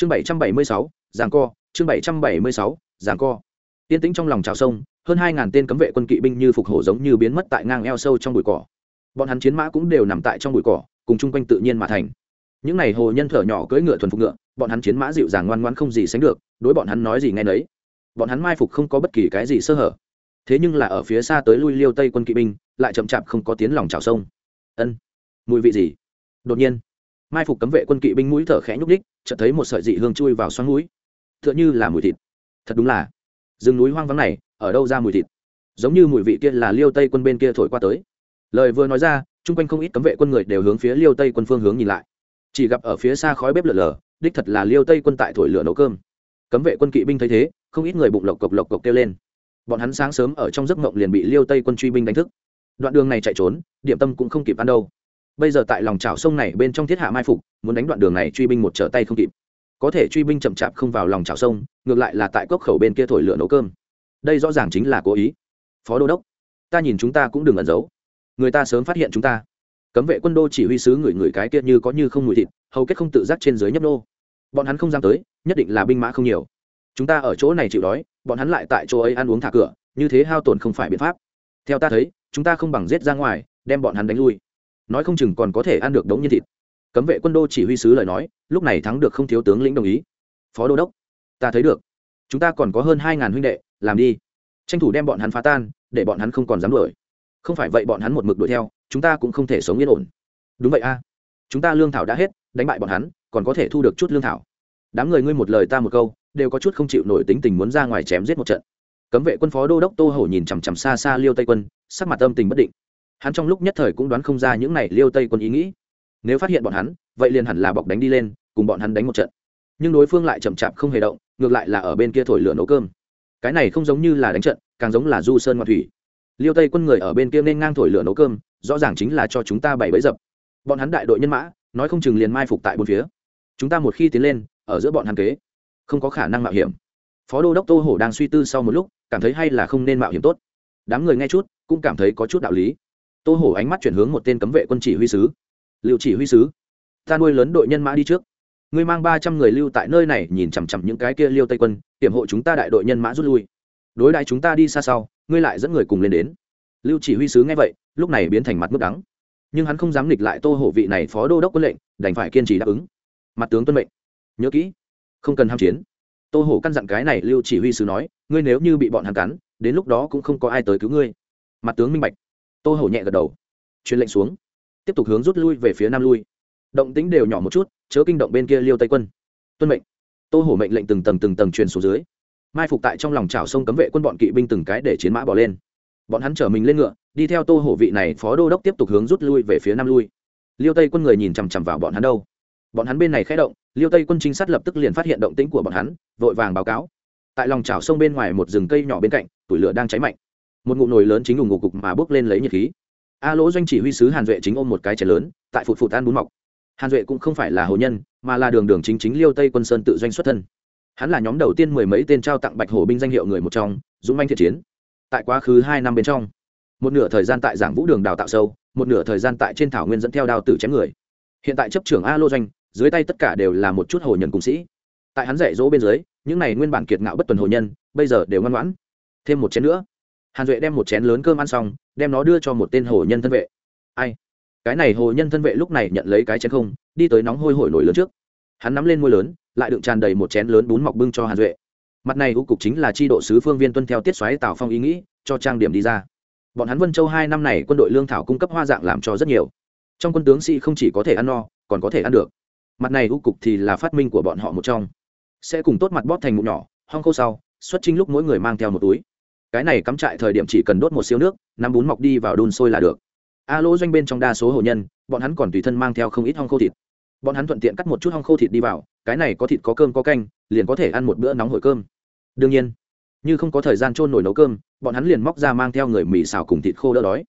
chương bảy trăm bảy mươi sáu, giảng co, chương bảy trăm bảy mươi sáu, giảng co. Tiên tĩnh trong lòng trào sông, hơn hai ngàn tên cấm vệ quân kỵ binh như phục hổ giống như biến mất tại ngang eo sâu trong bụi cỏ. Bọn hắn chiến mã cũng đều nằm tại trong bụi cỏ, cùng chung quanh tự nhiên mà thành. Những n à y hồ nhân thở nhỏ cưỡi ngựa thuần phục ngựa, bọn hắn chiến mã dịu dàng ngoan ngoan không gì sánh được, đối bọn hắn nói gì nghe nấy. Bọn hắn mai phục không có bất kỳ cái gì sơ hở. Thế nhưng là ở phía xa tới lui liêu tây quân kỵ binh, lại chậm chạp không có tiến lòng trào sông. Ân, mùi vị gì? Đột nhiên mai phục cấm vệ quân kỵ binh mũi thở khẽ nhúc đích chợt thấy một sợi dị hương chui vào xoắn mũi. T h ư ợ n h ư là mùi thịt. Thật đúng là. Rừng núi hoang vắng này, ở đâu ra mùi thịt? Giống như mùi vị kia là liêu tây quân bên kia thổi qua tới. Lời vừa nói ra, chung quanh không ít cấm vệ quân người đều hướng phía liêu tây quân phương hướng nhìn lại. Chỉ gặp ở phía xa khói bếp lửa lờ đích thật là liêu tây quân tại thổi lửa nấu cơm. Cấm vệ quân kỵ binh thấy thế, không ít người bụng lộc cộc lộc cộc kêu lên. Bọn hắn sáng sớm ở trong giấc mộng liền bị liêu tây quân truy binh đánh thức. Đoạn đường này chạy trốn, điểm tâm cũng không kịp ăn đâu bây giờ tại lòng chảo sông này bên trong thiết hạ mai phục, muốn đánh đoạn đường này truy binh một trở tay không kịp. Có thể truy binh chậm chạp không vào lòng chảo sông, ngược lại là tại cốc khẩu bên kia thổi lửa nấu cơm. Đây rõ ràng chính là cố ý. Phó đô đốc, ta nhìn chúng ta cũng đừng ẩn giấu. Người ta sớm phát hiện chúng ta. Cấm vệ quân đô chỉ huy sứ người người cái kia như có như không mùi thịt, hầu kết không tự giác trên dưới nhấp đô bọn hắn không dám tới, nhất định là binh mã không nhiều. Chúng ta ở chỗ này chịu đói, bọn hắn lại tại chỗ ấy ăn uống thả cửa, như thế hao tổn không phải biện pháp. Theo ta thấy, chúng ta không bằng giết ra ngoài, đem bọn hắn đánh lui nói không chừng còn có thể ăn được đống nhiên thịt. Cấm vệ quân đô chỉ huy sứ lời nói, lúc này thắng được không thiếu tướng lĩnh đồng ý. Phó đô đốc, ta thấy được. Chúng ta còn có hơn hai ngàn huynh đệ, làm đi. Tranh thủ đem bọn hắn phá tan, để bọn hắn không còn dám đuổi. Không phải vậy bọn hắn một mực đuổi theo, chúng ta cũng không thể sống yên ổn. Đúng vậy a. Chúng ta lương thảo đã hết, đánh bại bọn hắn, còn có thể thu được chút lương thảo. Đám người ngươi một lời ta một câu, đều có chút không chịu nổi tính tình muốn ra ngoài chém giết một trận. Cấm vệ quân phó đô đốc tô hổ nhìn chằm chằm xa xa liêu tây quân, sắc mặt âm tình bất định hắn trong lúc nhất thời cũng đoán không ra những này liêu tây quân ý nghĩ. Nếu phát hiện bọn hắn, vậy liền hẳn là bọc đánh đi lên, cùng bọn hắn đánh một trận. Nhưng đối phương lại chậm chạp không hề động, ngược lại là ở bên kia thổi lửa nấu cơm. Cái này không giống như là đánh trận, càng giống là du sơn ngoan thủy. Liêu tây quân người ở bên kia nên ngang thổi lửa nấu cơm, rõ ràng chính là cho chúng ta bảy bẫy dập. Bọn hắn đại đội nhân mã, nói không chừng liền mai phục tại bốn phía. Chúng ta một khi tiến lên, ở giữa bọn hắn kế, không có khả năng mạo hiểm. Phó đô đốc tô hổ đang suy tư sau một lúc, cảm thấy hay là không nên mạo hiểm tốt. Đám người nghe chút, cũng cảm thấy có chút đạo lý tô hổ ánh mắt chuyển hướng một tên cấm vệ quân chỉ huy sứ. Liệu chỉ huy sứ, ta nuôi lớn đội nhân mã đi trước. Ngươi mang ba trăm người lưu tại nơi này nhìn chằm chằm những cái kia liêu tây quân, hiểm hộ chúng ta đại đội nhân mã rút lui. Đối đại chúng ta đi xa sau, ngươi lại dẫn người cùng lên đến. Lưu chỉ huy sứ nghe vậy, lúc này biến thành mặt mức đắng. Nhưng hắn không dám nghịch lại tô hổ vị này phó đô đốc quân lệnh, đành phải kiên trì đáp ứng. Mặt tướng tuân mệnh. Nhớ kỹ, không cần ham chiến. Tô hổ căn dặn cái này lưu chỉ huy sứ nói, ngươi nếu như bị bọn hắn cắn, đến lúc đó cũng không có ai tới cứu ngươi. Mặt tướng minh bạch tô hổ nhẹ gật đầu. Truyền lệnh xuống. Tiếp tục hướng rút lui về phía nam lui. Động tính đều nhỏ một chút, chớ kinh động bên kia liêu tây quân. Tuân mệnh. Tô hổ mệnh lệnh từng tầng từng tầng truyền xuống dưới. Mai phục tại trong lòng trào sông cấm vệ quân bọn kỵ binh từng cái để chiến mã bỏ lên. Bọn hắn chở mình lên ngựa, đi theo tô hổ vị này phó đô đốc tiếp tục hướng rút lui về phía nam lui. Liêu tây quân người nhìn chằm chằm vào bọn hắn đâu? Bọn hắn bên này khé động, liêu tây quân trinh sát lập tức liền phát hiện động tĩnh của bọn hắn, vội vàng báo cáo. Tại lòng chảo sông bên ngoài một rừng cây nhỏ bên cạnh, tủi lửa đang cháy mạnh một ngụm nồi lớn chính ủng ngục cục mà bước lên lấy nhiệt khí. A lỗ doanh chỉ huy sứ hàn duệ chính ôm một cái chén lớn, tại phụt phụt tan bún mọc. Hàn duệ cũng không phải là hồ nhân, mà là đường đường chính chính liêu tây quân sơn tự doanh xuất thân. Hắn là nhóm đầu tiên mười mấy tên trao tặng bạch hổ binh danh hiệu người một trong, dũng manh thiện chiến. Tại quá khứ hai năm bên trong, một nửa thời gian tại giảng vũ đường đào tạo sâu, một nửa thời gian tại trên thảo nguyên dẫn theo đào tử chém người. Hiện tại chấp trưởng a lô doanh, dưới tay tất cả đều là một chút hồ nhân cùng sĩ. Tại hắn dạy dỗ bên dưới, những này nguyên bản kiệt ngạo bất tuần hồ nhân, bây giờ đều ngoan ngoãn. Thêm một chén nữa hàn duệ đem một chén lớn cơm ăn xong, đem nó đưa cho một tên hồ nhân thân vệ. Ai? Cái này hồ nhân thân vệ lúc này nhận lấy cái chén không, đi tới nóng hôi hổi nổi lớn trước. Hắn nắm lên môi lớn, lại đựng tràn đầy một chén lớn bún mọc bưng cho hàn duệ. Mặt này u cục chính là tri độ sứ phương viên tuân theo tiết xoáy tào phong ý nghĩ, cho trang điểm đi ra. Bọn hắn vân châu hai năm này quân đội lương thảo cung cấp hoa dạng làm cho rất nhiều. Trong quân tướng sĩ không chỉ có thể ăn no, còn có thể ăn được. Mặt này u cục thì là phát minh của bọn họ một trong. Sẽ cùng tốt mặt bóp thành mụn nhỏ, hong khô sau, xuất trinh lúc mỗi người mang theo một túi cái này cắm trại thời điểm chỉ cần đốt một siêu nước, nắm bún mọc đi vào đun sôi là được. A lỗ doanh bên trong đa số hồ nhân, bọn hắn còn tùy thân mang theo không ít hong khô thịt. Bọn hắn thuận tiện cắt một chút hong khô thịt đi vào, cái này có thịt có cơm có canh, liền có thể ăn một bữa nóng hổi cơm. Đương nhiên, như không có thời gian trôn nổi nấu cơm, bọn hắn liền móc ra mang theo người mì xào cùng thịt khô đỡ đói.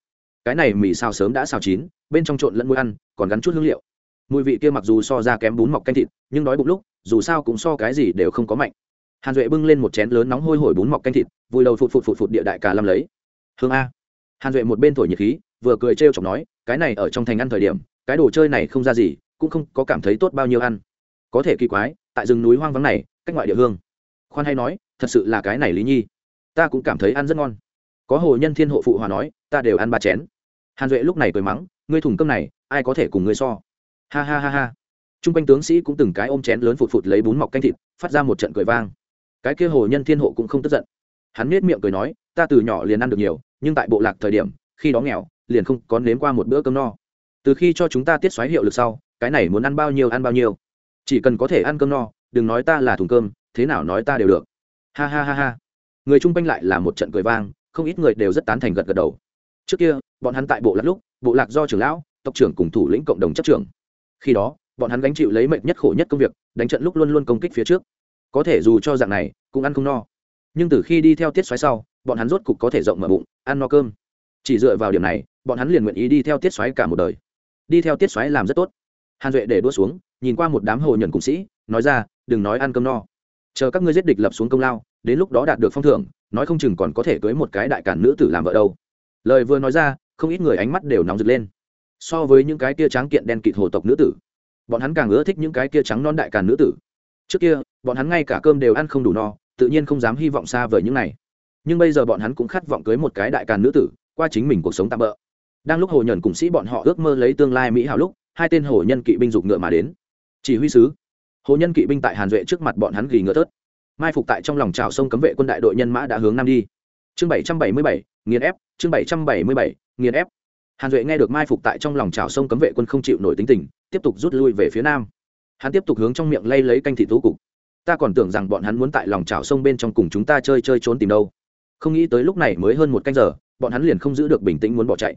Cái này mì xào sớm đã xào chín, bên trong trộn lẫn mũi ăn, còn gắn chút hương liệu. Mùi vị kia mặc dù so ra kém bún mọc canh thịt, nhưng đói bụng lúc, dù sao cũng so cái gì đều không có mạnh hàn duệ bưng lên một chén lớn nóng hôi hổi bún mọc canh thịt, vùi đầu phụt phụt phụt phụt địa đại cả lâm lấy. Hương a. Hàn duệ một bên thổi nhiệt khí, vừa cười trêu chọc nói, cái này ở trong thành ăn thời điểm, cái đồ chơi này không ra gì, cũng không có cảm thấy tốt bao nhiêu ăn. Có thể kỳ quái, tại rừng núi hoang vắng này, cách ngoại địa hương. Khoan hay nói, thật sự là cái này lý nhi. Ta cũng cảm thấy ăn rất ngon. Có hồ nhân thiên hộ phụ hòa nói, ta đều ăn ba chén. Hàn duệ lúc này cười mắng, ngươi thùng cơm này, ai có thể cùng ngươi so? Ha ha ha ha. T r u n g quanh tướng sĩ cũng từng cái ôm chén lớn phụt phụt lấy bún mọc canh thịt, phát ra một trận cười vang cái kia hồ nhân thiên hộ cũng không tức giận. Hắn nết miệng cười nói, ta từ nhỏ liền ăn được nhiều, nhưng tại bộ lạc thời điểm, khi đó nghèo, liền không có nếm qua một bữa cơm no. Từ khi cho chúng ta tiết xoáy hiệu lực sau, cái này muốn ăn bao nhiêu ăn bao nhiêu. Chỉ cần có thể ăn cơm no, đừng nói ta là thùng cơm, thế nào nói ta đều được. Ha ha ha ha. Người chung quanh lại là một trận cười vang, không ít người đều rất tán thành gật gật đầu. Trước kia, bọn hắn tại bộ lạc lúc, bộ lạc do trưởng lão, tộc trưởng cùng thủ lĩnh cộng đồng chấp trưởng. Khi đó, bọn hắn gánh chịu lấy mệnh nhất khổ nhất công việc, đánh trận lúc luôn luôn công kích phía trước có thể dù cho dạng này, cũng ăn không no. Nhưng từ khi đi theo tiết xoáy sau, bọn hắn rốt cục có thể rộng mở bụng, ăn no cơm. Chỉ dựa vào điểm này, bọn hắn liền nguyện ý đi theo tiết xoáy cả một đời. Đi theo tiết xoáy làm rất tốt. Hàn duệ để đua xuống, nhìn qua một đám hồ nhuận cùng sĩ, nói ra, đừng nói ăn cơm no. Chờ các ngươi giết địch lập xuống công lao, đến lúc đó đạt được phong thưởng, nói không chừng còn có thể cưới một cái đại cản nữ tử làm vợ đâu. Lời vừa nói ra, không ít người ánh mắt đều nóng rực lên. So với những cái kia tráng kiện đen kịt hồ tộc nữ tử, bọn hắn càng ưa thích những cái kia trắng non đại càn nữ tử. Trước kia bọn hắn ngay cả cơm đều ăn không đủ no, tự nhiên không dám hy vọng xa vời những này. Nhưng bây giờ bọn hắn cũng khát vọng cưới một cái đại càn nữ tử, qua chính mình cuộc sống tạm bỡ đang lúc hồ nhẫn cùng sĩ bọn họ ước mơ lấy tương lai mỹ hào lúc, hai tên hồ nhân kỵ binh dục ngựa mà đến. Chỉ huy sứ, hồ nhân kỵ binh tại hàn duệ trước mặt bọn hắn gỉ ngựa tớt mai phục tại trong lòng trào sông cấm vệ quân đại đội nhân mã đã hướng nam đi. Chương bảy trăm bảy mươi bảy, nghiền ép, chương bảy trăm bảy mươi bảy, nghiền ép. Hàn duệ nghe được mai phục tại trong lòng trào sông cấm vệ quân không chịu nổi tính tình, tiếp tục rút lui về phía nam. Hắn tiếp tục hướng trong miệng lay lấy canh thị tú cục ta còn tưởng rằng bọn hắn muốn tại lòng trào sông bên trong cùng chúng ta chơi chơi trốn tìm đâu. Không nghĩ tới lúc này mới hơn một canh giờ, bọn hắn liền không giữ được bình tĩnh muốn bỏ chạy.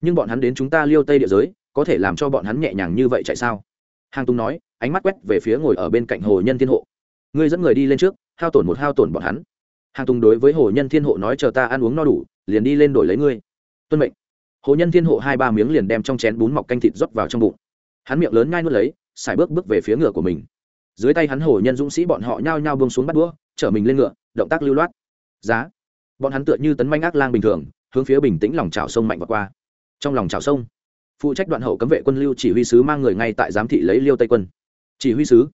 Nhưng bọn hắn đến chúng ta liêu tây địa giới, có thể làm cho bọn hắn nhẹ nhàng như vậy chạy sao? Hàng tùng nói, ánh mắt quét về phía ngồi ở bên cạnh hồ nhân thiên hộ. Ngươi dẫn người đi lên trước, hao tổn một hao tổn bọn hắn. Hàng tùng đối với hồ nhân thiên hộ nói, chờ ta ăn uống no đủ, liền đi lên đổi lấy ngươi. Tuân mệnh. Hồ nhân thiên hộ hai ba miếng liền đem trong chén bún mọc canh thịt rót vào trong bụng. Hắn miệng lớn ngai nuốt lấy xài bước bước về phía ngựa của mình dưới tay hắn hổ nhân dũng sĩ bọn họ nhao nhao bông xuống bắt đũa, chở mình lên ngựa, động tác lưu loát. Giá. Bọn hắn tựa như tấn manh ác lang bình thường, hướng phía bình tĩnh lòng trào sông mạnh và qua. Trong lòng trào sông, phụ trách đoạn hậu cấm vệ quân lưu chỉ huy sứ mang người ngay tại giám thị lấy liêu tây quân. Chỉ huy sứ,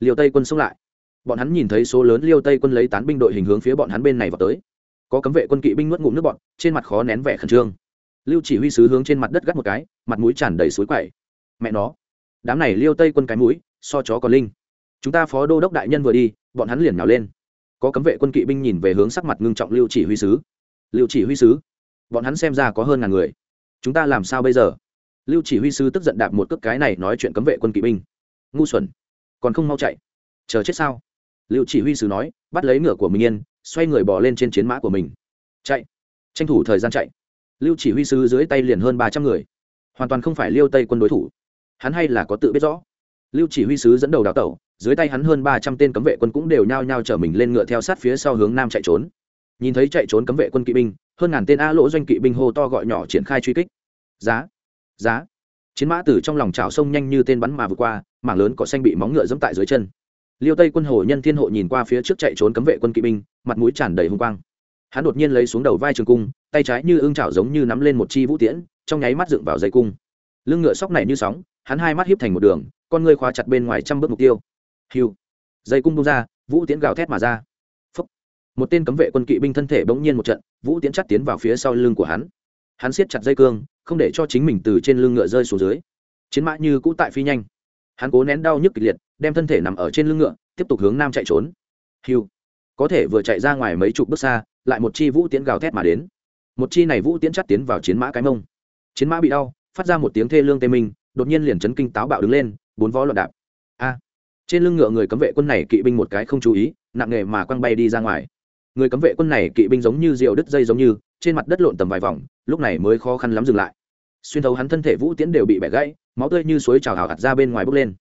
liêu tây quân xông lại. Bọn hắn nhìn thấy số lớn liêu tây quân lấy tán binh đội hình hướng phía bọn hắn bên này vào tới. Có cấm vệ quân kỵ binh nuốt ngụm nước bọn, trên mặt khó nén vẻ khẩn trương. Lưu chỉ huy sứ hướng trên mặt đất gắt một cái, mặt mũi tràn đầy suối quậy. Mẹ nó, đám này liêu tây quân cái mũi, so chó còn linh chúng ta phó đô đốc đại nhân vừa đi, bọn hắn liền nhào lên. Có cấm vệ quân kỵ binh nhìn về hướng sắc mặt ngưng trọng lưu chỉ huy sứ. Lưu chỉ huy sứ, bọn hắn xem ra có hơn ngàn người. Chúng ta làm sao bây giờ? Lưu chỉ huy sứ tức giận đạp một cước cái này nói chuyện cấm vệ quân kỵ binh. Ngu xuẩn, còn không mau chạy. Chờ chết sao? Lưu chỉ huy sứ nói, bắt lấy ngựa của mình yên, xoay người bỏ lên trên chiến mã của mình. Chạy. Tranh thủ thời gian chạy. Lưu chỉ huy sứ dưới tay liền hơn ba trăm người. Hoàn toàn không phải liêu tây quân đối thủ. Hắn hay là có tự biết rõ lưu chỉ huy sứ dẫn đầu đào tẩu, dưới tay hắn hơn ba trăm tên cấm vệ quân cũng đều nhao nhao chở mình lên ngựa theo sát phía sau hướng nam chạy trốn. Nhìn thấy chạy trốn cấm vệ quân kỵ binh, hơn ngàn tên a lỗ doanh kỵ binh hô to gọi nhỏ triển khai truy kích. Giá giá. Chiến mã từ trong lòng trào sông nhanh như tên bắn mà vượt qua, mảng lớn cỏ xanh bị móng ngựa dẫm tại dưới chân. Liêu tây quân hồ nhân thiên hộ nhìn qua phía trước chạy trốn cấm vệ quân kỵ binh, mặt mũi tràn đầy hung quang. Hắn đột nhiên lấy xuống đầu vai trường cung, tay trái như ưng chảo giống như nắm lên một chi vũ tiễn, trong nháy mắt dựng vào dây cung. Lưng ngựa sóc này như sóng hắn hai mắt hiếp thành một đường, con ngươi khóa chặt bên ngoài trăm bước mục tiêu. Hiu. Dây cung bung ra, vũ tiễn gào thét mà ra. Phúc. một tên cấm vệ quân kỵ binh thân thể bỗng nhiên một trận, vũ tiễn chắt tiến vào phía sau lưng của hắn. Hắn siết chặt dây cương, không để cho chính mình từ trên lưng ngựa rơi xuống dưới. Chiến mã như cũ tại phi nhanh. Hắn cố nén đau nhức kịch liệt, đem thân thể nằm ở trên lưng ngựa, tiếp tục hướng nam chạy trốn. Hiu. Có thể vừa chạy ra ngoài mấy chục bước xa, lại một chi vũ tiễn gào thét mà đến. Một chi này vũ tiễn chắt tiến vào chiến mã cái mông. Chiến mã bị đau, phát ra một tiếng thê lương tê minh đột nhiên liền chấn kinh táo bạo đứng lên, bốn vó loạn đạp. A! Trên lưng ngựa người cấm vệ quân này kỵ binh một cái không chú ý, nặng nghề mà quăng bay đi ra ngoài. Người cấm vệ quân này kỵ binh giống như rượu đứt dây giống như, trên mặt đất lộn tầm vài vòng, lúc này mới khó khăn lắm dừng lại. Xuyên thấu hắn thân thể vũ tiễn đều bị bẻ gãy, máu tươi như suối trào hào hạt ra bên ngoài bốc lên.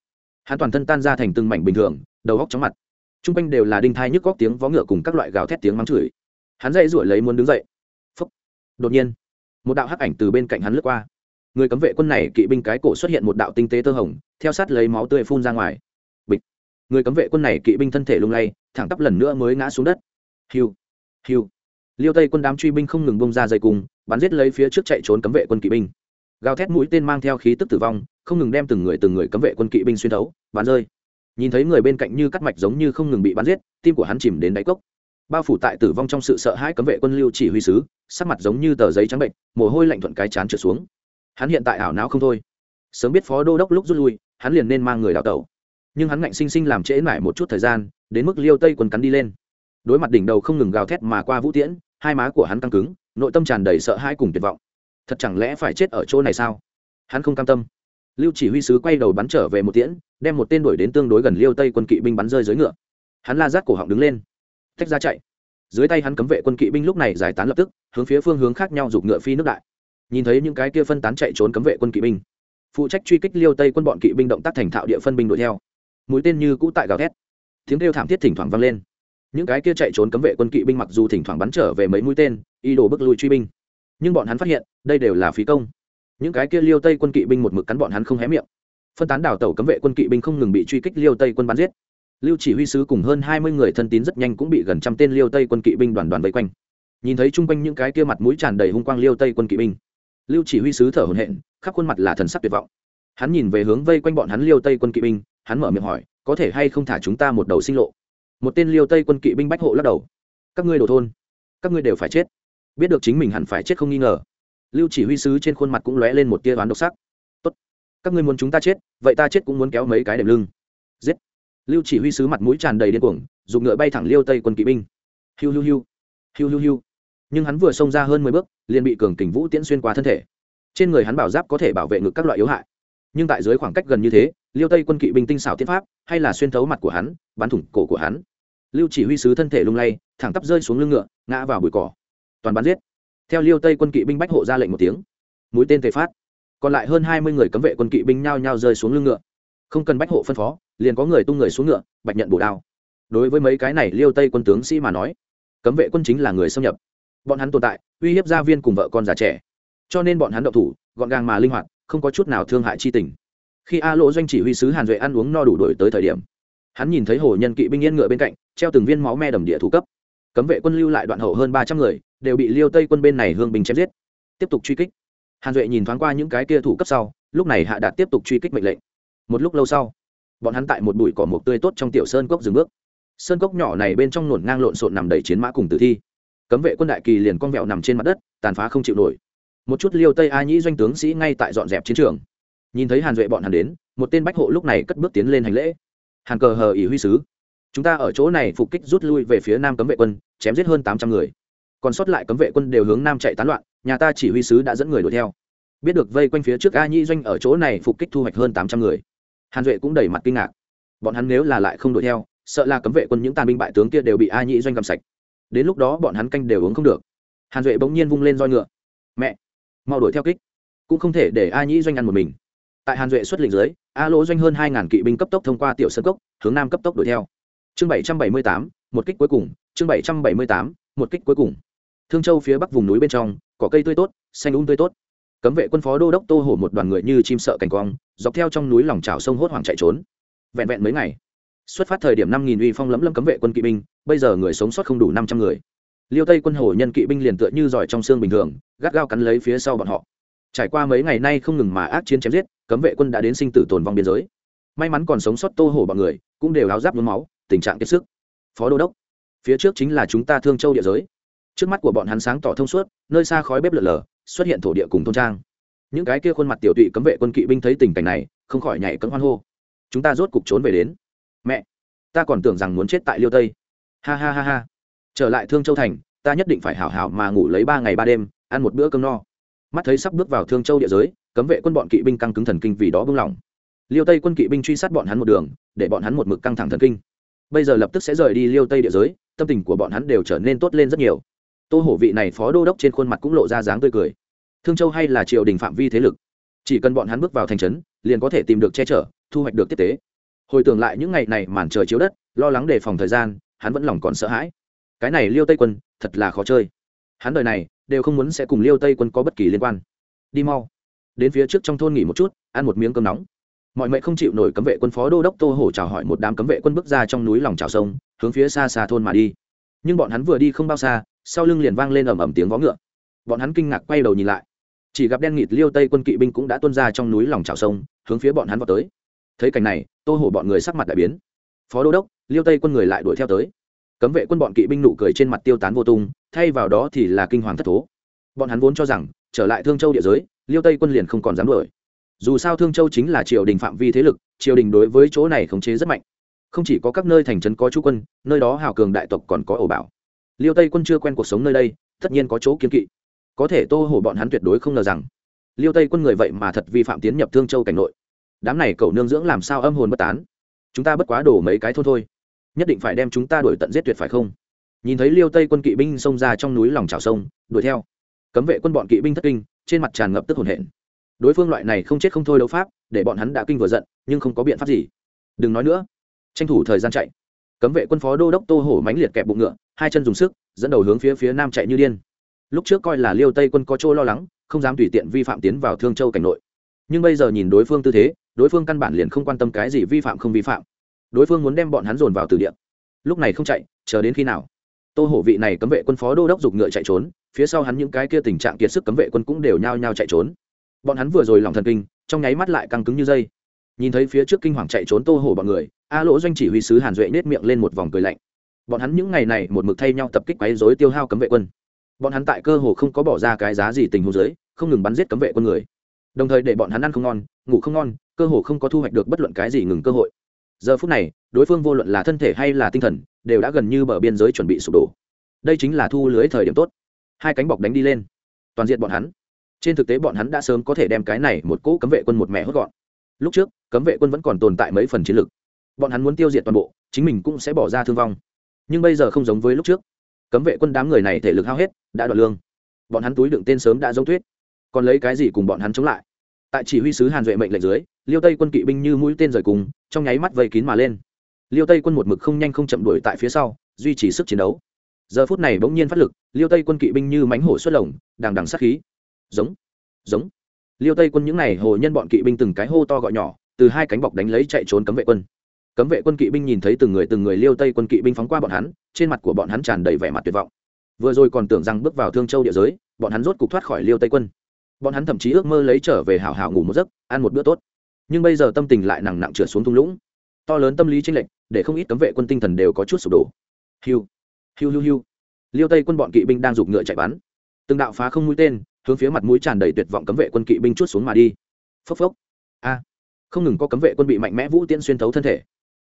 Hắn toàn thân tan ra thành từng mảnh bình thường, đầu góc chóng mặt. T r u n g quanh đều là đinh thai nhức góc tiếng vó ngựa cùng các loại gào thét tiếng mắng chửi. Hắn dậy rủi lấy muốn đứng dậy. Phúc! Đột nhiên, một đạo hắc ảnh từ bên cạnh hắn lướt qua người cấm vệ quân này kỵ binh cái cổ xuất hiện một đạo tinh tế tơ hồng, theo sát lấy máu tươi phun ra ngoài. Bịch. Người cấm vệ quân này kỵ binh thân thể lung lay, thẳng tắp lần nữa mới ngã xuống đất. Hiu. Hiu. Liêu tây quân đám truy binh không ngừng bông ra dây cung, bắn giết lấy phía trước chạy trốn cấm vệ quân kỵ binh. Gào thét mũi tên mang theo khí tức tử vong, không ngừng đem từng người từng người cấm vệ quân kỵ binh xuyên thấu, bắn rơi. Nhìn thấy người bên cạnh như cắt mạch giống như không ngừng bị bắn giết, tim của hắn chìm đến đáy cốc. Bao phủ tại tử vong trong sự sợ hãi cấm vệ quân lưu chỉ huy sứ, sắc mặt giống như tờ giấy trắng bệnh, mồ hôi lạnh thuận cái chán trượt xuống hắn hiện tại ảo não không thôi. Sớm biết phó đô đốc lúc rút lui, hắn liền nên mang người đào tẩu. Nhưng hắn ngạnh sinh sinh làm trễ mãi một chút thời gian, đến mức liêu tây quân cắn đi lên. Đối mặt đỉnh đầu không ngừng gào thét mà qua vũ tiễn, hai má của hắn căng cứng, nội tâm tràn đầy sợ hãi cùng tuyệt vọng. Thật chẳng lẽ phải chết ở chỗ này sao? Hắn không cam tâm. Lưu chỉ huy sứ quay đầu bắn trở về một tiễn, đem một tên đuổi đến tương đối gần liêu tây quân kỵ binh bắn rơi dưới ngựa. Hắn la rát cổ họng đứng lên. Tách ra chạy. Dưới tay hắn cấm vệ quân kỵ binh lúc này giải tán lập tức, hướng phía phương hướng khác nhau giục ngựa phi nước đại nhìn thấy những cái kia phân tán chạy trốn cấm vệ quân kỵ binh. Phụ trách truy kích liêu tây quân bọn kỵ binh động tác thành thạo địa phân binh đuổi theo. Mũi tên như cũ tại gào thét. Tiếng kêu thảm thiết thỉnh thoảng vang lên. Những cái kia chạy trốn cấm vệ quân kỵ binh mặc dù thỉnh thoảng bắn trở về mấy mũi tên y đổ bức lui truy binh, nhưng bọn hắn phát hiện, đây đều là phí công. Những cái kia liêu tây quân kỵ binh một mực cắn bọn hắn không hé miệng. Phân tán đảo tàu cấm vệ quân kỵ binh không ngừng bị truy kích liêu tây quân bắn giết. Lưu chỉ huy sứ cùng hơn hai mươi người thân tín rất nhanh cũng bị gần trăm tên liêu tây quân kỵ binh đoàn đoàn vây quanh. Nhìn thấy chung quanh những cái kia mặt mũi tràn đầy hung quang liêu tây quân kỵ binh lưu chỉ huy sứ thở hổn hển, khắp khuôn mặt là thần sắc tuyệt vọng. Hắn nhìn về hướng vây quanh bọn hắn liêu tây quân kỵ binh, hắn mở miệng hỏi, có thể hay không thả chúng ta một đầu sinh lộ? Một tên liêu tây quân kỵ binh bách hộ lắc đầu, các ngươi đồ thôn, các ngươi đều phải chết. Biết được chính mình hẳn phải chết không nghi ngờ. Lưu chỉ huy sứ trên khuôn mặt cũng lóe lên một tia đoán độc sắc. Tốt, các ngươi muốn chúng ta chết, vậy ta chết cũng muốn kéo mấy cái đệm lưng. Giết. Lưu chỉ huy sứ mặt mũi tràn đầy điên cuồng dùng ngựa bay thẳng liêu tây quân kỵ binh. Hiu hiu hiu. Hiu hiu hiu nhưng hắn vừa xông ra hơn mười bước, liền bị cường kình vũ tiễn xuyên qua thân thể. Trên người hắn bảo giáp có thể bảo vệ ngực các loại yếu hại. Nhưng tại dưới khoảng cách gần như thế, liêu tây quân kỵ binh tinh xảo tiết pháp, hay là xuyên thấu mặt của hắn, bắn thủng cổ của hắn. Lưu chỉ huy sứ thân thể lung lay, thẳng tắp rơi xuống lưng ngựa, ngã vào bụi cỏ. Toàn bắn giết. Theo liêu tây quân kỵ binh bách hộ ra lệnh một tiếng. Mũi tên tề phát. Còn lại hơn hai mươi người cấm vệ quân kỵ binh nhao nhao rơi xuống lưng ngựa. Không cần bách hộ phân phó, liền có người tung người xuống ngựa, bạch nhận bổ đao. Đối với mấy cái này liêu tây quân tướng sĩ mà nói, cấm vệ quân chính là người xâm nhập bọn hắn tồn tại, uy hiếp gia viên cùng vợ con già trẻ. Cho nên bọn hắn đậu thủ, gọn gàng mà linh hoạt, không có chút nào thương hại chi tình. Khi a lỗ doanh chỉ huy sứ hàn duệ ăn uống no đủ đổi tới thời điểm, hắn nhìn thấy hồ nhân kỵ binh yên ngựa bên cạnh, treo từng viên máu me đầm địa thủ cấp. Cấm vệ quân lưu lại đoạn hậu hơn ba trăm người, đều bị liêu tây quân bên này hương bình chém giết. Tiếp tục truy kích. Hàn duệ nhìn thoáng qua những cái kia thủ cấp sau, lúc này hạ đạt tiếp tục truy kích mệnh lệnh. Một lúc lâu sau, bọn hắn tại một bụi cỏ mộc tươi tốt trong tiểu sơn cốc dừng bước. Sơn cốc nhỏ này bên trong nổn ngang lộn xộn nằm đầy chiến mã cùng tử thi cấm vệ quân đại kỳ liền con vẹo nằm trên mặt đất, tàn phá không chịu nổi. Một chút liêu tây a nhĩ doanh tướng sĩ ngay tại dọn dẹp chiến trường. Nhìn thấy hàn duệ bọn hắn đến, một tên bách hộ lúc này cất bước tiến lên hành lễ. Hàn cờ hờ ỉ huy sứ, chúng ta ở chỗ này phục kích rút lui về phía nam cấm vệ quân, chém giết hơn tám trăm người. Còn sót lại cấm vệ quân đều hướng nam chạy tán loạn, nhà ta chỉ huy sứ đã dẫn người đuổi theo. Biết được vây quanh phía trước a nhĩ doanh ở chỗ này phục kích thu hoạch hơn tám trăm người. Hàn duệ cũng đẩy mặt kinh ngạc. Bọn hắn nếu là lại không đuổi theo, sợ là cấm vệ quân những tàn binh bại tướng kia đều bị a nhĩ doanh cầm sạch đến lúc đó bọn hắn canh đều uống không được. Hàn duệ bỗng nhiên vung lên roi ngựa. Mẹ, mau đuổi theo kích. Cũng không thể để a nhĩ doanh ăn một mình. Tại hàn duệ xuất lĩnh dưới, a lỗ doanh hơn hai ngàn kỵ binh cấp tốc thông qua tiểu sân cốc, hướng nam cấp tốc đuổi theo. Chương bảy trăm bảy mươi tám, một kích cuối cùng, chương bảy trăm bảy mươi tám, một kích cuối cùng. Thương châu phía bắc vùng núi bên trong có cây tươi tốt, xanh úng tươi tốt. Cấm vệ quân phó đô đốc tô hổ một đoàn người như chim sợ cảnh quang, dọc theo trong núi lòng trào sông hốt hoảng chạy trốn. Vẹn vẹn mấy ngày xuất phát thời điểm năm nghìn uy phong lẫm lâm cấm vệ quân kỵ binh, bây giờ người sống sót không đủ năm trăm người. Liêu tây quân hồ nhân kỵ binh liền tựa như giỏi trong xương bình thường, gắt gao cắn lấy phía sau bọn họ. Trải qua mấy ngày nay không ngừng mà ác chiến chém giết, cấm vệ quân đã đến sinh tử tồn vong biên giới. May mắn còn sống sót tô hổ bọn người, cũng đều áo giáp nhuốm máu, tình trạng kiệt sức. Phó đô đốc, phía trước chính là chúng ta thương châu địa giới. Trước mắt của bọn hắn sáng tỏ thông suốt, nơi xa khói bếp lở lở, xuất hiện thổ địa cùng thôn trang. Những cái kia khuôn mặt tiểu tụy cấm vệ quân kỵ binh thấy tình cảnh này, không khỏi nhảy cấm hoan hô. Chúng ta rốt cục trốn về đến ta còn tưởng rằng muốn chết tại liêu tây. Ha ha ha ha. Trở lại thương châu thành, ta nhất định phải hảo hảo mà ngủ lấy ba ngày ba đêm, ăn một bữa cơm no. Mắt thấy sắp bước vào thương châu địa giới, cấm vệ quân bọn kỵ binh căng cứng thần kinh vì đó bưng lỏng liêu tây quân kỵ binh truy sát bọn hắn một đường, để bọn hắn một mực căng thẳng thần kinh. Bây giờ lập tức sẽ rời đi liêu tây địa giới, tâm tình của bọn hắn đều trở nên tốt lên rất nhiều. Tô hổ vị này phó đô đốc trên khuôn mặt cũng lộ ra dáng tươi cười. Thương châu hay là triều đình phạm vi thế lực? Chỉ cần bọn hắn bước vào thành trấn, liền có thể tìm được che chở, thu hoạch được tiếp tế hồi tưởng lại những ngày này màn trời chiếu đất, lo lắng đề phòng thời gian, hắn vẫn lòng còn sợ hãi. Cái này liêu tây quân, thật là khó chơi. Hắn đời này, đều không muốn sẽ cùng liêu tây quân có bất kỳ liên quan. Đi mau. Đến phía trước trong thôn nghỉ một chút, ăn một miếng cơm nóng. Mọi mệnh không chịu nổi cấm vệ quân phó đô đốc tô hổ chào hỏi một đám cấm vệ quân bước ra trong núi lòng trào sông, hướng phía xa xa thôn mà đi. Nhưng bọn hắn vừa đi không bao xa, sau lưng liền vang lên ầm ầm tiếng vó ngựa. Bọn hắn kinh ngạc quay đầu nhìn lại. Chỉ gặp đen nghịt liêu tây quân kỵ binh cũng đã tuân ra trong núi lòng trào sông, hướng phía bọn hắn vào tới thấy cảnh này, tô hổ bọn người sắc mặt đại biến. Phó đô đốc, liêu tây quân người lại đuổi theo tới. Cấm vệ quân bọn kỵ binh nụ cười trên mặt tiêu tán vô tung, thay vào đó thì là kinh hoàng thất thố. Bọn hắn vốn cho rằng, trở lại thương châu địa giới, liêu tây quân liền không còn dám đuổi. Dù sao thương châu chính là triều đình phạm vi thế lực, triều đình đối với chỗ này khống chế rất mạnh. Không chỉ có các nơi thành trấn có chú quân, nơi đó hào cường đại tộc còn có ổ bảo liêu tây quân chưa quen cuộc sống nơi đây, tất nhiên có chỗ kiến kỵ. Có thể tô hổ bọn hắn tuyệt đối không ngờ rằng, liêu tây quân người vậy mà thật vi phạm tiến nhập thương châu cảnh nội đám này cầu nương dưỡng làm sao âm hồn bất tán? Chúng ta bất quá đổ mấy cái thôn thôi. Nhất định phải đem chúng ta đuổi tận giết tuyệt phải không? Nhìn thấy liêu tây quân kỵ binh xông ra trong núi lòng trào sông, đuổi theo. Cấm vệ quân bọn kỵ binh thất kinh, trên mặt tràn ngập tức hồn hển. Đối phương loại này không chết không thôi đấu pháp, để bọn hắn đã kinh vừa giận, nhưng không có biện pháp gì. Đừng nói nữa. Tranh thủ thời gian chạy. Cấm vệ quân phó đô đốc tô hổ mánh liệt kẹp bụng ngựa, hai chân dùng sức, dẫn đầu hướng phía phía nam chạy như điên. Lúc trước coi là liêu tây quân có chỗ lo lắng, không dám tùy tiện vi phạm tiến vào thương châu cảnh nội. Nhưng bây giờ nhìn đối phương tư thế đối phương căn bản liền không quan tâm cái gì vi phạm không vi phạm. Đối phương muốn đem bọn hắn dồn vào từ địa. Lúc này không chạy, chờ đến khi nào? Tô hổ vị này cấm vệ quân phó đô đốc giục ngựa chạy trốn, phía sau hắn những cái kia tình trạng kiệt sức cấm vệ quân cũng đều nhao nhao chạy trốn. Bọn hắn vừa rồi lòng thần kinh, trong nháy mắt lại căng cứng như dây. Nhìn thấy phía trước kinh hoàng chạy trốn tô hổ bọn người, a lỗ doanh chỉ huy sứ hàn duệ nết miệng lên một vòng cười lạnh. Bọn hắn những ngày này một mực thay nhau tập kích quấy dối tiêu hao cấm vệ quân. Bọn hắn tại cơ hồ không có bỏ ra cái giá gì tình huống giới không ngừng bắn giết cấm vệ quân người. Đồng thời để bọn hắn ăn không ngon, ngủ không ngon cơ hồ không có thu hoạch được bất luận cái gì ngừng cơ hội. Giờ phút này, đối phương vô luận là thân thể hay là tinh thần, đều đã gần như bờ biên giới chuẩn bị sụp đổ. Đây chính là thu lưới thời điểm tốt. Hai cánh bọc đánh đi lên. Toàn diện bọn hắn. Trên thực tế bọn hắn đã sớm có thể đem cái này một cỗ cấm vệ quân một mẹ hốt gọn. Lúc trước, cấm vệ quân vẫn còn tồn tại mấy phần chiến lược bọn hắn muốn tiêu diệt toàn bộ, chính mình cũng sẽ bỏ ra thương vong. Nhưng bây giờ không giống với lúc trước. Cấm vệ quân đám người này thể lực hao hết, đã đoạt lương. Bọn hắn túi đựng tên sớm đã giống tuyết. Còn lấy cái gì cùng bọn hắn chống lại? Tại chỉ huy sứ hàn duệ mệnh lệnh dưới, liêu tây quân kỵ binh như mũi tên rời cùng, trong nháy mắt vây kín mà lên. Liêu tây quân một mực không nhanh không chậm đuổi tại phía sau, duy trì sức chiến đấu. Giờ phút này bỗng nhiên phát lực, liêu tây quân kỵ binh như mánh hổ xuất lồng, đằng đằng sát khí. Giống giống. Liêu tây quân những n à y hồ nhân bọn kỵ binh từng cái hô to gọi nhỏ, từ hai cánh bọc đánh lấy chạy trốn cấm vệ quân. Cấm vệ quân kỵ binh nhìn thấy từng người từng người liêu tây quân kỵ binh phóng qua bọn hắn, trên mặt của bọn hắn tràn đầy vẻ mặt tuyệt vọng. Vừa rồi còn tưởng rằng bước vào thương châu địa giới, bọn hắn rốt cục thoát khỏi liêu tây quân bọn hắn thậm chí ước mơ lấy trở về hào hào ngủ một giấc, ăn một bữa tốt. Nhưng bây giờ tâm tình lại nặng nặng trượt xuống thung lũng. To lớn tâm lý tranh lệch, để không ít cấm vệ quân tinh thần đều có chút sụp đổ. Hiu hiu hiu hiu. Liêu tây quân bọn kỵ binh đang giục ngựa chạy bắn. Từng đạo phá không mũi tên, hướng phía mặt mũi tràn đầy tuyệt vọng cấm vệ quân kỵ binh chút xuống mà đi. Phốc phốc. A. À, không ngừng có cấm vệ quân bị mạnh mẽ vũ tiễn xuyên thấu thân thể.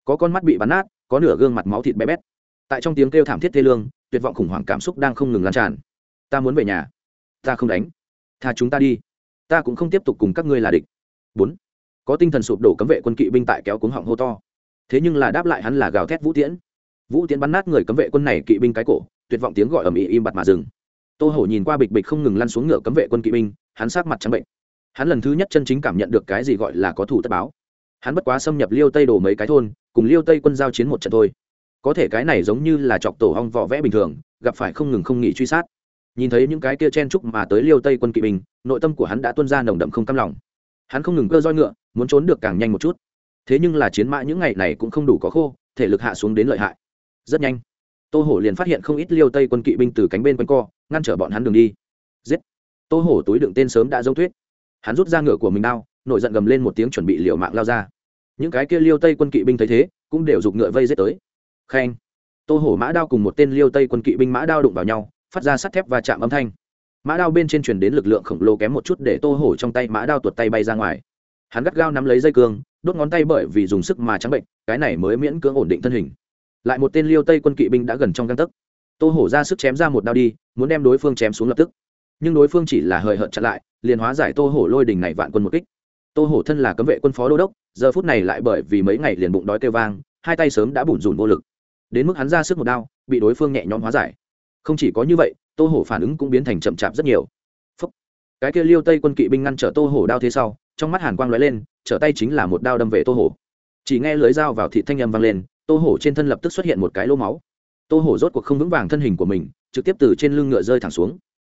Có con mắt bị bắn nát, có nửa gương mặt máu thịt bé bét. Tại trong tiếng kêu thảm thiết thê lương, tuyệt vọng khủng hoảng cảm xúc đang không ngừng lan tràn. Ta muốn về nhà. Ta không đánh tha chúng ta đi. Ta cũng không tiếp tục cùng các ngươi là địch. Bốn, có tinh thần sụp đổ cấm vệ quân kỵ binh tại kéo cuống họng hô to. Thế nhưng là đáp lại hắn là gào thét vũ tiễn. Vũ tiễn bắn nát người cấm vệ quân này kỵ binh cái cổ, tuyệt vọng tiếng gọi ầm ĩ im bặt mà dừng. Tô hổ nhìn qua bịch bịch không ngừng lăn xuống ngựa cấm vệ quân kỵ binh, hắn sát mặt trắng bệnh. Hắn lần thứ nhất chân chính cảm nhận được cái gì gọi là có thủ tất báo. Hắn bất quá xâm nhập liêu tây đổ mấy cái thôn, cùng liêu tây quân giao chiến một trận thôi. Có thể cái này giống như là chọc tổ hong vỏ vẽ bình thường, gặp phải không ngừng không nghỉ truy sát nhìn thấy những cái kia chen trúc mà tới liêu tây quân kỵ binh, nội tâm của hắn đã tuân ra nồng đậm không cam lòng. Hắn không ngừng cơ roi ngựa, muốn trốn được càng nhanh một chút. Thế nhưng là chiến mã những ngày này cũng không đủ có khô, thể lực hạ xuống đến lợi hại. Rất nhanh, tô hổ liền phát hiện không ít liêu tây quân kỵ binh từ cánh bên quanh co, ngăn trở bọn hắn đường đi. Giết! Tô hổ túi đựng tên sớm đã dấu thuyết hắn rút ra ngựa của mình đao, nổi giận gầm lên một tiếng chuẩn bị liệu mạng lao ra. Những cái kia liêu tây quân kỵ binh thấy thế, cũng đều giục ngựa vây giết tới. Khen! Tô hổ mã đao cùng một tên liêu tây quân kỵ binh mã đao đụng vào nhau phát ra sắt thép và chạm âm thanh. Mã đao bên trên truyền đến lực lượng khổng lồ kém một chút để tô hổ trong tay mã đao tuột tay bay ra ngoài. Hắn gắt gao nắm lấy dây cương, đốt ngón tay bởi vì dùng sức mà trắng bệnh, cái này mới miễn cưỡng ổn định thân hình. Lại một tên liêu tây quân kỵ binh đã gần trong găng tấc. Tô hổ ra sức chém ra một đao đi, muốn đem đối phương chém xuống lập tức. Nhưng đối phương chỉ là hời hợt chặn lại, liền hóa giải tô hổ lôi đình này vạn quân một kích. Tô hổ thân là cấm vệ quân phó đô đốc, giờ phút này lại bởi vì mấy ngày liền bụng đói kêu vang, hai tay sớm đã bủn rủn vô lực. Đến mức hắn ra sức một đao, bị đối phương nhẹ nhõm hóa giải không chỉ có như vậy, tô hổ phản ứng cũng biến thành chậm chạp rất nhiều. Phúc. cái kia liêu tây quân kỵ binh ngăn trở tô hổ đao thế sau, trong mắt hàn quang lóe lên, trở tay chính là một đao đâm về tô hổ. Chỉ nghe lưới dao vào thị thanh âm vang lên, tô hổ trên thân lập tức xuất hiện một cái lô máu. Tô hổ rốt cuộc không vững vàng thân hình của mình, trực tiếp từ trên lưng ngựa rơi thẳng xuống.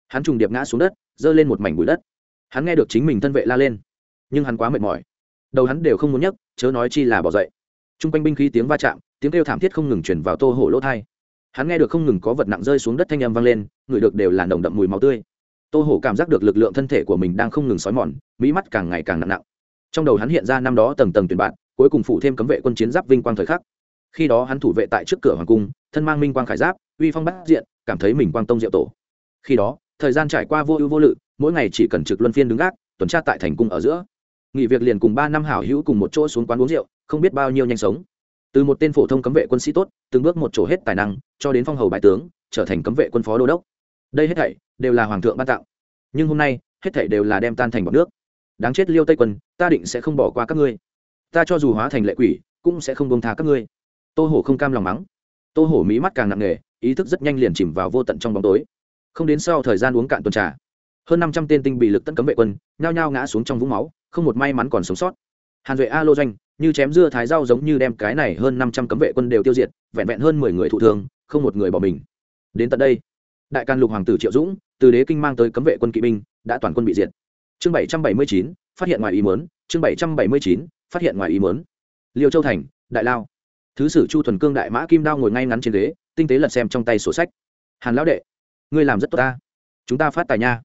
Hắn trùng điệp ngã xuống đất, giơ lên một mảnh bụi đất. Hắn nghe được chính mình thân vệ la lên, nhưng hắn quá mệt mỏi. Đầu hắn đều không muốn nhấc, chớ nói chi là bỏ dậy. T r u n g quanh binh khí tiếng va chạm, tiếng kêu thảm thiết không ngừng chuyển vào tô hổ lỗ thai hắn nghe được không ngừng có vật nặng rơi xuống đất thanh âm vang lên ngửi được đều là nồng đậm mùi máu tươi. Tô hổ cảm giác được lực lượng thân thể của mình đang không ngừng xói mòn, mỹ mắt càng ngày càng nặng nặng. Trong đầu hắn hiện ra năm đó tầng tầng tuyển bạn, cuối cùng phủ thêm cấm vệ quân chiến giáp vinh quang thời khắc. Khi đó hắn thủ vệ tại trước cửa hoàng cung, thân mang minh quang khải giáp, uy phong bắt diện, cảm thấy mình quang tông diệu tổ. Khi đó, thời gian trải qua vô ưu vô lự, mỗi ngày chỉ cần trực luân phiên đứng gác, tuần tra tại thành cung ở giữa. Nghỉ việc liền cùng ba năm hảo hữu cùng một chỗ xuống quán uống rượu, không biết bao nhiêu nhanh sống từ một tên phổ thông cấm vệ quân sĩ tốt, từng bước một chỗ hết tài năng, cho đến phong hầu bại tướng, trở thành cấm vệ quân phó đô đốc. Đây hết thảy đều là hoàng thượng ban tặng. Nhưng hôm nay, hết thảy đều là đem tan thành bọn nước. Đáng chết liêu tây quân, ta định sẽ không bỏ qua các ngươi. Ta cho dù hóa thành lệ quỷ, cũng sẽ không bông tha các ngươi. Tô hổ không cam lòng mắng. Tô hổ mỹ mắt càng nặng nề, ý thức rất nhanh liền chìm vào vô tận trong bóng tối. Không đến sau thời gian uống cạn tuần trà, hơn năm trăm tên tinh bị lực tấn cấm vệ quân, nhao nhao ngã xuống trong vũng máu, không một may mắn còn sống sót. Hàn duệ a lô doanh như chém dưa thái rau giống như đem cái này hơn năm trăm cấm vệ quân đều tiêu diệt, vẹn vẹn hơn mười người thụ thương, không một người bỏ mình. Đến tận đây, đại can lục hoàng tử triệu dũng, từ đế kinh mang tới cấm vệ quân kỵ binh, đã toàn quân bị diệt. Chương bảy trăm bảy mươi chín, phát hiện ngoài ý mớn chương bảy trăm bảy mươi chín, phát hiện ngoài ý mớn liêu châu thành, đại lao. Thứ sử chu thuần cương đại mã kim đao ngồi ngay ngắn trên ghế, tinh tế lật xem trong tay sổ sách. Hàn lão đệ, ngươi làm rất tốt ta. Chúng ta phát tài nha.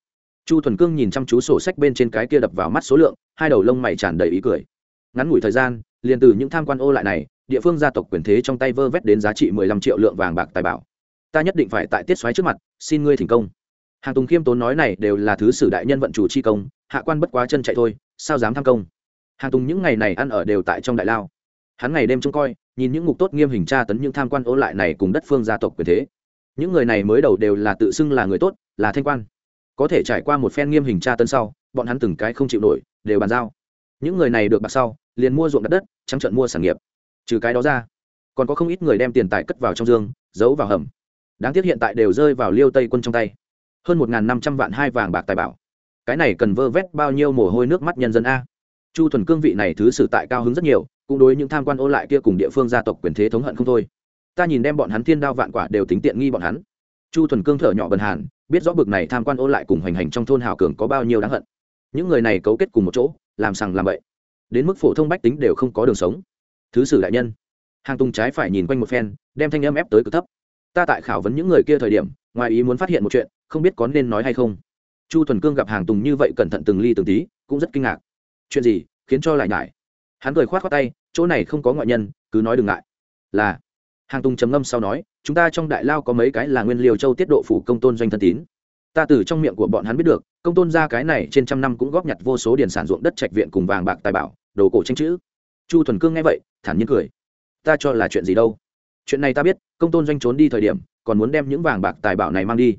Chu thuần cương nhìn chăm chú sổ sách bên trên cái kia đập vào mắt số lượng, hai đầu lông mày tràn đầy ý cười ngắn ngủi thời gian, liền từ những tham quan ô lại này, địa phương gia tộc quyền thế trong tay vơ vét đến giá trị mười lăm triệu lượng vàng bạc tài bảo. Ta nhất định phải tại tiết xoáy trước mặt, xin ngươi thành công. Hàng tùng khiêm tốn nói này đều là thứ sử đại nhân vận chủ chi công, hạ quan bất quá chân chạy thôi, sao dám tham công? Hàng tùng những ngày này ăn ở đều tại trong đại lao. Hắn ngày đêm trông coi, nhìn những ngục tốt nghiêm hình tra tấn những tham quan ô lại này cùng đất phương gia tộc quyền thế. Những người này mới đầu đều là tự xưng là người tốt, là thanh quan. Có thể trải qua một phen nghiêm hình tra tấn sau, bọn hắn từng cái không chịu nổi, đều bàn giao những người này được bạc sau, liền mua ruộng đất đất, trắng trận mua sản nghiệp. Trừ cái đó ra, còn có không ít người đem tiền tài cất vào trong dương, giấu vào hầm. Đáng tiếc hiện tại đều rơi vào liêu tây quân trong tay. Hơn một năm trăm vạn hai vàng bạc tài bảo. Cái này cần vơ vét bao nhiêu mồ hôi nước mắt nhân dân a. Chu thuần cương vị này thứ sử tại cao hứng rất nhiều, cũng đối những tham quan ô lại kia cùng địa phương gia tộc quyền thế thống hận không thôi. Ta nhìn đem bọn hắn thiên đao vạn quả đều tính tiện nghi bọn hắn. Chu thuần cương thở nhỏ bần hàn, biết rõ bực này tham quan ô lại cùng hoành hành trong thôn hào cường có bao nhiêu đáng hận. Những người này cấu kết cùng một chỗ làm sằng làm bậy. Đến mức phổ thông bách tính đều không có đường sống. Thứ sử đại nhân. Hàng tùng trái phải nhìn quanh một phen, đem thanh âm ép tới cực thấp. Ta tại khảo vấn những người kia thời điểm, ngoài ý muốn phát hiện một chuyện, không biết có nên nói hay không. Chu thuần cương gặp hàng tùng như vậy cẩn thận từng ly từng tí, cũng rất kinh ngạc. Chuyện gì? Khiến cho lại ngại hắn cười khoát khoát tay, chỗ này không có ngoại nhân, cứ nói đừng ngại. Là. Hàng tùng trầm ngâm sau nói, chúng ta trong đại lao có mấy cái là nguyên liều châu tiết độ phủ công tôn doanh thân tín ta từ trong miệng của bọn hắn biết được, công tôn gia cái này trên trăm năm cũng góp nhặt vô số điền sản ruộng đất trạch viện cùng vàng bạc tài bảo, đồ cổ tranh chữ. Chu thuần cương nghe vậy, thản nhiên cười. Ta cho là chuyện gì đâu? Chuyện này ta biết, công tôn doanh trốn đi thời điểm, còn muốn đem những vàng bạc tài bảo này mang đi.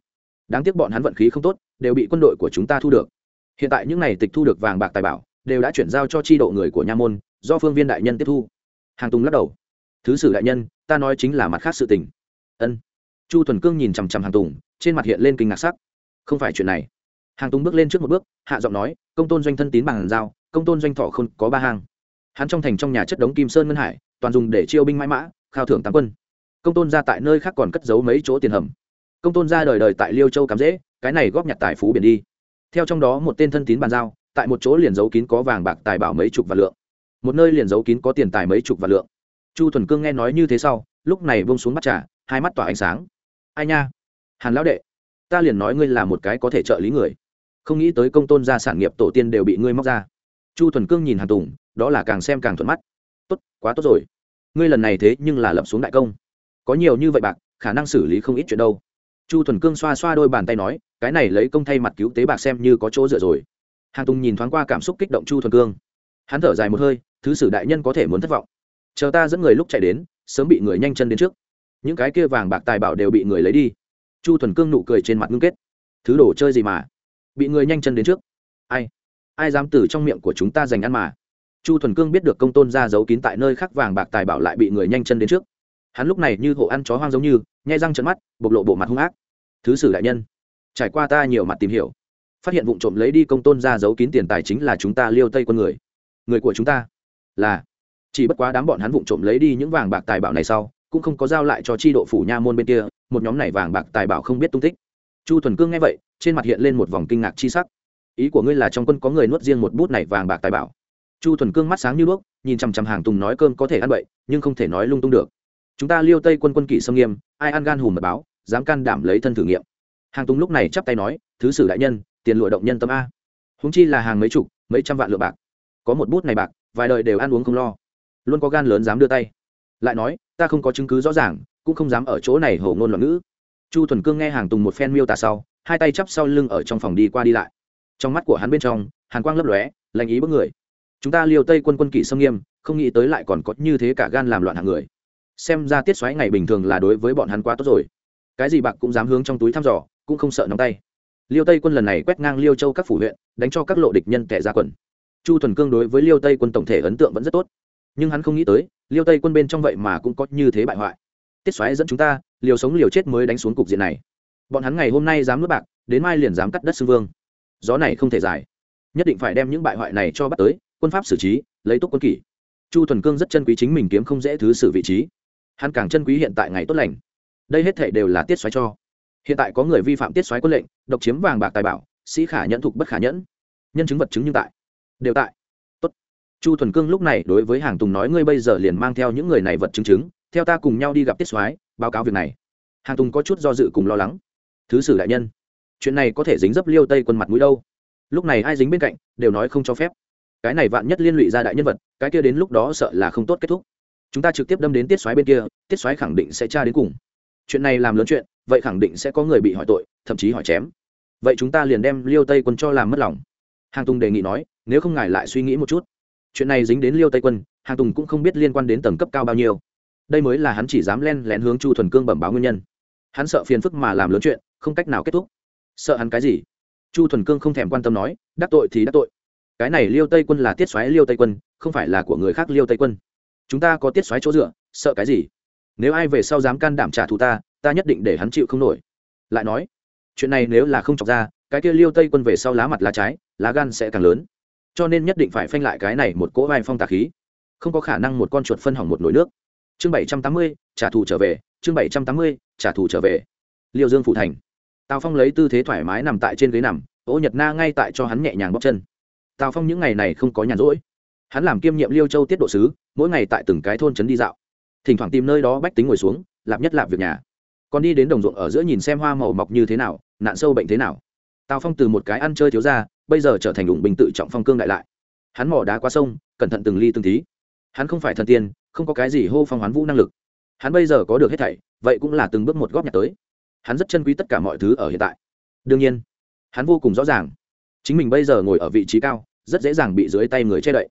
Đáng tiếc bọn hắn vận khí không tốt, đều bị quân đội của chúng ta thu được. Hiện tại những này tịch thu được vàng bạc tài bảo, đều đã chuyển giao cho tri độ người của nha môn, do phương viên đại nhân tiếp thu. Hàng tùng lắc đầu. Thứ sử đại nhân, ta nói chính là mặt khác sự tình. Ân. Chu thuần cương nhìn chằm chằm hàng tùng, trên mặt hiện lên kinh ngạc sắc không phải chuyện này. Hàng tùng bước lên trước một bước, hạ giọng nói, công tôn doanh thân tín bằng giao, công tôn doanh thọ không có ba hàng hắn trong thành trong nhà chất đống kim sơn ngân hải, toàn dùng để chiêu binh mãi mã, khao thưởng tám quân. Công tôn ra tại nơi khác còn cất giấu mấy chỗ tiền hầm. Công tôn ra đời đời tại liêu châu cắm dễ cái này góp nhặt tài phú biển đi. Theo trong đó một tên thân tín bàn giao, tại một chỗ liền giấu kín có vàng bạc tài bảo mấy chục vạn lượng. Một nơi liền giấu kín có tiền tài mấy chục vạn lượng. Chu thuần cương nghe nói như thế sau, lúc này bông xuống bắt trà, hai mắt tỏa ánh sáng. Ai nha? Hàn lão đệ ta liền nói ngươi là một cái có thể trợ lý người. Không nghĩ tới công tôn gia sản nghiệp tổ tiên đều bị ngươi móc ra. Chu thuần cương nhìn hàn tùng, đó là càng xem càng thuận mắt. Tốt, quá tốt rồi. Ngươi lần này thế nhưng là lập xuống đại công. Có nhiều như vậy bạc, khả năng xử lý không ít chuyện đâu. Chu thuần cương xoa xoa đôi bàn tay nói, cái này lấy công thay mặt cứu tế bạc xem như có chỗ dựa rồi. Hàn tùng nhìn thoáng qua cảm xúc kích động chu thuần cương. Hắn thở dài một hơi, thứ sử đại nhân có thể muốn thất vọng. Chờ ta dẫn người lúc chạy đến, sớm bị người nhanh chân đến trước. Những cái kia vàng bạc tài bảo đều bị người lấy đi chu thuần cương nụ cười trên mặt ngưng kết. Thứ đồ chơi gì mà? Bị người nhanh chân đến trước. Ai? Ai dám từ trong miệng của chúng ta giành ăn mà? Chu thuần cương biết được công tôn ra giấu kín tại nơi khác vàng bạc tài bảo lại bị người nhanh chân đến trước. Hắn lúc này như hộ ăn chó hoang giống như, nhai răng trận mắt, bộc lộ bộ mặt hung ác. Thứ sử đại nhân, trải qua ta nhiều mặt tìm hiểu, phát hiện vụ trộm lấy đi công tôn ra giấu kín tiền tài chính là chúng ta liêu tây quân người. Người của chúng ta là, chỉ bất quá đám bọn hắn vụ trộm lấy đi những vàng bạc tài bảo này sau, cũng không có giao lại cho tri độ phủ nha môn bên kia một nhóm này vàng bạc tài bảo không biết tung tích. Chu thuần cương nghe vậy, trên mặt hiện lên một vòng kinh ngạc chi sắc. Ý của ngươi là trong quân có người nuốt riêng một bút này vàng bạc tài bảo? Chu thuần cương mắt sáng như đuốc, nhìn chằm chằm hàng tùng nói cơm có thể ăn bậy nhưng không thể nói lung tung được. Chúng ta liêu tây quân quân kỵ sâm nghiêm, ai ăn gan hùm mật báo, dám can đảm lấy thân thử nghiệm. Hàng tùng lúc này chắp tay nói, thứ sử đại nhân, tiền lụa động nhân tâm a. Húng chi là hàng mấy chục, mấy trăm vạn lượng bạc. Có một bút này bạc, vài đời đều ăn uống không lo. Luôn có gan lớn dám đưa tay. Lại nói, ta không có chứng cứ rõ ràng cũng không dám ở chỗ này hổ ngôn loạn ngữ. Chu thuần cương nghe hàng tùng một phen miêu tả sau, hai tay chắp sau lưng ở trong phòng đi qua đi lại. Trong mắt của hắn bên trong, hàn quang lấp lóe lành ý bức người. Chúng ta liều tây quân quân kỷ xâm nghiêm, không nghĩ tới lại còn có như thế cả gan làm loạn hàng người. Xem ra tiết xoáy ngày bình thường là đối với bọn hắn quá tốt rồi. Cái gì bạc cũng dám hướng trong túi thăm dò, cũng không sợ nóng tay. Liêu tây quân lần này quét ngang liêu châu các phủ huyện, đánh cho các lộ địch nhân tệ ra quần. Chu thuần cương đối với liêu tây quân tổng thể ấn tượng vẫn rất tốt. Nhưng hắn không nghĩ tới, liêu tây quân bên trong vậy mà cũng có như thế bại hoại tiết xoáy dẫn chúng ta, liều sống liều chết mới đánh xuống cục diện này. Bọn hắn ngày hôm nay dám nuốt bạc, đến mai liền dám cắt đất xưng vương. Gió này không thể dài. Nhất định phải đem những bại hoại này cho bắt tới, quân pháp xử trí, lấy tốt quân kỷ. Chu thuần cương rất chân quý chính mình kiếm không dễ thứ xử vị trí. Hắn càng chân quý hiện tại ngày tốt lành. Đây hết thể đều là tiết xoáy cho. Hiện tại có người vi phạm tiết xoáy quân lệnh, độc chiếm vàng bạc tài bảo, sĩ khả nhẫn thục bất khả nhẫn. Nhân chứng vật chứng như tại. Đều tại. Tốt. chu thuần cương lúc này đối với hàng tùng nói, ngươi bây giờ liền mang theo những người này vật chứng chứng theo ta cùng nhau đi gặp tiết soái, báo cáo việc này. Hàng tùng có chút do dự cùng lo lắng. Thứ sử đại nhân, chuyện này có thể dính dấp liêu tây quân mặt mũi đâu? Lúc này ai dính bên cạnh, đều nói không cho phép. Cái này vạn nhất liên lụy ra đại nhân vật, cái kia đến lúc đó sợ là không tốt kết thúc. Chúng ta trực tiếp đâm đến tiết soái bên kia, tiết soái khẳng định sẽ tra đến cùng. Chuyện này làm lớn chuyện, vậy khẳng định sẽ có người bị hỏi tội, thậm chí hỏi chém. Vậy chúng ta liền đem liêu tây quân cho làm mất lòng. Hàng tùng đề nghị nói, nếu không ngài lại suy nghĩ một chút. Chuyện này dính đến liêu tây quân, hàng tùng cũng không biết liên quan đến tầng cấp cao bao nhiêu đây mới là hắn chỉ dám len lén hướng chu thuần cương bẩm báo nguyên nhân. Hắn sợ phiền phức mà làm lớn chuyện, không cách nào kết thúc. Sợ hắn cái gì? Chu thuần cương không thèm quan tâm nói, đắc tội thì đắc tội. Cái này liêu tây quân là tiết xoáy liêu tây quân, không phải là của người khác liêu tây quân. Chúng ta có tiết xoáy chỗ dựa, sợ cái gì? Nếu ai về sau dám can đảm trả thù ta ta nhất định để hắn chịu không nổi. Lại nói, chuyện này nếu là không chọc ra, cái kia liêu tây quân về sau lá mặt lá trái, lá gan sẽ càng lớn. Cho nên nhất định phải phanh lại cái này một cỗ vai phong tà khí. Không có khả năng một con chuột phân hỏng một nồi nước chương bảy trăm tám mươi, trả thù trở về, chương bảy trăm tám mươi, trả thù trở về. Liêu dương phủ thành. Tào phong lấy tư thế thoải mái nằm tại trên ghế nằm, ô nhật na ngay tại cho hắn nhẹ nhàng bóc chân. Tào phong những ngày này không có nhàn rỗi. Hắn làm kiêm nhiệm liêu châu tiết độ sứ, mỗi ngày tại từng cái thôn trấn đi dạo. Thỉnh thoảng tìm nơi đó bách tính ngồi xuống, lạp nhất lạp việc nhà. Còn đi đến đồng ruộng ở giữa nhìn xem hoa màu mọc như thế nào, nạn sâu bệnh thế nào. Tào phong từ một cái ăn chơi thiếu ra, bây giờ trở thành đụng bình tự trọng phong cương đại lại. Hắn mỏ đá qua sông, cẩn thận từng ly từng tí. Hắn không phải thần tiên không có cái gì hô phong hoán vũ năng lực. Hắn bây giờ có được hết thảy, vậy cũng là từng bước một góp nhặt tới. Hắn rất chân quý tất cả mọi thứ ở hiện tại. Đương nhiên, hắn vô cùng rõ ràng. Chính mình bây giờ ngồi ở vị trí cao, rất dễ dàng bị dưới tay người che đậy.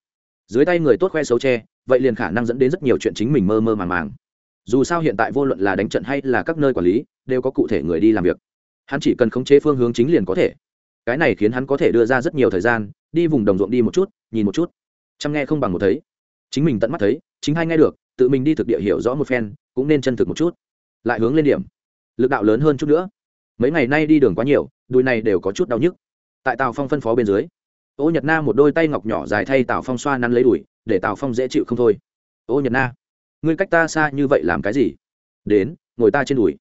Dưới tay người tốt khoe xấu che, vậy liền khả năng dẫn đến rất nhiều chuyện chính mình mơ mơ màng màng. Dù sao hiện tại vô luận là đánh trận hay là các nơi quản lý, đều có cụ thể người đi làm việc. Hắn chỉ cần khống chế phương hướng chính liền có thể. Cái này khiến hắn có thể đưa ra rất nhiều thời gian, đi vùng đồng ruộng đi một chút, nhìn một chút. Chăm nghe không bằng một thấy. Chính mình tận mắt thấy chính hay nghe được, tự mình đi thực địa hiểu rõ một phen, cũng nên chân thực một chút. Lại hướng lên điểm. Lực đạo lớn hơn chút nữa. Mấy ngày nay đi đường quá nhiều, đùi này đều có chút đau nhức. Tại tàu phong phân phó bên dưới, ô nhật na một đôi tay ngọc nhỏ dài thay tào phong xoa nắn lấy đùi, để tào phong dễ chịu không thôi. Ô nhật na, ngươi cách ta xa như vậy làm cái gì? Đến, ngồi ta trên đùi.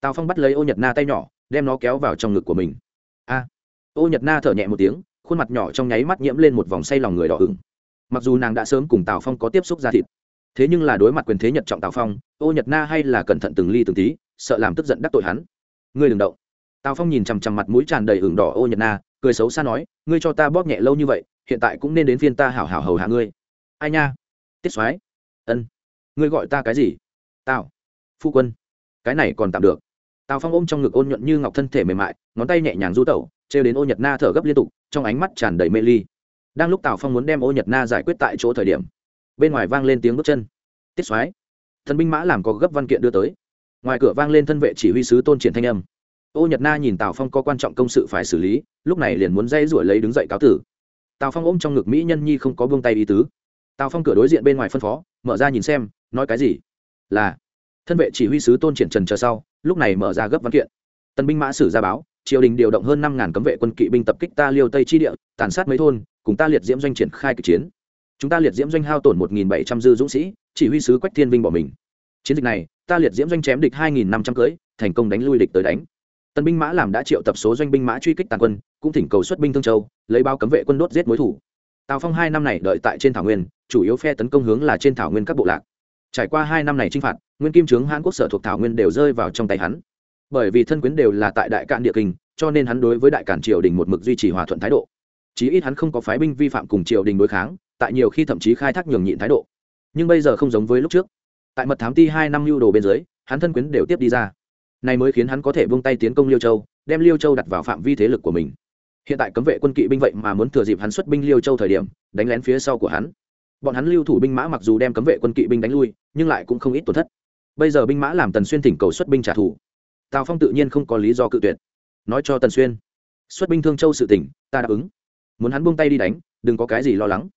Tào phong bắt lấy ô nhật na tay nhỏ, đem nó kéo vào trong ngực của mình. A. Ô nhật na thở nhẹ một tiếng, khuôn mặt nhỏ trong nháy mắt nhiễm lên một vòng say lòng người đỏ ửng. Mặc dù nàng đã sớm cùng tào phong có tiếp xúc ra thịt thế nhưng là đối mặt quyền thế nhật trọng tào phong, ô nhật na hay là cẩn thận từng ly từng tí, sợ làm tức giận đắc tội hắn. Ngươi đừng động. Tào phong nhìn chằm chằm mặt mũi tràn đầy hưởng đỏ ô nhật na, cười xấu xa nói, ngươi cho ta bóp nhẹ lâu như vậy, hiện tại cũng nên đến phiên ta hảo hảo hầu hạ ngươi. Ai nha? Tiết soái. Ân. Ngươi gọi ta cái gì? Tào. Phu quân. Cái này còn tạm được. Tào phong ôm trong ngực ôn nhuận như ngọc thân thể mềm mại, ngón tay nhẹ nhàng du tẩu, trêu đến ô nhật na thở gấp liên tục, trong ánh mắt tràn đầy mê ly. Đang lúc tào phong muốn đem ô nhật na giải quyết tại chỗ thời điểm bên ngoài vang lên tiếng bước chân. Tiết soái, thần binh mã làm có gấp văn kiện đưa tới. Ngoài cửa vang lên thân vệ chỉ huy sứ tôn triển thanh âm. Ô nhật na nhìn tào phong có quan trọng công sự phải xử lý, lúc này liền muốn dây rủi lấy đứng dậy cáo tử. Tào phong ôm trong ngực mỹ nhân nhi không có buông tay ý tứ. Tào phong cửa đối diện bên ngoài phân phó, mở ra nhìn xem, nói cái gì? Là, thân vệ chỉ huy sứ tôn triển trần chờ sau, lúc này mở ra gấp văn kiện. Tân binh mã sử ra báo, triều đình điều động hơn năm ngàn cấm vệ quân kỵ binh tập kích ta liêu tây chi địa, tàn sát mấy thôn, cùng ta liệt diễm doanh triển khai kịch chiến chúng ta liệt diễm doanh hao tổn một nghìn bảy trăm dư dũng sĩ, chỉ huy sứ quách thiên vinh bỏ mình. Chiến dịch này, ta liệt diễm doanh chém địch hai nghìn năm trăm cưỡi thành công đánh lui địch tới đánh. Tân binh mã làm đã triệu tập số doanh binh mã truy kích tàn quân, cũng thỉnh cầu xuất binh thương châu, lấy bao cấm vệ quân đốt giết mối thủ. Tào phong hai năm này đợi tại trên thảo nguyên, chủ yếu phe tấn công hướng là trên thảo nguyên các bộ lạc. Trải qua hai năm này chinh phạt, nguyên kim trướng hãn quốc sở thuộc thảo nguyên đều rơi vào trong tay hắn. Bởi vì thân quyến đều là tại đại cạn địa kinh cho nên hắn đối với đại cản triều đình một mực duy trì hòa thuận thái độ. Chí ít hắn không có phái binh vi phạm cùng triều đình đối kháng tại nhiều khi thậm chí khai thác nhường nhịn thái độ. Nhưng bây giờ không giống với lúc trước. Tại mật thám ti hai năm lưu đồ bên dưới, hắn thân quyến đều tiếp đi ra. Này mới khiến hắn có thể vung tay tiến công liêu châu, đem liêu châu đặt vào phạm vi thế lực của mình. Hiện tại cấm vệ quân kỵ binh vậy mà muốn thừa dịp hắn xuất binh liêu châu thời điểm, đánh lén phía sau của hắn. Bọn hắn lưu thủ binh mã mặc dù đem cấm vệ quân kỵ binh đánh lui, nhưng lại cũng không ít tổn thất. Bây giờ binh mã làm tần xuyên thỉnh cầu xuất binh trả thù. Tào phong tự nhiên không có lý do cự tuyệt. Nói cho tần xuyên, xuất binh thương châu sự tỉnh, ta đáp ứng. Muốn hắn buông tay đi đánh, đừng có cái gì lo lắng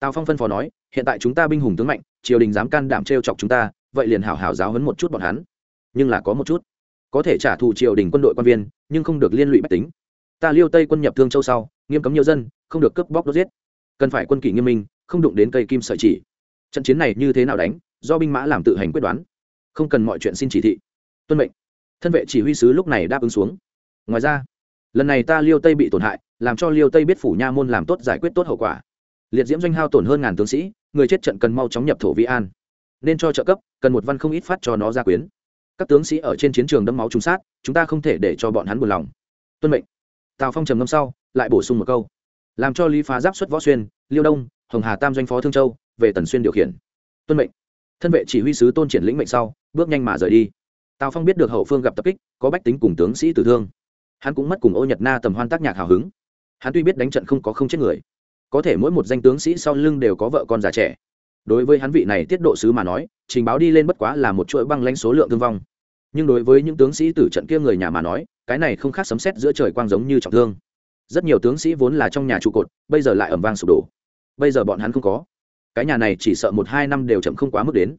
tào phong phân phó nói, hiện tại chúng ta binh hùng tướng mạnh, triều đình dám can đảm t chọc chúng ta, vậy liền hảo hảo giáo hấn một chút bọn hắn. Nhưng là có một chút, có thể trả thù triều đình quân đội quan viên, nhưng không được liên lụy bách tính. Ta liêu tây quân nhập thương châu sau, nghiêm cấm nhiều dân, không được cướp bóc đốt giết. Cần phải quân kỷ nghiêm minh, không đụng đến cây kim sợi chỉ. Trận chiến này như thế nào đánh, do binh mã làm tự hành quyết đoán. Không cần mọi chuyện xin chỉ thị. Tuân mệnh. Thân vệ chỉ huy sứ lúc này đáp ứng xuống. Ngoài ra, lần này ta liêu tây bị tổn hại, làm cho liêu tây biết phủ nha môn làm tốt giải quyết tốt hậu quả liệt diễm doanh hao tổn hơn ngàn tướng sĩ, người chết trận cần mau chóng nhập thổ Vi an. Nên cho trợ cấp, cần một văn không ít phát cho nó ra quyến. Các tướng sĩ ở trên chiến trường đẫm máu trúng sát, chúng ta không thể để cho bọn hắn buồn lòng. Tuân mệnh. Tào phong trầm ngâm sau, lại bổ sung một câu. Làm cho lý phá giáp xuất võ xuyên, liêu đông, hồng hà tam doanh phó thương châu, về tần xuyên điều khiển. Tuân mệnh. Thân vệ chỉ huy sứ tôn triển lĩnh mệnh sau, bước nhanh mà rời đi. Tào phong biết được hậu phương gặp tập kích, có bách tính cùng tướng sĩ tử thương. Hắn cũng mất cùng ô nhật na tầm hoan tác nhạc hào hứng. Hắn tuy biết đánh trận không có không chết người có thể mỗi một danh tướng sĩ sau lưng đều có vợ con già trẻ. Đối với hắn vị này tiết độ sứ mà nói, trình báo đi lên bất quá là một chuỗi băng lãnh số lượng thương vong. Nhưng đối với những tướng sĩ tử trận kia người nhà mà nói, cái này không khác sấm xét giữa trời quang giống như trọng thương. Rất nhiều tướng sĩ vốn là trong nhà trụ cột, bây giờ lại ẩm vang sụp đổ. Bây giờ bọn hắn không có. Cái nhà này chỉ sợ một hai năm đều chậm không quá mức đến.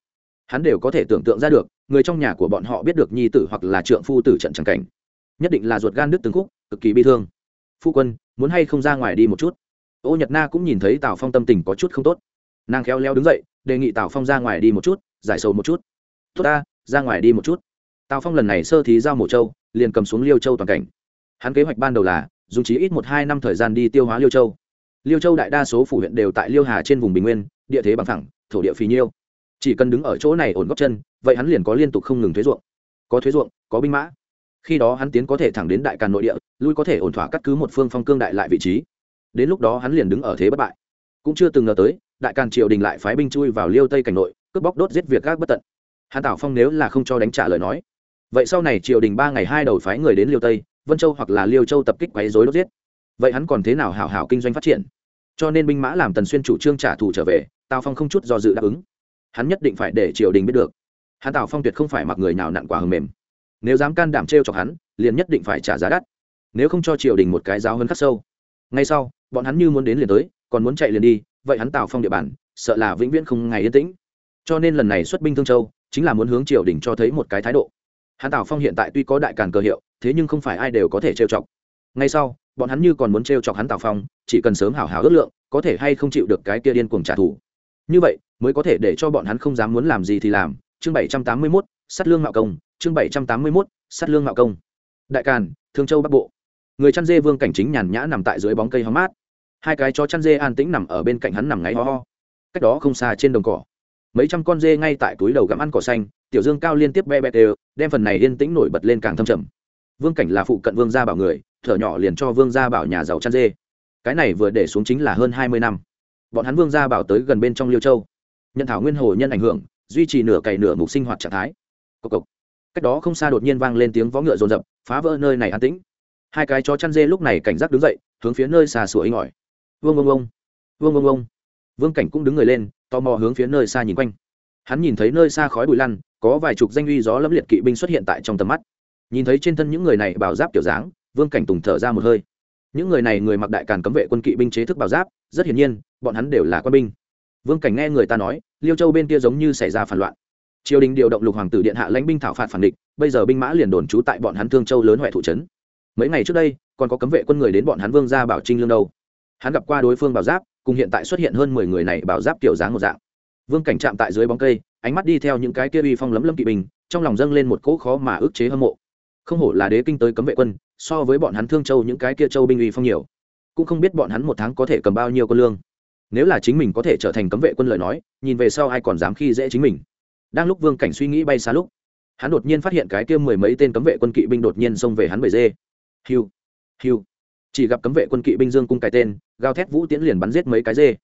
Hắn đều có thể tưởng tượng ra được, người trong nhà của bọn họ biết được nhi tử hoặc là trượng phu tử trận trắng cảnh. Nhất định là ruột gan đứt từng khúc, cực kỳ bi thương. Phu quân, muốn hay không ra ngoài đi một chút? Ô nhật na cũng nhìn thấy tào phong tâm tình có chút không tốt. Nàng khéo leo đứng dậy, đề nghị tào phong ra ngoài đi một chút, giải sầu một chút. Tốt ta, ra ngoài đi một chút. Tào phong lần này sơ thí giao mổ châu liền cầm xuống liêu châu toàn cảnh. Hắn kế hoạch ban đầu là, dùng chí ít một hai năm thời gian đi tiêu hóa liêu châu. Liêu châu đại đa số phủ huyện đều tại liêu hà trên vùng bình nguyên, địa thế bằng thẳng thổ địa phì nhiêu. Chỉ cần đứng ở chỗ này ổn góc chân, vậy hắn liền có liên tục không ngừng thuế ruộng. Có thuế ruộng, có binh mã. Khi đó hắn tiến có thể thẳng đến đại càn nội địa, lui có thể ổn thỏa cắt cứ một phương phong cương đại lại vị trí đến lúc đó hắn liền đứng ở thế bất bại. Cũng chưa từng ngờ tới, đại càn triều đình lại phái binh chui vào liêu tây cảnh nội, cướp bóc đốt giết việc gác bất tận. Hắn tảo phong nếu là không cho đánh trả lời nói, vậy sau này triều đình ba ngày hai đầu phái người đến liêu tây, vân châu hoặc là liêu châu tập kích quấy dối đốt giết. Vậy hắn còn thế nào hảo hảo kinh doanh phát triển? Cho nên binh mã làm tần xuyên chủ trương trả thù trở về, tào phong không chút do dự đáp ứng. Hắn nhất định phải để triều đình biết được. Hắn tào phong tuyệt không phải mặc người nào nặn quả hầm mềm. Nếu dám can đảm t chọc hắn, liền nhất định phải trả giá đắt. Nếu không cho triều đình một cái giáo hơn khắc sâu ngay sau, bọn hắn như muốn đến liền tới, còn muốn chạy liền đi, vậy hắn tào phong địa bàn, sợ là vĩnh viễn không ngày yên tĩnh. Cho nên lần này xuất binh thương châu, chính là muốn hướng triều đình cho thấy một cái thái độ. Hắn tào phong hiện tại tuy có đại càn cờ hiệu, thế nhưng không phải ai đều có thể trêu chọc. Ngay sau, bọn hắn như còn muốn trêu chọc hắn tào phong, chỉ cần sớm hảo hảo ước lượng, có thể hay không chịu được cái kia điên cuồng trả thù. Như vậy, mới có thể để cho bọn hắn không dám muốn làm gì thì làm. Chương bảy trăm tám mươi lương mạo công, chương bảy trăm tám mươi lương mạo công. Đại càn, thương châu bắc bộ người chăn dê vương cảnh chính nhàn nhã nằm tại dưới bóng cây hóng mát. Hai cái chó chăn dê an tĩnh nằm ở bên cạnh hắn nằm ngáy ho ho. Cách đó không xa trên đồng cỏ. Mấy trăm con dê ngay tại túi đầu gặm ăn cỏ xanh, tiểu dương cao liên tiếp be be đều, đem phần này yên tĩnh nổi bật lên càng thâm trầm. Vương cảnh là phụ cận vương gia bảo người, thở nhỏ liền cho vương gia bảo nhà giàu chăn dê. Cái này vừa để xuống chính là hơn hai mươi năm. Bọn hắn vương gia bảo tới gần bên trong liêu châu. Nhận thảo nguyên hồ nhân ảnh hưởng, duy trì nửa cày nửa mục sinh hoạt trạng thái. Cộc cộc. Cách đó không xa đột nhiên vang lên tiếng vó ngựa rồn rập phá vỡ nơi này an tĩnh hai cái chó chăn dê lúc này cảnh giác đứng dậy, hướng phía nơi xa sủa inh ỏi. Vương vương ông vương vương ông vương cảnh cũng đứng người lên, tò mò hướng phía nơi xa nhìn quanh. Hắn nhìn thấy nơi xa khói bụi lăn, có vài chục danh uy gió lâm liệt kỵ binh xuất hiện tại trong tầm mắt. Nhìn thấy trên thân những người này bảo giáp kiểu dáng, vương cảnh tùng thở ra một hơi. Những người này người mặc đại càn cấm vệ quân kỵ binh chế thức bảo giáp, rất hiển nhiên, bọn hắn đều là quân binh. Vương cảnh nghe người ta nói, liêu châu bên kia giống như xảy ra phản loạn. Triều đình điều động lục hoàng tử điện hạ lãnh binh thảo phạt phản địch, bây giờ binh mã liền đồn trú tại bọn hắn thương châu lớn huệ thủ trấn mấy ngày trước đây, còn có cấm vệ quân người đến bọn hắn vương ra bảo trinh lương đâu. Hắn gặp qua đối phương bảo giáp, cùng hiện tại xuất hiện hơn mười người này bảo giáp kiểu dáng một dạng. Vương cảnh chạm tại dưới bóng cây, ánh mắt đi theo những cái kia uy phong lấm lấm kỵ binh, trong lòng dâng lên một cỗ khó mà ức chế hâm mộ. Không hổ là đế kinh tới cấm vệ quân, so với bọn hắn thương châu những cái kia châu binh uy phong nhiều. Cũng không biết bọn hắn một tháng có thể cầm bao nhiêu con lương. Nếu là chính mình có thể trở thành cấm vệ quân lời nói, nhìn về sau ai còn dám khi dễ chính mình. Đang lúc vương cảnh suy nghĩ bay xa lúc, hắn đột nhiên phát hiện cái kia mười mấy tên cấm vệ quân kỵ binh đột nhiên xông về hắn bầy dê hiu. Hiu. Chỉ gặp cấm vệ quân kỵ binh dương cung cái tên, gào thét vũ tiễn liền bắn giết mấy cái dê.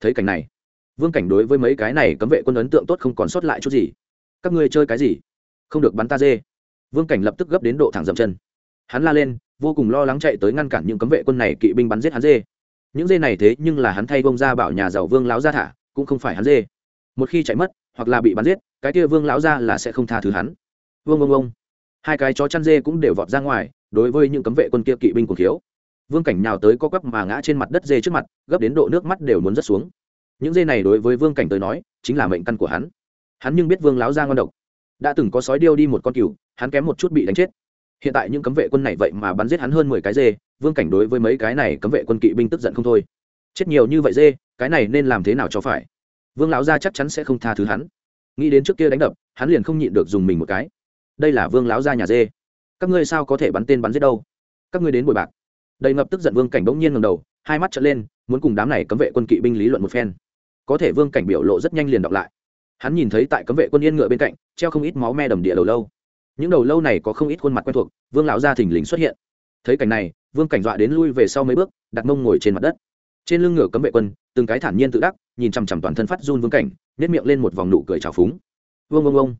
Thấy cảnh này, vương cảnh đối với mấy cái này cấm vệ quân ấn tượng tốt không còn sót lại chút gì. Các ngươi chơi cái gì? Không được bắn ta dê. Vương cảnh lập tức gấp đến độ thẳng dậm chân. Hắn la lên, vô cùng lo lắng chạy tới ngăn cản những cấm vệ quân này kỵ binh bắn giết hắn dê. Những dê này thế nhưng là hắn thay bông ra bảo nhà giàu vương láo ra thả, cũng không phải hắn dê. Một khi chạy mất, hoặc là bị bắn giết, cái kia vương lão ra là sẽ không tha thứ hắn. Vương ông ông hai cái chó chăn dê cũng đều vọt ra ngoài đối với những cấm vệ quân kia kỵ binh cùng thiếu vương cảnh nhào tới co quắp mà ngã trên mặt đất dê trước mặt, gấp đến độ nước mắt đều muốn rớt xuống. Những dê này đối với vương cảnh tới nói, chính là mệnh căn của hắn. Hắn nhưng biết vương láo ra ngon độc. Đã từng có sói điêu đi một con cừu, hắn kém một chút bị đánh chết. Hiện tại những cấm vệ quân này vậy mà bắn giết hắn hơn mười cái dê, vương cảnh đối với mấy cái này cấm vệ quân kỵ binh tức giận không thôi. Chết nhiều như vậy dê, cái này nên làm thế nào cho phải? Vương lão gia chắc chắn sẽ không tha thứ hắn. Nghĩ đến trước kia đánh đập, hắn liền không nhịn được dùng mình một cái. Đây là vương lão gia nhà dê các ngươi sao có thể bắn tên bắn giết đâu? Các ngươi đến bồi bạc. Đầy ngập tức giận vương cảnh bỗng nhiên ngầm đầu, hai mắt trở lên, muốn cùng đám này cấm vệ quân kỵ binh lý luận một phen. Có thể vương cảnh biểu lộ rất nhanh liền đọc lại. Hắn nhìn thấy tại cấm vệ quân yên ngựa bên cạnh, treo không ít máu me đầm địa đầu lâu. Những đầu lâu này có không ít khuôn mặt quen thuộc, vương lão gia thình lình xuất hiện. Thấy cảnh này, vương cảnh dọa đến lui về sau mấy bước, đặt mông ngồi trên mặt đất. Trên lưng ngựa cấm vệ quân, từng cái thản nhiên tự đắc, nhìn chằm chằm toàn thân phát run vương cảnh nếp miệng lên một vòng nụ cười trào phúng. Vương ông ông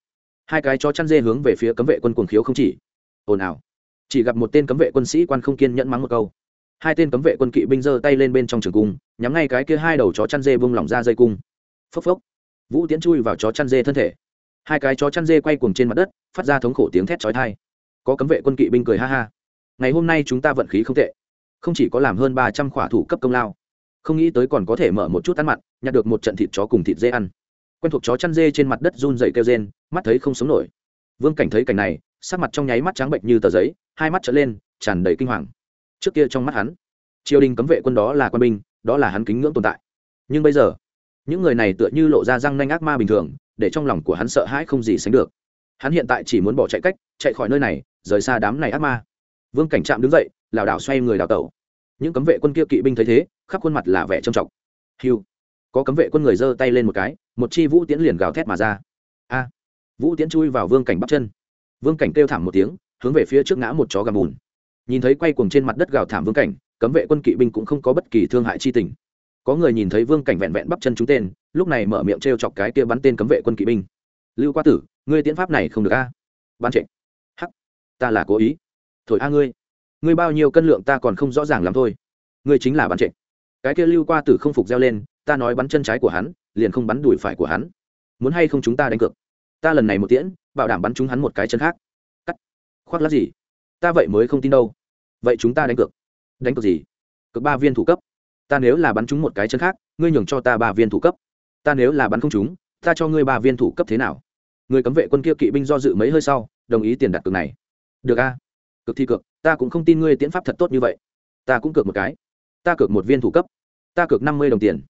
hai cái cho chăn dê hướng về phía cấm vệ quân cuồng khiếu không chỉ ồn ào. Chỉ gặp một tên cấm vệ quân sĩ quan không kiên nhẫn mắng một câu. Hai tên cấm vệ quân kỵ binh giơ tay lên bên trong trường cung, nhắm ngay cái kia hai đầu chó chăn dê bung lỏng ra dây cung. Phốc phốc. Vũ tiến chui vào chó chăn dê thân thể. Hai cái chó chăn dê quay cuồng trên mặt đất, phát ra thống khổ tiếng thét chói thai có cấm vệ quân kỵ binh cười ha ha. Ngày hôm nay chúng ta vận khí không tệ. Không chỉ có làm hơn ba trăm khỏa thủ cấp công lao. Không nghĩ tới còn có thể mở một chút ăn mặn, nhặt được một trận thịt chó cùng thịt dê ăn. Quen thuộc chó chăn dê trên mặt đất run dày kêu rên, mắt thấy không sống nổi. Vương cảnh thấy cảnh này sắc mặt trong nháy mắt trắng bệnh như tờ giấy, hai mắt trở lên, tràn đầy kinh hoàng. Trước kia trong mắt hắn, triều đình cấm vệ quân đó là quân binh, đó là hắn kính ngưỡng tồn tại. Nhưng bây giờ, những người này tựa như lộ ra răng nanh ác ma bình thường, để trong lòng của hắn sợ hãi không gì sánh được. Hắn hiện tại chỉ muốn bỏ chạy cách, chạy khỏi nơi này, rời xa đám này ác ma. Vương cảnh trạm đứng dậy, lảo đảo xoay người đào tẩu. Những cấm vệ quân kia kỵ binh thấy thế, khắp khuôn mặt là vẻ trầm trọng. Hiu có cấm vệ quân người giơ tay lên một cái, một chi vũ tiễn liền gào thét mà ra. A. Vũ tiễn chui vào vương cảnh bắp chân vương cảnh kêu thảm một tiếng, hướng về phía trước ngã một chó gầm bùn nhìn thấy quay cuồng trên mặt đất gào thảm vương cảnh, cấm vệ quân kỵ binh cũng không có bất kỳ thương hại chi tình. Có người nhìn thấy vương cảnh vẹn vẹn bắp chân chúng tên, lúc này mở miệng t r e o chọc cái kia bắn tên cấm vệ quân kỵ binh. Lưu qua tử, ngươi tiến pháp này không được a? À? bắn trịnh hắc, ta là cố ý. Thổi a ngươi. Ngươi bao nhiêu cân lượng ta còn không rõ ràng lắm thôi. Ngươi chính là bắn trịnh cái kia lưu qua tử không phục reo lên, ta nói bắn chân trái của hắn, liền không bắn đùi phải của hắn. Muốn hay không chúng ta đánh cược? Ta lần này một tiễn bảo đảm bắn chúng hắn một cái chân khác. Cắt. Khoác lát gì? Ta vậy mới không tin đâu. Vậy chúng ta đánh cược. Đánh cược gì? Cược ba viên thủ cấp. Ta nếu là bắn chúng một cái chân khác, ngươi nhường cho ta ba viên thủ cấp. Ta nếu là bắn không chúng, ta cho ngươi ba viên thủ cấp thế nào? Người cấm vệ quân kia kỵ binh do dự mấy hơi sau, đồng ý tiền đặt cược này. Được a. Cực thi cược, ta cũng không tin ngươi tiễn pháp thật tốt như vậy. Ta cũng cược một cái. Ta cược một viên thủ cấp. Ta cược năm mươi đồng tiền.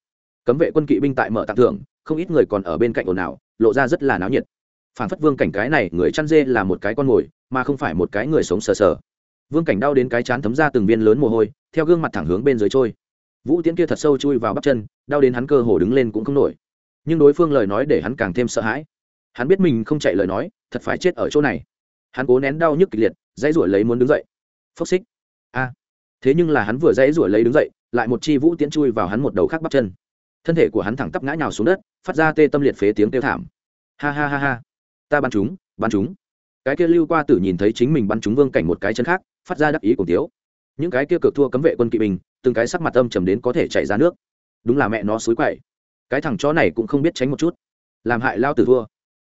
Cấm vệ quân kỵ binh tại mở tặng thưởng, không ít người còn ở bên cạnh ồn ào, lộ ra rất là náo nhiệt phản phất vương cảnh cái này người chăn dê là một cái con mồi, mà không phải một cái người sống sờ sờ. Vương cảnh đau đến cái chán thấm ra từng viên lớn mồ hôi, theo gương mặt thẳng hướng bên dưới trôi. Vũ tiễn kia thật sâu chui vào bắp chân, đau đến hắn cơ hồ đứng lên cũng không nổi. Nhưng đối phương lời nói để hắn càng thêm sợ hãi. Hắn biết mình không chạy lời nói, thật phải chết ở chỗ này. Hắn cố nén đau nhức kịch liệt, dãy ruổi lấy muốn đứng dậy. Phốc xích. A. Thế nhưng là hắn vừa dãy ruổi lấy đứng dậy, lại một chi vũ tiễn chui vào hắn một đầu khác bắp chân. Thân thể của hắn thẳng tắp ngã nhào xuống đất, phát ra tê tâm liệt phế tiếng kêu thảm. Ha ha ha ha ta bắn chúng bắn chúng. Cái kia lưu qua tử nhìn thấy chính mình bắn chúng vương cảnh một cái chân khác, phát ra đắc ý cùng tiếu. Những cái kia cược thua cấm vệ quân kỵ binh, từng cái sắc mặt âm trầm đến có thể chảy ra nước. Đúng là mẹ nó xối quậy. Cái thằng chó này cũng không biết tránh một chút. Làm hại lao tử thua.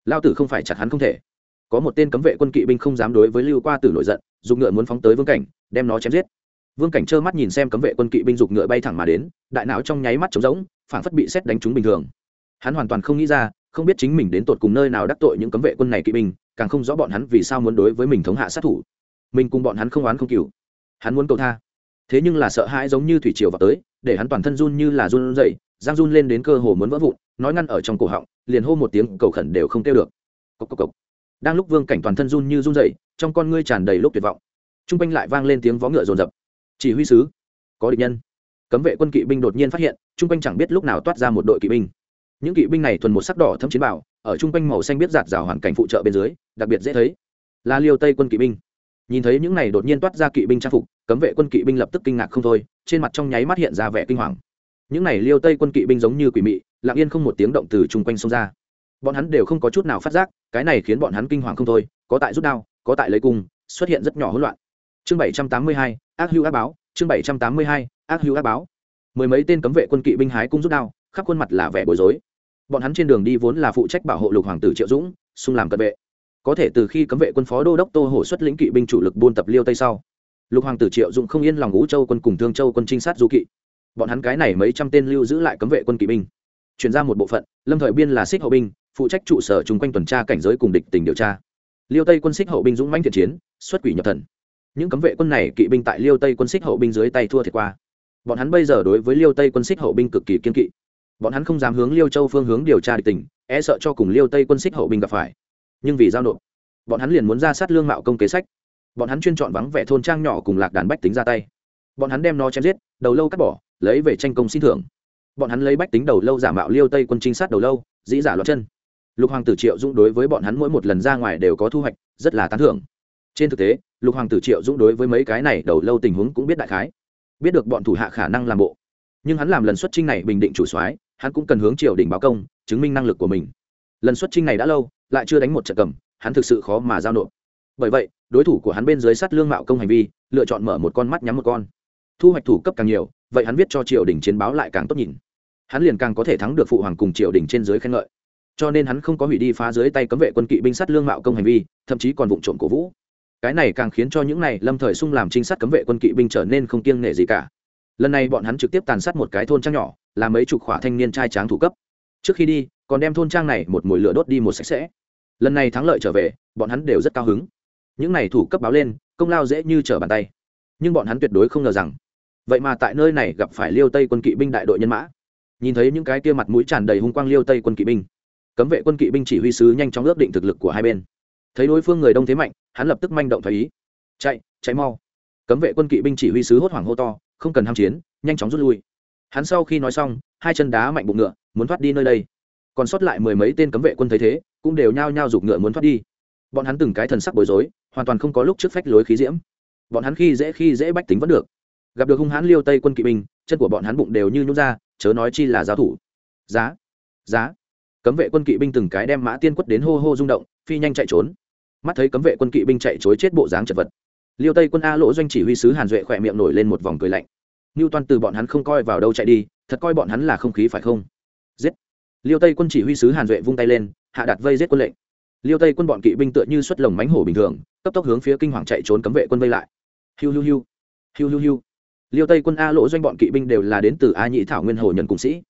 Lao tử không phải chặt hắn không thể. Có một tên cấm vệ quân kỵ binh không dám đối với lưu qua tử nổi giận, dùng ngựa muốn phóng tới vương cảnh, đem nó chém giết. Vương cảnh trơ mắt nhìn xem cấm vệ quân kỵ binh giục ngựa bay thẳng mà đến, đại não trong nháy mắt trống rỗng phản phất bị xét đánh trúng bình thường. Hắn hoàn toàn không nghĩ ra không biết chính mình đến tột cùng nơi nào đắc tội những cấm vệ quân này kỵ binh, càng không rõ bọn hắn vì sao muốn đối với mình thống hạ sát thủ. Mình cùng bọn hắn không oán không cừu hắn muốn cầu tha. Thế nhưng là sợ hãi giống như thủy triều vào tới, để hắn toàn thân run như là run dậy giang run lên đến cơ hồ muốn vỡ vụn, nói ngăn ở trong cổ họng, liền hô một tiếng, cầu khẩn đều không kêu được. Cốc cốc cốc. đang lúc vương cảnh toàn thân run như run dậy trong con ngươi tràn đầy lúc tuyệt vọng. T r u n g quanh lại vang lên tiếng vó ngựa rồn rập chỉ huy sứ, có địch nhân. Cấm vệ quân kỵ binh đột nhiên phát hiện t r u n g quanh chẳng biết lúc nào toát ra một đội kỵ binh những kỵ binh này thuần một sắc đỏ thâm chiến bảo ở chung quanh màu xanh biết giạt rào hoàn cảnh phụ trợ bên dưới, đặc biệt dễ thấy. Là liêu tây quân kỵ binh. Nhìn thấy những này đột nhiên toát ra kỵ binh trang phục, cấm vệ quân kỵ binh lập tức kinh ngạc không thôi, trên mặt trong nháy mắt hiện ra vẻ kinh hoàng. Những này liêu tây quân kỵ binh giống như quỷ mị, lặng yên không một tiếng động từ chung quanh xông ra. Bọn hắn đều không có chút nào phát giác, cái này khiến bọn hắn kinh hoàng không thôi, có tại rút đao, có tại lấy cung, xuất hiện rất nhỏ hỗn loạn. Chương bảy trăm tám mươi hai, ác hữu ác báo, chương bảy trăm tám mươi hai, ác hữu ác báo. Mười mấy tên cấm vệ quân kỵ binh hái cung rút đao khắp khuôn mặt là vẻ bối rối. Bọn hắn trên đường đi vốn là phụ trách bảo hộ lục hoàng tử triệu dũng, xung làm cận vệ. Có thể từ khi cấm vệ quân phó đô đốc tô hổ xuất lĩnh kỵ binh chủ lực buôn tập liêu tây sau, lục hoàng tử triệu dũng không yên lòng ngũ châu quân cùng thương châu quân trinh sát du kỵ. Bọn hắn cái này mấy trăm tên lưu giữ lại cấm vệ quân kỵ binh. Chuyển ra một bộ phận, lâm thời biên là xích hậu binh, phụ trách trụ sở chung quanh tuần tra cảnh giới cùng địch tình điều tra. Liêu tây quân xích hậu binh dũng mãnh thiện chiến, xuất quỷ nhập thần. Những cấm vệ quân này kỵ binh tại liêu tây quân xích hậu binh dưới tay thua thiệt qua. Bọn hắn bây giờ đối với liêu tây quân xích hậu binh cực kỳ kiên kỵ bọn hắn không dám hướng liêu châu phương hướng điều tra địch tình e sợ cho cùng liêu tây quân xích hậu binh gặp phải. Nhưng vì giao nộp, bọn hắn liền muốn ra sát lương mạo công kế sách. Bọn hắn chuyên chọn vắng vẻ thôn trang nhỏ cùng lạc đàn bách tính ra tay. Bọn hắn đem nó chém giết, đầu lâu cắt bỏ, lấy về tranh công xin thưởng. Bọn hắn lấy bách tính đầu lâu giả mạo liêu tây quân trinh sát đầu lâu, dĩ giả loạt chân. Lục hoàng tử triệu dũng đối với bọn hắn mỗi một lần ra ngoài đều có thu hoạch, rất là tán thưởng. Trên thực tế, lục hoàng tử triệu dũng đối với mấy cái này đầu lâu tình huống cũng biết đại khái. Biết được bọn thủ hạ khả năng làm bộ nhưng hắn làm lần xuất trinh này bình định chủ soái, hắn cũng cần hướng triều đình báo công, chứng minh năng lực của mình. Lần xuất trinh này đã lâu, lại chưa đánh một trận cầm, hắn thực sự khó mà giao nộp. Bởi vậy, đối thủ của hắn bên dưới sát lương mạo công hành vi, lựa chọn mở một con mắt nhắm một con. Thu hoạch thủ cấp càng nhiều, vậy hắn viết cho triều đình chiến báo lại càng tốt nhìn. Hắn liền càng có thể thắng được phụ hoàng cùng triều đình trên dưới khen ngợi. Cho nên hắn không có hủy đi phá dưới tay cấm vệ quân kỵ binh sát lương mạo công hành vi, thậm chí còn vụ trộm cổ vũ. Cái này càng khiến cho những này lâm thời sung làm trinh sát cấm vệ quân kỵ binh trở nên không kiêng nể gì cả lần này bọn hắn trực tiếp tàn sát một cái thôn trang nhỏ làm mấy chục khỏa thanh niên trai tráng thủ cấp. Trước khi đi, còn đem thôn trang này một mùi lửa đốt đi một sạch sẽ. Lần này thắng lợi trở về, bọn hắn đều rất cao hứng. Những này thủ cấp báo lên, công lao dễ như trở bàn tay. Nhưng bọn hắn tuyệt đối không ngờ rằng, vậy mà tại nơi này gặp phải liêu tây quân kỵ binh đại đội nhân mã. Nhìn thấy những cái kia mặt mũi tràn đầy hung quang liêu tây quân kỵ binh, cấm vệ quân kỵ binh chỉ huy sứ nhanh chóng ước định thực lực của hai bên. Thấy đối phương người đông thế mạnh, hắn lập tức manh động thấy ý. Chạy chạy mau. Cấm vệ quân kỵ binh chỉ huy sứ hốt hoảng hô to không cần ham chiến, nhanh chóng rút lui. Hắn sau khi nói xong, hai chân đá mạnh bụng ngựa, muốn thoát đi nơi đây. Còn sót lại mười mấy tên cấm vệ quân thấy thế, cũng đều nhao nhao giục ngựa muốn thoát đi. Bọn hắn từng cái thần sắc bối rối, hoàn toàn không có lúc trước phách lối khí diễm. Bọn hắn khi dễ khi dễ bách tính vẫn được. Gặp được hung hãn liêu tây quân kỵ binh, chân của bọn hắn bụng đều như nhút ra, chớ nói chi là giáo thủ. Giá giá. Cấm vệ quân kỵ binh từng cái đem mã tiên quất đến hô hô rung động, phi nhanh chạy trốn. Mắt thấy cấm vệ quân kỵ binh chạy chối chết bộ dáng chật vật liêu tây quân a lỗ doanh chỉ huy sứ hàn duệ khỏe miệng nổi lên một vòng cười lạnh. Ngưu toan từ bọn hắn không coi vào đâu chạy đi, thật coi bọn hắn là không khí phải không? Giết! Liêu tây quân chỉ huy sứ hàn duệ vung tay lên, hạ đặt vây giết quân lệnh. Liêu tây quân bọn kỵ binh tựa như xuất lồng mánh hổ bình thường, cấp tốc hướng phía kinh hoàng chạy trốn cấm vệ quân vây lại. Hiu hiu hiu! Hiu hiu hiu! Liêu tây quân a lỗ doanh bọn kỵ binh đều là đến từ a nhị thảo nguyên hồ nhận cùng sĩ.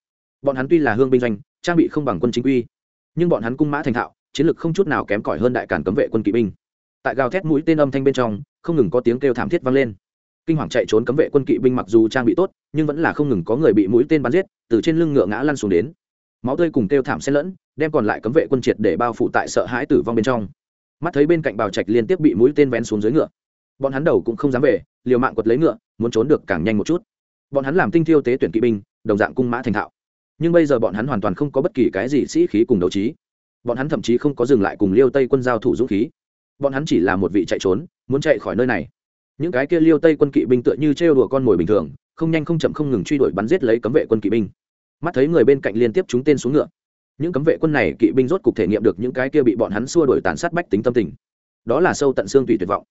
Bọn hắn tuy là hương binh doanh, trang bị không bằng quân chính quy, nhưng bọn hắn cung mã thành thạo, chiến lực không chút nào kém cỏi hơn đại cản cấm vệ quân kỵ binh. Tại gào thét mũi tên âm thanh bên trong không ngừng có tiếng kêu thảm thiết vang lên. Kinh hoàng chạy trốn cấm vệ quân kỵ binh mặc dù trang bị tốt, nhưng vẫn là không ngừng có người bị mũi tên bắn giết, từ trên lưng ngựa ngã lăn xuống đến. Máu tươi cùng kêu thảm xen lẫn, đem còn lại cấm vệ quân triệt để bao phủ tại sợ hãi tử vong bên trong. Mắt thấy bên cạnh bào trạch liên tiếp bị mũi tên vén xuống dưới ngựa. Bọn hắn đầu cũng không dám về, liều mạng quật lấy ngựa, muốn trốn được càng nhanh một chút. Bọn hắn làm tinh thiêu tế tuyển kỵ binh, đồng dạng cung mã thành thạo. Nhưng bây giờ bọn hắn hoàn toàn không có bất kỳ cái gì sĩ khí cùng đấu trí. Bọn hắn thậm chí không có dừng lại cùng liêu tây quân giao thủ dũng khí bọn hắn chỉ là một vị chạy trốn, muốn chạy khỏi nơi này. Những cái kia liêu tây quân kỵ binh tựa như trêu đùa con mồi bình thường, không nhanh không chậm không ngừng truy đuổi bắn giết lấy cấm vệ quân kỵ binh. Mắt thấy người bên cạnh liên tiếp chúng tên xuống ngựa. Những cấm vệ quân này kỵ binh rốt cục thể nghiệm được những cái kia bị bọn hắn xua đuổi tàn sát bách tính tâm tình. Đó là sâu tận xương tùy tuyệt vọng.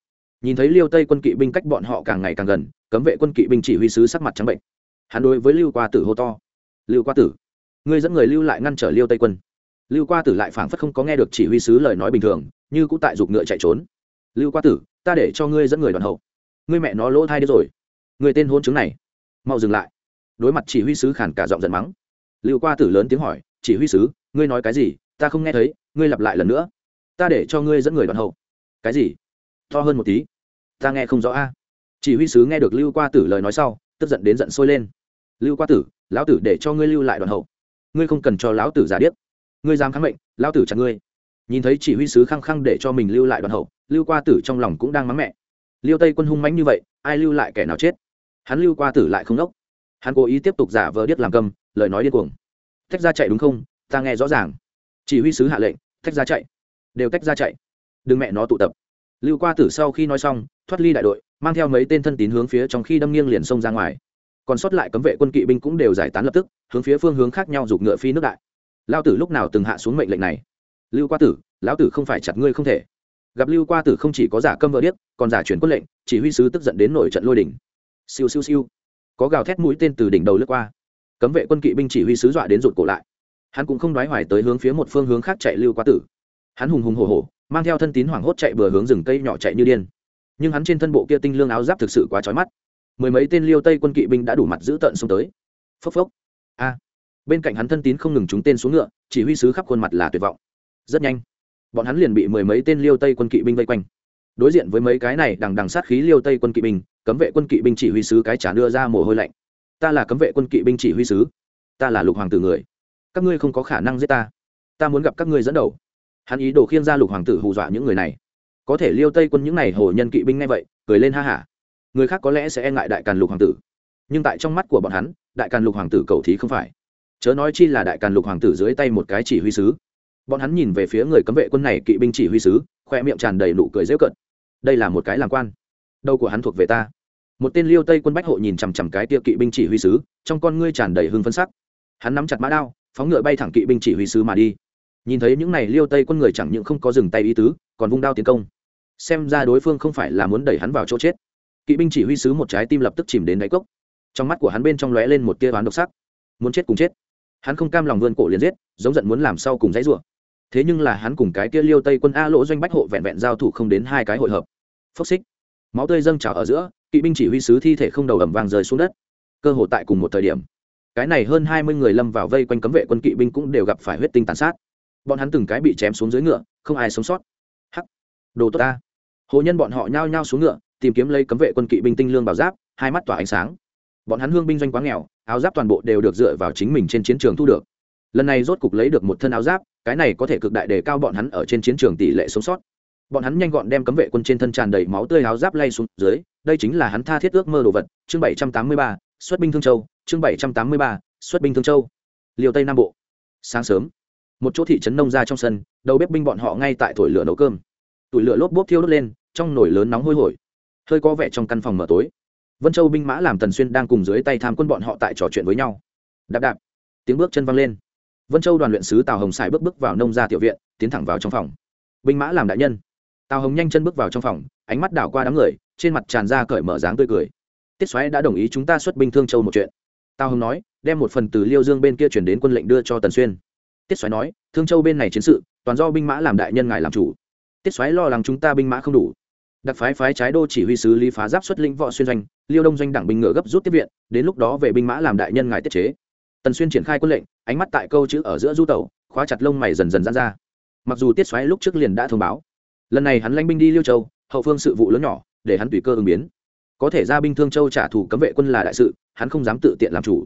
Nhìn thấy liêu tây quân kỵ binh cách bọn họ càng ngày càng gần, cấm vệ quân kỵ binh chỉ huy sứ sắc mặt trắng bệnh. Hắn đối với lưu qua tử hô to. Lưu qua tử, ngươi dẫn người lưu lại ngăn trở liêu tây quân. Lưu qua tử lại phảng phất không có nghe được chỉ huy sứ lời nói bình thường như cũng tại giục ngựa chạy trốn. Lưu qua tử, ta để cho ngươi dẫn người đoàn hậu. Ngươi mẹ nó lỗ thai đi rồi. Người tên hôn chứng này, mau dừng lại. Đối mặt chỉ huy sứ khản cả giọng giận mắng. Lưu qua tử lớn tiếng hỏi, chỉ huy sứ, ngươi nói cái gì? Ta không nghe thấy, ngươi lặp lại lần nữa. Ta để cho ngươi dẫn người đoàn hậu. Cái gì? To hơn một tí. Ta nghe không rõ a. Chỉ huy sứ nghe được lưu qua tử lời nói sau, tức giận đến giận sôi lên. Lưu qua tử, lão tử để cho ngươi lưu lại đoàn hậu. Ngươi không cần cho lão tử giả điếc. Ngươi dám kháng mệnh, lão tử chặt ngươi nhìn thấy chỉ huy sứ khăng khăng để cho mình lưu lại đoàn hậu, lưu qua tử trong lòng cũng đang mắng mẹ. Liêu tây quân hung mãnh như vậy, ai lưu lại kẻ nào chết? Hắn lưu qua tử lại không đốc. Hắn cố ý tiếp tục giả vờ điếc làm cầm lời nói điên cuồng. Tách ra chạy đúng không? Ta nghe rõ ràng. Chỉ huy sứ hạ lệnh tách ra chạy. Đều tách ra chạy. Đừng mẹ nó tụ tập. Lưu qua tử sau khi nói xong, thoát ly đại đội, mang theo mấy tên thân tín hướng phía trong khi đâm nghiêng liền xông ra ngoài. Còn sót lại cấm vệ quân kỵ binh cũng đều giải tán lập tức, hướng phía phương hướng khác nhau giục ngựa phi nước đại. Lao tử lúc nào từng hạ xuống mệnh lệnh này? Lưu qua tử, lão tử không phải chặt ngươi không thể. Gặp lưu qua tử không chỉ có giả câm vợ điếc, còn giả chuyển quân lệnh, chỉ huy sứ tức giận đến nổi trận lôi đỉnh siêu siêu siêu. Có gào thét mũi tên từ đỉnh đầu lướt qua. Cấm vệ quân kỵ binh chỉ huy sứ dọa đến rụt cổ lại. Hắn cũng không đoái hoài tới hướng phía một phương hướng khác chạy lưu qua tử. Hắn hùng hùng hồ hồ mang theo thân tín hoảng hốt chạy bừa hướng rừng cây nhỏ chạy như điên. Nhưng hắn trên thân bộ kia tinh lương áo giáp thực sự quá trói mắt. Mười mấy tên liêu tây quân kỵ binh đã đủ mặt giữ tận xông tới. Phốc phốc. A. Bên cạnh hắn thân tín không ngừng trúng tên xuống ngựa, chỉ huy sứ khắp khuôn mặt là tuyệt vọng rất nhanh. Bọn hắn liền bị mười mấy tên liêu tây quân kỵ binh vây quanh. Đối diện với mấy cái này đằng đằng sát khí liêu tây quân kỵ binh, cấm vệ quân kỵ binh chỉ huy sứ cái trả đưa ra mồ hôi lạnh. Ta là cấm vệ quân kỵ binh chỉ huy sứ. Ta là lục hoàng tử người. Các ngươi không có khả năng giết ta. Ta muốn gặp các ngươi dẫn đầu. Hắn ý đồ khiêng ra lục hoàng tử hù dọa những người này. Có thể liêu tây quân những này hồ nhân kỵ binh ngay vậy, cười lên ha hả. Người khác có lẽ sẽ e ngại đại càn lục hoàng tử. Nhưng tại trong mắt của bọn hắn, đại càn lục hoàng tử cầu thí không phải. Chớ nói chi là đại càn lục hoàng tử dưới tay một cái chỉ huy sứ bọn hắn nhìn về phía người cấm vệ quân này kỵ binh chỉ huy sứ, khoe miệng tràn đầy nụ cười dễu cận đây là một cái làm quan. Đâu của hắn thuộc về ta. Một tên liêu tây quân bách hộ nhìn chằm chằm cái tiêu kỵ binh chỉ huy sứ, trong con ngươi tràn đầy hưng phân sắc. Hắn nắm chặt mã đao, phóng ngựa bay thẳng kỵ binh chỉ huy sứ mà đi. Nhìn thấy những này liêu tây quân người chẳng những không có dừng tay ý tứ, còn vung đao tiến công. Xem ra đối phương không phải là muốn đẩy hắn vào chỗ chết. Kỵ binh chỉ huy sứ một trái tim lập tức chìm đến đáy cốc. Trong mắt của hắn bên trong lóe lên một tia toán độc sắc. Muốn chết cùng chết. Hắn không cam lòng vươn cổ liền giết, giống giận muốn làm sau cùng dãy rủa thế nhưng là hắn cùng cái kia liêu tây quân a lỗ doanh bách hộ vẹn vẹn giao thủ không đến hai cái hội hợp. Phốc xích. Máu tươi dâng trào ở giữa, kỵ binh chỉ huy sứ thi thể không đầu ẩm vàng rơi xuống đất. Cơ hội tại cùng một thời điểm. Cái này hơn hai mươi người lâm vào vây quanh cấm vệ quân kỵ binh cũng đều gặp phải huyết tinh tàn sát. Bọn hắn từng cái bị chém xuống dưới ngựa, không ai sống sót. Hắc. Đồ tốt ta. Hồ nhân bọn họ nhao nhao xuống ngựa, tìm kiếm lấy cấm vệ quân kỵ binh tinh lương bảo giáp, hai mắt tỏa ánh sáng. Bọn hắn hương binh doanh quá nghèo, áo giáp toàn bộ đều được dựa vào chính mình trên chiến trường thu được lần này rốt cục lấy được một thân áo giáp, cái này có thể cực đại đề cao bọn hắn ở trên chiến trường tỷ lệ sống sót. Bọn hắn nhanh gọn đem cấm vệ quân trên thân tràn đầy máu tươi áo giáp lay xuống dưới, đây chính là hắn tha thiết ước mơ đồ vật, chương bảy trăm tám mươi ba, xuất binh thương châu, chương bảy trăm tám mươi ba, xuất binh thương châu. Liều tây nam bộ. Sáng sớm, một chỗ thị trấn nông ra trong sân, đầu bếp binh bọn họ ngay tại thổi lửa nấu cơm. Tủi lửa lốp bốp thiêu đốt lên, trong nồi lớn nóng hôi hổi. Hơi có vẻ trong căn phòng mở tối. Vân châu binh mã làm tần xuyên đang cùng dưới tay tham quân bọn họ tại trò chuyện với nhau. Đạp đạp. Tiếng bước chân văng lên vân châu đoàn luyện sứ tào hồng sài bước bước vào nông gia tiểu viện, tiến thẳng vào trong phòng. Binh mã làm đại nhân. Tào hồng nhanh chân bước vào trong phòng, ánh mắt đảo qua đám người, trên mặt tràn ra cởi mở dáng tươi cười. Tiết xoáy đã đồng ý chúng ta xuất binh thương châu một chuyện. Tào hồng nói, đem một phần từ liêu dương bên kia chuyển đến quân lệnh đưa cho tần xuyên. Tiết xoáy nói, thương châu bên này chiến sự, toàn do binh mã làm đại nhân ngài làm chủ. Tiết xoáy lo lắng chúng ta binh mã không đủ. Đặc phái phái trái đô chỉ huy sứ lý phá giáp xuất lĩnh võ xuyên doanh, liêu đông doanh đảng binh ngựa gấp rút tiếp viện, đến lúc đó về binh mã làm đại nhân ngài tiết chế. Tần xuyên triển khai quân lệnh ánh mắt tại câu chữ ở giữa du tẩu, khóa chặt lông mày dần dần dán ra. Mặc dù tiết xoáy lúc trước liền đã thông báo, lần này hắn lãnh binh đi liêu châu, hậu phương sự vụ lớn nhỏ, để hắn tùy cơ ứng biến. Có thể ra binh thương châu trả thù cấm vệ quân là đại sự, hắn không dám tự tiện làm chủ.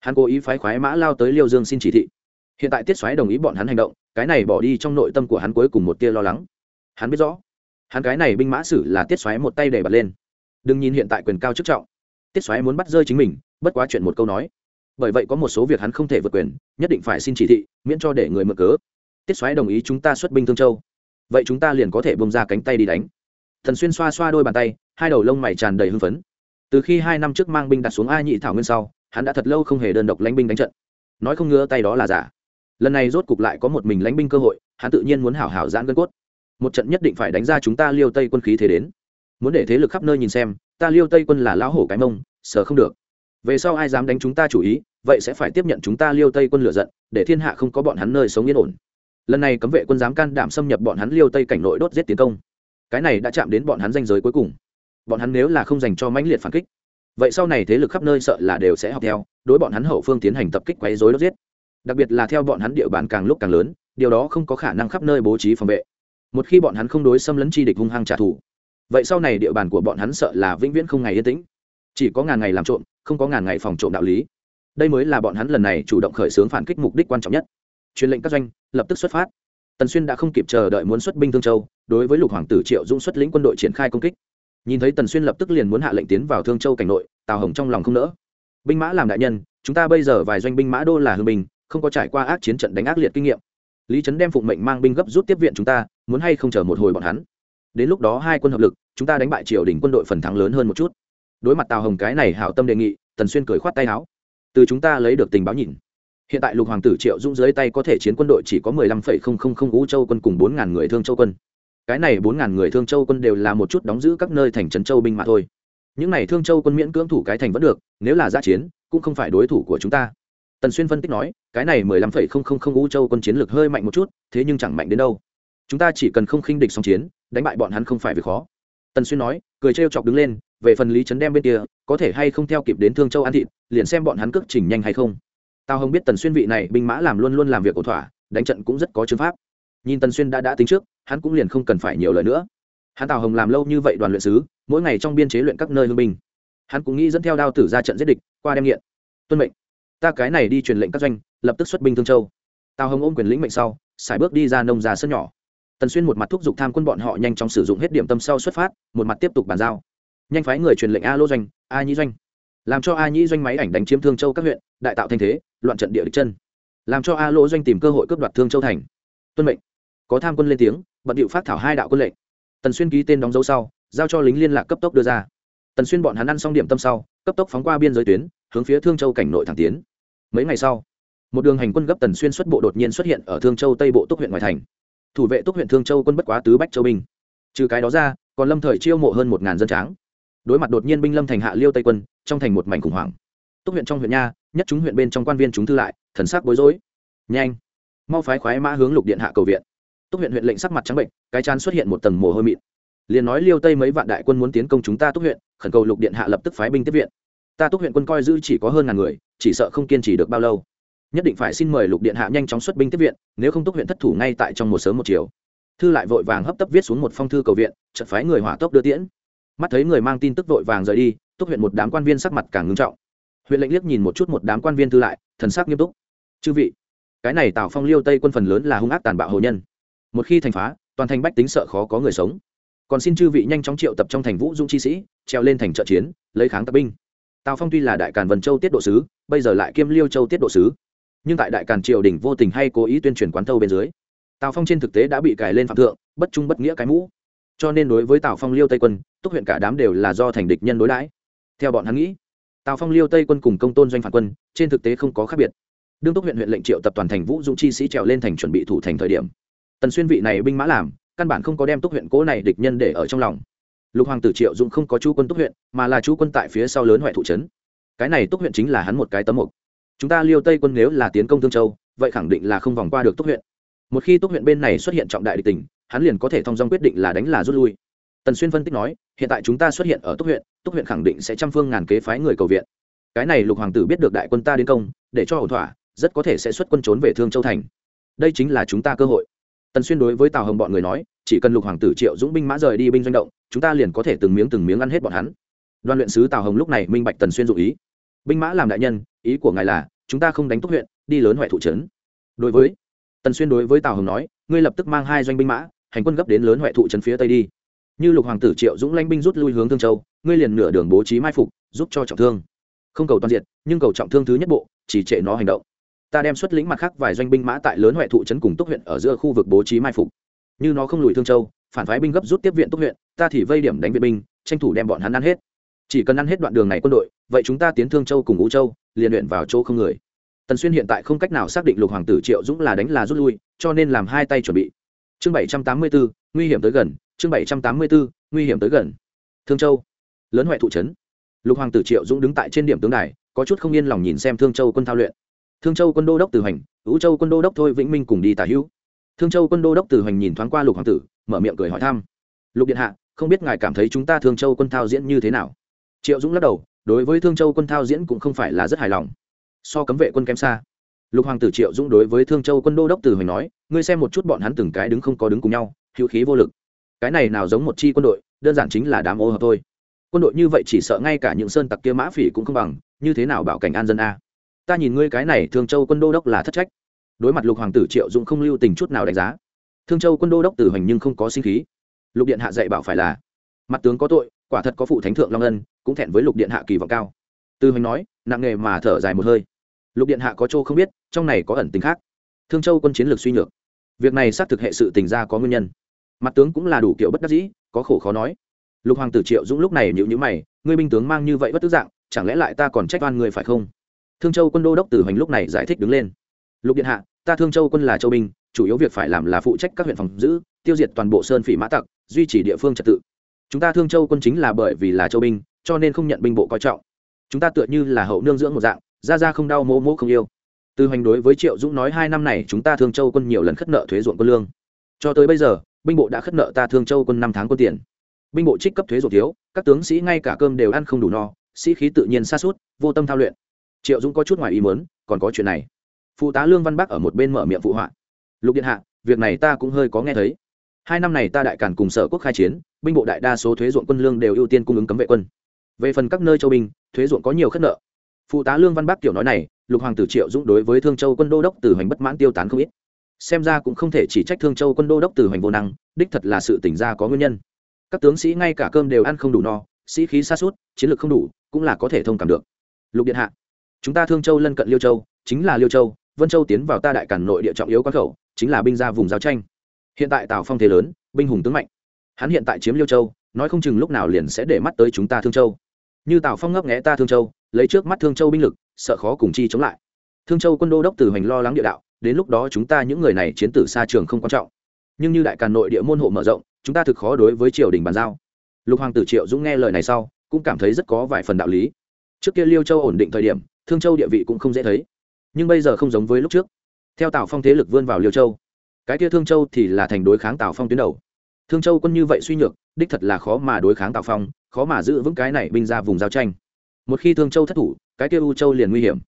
Hắn cố ý phái khoái mã lao tới liêu dương xin chỉ thị. Hiện tại tiết xoáy đồng ý bọn hắn hành động, cái này bỏ đi trong nội tâm của hắn cuối cùng một tia lo lắng. Hắn biết rõ, hắn cái này binh mã sử là tiết xoáy một tay để bật lên. Đừng nhìn hiện tại quyền cao chức trọng. Tiết xoáy muốn bắt rơi chính mình, bất quá chuyện một câu nói bởi vậy có một số việc hắn không thể vượt quyền, nhất định phải xin chỉ thị, miễn cho để người mượn cớ. Tiết xoáy đồng ý chúng ta xuất binh thương châu. Vậy chúng ta liền có thể bông ra cánh tay đi đánh. Thần xuyên xoa xoa đôi bàn tay, hai đầu lông mày tràn đầy hưng phấn. Từ khi hai năm trước mang binh đặt xuống a nhị thảo nguyên sau, hắn đã thật lâu không hề đơn độc lãnh binh đánh trận. Nói không ngứa tay đó là giả. Lần này rốt cục lại có một mình lãnh binh cơ hội, hắn tự nhiên muốn hảo hảo giãn gân cốt. Một trận nhất định phải đánh ra chúng ta liêu tây quân khí thế đến. Muốn để thế lực khắp nơi nhìn xem, ta liêu tây quân là lão hổ cái mông sờ không được về sau ai dám đánh chúng ta chủ ý, vậy sẽ phải tiếp nhận chúng ta liêu tây quân lửa giận, để thiên hạ không có bọn hắn nơi sống yên ổn. Lần này cấm vệ quân dám can đảm xâm nhập bọn hắn liêu tây cảnh nội đốt giết tiến công. Cái này đã chạm đến bọn hắn danh giới cuối cùng. Bọn hắn nếu là không dành cho mãnh liệt phản kích, vậy sau này thế lực khắp nơi sợ là đều sẽ học theo, đối bọn hắn hậu phương tiến hành tập kích quấy dối đốt giết. Đặc biệt là theo bọn hắn địa bàn càng lúc càng lớn, điều đó không có khả năng khắp nơi bố trí phòng vệ. Một khi bọn hắn không đối xâm lấn chi địch hung hăng trả thù, vậy sau này địa bàn của bọn hắn sợ là vĩnh viễn không ngày yên tĩnh. Chỉ có ngàn ngày làm trộm không có ngàn ngày phòng trộm đạo lý. Đây mới là bọn hắn lần này chủ động khởi xướng phản kích mục đích quan trọng nhất. Truyền lệnh các doanh lập tức xuất phát. Tần xuyên đã không kịp chờ đợi muốn xuất binh thương châu đối với lục hoàng tử triệu dũng xuất lĩnh quân đội triển khai công kích. Nhìn thấy tần xuyên lập tức liền muốn hạ lệnh tiến vào thương châu cảnh nội tào hồng trong lòng không nỡ. Binh mã làm đại nhân chúng ta bây giờ vài doanh binh mã đô là hương bình, không có trải qua ác chiến trận đánh ác liệt kinh nghiệm. Lý trấn đem phụng mệnh mang binh gấp rút tiếp viện chúng ta muốn hay không chờ một hồi bọn hắn. Đến lúc đó hai quân hợp lực chúng ta đánh bại triều đình quân đội phần thắng lớn hơn một chút đối mặt tào hồng cái này hảo tâm đề nghị, tần xuyên cười khoát tay áo. Từ chúng ta lấy được tình báo nhìn. Hiện tại lục hoàng tử triệu dũng dưới tay có thể chiến quân đội chỉ có mười lăm phẩy không không không ngũ châu quân cùng bốn ngàn người thương châu quân. Cái này bốn ngàn người thương châu quân đều là một chút đóng giữ các nơi thành trấn châu binh mà thôi. Những này thương châu quân miễn cưỡng thủ cái thành vẫn được, nếu là giã chiến, cũng không phải đối thủ của chúng ta. Tần xuyên phân tích nói, cái này mười lăm phẩy không không không ngũ châu quân chiến lược hơi mạnh một chút, thế nhưng chẳng mạnh đến đâu. Chúng ta chỉ cần không khinh địch song chiến, đánh bại bọn hắn không phải việc khó. Tần xuyên nói, cười trêu chọc đứng lên về phần lý trấn đem bên kia, có thể hay không theo kịp đến thương châu an thịt, liền xem bọn hắn cước trình nhanh hay không. Tao không biết tần xuyên vị này binh mã làm luôn luôn làm việc ổn thỏa, đánh trận cũng rất có chứng pháp. Nhìn tần xuyên đã đã tính trước, hắn cũng liền không cần phải nhiều lời nữa. Hắn tào hồng làm lâu như vậy đoàn luyện sứ, mỗi ngày trong biên chế luyện các nơi hương binh. Hắn cũng nghĩ dẫn theo đao tử ra trận giết địch, qua đem nghiện. Tuân mệnh. Ta cái này đi truyền lệnh các doanh, lập tức xuất binh thương châu. Tào hồng ôm quyền lĩnh mệnh sau, xài bước đi ra nông ra sân nhỏ. Tần xuyên một mặt thúc giục tham quân bọn họ nhanh chóng sử dụng hết điểm tâm sau xuất phát, một mặt tiếp tục bàn giao nhanh phái người truyền lệnh a lô doanh, a nhĩ doanh. Làm cho a nhĩ doanh máy ảnh đánh chiếm thương châu các huyện, đại tạo thanh thế, loạn trận địa địch chân. Làm cho a lô doanh tìm cơ hội cướp đoạt thương châu thành. Tuân mệnh. Có tham quân lên tiếng, bận điệu phát thảo hai đạo quân lệnh. Tần xuyên ký tên đóng dấu sau, giao cho lính liên lạc cấp tốc đưa ra. Tần xuyên bọn hắn ăn xong điểm tâm sau, cấp tốc phóng qua biên giới tuyến, hướng phía thương châu cảnh nội thẳng tiến. Mấy ngày sau, một đường hành quân gấp tần xuyên xuất bộ đột nhiên xuất hiện ở thương châu tây bộ túc huyện ngoại thành. Thủ vệ túc huyện thương châu quân bất quá tứ bách châu binh. Trừ cái đó ra, còn lâm thời chiêu mộ hơn một ngàn dân tráng đối mặt đột nhiên binh lâm thành hạ liêu tây quân, trong thành một mảnh khủng hoảng. Túc huyện trong huyện nha, nhất chúng huyện bên trong quan viên chúng thư lại, thần sắc bối rối. Nhanh, mau phái khoái mã hướng lục điện hạ cầu viện. Túc huyện huyện lệnh sắc mặt trắng bệnh, cái chán xuất hiện một tầng mồ hôi mịn. Liền nói liêu tây mấy vạn đại quân muốn tiến công chúng ta túc huyện, khẩn cầu lục điện hạ lập tức phái binh tiếp viện. Ta túc huyện quân coi giữ chỉ có hơn ngàn người, chỉ sợ không kiên trì được bao lâu. Nhất định phải xin mời lục điện hạ nhanh chóng xuất binh tiếp viện, nếu không túc huyện thất thủ ngay tại trong một sớm một chiều. Thư lại vội vàng hấp tấp viết xuống một phong thư cầu viện, chợt phái người hỏa tốc đưa tiễn mắt thấy người mang tin tức vội vàng rời đi, túc huyện một đám quan viên sắc mặt càng ngưng trọng. Huyện lệnh liếc nhìn một chút một đám quan viên thư lại, thần sắc nghiêm túc. Chư vị, cái này tào phong liêu tây quân phần lớn là hung ác tàn bạo hồ nhân. Một khi thành phá, toàn thành bách tính sợ khó có người sống. Còn xin chư vị nhanh chóng triệu tập trong thành vũ dung chi sĩ, treo lên thành trợ chiến, lấy kháng tập binh. Tào phong tuy là đại càn vân châu tiết độ sứ, bây giờ lại kiêm liêu châu tiết độ sứ. Nhưng tại đại càn triều đình vô tình hay cố ý tuyên truyền quán thâu bên dưới, tào phong trên thực tế đã bị cài lên phạm thượng, bất trung bất nghĩa cái mũ cho nên đối với tào phong liêu tây quân, túc huyện cả đám đều là do thành địch nhân đối đãi. Theo bọn hắn nghĩ, tào phong liêu tây quân cùng công tôn doanh phản quân, trên thực tế không có khác biệt. Đương túc huyện huyện lệnh triệu tập toàn thành vũ dũng chi sĩ trèo lên thành chuẩn bị thủ thành thời điểm, tần xuyên vị này binh mã làm, căn bản không có đem túc huyện cố này địch nhân để ở trong lòng. Lục hoàng tử triệu dũng không có chú quân túc huyện, mà là chú quân tại phía sau lớn huệ thủ trấn. Cái này túc huyện chính là hắn một cái tấm mục. Chúng ta liêu tây quân nếu là tiến công thương châu, vậy khẳng định là không vòng qua được túc huyện. Một khi túc huyện bên này xuất hiện trọng đại địch tình hắn liền có thể thông dong quyết định là đánh là rút lui. Tần xuyên phân tích nói, hiện tại chúng ta xuất hiện ở túc huyện túc huyện khẳng định sẽ trăm phương ngàn kế phái người cầu viện. Cái này lục hoàng tử biết được đại quân ta đến công, để cho ổn thỏa, rất có thể sẽ xuất quân trốn về thương châu thành. Đây chính là chúng ta cơ hội. Tần xuyên đối với tào hồng bọn người nói, chỉ cần lục hoàng tử triệu dũng binh mã rời đi binh doanh động, chúng ta liền có thể từng miếng từng miếng ăn hết bọn hắn. Đoàn luyện sứ tào hồng lúc này minh bạch tần xuyên dụ ý. Binh mã làm đại nhân, ý của ngài là, chúng ta không đánh túc huyện, đi lớn huệ thủ trấn. Đối với, tần xuyên đối với tào hồng nói, ngươi lập tức mang hai doanh binh mã hành quân gấp đến lớn huệ thụ trấn phía tây đi. Như lục hoàng tử triệu dũng lãnh binh rút lui hướng thương châu, ngươi liền nửa đường bố trí mai phục, giúp cho trọng thương. Không cầu toàn diện, nhưng cầu trọng thương thứ nhất bộ, chỉ trệ nó hành động. Ta đem xuất lĩnh mặt khác vài doanh binh mã tại lớn huệ thụ trấn cùng túc huyện ở giữa khu vực bố trí mai phục. Như nó không lùi thương châu, phản phái binh gấp rút tiếp viện túc huyện, ta thì vây điểm đánh viện binh, tranh thủ đem bọn hắn ăn hết. Chỉ cần ăn hết đoạn đường này quân đội, vậy chúng ta tiến thương châu cùng ngũ châu, liền luyện vào chỗ không người. Tần xuyên hiện tại không cách nào xác định lục hoàng tử triệu dũng là đánh là rút lui, cho nên làm hai tay chuẩn bị chương bảy trăm tám mươi bốn nguy hiểm tới gần. Chương bảy trăm tám mươi bốn nguy hiểm tới gần. Thương châu. Lớn huệ thụ trấn. Lục hoàng tử triệu dũng đứng tại trên điểm tướng đài, có chút không yên lòng nhìn xem thương châu quân thao luyện. Thương châu quân đô đốc từ hành, vũ châu quân đô đốc thôi vĩnh minh cùng đi tả hữu. Thương châu quân đô đốc từ hành nhìn thoáng qua lục hoàng tử, mở miệng cười hỏi thăm. Lục điện hạ, không biết ngài cảm thấy chúng ta thương châu quân thao diễn như thế nào? Triệu dũng lắc đầu, đối với thương châu quân thao diễn cũng không phải là rất hài lòng. So cấm vệ quân kém xa lục hoàng tử triệu dũng đối với thương châu quân đô đốc từ hoành nói, ngươi xem một chút bọn hắn từng cái đứng không có đứng cùng nhau, hữu khí vô lực. Cái này nào giống một chi quân đội, đơn giản chính là đám ô hợp thôi. Quân đội như vậy chỉ sợ ngay cả những sơn tặc kia mã phỉ cũng không bằng, như thế nào bảo cảnh an dân a? Ta nhìn ngươi cái này thương châu quân đô đốc là thất trách. Đối mặt lục hoàng tử triệu dũng không lưu tình chút nào đánh giá, thương châu quân đô đốc từ hoành nhưng không có sinh khí. Lục điện hạ dạy bảo phải là, mặt tướng có tội, quả thật có phụ thánh thượng long ân, cũng thẹn với lục điện hạ kỳ vọng cao. Từ hoành nói, nặng nghề mà thở dài một hơi lục điện hạ có châu không biết, trong này có ẩn tính khác. Thương châu quân chiến lược suy nhược. Việc này xác thực hệ sự tình ra có nguyên nhân. Mặt tướng cũng là đủ kiểu bất đắc dĩ, có khổ khó nói. Lục hoàng tử triệu dũng lúc này nhịu nhữ mày, ngươi binh tướng mang như vậy bất tức dạng, chẳng lẽ lại ta còn trách oan người phải không? Thương châu quân đô đốc tử hoành lúc này giải thích đứng lên. Lục điện hạ, ta thương châu quân là châu binh, chủ yếu việc phải làm là phụ trách các huyện phòng giữ, tiêu diệt toàn bộ sơn phỉ mã tặc, duy trì địa phương trật tự. Chúng ta thương châu quân chính là bởi vì là châu binh, cho nên không nhận binh bộ coi trọng. Chúng ta tựa như là hậu nương dưỡng một dạng ra ra không đau, Mỗ Mỗ không yêu. Từ hoành đối với triệu dũng nói, hai năm này chúng ta thương châu quân nhiều lần khất nợ thuế ruộng quân lương. Cho tới bây giờ, binh bộ đã khất nợ ta thương châu quân năm tháng quân tiền. Binh bộ trích cấp thuế ruộng thiếu, các tướng sĩ ngay cả cơm đều ăn không đủ no, sĩ khí tự nhiên xa suốt vô tâm thao luyện. Triệu dũng có chút ngoài ý mớn còn có chuyện này. Phụ tá lương văn bắc ở một bên mở miệng phụ họa. Lục điện hạ, việc này ta cũng hơi có nghe thấy. Hai năm này ta đại càn cùng sở quốc khai chiến, binh bộ đại đa số thuế ruộng quân lương đều ưu tiên cung ứng cấm vệ quân. Về phần các nơi châu binh, thuế ruộng có nhiều khất nợ phụ tá lương văn bắc kiểu nói này, lục hoàng tử triệu dũng đối với thương châu quân đô đốc từ hoành bất mãn tiêu tán không ít. Xem ra cũng không thể chỉ trách thương châu quân đô đốc từ hoành vô năng, đích thật là sự tỉnh ra có nguyên nhân. Các tướng sĩ ngay cả cơm đều ăn không đủ no, sĩ khí xa suốt chiến lược không đủ, cũng là có thể thông cảm được. Lục điện hạ, chúng ta thương châu lân cận liêu châu, chính là liêu châu, vân châu tiến vào ta đại cản nội địa trọng yếu quan khẩu, chính là binh ra vùng giao tranh. Hiện tại tào phong thế lớn, binh hùng tướng mạnh. Hắn hiện tại chiếm liêu châu, nói không chừng lúc nào liền sẽ để mắt tới chúng ta thương châu. Như tào phong ngấp nghẽ ta thương châu lấy trước mắt thương châu binh lực, sợ khó cùng chi chống lại. Thương châu quân đô đốc từ hoành lo lắng địa đạo, đến lúc đó chúng ta những người này chiến tử xa trường không quan trọng. Nhưng như đại càn nội địa môn hộ mở rộng, chúng ta thực khó đối với triều đình bàn giao. Lục hoàng tử triệu dũng nghe lời này sau, cũng cảm thấy rất có vài phần đạo lý. Trước kia liêu châu ổn định thời điểm, thương châu địa vị cũng không dễ thấy. Nhưng bây giờ không giống với lúc trước. Theo tào phong thế lực vươn vào liêu châu, cái kia thương châu thì là thành đối kháng tào phong tuyến đầu. Thương châu quân như vậy suy nhược, đích thật là khó mà đối kháng tào phong, khó mà giữ vững cái này binh ra vùng giao tranh một khi thương châu thất thủ, cái kia u châu liền nguy hiểm.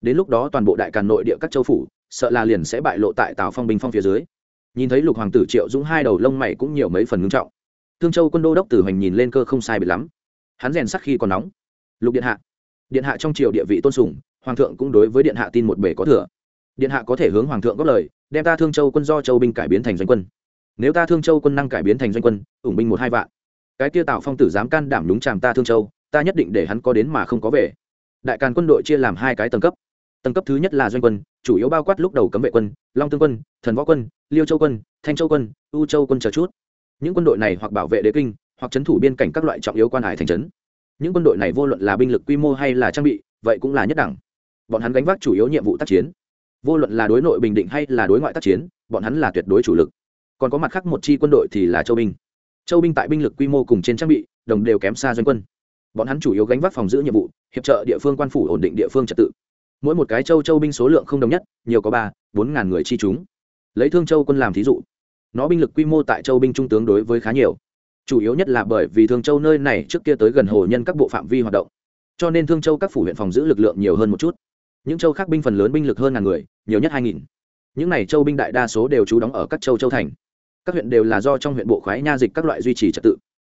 Đến lúc đó toàn bộ đại càn nội địa các châu phủ, sợ là liền sẽ bại lộ tại tào phong binh phong phía dưới. Nhìn thấy lục hoàng tử triệu dũng hai đầu lông mày cũng nhiều mấy phần ngưng trọng. Thương châu quân đô đốc tử hoành nhìn lên cơ không sai biệt lắm. Hắn rèn sắc khi còn nóng. Lục điện hạ. Điện hạ trong triều địa vị tôn sùng, hoàng thượng cũng đối với điện hạ tin một bể có thừa. Điện hạ có thể hướng hoàng thượng góp lời, đem ta thương châu quân do châu binh cải biến thành doanh quân. Nếu ta thương châu quân năng cải biến thành doanh quân, ủng binh một hai vạn. Cái kia tạo phong tử dám can đảm đúng chàm ta thương châu ta nhất định để hắn có đến mà không có về. Đại càn quân đội chia làm hai cái tầng cấp. Tầng cấp thứ nhất là doanh quân, chủ yếu bao quát lúc đầu cấm vệ quân, long tương quân, thần võ quân, liêu châu quân, thanh châu quân, u châu quân chờ chút. Những quân đội này hoặc bảo vệ đế kinh, hoặc c h ấ n thủ biên cảnh các loại trọng yếu quan hải thành trấn. Những quân đội này vô luận là binh lực quy mô hay là trang bị, vậy cũng là nhất đẳng. Bọn hắn gánh vác chủ yếu nhiệm vụ tác chiến. Vô luận là đối nội bình định hay là đối ngoại tác chiến, bọn hắn là tuyệt đối chủ lực. Còn có mặt khác một chi quân đội thì là châu binh. Châu binh tại binh lực quy mô cùng trên trang bị, đồng đều kém xa doanh quân bọn hắn chủ yếu gánh vác phòng giữ nhiệm vụ, hiệp trợ địa phương quan phủ ổn định địa phương trật tự. Mỗi một cái châu châu binh số lượng không đồng nhất, nhiều có ba, bốn ngàn người chi chúng. Lấy thương châu quân làm thí dụ, nó binh lực quy mô tại châu binh trung tướng đối với khá nhiều. Chủ yếu nhất là bởi vì thương châu nơi này trước kia tới gần hồ nhân các bộ phạm vi hoạt động, cho nên thương châu các phủ huyện phòng giữ lực lượng nhiều hơn một chút. Những châu khác binh phần lớn binh lực hơn ngàn người, nhiều nhất hai nghìn. Những này châu binh đại đa số đều trú đóng ở các châu châu thành. Các huyện đều là do trong huyện bộ khoái nha dịch các loại duy trì trật tự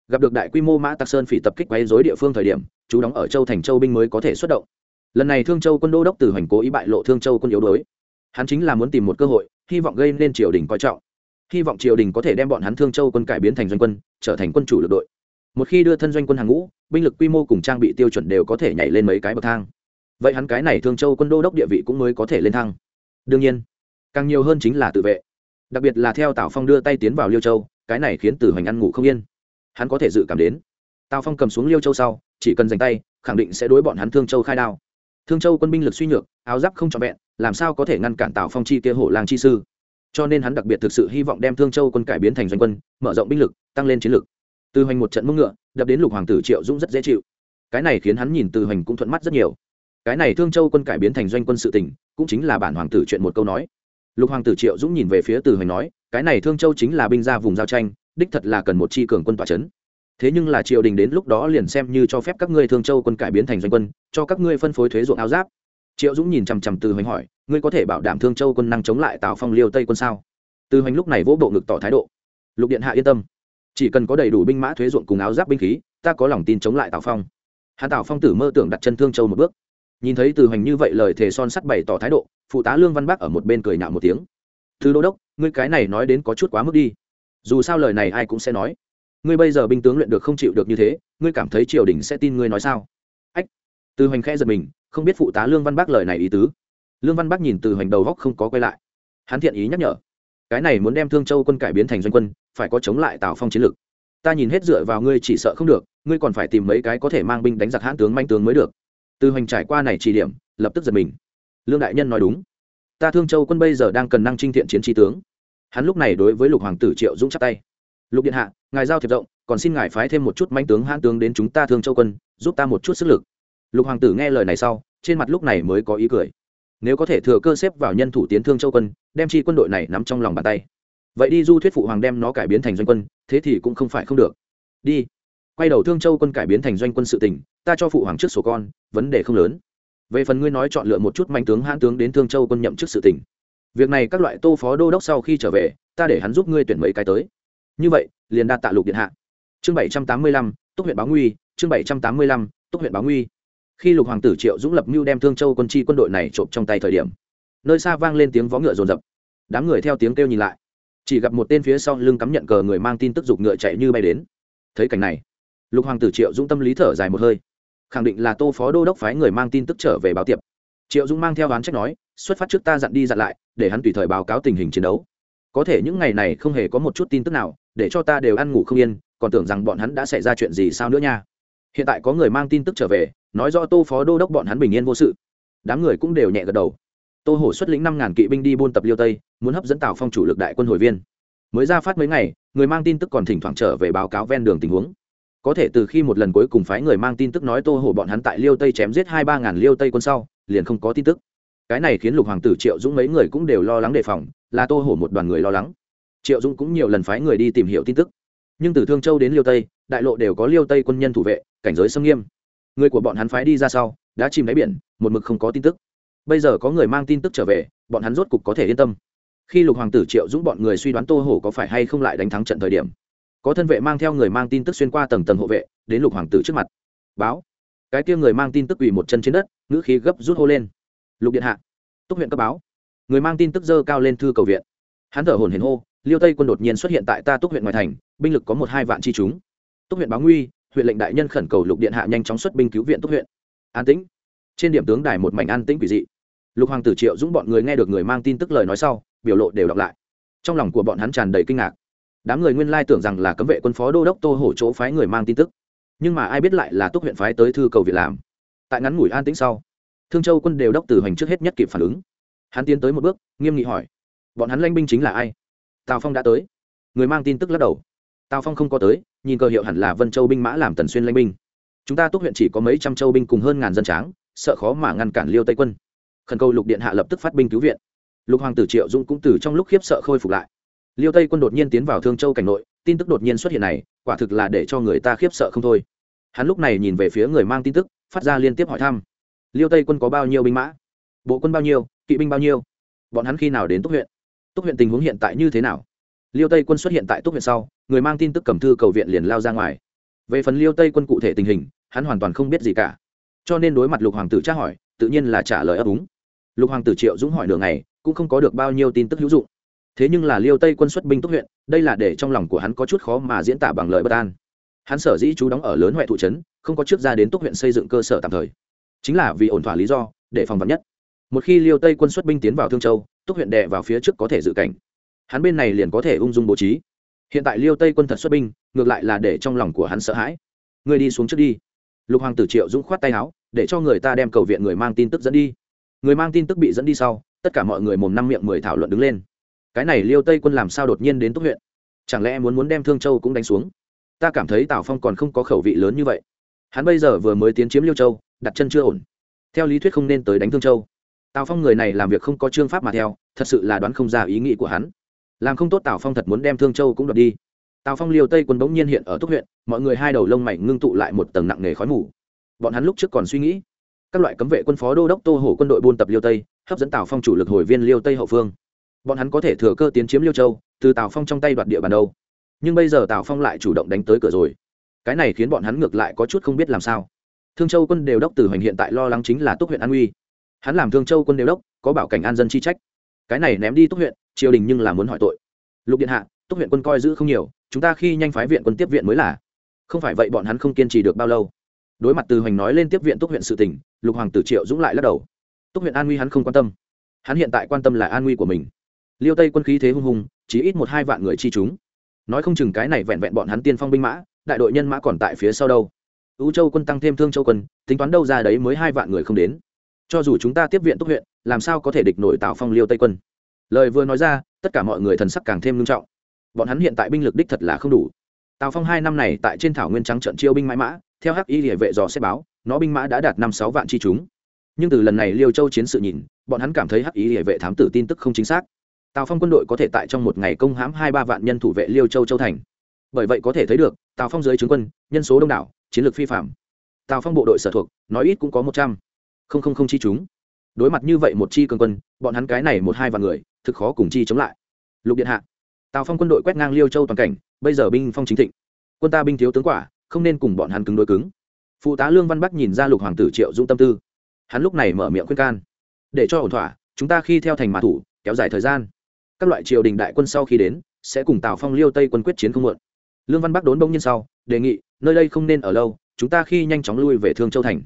gặp được đại quy mô mã tặc sơn phỉ tập kích quấy dối địa phương thời điểm, chú đóng ở châu thành châu binh mới có thể xuất động. Lần này thương châu quân đô đốc từ hoành cố ý bại lộ thương châu quân yếu đuối. Hắn chính là muốn tìm một cơ hội, hy vọng gây nên triều đình coi trọng. Hy vọng triều đình có thể đem bọn hắn thương châu quân cải biến thành doanh quân, trở thành quân chủ lực đội. Một khi đưa thân doanh quân hàng ngũ, binh lực quy mô cùng trang bị tiêu chuẩn đều có thể nhảy lên mấy cái bậc thang. Vậy hắn cái này thương châu quân đô đốc địa vị cũng mới có thể lên thăng. Đương nhiên, càng nhiều hơn chính là tự vệ. Đặc biệt là theo tào phong đưa tay tiến vào liêu châu, cái này khiến tử hoành ăn ngủ không yên hắn có thể dự cảm đến. Tào phong cầm xuống liêu châu sau, chỉ cần dành tay, khẳng định sẽ đối bọn hắn thương châu khai đao. Thương châu quân binh lực suy nhược, áo giáp không trọn vẹn, làm sao có thể ngăn cản tào phong chi kia hổ lang chi sư? Cho nên hắn đặc biệt thực sự hy vọng đem thương châu quân cải biến thành doanh quân, mở rộng binh lực, tăng lên chiến lực. Từ hoành một trận mông ngựa, đập đến lục hoàng tử triệu dũng rất dễ chịu. Cái này khiến hắn nhìn từ hoành cũng thuận mắt rất nhiều. Cái này thương châu quân cải biến thành doanh quân sự tỉnh cũng chính là bản hoàng tử chuyện một câu nói. Lục hoàng tử triệu dũng nhìn về phía từ hoành nói, cái này thương châu chính là binh ra vùng giao tranh đích thật là cần một chi cường quân tỏa chấn. thế nhưng là triều đình đến lúc đó liền xem như cho phép các ngươi thương châu quân cải biến thành doanh quân, cho các ngươi phân phối thuế ruộng áo giáp. Triệu dũng nhìn chằm chằm từ hoành hỏi, ngươi có thể bảo đảm thương châu quân năng chống lại tào phong liêu tây quân sao? Từ hoành lúc này vỗ bộ ngực tỏ thái độ. Lục điện hạ yên tâm. Chỉ cần có đầy đủ binh mã thuế ruộng cùng áo giáp binh khí, ta có lòng tin chống lại tào phong. Hạ tào phong tử mơ tưởng đặt chân thương châu một bước. Nhìn thấy từ hoành như vậy lời thề son sắt bày tỏ thái độ, phụ tá lương văn bắc ở một bên cười nhạo một tiếng. Thư đô đốc, ngươi cái này nói đến có chút quá mức đi dù sao lời này ai cũng sẽ nói. Ngươi bây giờ binh tướng luyện được không chịu được như thế, ngươi cảm thấy triều đình sẽ tin ngươi nói sao? Ách! Từ hoành khẽ giật mình, không biết phụ tá lương văn Bác lời này ý tứ. Lương văn Bác nhìn từ hoành đầu góc không có quay lại. Hắn thiện ý nhắc nhở. Cái này muốn đem thương châu quân cải biến thành doanh quân, phải có chống lại tào phong chiến lược ta nhìn hết dựa vào ngươi chỉ sợ không được, ngươi còn phải tìm mấy cái có thể mang binh đánh giặc hãn tướng manh tướng mới được. Từ hoành trải qua này chỉ điểm, lập tức giật mình. Lương đại nhân nói đúng. Ta thương châu quân bây giờ đang cần năng trinh thiện chiến trí tướng hắn lúc này đối với lục hoàng tử triệu dũng chắp tay. Lục điện hạ, ngài giao thiệp rộng, còn xin ngài phái thêm một chút manh tướng hãn tướng đến chúng ta thương châu quân, giúp ta một chút sức lực. Lục hoàng tử nghe lời này sau, trên mặt lúc này mới có ý cười. Nếu có thể thừa cơ xếp vào nhân thủ tiến thương châu quân, đem chi quân đội này nắm trong lòng bàn tay. Vậy đi du thuyết phụ hoàng đem nó cải biến thành doanh quân, thế thì cũng không phải không được. Đi. Quay đầu thương châu quân cải biến thành doanh quân sự tỉnh ta cho phụ hoàng trước sổ con, vấn đề không lớn. Về phần ngươi nói chọn lựa một chút manh tướng hãn tướng đến thương châu quân nhậm chức sự tỉnh việc này các loại tô phó đô đốc sau khi trở về, ta để hắn giúp ngươi tuyển mấy cái tới. Như vậy, liền đạt tạ lục điện hạ. Chương bảy trăm tám mươi lăm, túc huyện báo nguy, chương bảy trăm tám mươi lăm, túc huyện báo nguy. Khi lục hoàng tử triệu dũng lập mưu đem thương châu quân chi quân đội này trộm trong tay thời điểm, nơi xa vang lên tiếng vó ngựa rồn rập. Đám người theo tiếng kêu nhìn lại. Chỉ gặp một tên phía sau lưng cắm nhận cờ người mang tin tức giục ngựa chạy như bay đến. Thấy cảnh này, lục hoàng tử triệu dũng tâm lý thở dài một hơi. Khẳng định là tô phó đô đốc phái người mang tin tức trở về báo tiệp. Triệu dũng mang theo đoán trách nói, xuất phát trước ta dặn đi dặn lại để hắn tùy thời báo cáo tình hình chiến đấu. Có thể những ngày này không hề có một chút tin tức nào, để cho ta đều ăn ngủ không yên, còn tưởng rằng bọn hắn đã xảy ra chuyện gì sao nữa nha. Hiện tại có người mang tin tức trở về, nói rõ tô phó đô đốc bọn hắn bình yên vô sự. Đám người cũng đều nhẹ gật đầu. Tô hổ xuất lĩnh năm ngàn kỵ binh đi buôn tập liêu tây, muốn hấp dẫn tào phong chủ lực đại quân hồi viên. Mới ra phát mấy ngày, người mang tin tức còn thỉnh thoảng trở về báo cáo ven đường tình huống. Có thể từ khi một lần cuối cùng phái người mang tin tức nói tô hổ bọn hắn tại liêu tây chém giết hai ba ngàn liêu tây quân sau, liền không có tin tức cái này khiến lục hoàng tử triệu dũng mấy người cũng đều lo lắng đề phòng, là tô hổ một đoàn người lo lắng. Triệu dũng cũng nhiều lần phái người đi tìm hiểu tin tức. Nhưng từ thương châu đến liêu tây, đại lộ đều có liêu tây quân nhân thủ vệ, cảnh giới xâm nghiêm. Người của bọn hắn phái đi ra sau, đã chìm đáy biển, một mực không có tin tức. Bây giờ có người mang tin tức trở về, bọn hắn rốt cục có thể yên tâm. Khi lục hoàng tử triệu dũng bọn người suy đoán tô hổ có phải hay không lại đánh thắng trận thời điểm, có thân vệ mang theo người mang tin tức xuyên qua tầng tầng hộ vệ, đến lục hoàng tử trước mặt. Báo. Cái kia người mang tin tức quỳ một chân trên đất, ngữ khí gấp rút hô lên lục điện hạ. Túc huyện cấp báo. Người mang tin tức dơ cao lên thư cầu viện. Hắn thở hồn hển hô, liêu tây quân đột nhiên xuất hiện tại ta túc huyện ngoại thành, binh lực có một hai vạn chi chúng. Túc huyện báo nguy, huyện lệnh đại nhân khẩn cầu lục điện hạ nhanh chóng xuất binh cứu viện túc huyện. An tĩnh. Trên điểm tướng đài một mảnh an tĩnh quỷ dị. Lục hoàng tử triệu dũng bọn người nghe được người mang tin tức lời nói sau, biểu lộ đều đọc lại. Trong lòng của bọn hắn tràn đầy kinh ngạc. Đám người nguyên lai tưởng rằng là cấm vệ quân phó đô đốc tô hổ chỗ phái người mang tin tức. Nhưng mà ai biết lại là túc huyện phái tới thư cầu việc làm. Tại ngắn ngủi an tĩnh sau thương châu quân đều đốc từ hoành trước hết nhất kịp phản ứng. Hắn tiến tới một bước, nghiêm nghị hỏi, bọn hắn lanh binh chính là ai? Tào phong đã tới. Người mang tin tức lắc đầu. Tào phong không có tới, nhìn cơ hiệu hẳn là vân châu binh mã làm tần xuyên lanh binh. Chúng ta túc huyện chỉ có mấy trăm châu binh cùng hơn ngàn dân tráng, sợ khó mà ngăn cản liêu tây quân. Khẩn cầu lục điện hạ lập tức phát binh cứu viện. Lục hoàng tử triệu dũng cũng từ trong lúc khiếp sợ khôi phục lại. Liêu tây quân đột nhiên tiến vào thương châu cảnh nội, tin tức đột nhiên xuất hiện này, quả thực là để cho người ta khiếp sợ không thôi. Hắn lúc này nhìn về phía người mang tin tức, phát ra liên tiếp hỏi thăm liêu tây quân có bao nhiêu binh mã? Bộ quân bao nhiêu? Kỵ binh bao nhiêu? Bọn hắn khi nào đến túc huyện? Túc huyện tình huống hiện tại như thế nào? Liêu tây quân xuất hiện tại túc huyện sau người mang tin tức cầm thư cầu viện liền lao ra ngoài. Về phần liêu tây quân cụ thể tình hình hắn hoàn toàn không biết gì cả. Cho nên đối mặt lục hoàng tử tra hỏi tự nhiên là trả lời ấp úng. Lục hoàng tử triệu dũng hỏi đường ngày, cũng không có được bao nhiêu tin tức hữu dụng. Thế nhưng là liêu tây quân xuất binh túc huyện đây là để trong lòng của hắn có chút khó mà diễn tả bằng lời bất an. Hắn sở dĩ chú đóng ở lớn huệ thụ trấn không có trước ra đến túc huyện xây dựng cơ sở tạm thời chính là vì ổn thỏa lý do, để phòng vật nhất. Một khi liêu tây quân xuất binh tiến vào thương châu, túc huyện đệ vào phía trước có thể dự cảnh. Hắn bên này liền có thể ung dung bố trí. Hiện tại liêu tây quân thật xuất binh, ngược lại là để trong lòng của hắn sợ hãi. Người đi xuống trước đi. Lục hoàng tử triệu dũng khoát tay áo, để cho người ta đem cầu viện người mang tin tức dẫn đi. Người mang tin tức bị dẫn đi sau, tất cả mọi người mồm năm miệng mười thảo luận đứng lên. Cái này liêu tây quân làm sao đột nhiên đến túc huyện? Chẳng lẽ muốn muốn đem thương châu cũng đánh xuống? Ta cảm thấy tào phong còn không có khẩu vị lớn như vậy hắn bây giờ vừa mới tiến chiếm liêu châu, đặt chân chưa ổn. Theo lý thuyết không nên tới đánh thương châu. Tào phong người này làm việc không có chương pháp mà theo, thật sự là đoán không ra ý nghĩ của hắn. Làm không tốt tào phong thật muốn đem thương châu cũng đoạt đi. Tào phong liều tây quân bỗng nhiên hiện ở túc huyện, mọi người hai đầu lông mày ngưng tụ lại một tầng nặng nề khói mù. Bọn hắn lúc trước còn suy nghĩ, các loại cấm vệ quân phó đô đốc tô hổ quân đội buôn tập liêu tây, hấp dẫn tào phong chủ lực hồi viên liêu tây hậu phương. Bọn hắn có thể thừa cơ tiến chiếm liêu châu, từ tào phong trong tay đoạt địa bàn đâu. Nhưng bây giờ tào phong lại chủ động đánh tới cửa rồi cái này khiến bọn hắn ngược lại có chút không biết làm sao. Thương châu quân đều đốc từ hoành hiện tại lo lắng chính là túc huyện an uy hắn làm thương châu quân đều đốc, có bảo cảnh an dân chi trách. Cái này ném đi túc huyện, triều đình nhưng là muốn hỏi tội. Lục điện hạ, túc huyện quân coi giữ không nhiều, chúng ta khi nhanh phái viện quân tiếp viện mới là. Không phải vậy bọn hắn không kiên trì được bao lâu. Đối mặt từ hoành nói lên tiếp viện túc huyện sự tỉnh lục hoàng tử triệu dũng lại lắc đầu. Túc huyện an nguy hắn không quan tâm. Hắn hiện tại quan tâm là an nguy của mình. Liêu tây quân khí thế hung hùng, chỉ ít một hai vạn người chi chúng. Nói không chừng cái này vẹn vẹn bọn hắn tiên phong binh mã đại đội nhân mã còn tại phía sau đâu. Ưu châu quân tăng thêm thương châu quân, tính toán đâu ra đấy mới hai vạn người không đến. Cho dù chúng ta tiếp viện túc huyện, làm sao có thể địch nổi tào phong liêu tây quân? Lời vừa nói ra, tất cả mọi người thần sắc càng thêm nghiêm trọng. Bọn hắn hiện tại binh lực đích thật là không đủ. Tào phong hai năm này tại trên thảo nguyên trắng trận chiêu binh mãi mã, theo hắc y địa vệ dò xét báo, nó binh mã đã đạt năm sáu vạn chi chúng. Nhưng từ lần này liêu châu chiến sự nhìn, bọn hắn cảm thấy hắc y địa vệ thám tử tin tức không chính xác. Tào phong quân đội có thể tại trong một ngày công hãm hai ba vạn nhân thủ vệ liêu châu châu thành bởi vậy có thể thấy được, tào phong dưới trướng quân, nhân số đông đảo, chiến lược phi phạm. Tào phong bộ đội sở thuộc, nói ít cũng có một trăm. Không không không chi chúng. Đối mặt như vậy một chi cường quân, bọn hắn cái này một hai vạn người, thực khó cùng chi chống lại. Lục điện hạ. Tào phong quân đội quét ngang liêu châu toàn cảnh, bây giờ binh phong chính thịnh. Quân ta binh thiếu tướng quả, không nên cùng bọn hắn cứng đối cứng. Phụ tá lương văn bắc nhìn ra lục hoàng tử triệu dũng tâm tư. Hắn lúc này mở miệng khuyên can. Để cho ổn thỏa, chúng ta khi theo thành mã thủ, kéo dài thời gian. Các loại triều đình đại quân sau khi đến, sẽ cùng tào phong liêu tây quân quyết chiến không muộn lương văn bắc đốn bỗng nhiên sau, đề nghị, nơi đây không nên ở lâu, chúng ta khi nhanh chóng lui về thương châu thành.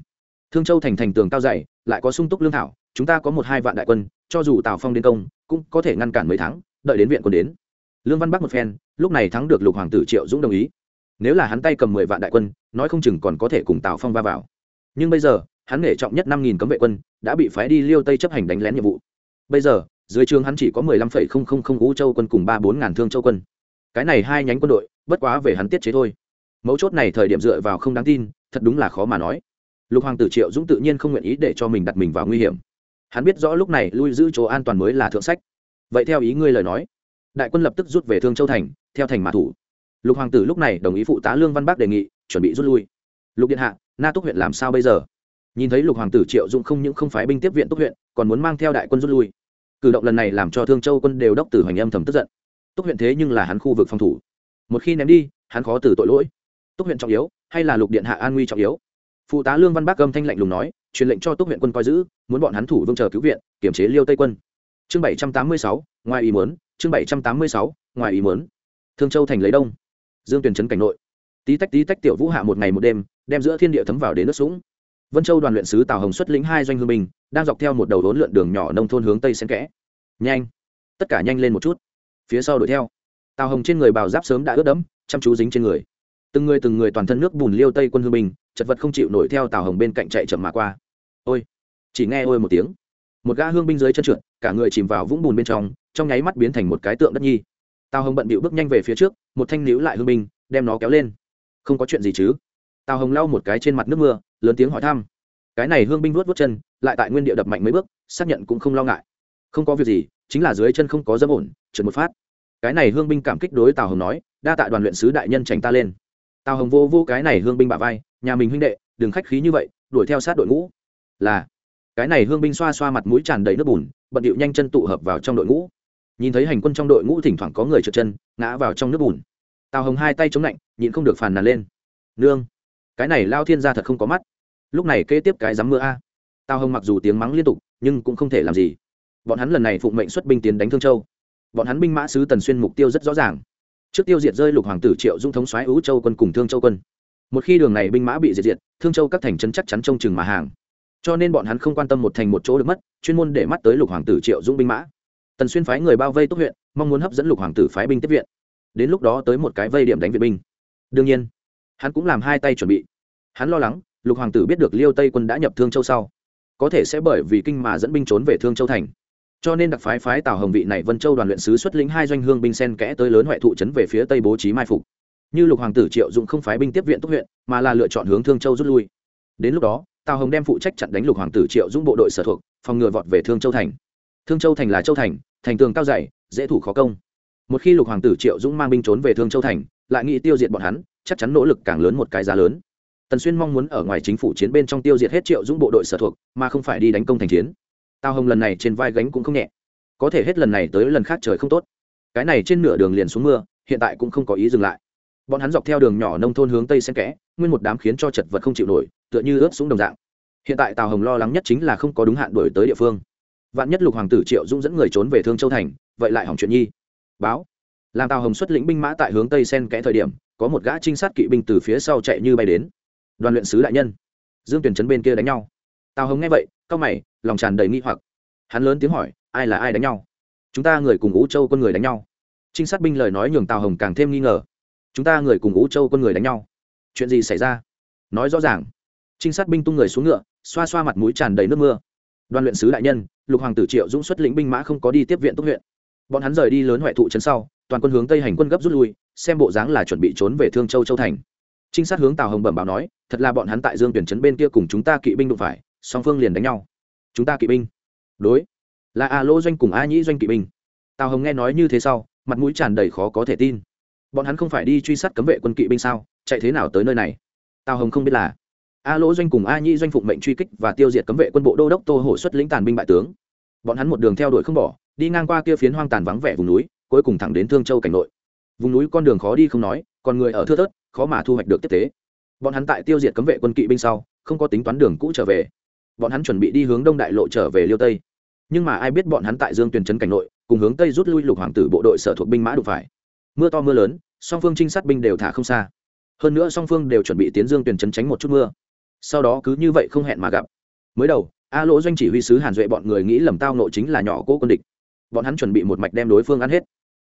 Thương châu thành thành tường cao dày, lại có sung túc lương thảo, chúng ta có một hai vạn đại quân, cho dù tào phong đến công, cũng có thể ngăn cản mấy tháng, đợi đến viện quân đến. Lương văn bắc một phen, lúc này thắng được lục hoàng tử triệu dũng đồng ý. Nếu là hắn tay cầm mười vạn đại quân, nói không chừng còn có thể cùng tào phong va vào. Nhưng bây giờ, hắn nể trọng nhất năm nghìn cấm vệ quân, đã bị phái đi liêu tây chấp hành đánh lén nhiệm vụ. Bây giờ, dưới trường hắn chỉ có mười lăm phẩy không không không ngũ châu quân cùng ba bốn ngàn thương châu quân cái này hai nhánh quân đội, bất quá về hắn tiết chế thôi. Mấu chốt này thời điểm dựa vào không đáng tin, thật đúng là khó mà nói. Lục hoàng tử triệu dũng tự nhiên không nguyện ý để cho mình đặt mình vào nguy hiểm. Hắn biết rõ lúc này lui giữ chỗ an toàn mới là thượng sách. Vậy theo ý ngươi lời nói, đại quân lập tức rút về thương châu thành, theo thành mã thủ. Lục hoàng tử lúc này đồng ý phụ tá lương văn bắc đề nghị, chuẩn bị rút lui. Lục điện hạ, na túc huyện làm sao bây giờ? Nhìn thấy lục hoàng tử triệu dũng không những không phái binh tiếp viện túc huyện, còn muốn mang theo đại quân rút lui. Cử động lần này làm cho thương châu quân đều đốc tử hoành âm thầm tức giận túc huyện thế nhưng là hắn khu vực phòng thủ. Một khi ném đi, hắn khó từ tội lỗi. Túc huyện trọng yếu hay là lục điện hạ an nguy trọng yếu? Phụ tá lương văn bắc âm thanh lạnh lùng nói, truyền lệnh cho túc huyện quân coi giữ, muốn bọn hắn thủ vương chờ cứu viện kiểm chế liêu tây quân. Chương bảy trăm tám mươi sáu, ngoài ý muốn, chương bảy trăm tám mươi sáu, ngoài ý muốn. Thương châu thành lấy đông. Dương tuyển trấn cảnh nội. Tí tách tí tách tiểu vũ hạ một ngày một đêm, đem giữa thiên địa thấm vào đến nước sũng. Vân châu đoàn luyện sứ tào hồng xuất lĩnh hai doanh hương bình đang dọc theo một đầu đốn lượn đường nhỏ nông thôn hướng tây xen kẽ. Nhanh. Tất cả nhanh lên một chút phía sau đuổi theo. Tào hồng trên người bào giáp sớm đã ướt đẫm, chăm chú dính trên người. Từng người từng người toàn thân nước bùn liêu tây quân hương bình, chật vật không chịu nổi theo tào hồng bên cạnh chạy chậm mà qua. Ôi! Chỉ nghe ôi một tiếng. Một gã hương binh dưới chân trượt, cả người chìm vào vũng bùn bên trong trong nháy mắt biến thành một cái tượng đất nhi. Tào hồng bận bịu bước nhanh về phía trước, một thanh níu lại hương binh, đem nó kéo lên. Không có chuyện gì chứ? Tào hồng lau một cái trên mặt nước mưa, lớn tiếng hỏi thăm. Cái này hương binh vuốt vuốt chân, lại tại nguyên địa đập mạnh mấy bước, xác nhận cũng không lo ngại không có việc gì, chính là dưới chân không có dâm ổn, trượt một phát. Cái này hương binh cảm kích đối tào hồng nói, đa tạ đoàn luyện sứ đại nhân tránh ta lên. Tào hồng vô vô cái này hương binh bả vai, nhà mình huynh đệ, đừng khách khí như vậy, đuổi theo sát đội ngũ. Là, cái này hương binh xoa xoa mặt mũi tràn đầy nước bùn, bận điệu nhanh chân tụ hợp vào trong đội ngũ. Nhìn thấy hành quân trong đội ngũ thỉnh thoảng có người trượt chân, ngã vào trong nước bùn. Tào hồng hai tay chống lạnh, nhịn không được phàn nàn lên. Nương, cái này lao thiên gia thật không có mắt. Lúc này kế tiếp cái dám mưa a. Tào hồng mặc dù tiếng mắng liên tục, nhưng cũng không thể làm gì bọn hắn lần này phụng mệnh xuất binh tiến đánh thương châu bọn hắn binh mã sứ tần xuyên mục tiêu rất rõ ràng trước tiêu diệt rơi lục hoàng tử triệu dung thống xoáy ứ châu quân cùng thương châu quân một khi đường này binh mã bị diệt diệt thương châu các thành trấn chắc chắn trông chừng mà hàng cho nên bọn hắn không quan tâm một thành một chỗ được mất chuyên môn để mắt tới lục hoàng tử triệu dung binh mã tần xuyên phái người bao vây túc huyện mong muốn hấp dẫn lục hoàng tử phái binh tiếp viện đến lúc đó tới một cái vây điểm đánh viện binh đương nhiên hắn cũng làm hai tay chuẩn bị hắn lo lắng lục hoàng tử biết được liêu tây quân đã nhập thương châu sau có thể sẽ bởi vì kinh mà dẫn binh trốn về thương châu thành cho nên đặc phái phái tào hồng vị này vân châu đoàn luyện sứ xuất lĩnh hai doanh hương binh sen kẽ tới lớn huệ thụ trấn về phía tây bố trí mai phục. Như lục hoàng tử triệu dụng không phái binh tiếp viện túc huyện, mà là lựa chọn hướng thương châu rút lui. Đến lúc đó, tào hồng đem phụ trách chặn đánh lục hoàng tử triệu dũng bộ đội sở thuộc, phòng ngừa vọt về thương châu thành. Thương châu thành là châu thành thành tường cao dày, dễ thủ khó công. Một khi lục hoàng tử triệu dũng mang binh trốn về thương châu thành, lại nghĩ tiêu diệt bọn hắn, chắc chắn nỗ lực càng lớn một cái giá lớn. Tần xuyên mong muốn ở ngoài chính phủ chiến bên trong tiêu diệt hết triệu dũng bộ đội sở thuộc, mà không phải đi đánh công thành chiến tào hồng lần này trên vai gánh cũng không nhẹ có thể hết lần này tới lần khác trời không tốt cái này trên nửa đường liền xuống mưa hiện tại cũng không có ý dừng lại bọn hắn dọc theo đường nhỏ nông thôn hướng tây xen kẽ nguyên một đám khiến cho chật vật không chịu nổi tựa như ướp xuống đồng dạng hiện tại tào hồng lo lắng nhất chính là không có đúng hạn đổi tới địa phương vạn nhất lục hoàng tử triệu dũng dẫn người trốn về thương châu thành vậy lại hỏng chuyện nhi báo làm tào hồng xuất lĩnh binh mã tại hướng tây sen kẽ thời điểm có một gã trinh sát kỵ binh từ phía sau chạy như bay đến đoàn luyện sứ đại nhân dương tuyển trấn bên kia đánh nhau tào hồng nghe vậy cao mày lòng tràn đầy nghi hoặc. Hắn lớn tiếng hỏi, ai là ai đánh nhau? Chúng ta người cùng ú châu con người đánh nhau. Trinh sát binh lời nói nhường tào hồng càng thêm nghi ngờ. Chúng ta người cùng ú châu con người đánh nhau? Chuyện gì xảy ra? Nói rõ ràng. Trinh sát binh tung người xuống ngựa, xoa xoa mặt mũi tràn đầy nước mưa. Đoàn luyện sứ đại nhân, lục hoàng tử triệu dũng xuất lĩnh binh mã không có đi tiếp viện túc huyện. Bọn hắn rời đi lớn huệ thụ trấn sau, toàn quân hướng tây hành quân gấp rút lui, xem bộ dáng là chuẩn bị trốn về thương châu châu thành. Trinh sát hướng tào hồng bẩm báo nói, thật là bọn hắn tại dương tuyển trấn bên kia cùng chúng ta kỵ binh đụng phải, song phương liền đánh nhau chúng ta kỵ binh. Đối. Là a lô doanh cùng a nhĩ doanh kỵ binh. Tào hồng nghe nói như thế sau, mặt mũi tràn đầy khó có thể tin. Bọn hắn không phải đi truy sát cấm vệ quân kỵ binh sao? Chạy thế nào tới nơi này? Tào hồng không biết là a lỗ doanh cùng a nhĩ doanh phụng mệnh truy kích và tiêu diệt cấm vệ quân bộ đô đốc tô hổ xuất lĩnh tàn binh bại tướng. Bọn hắn một đường theo đuổi không bỏ, đi ngang qua kia phiến hoang tàn vắng vẻ vùng núi, cuối cùng thẳng đến thương châu cảnh nội. Vùng núi con đường khó đi không nói, còn người ở thưa thớt, khó mà thu hoạch được tiếp tế. Bọn hắn tại tiêu diệt cấm vệ quân kỵ binh sau, không có tính toán đường cũ trở về bọn hắn chuẩn bị đi hướng đông đại lộ trở về liêu tây nhưng mà ai biết bọn hắn tại dương tuyền trấn cảnh nội cùng hướng tây rút lui lục hoàng tử bộ đội sở thuộc binh mã đục phải mưa to mưa lớn song phương trinh sát binh đều thả không xa hơn nữa song phương đều chuẩn bị tiến dương tuyền trấn tránh một chút mưa sau đó cứ như vậy không hẹn mà gặp mới đầu a lỗ doanh chỉ huy sứ hàn duệ bọn người nghĩ lầm tao nội chính là nhỏ cỗ quân địch bọn hắn chuẩn bị một mạch đem đối phương ăn hết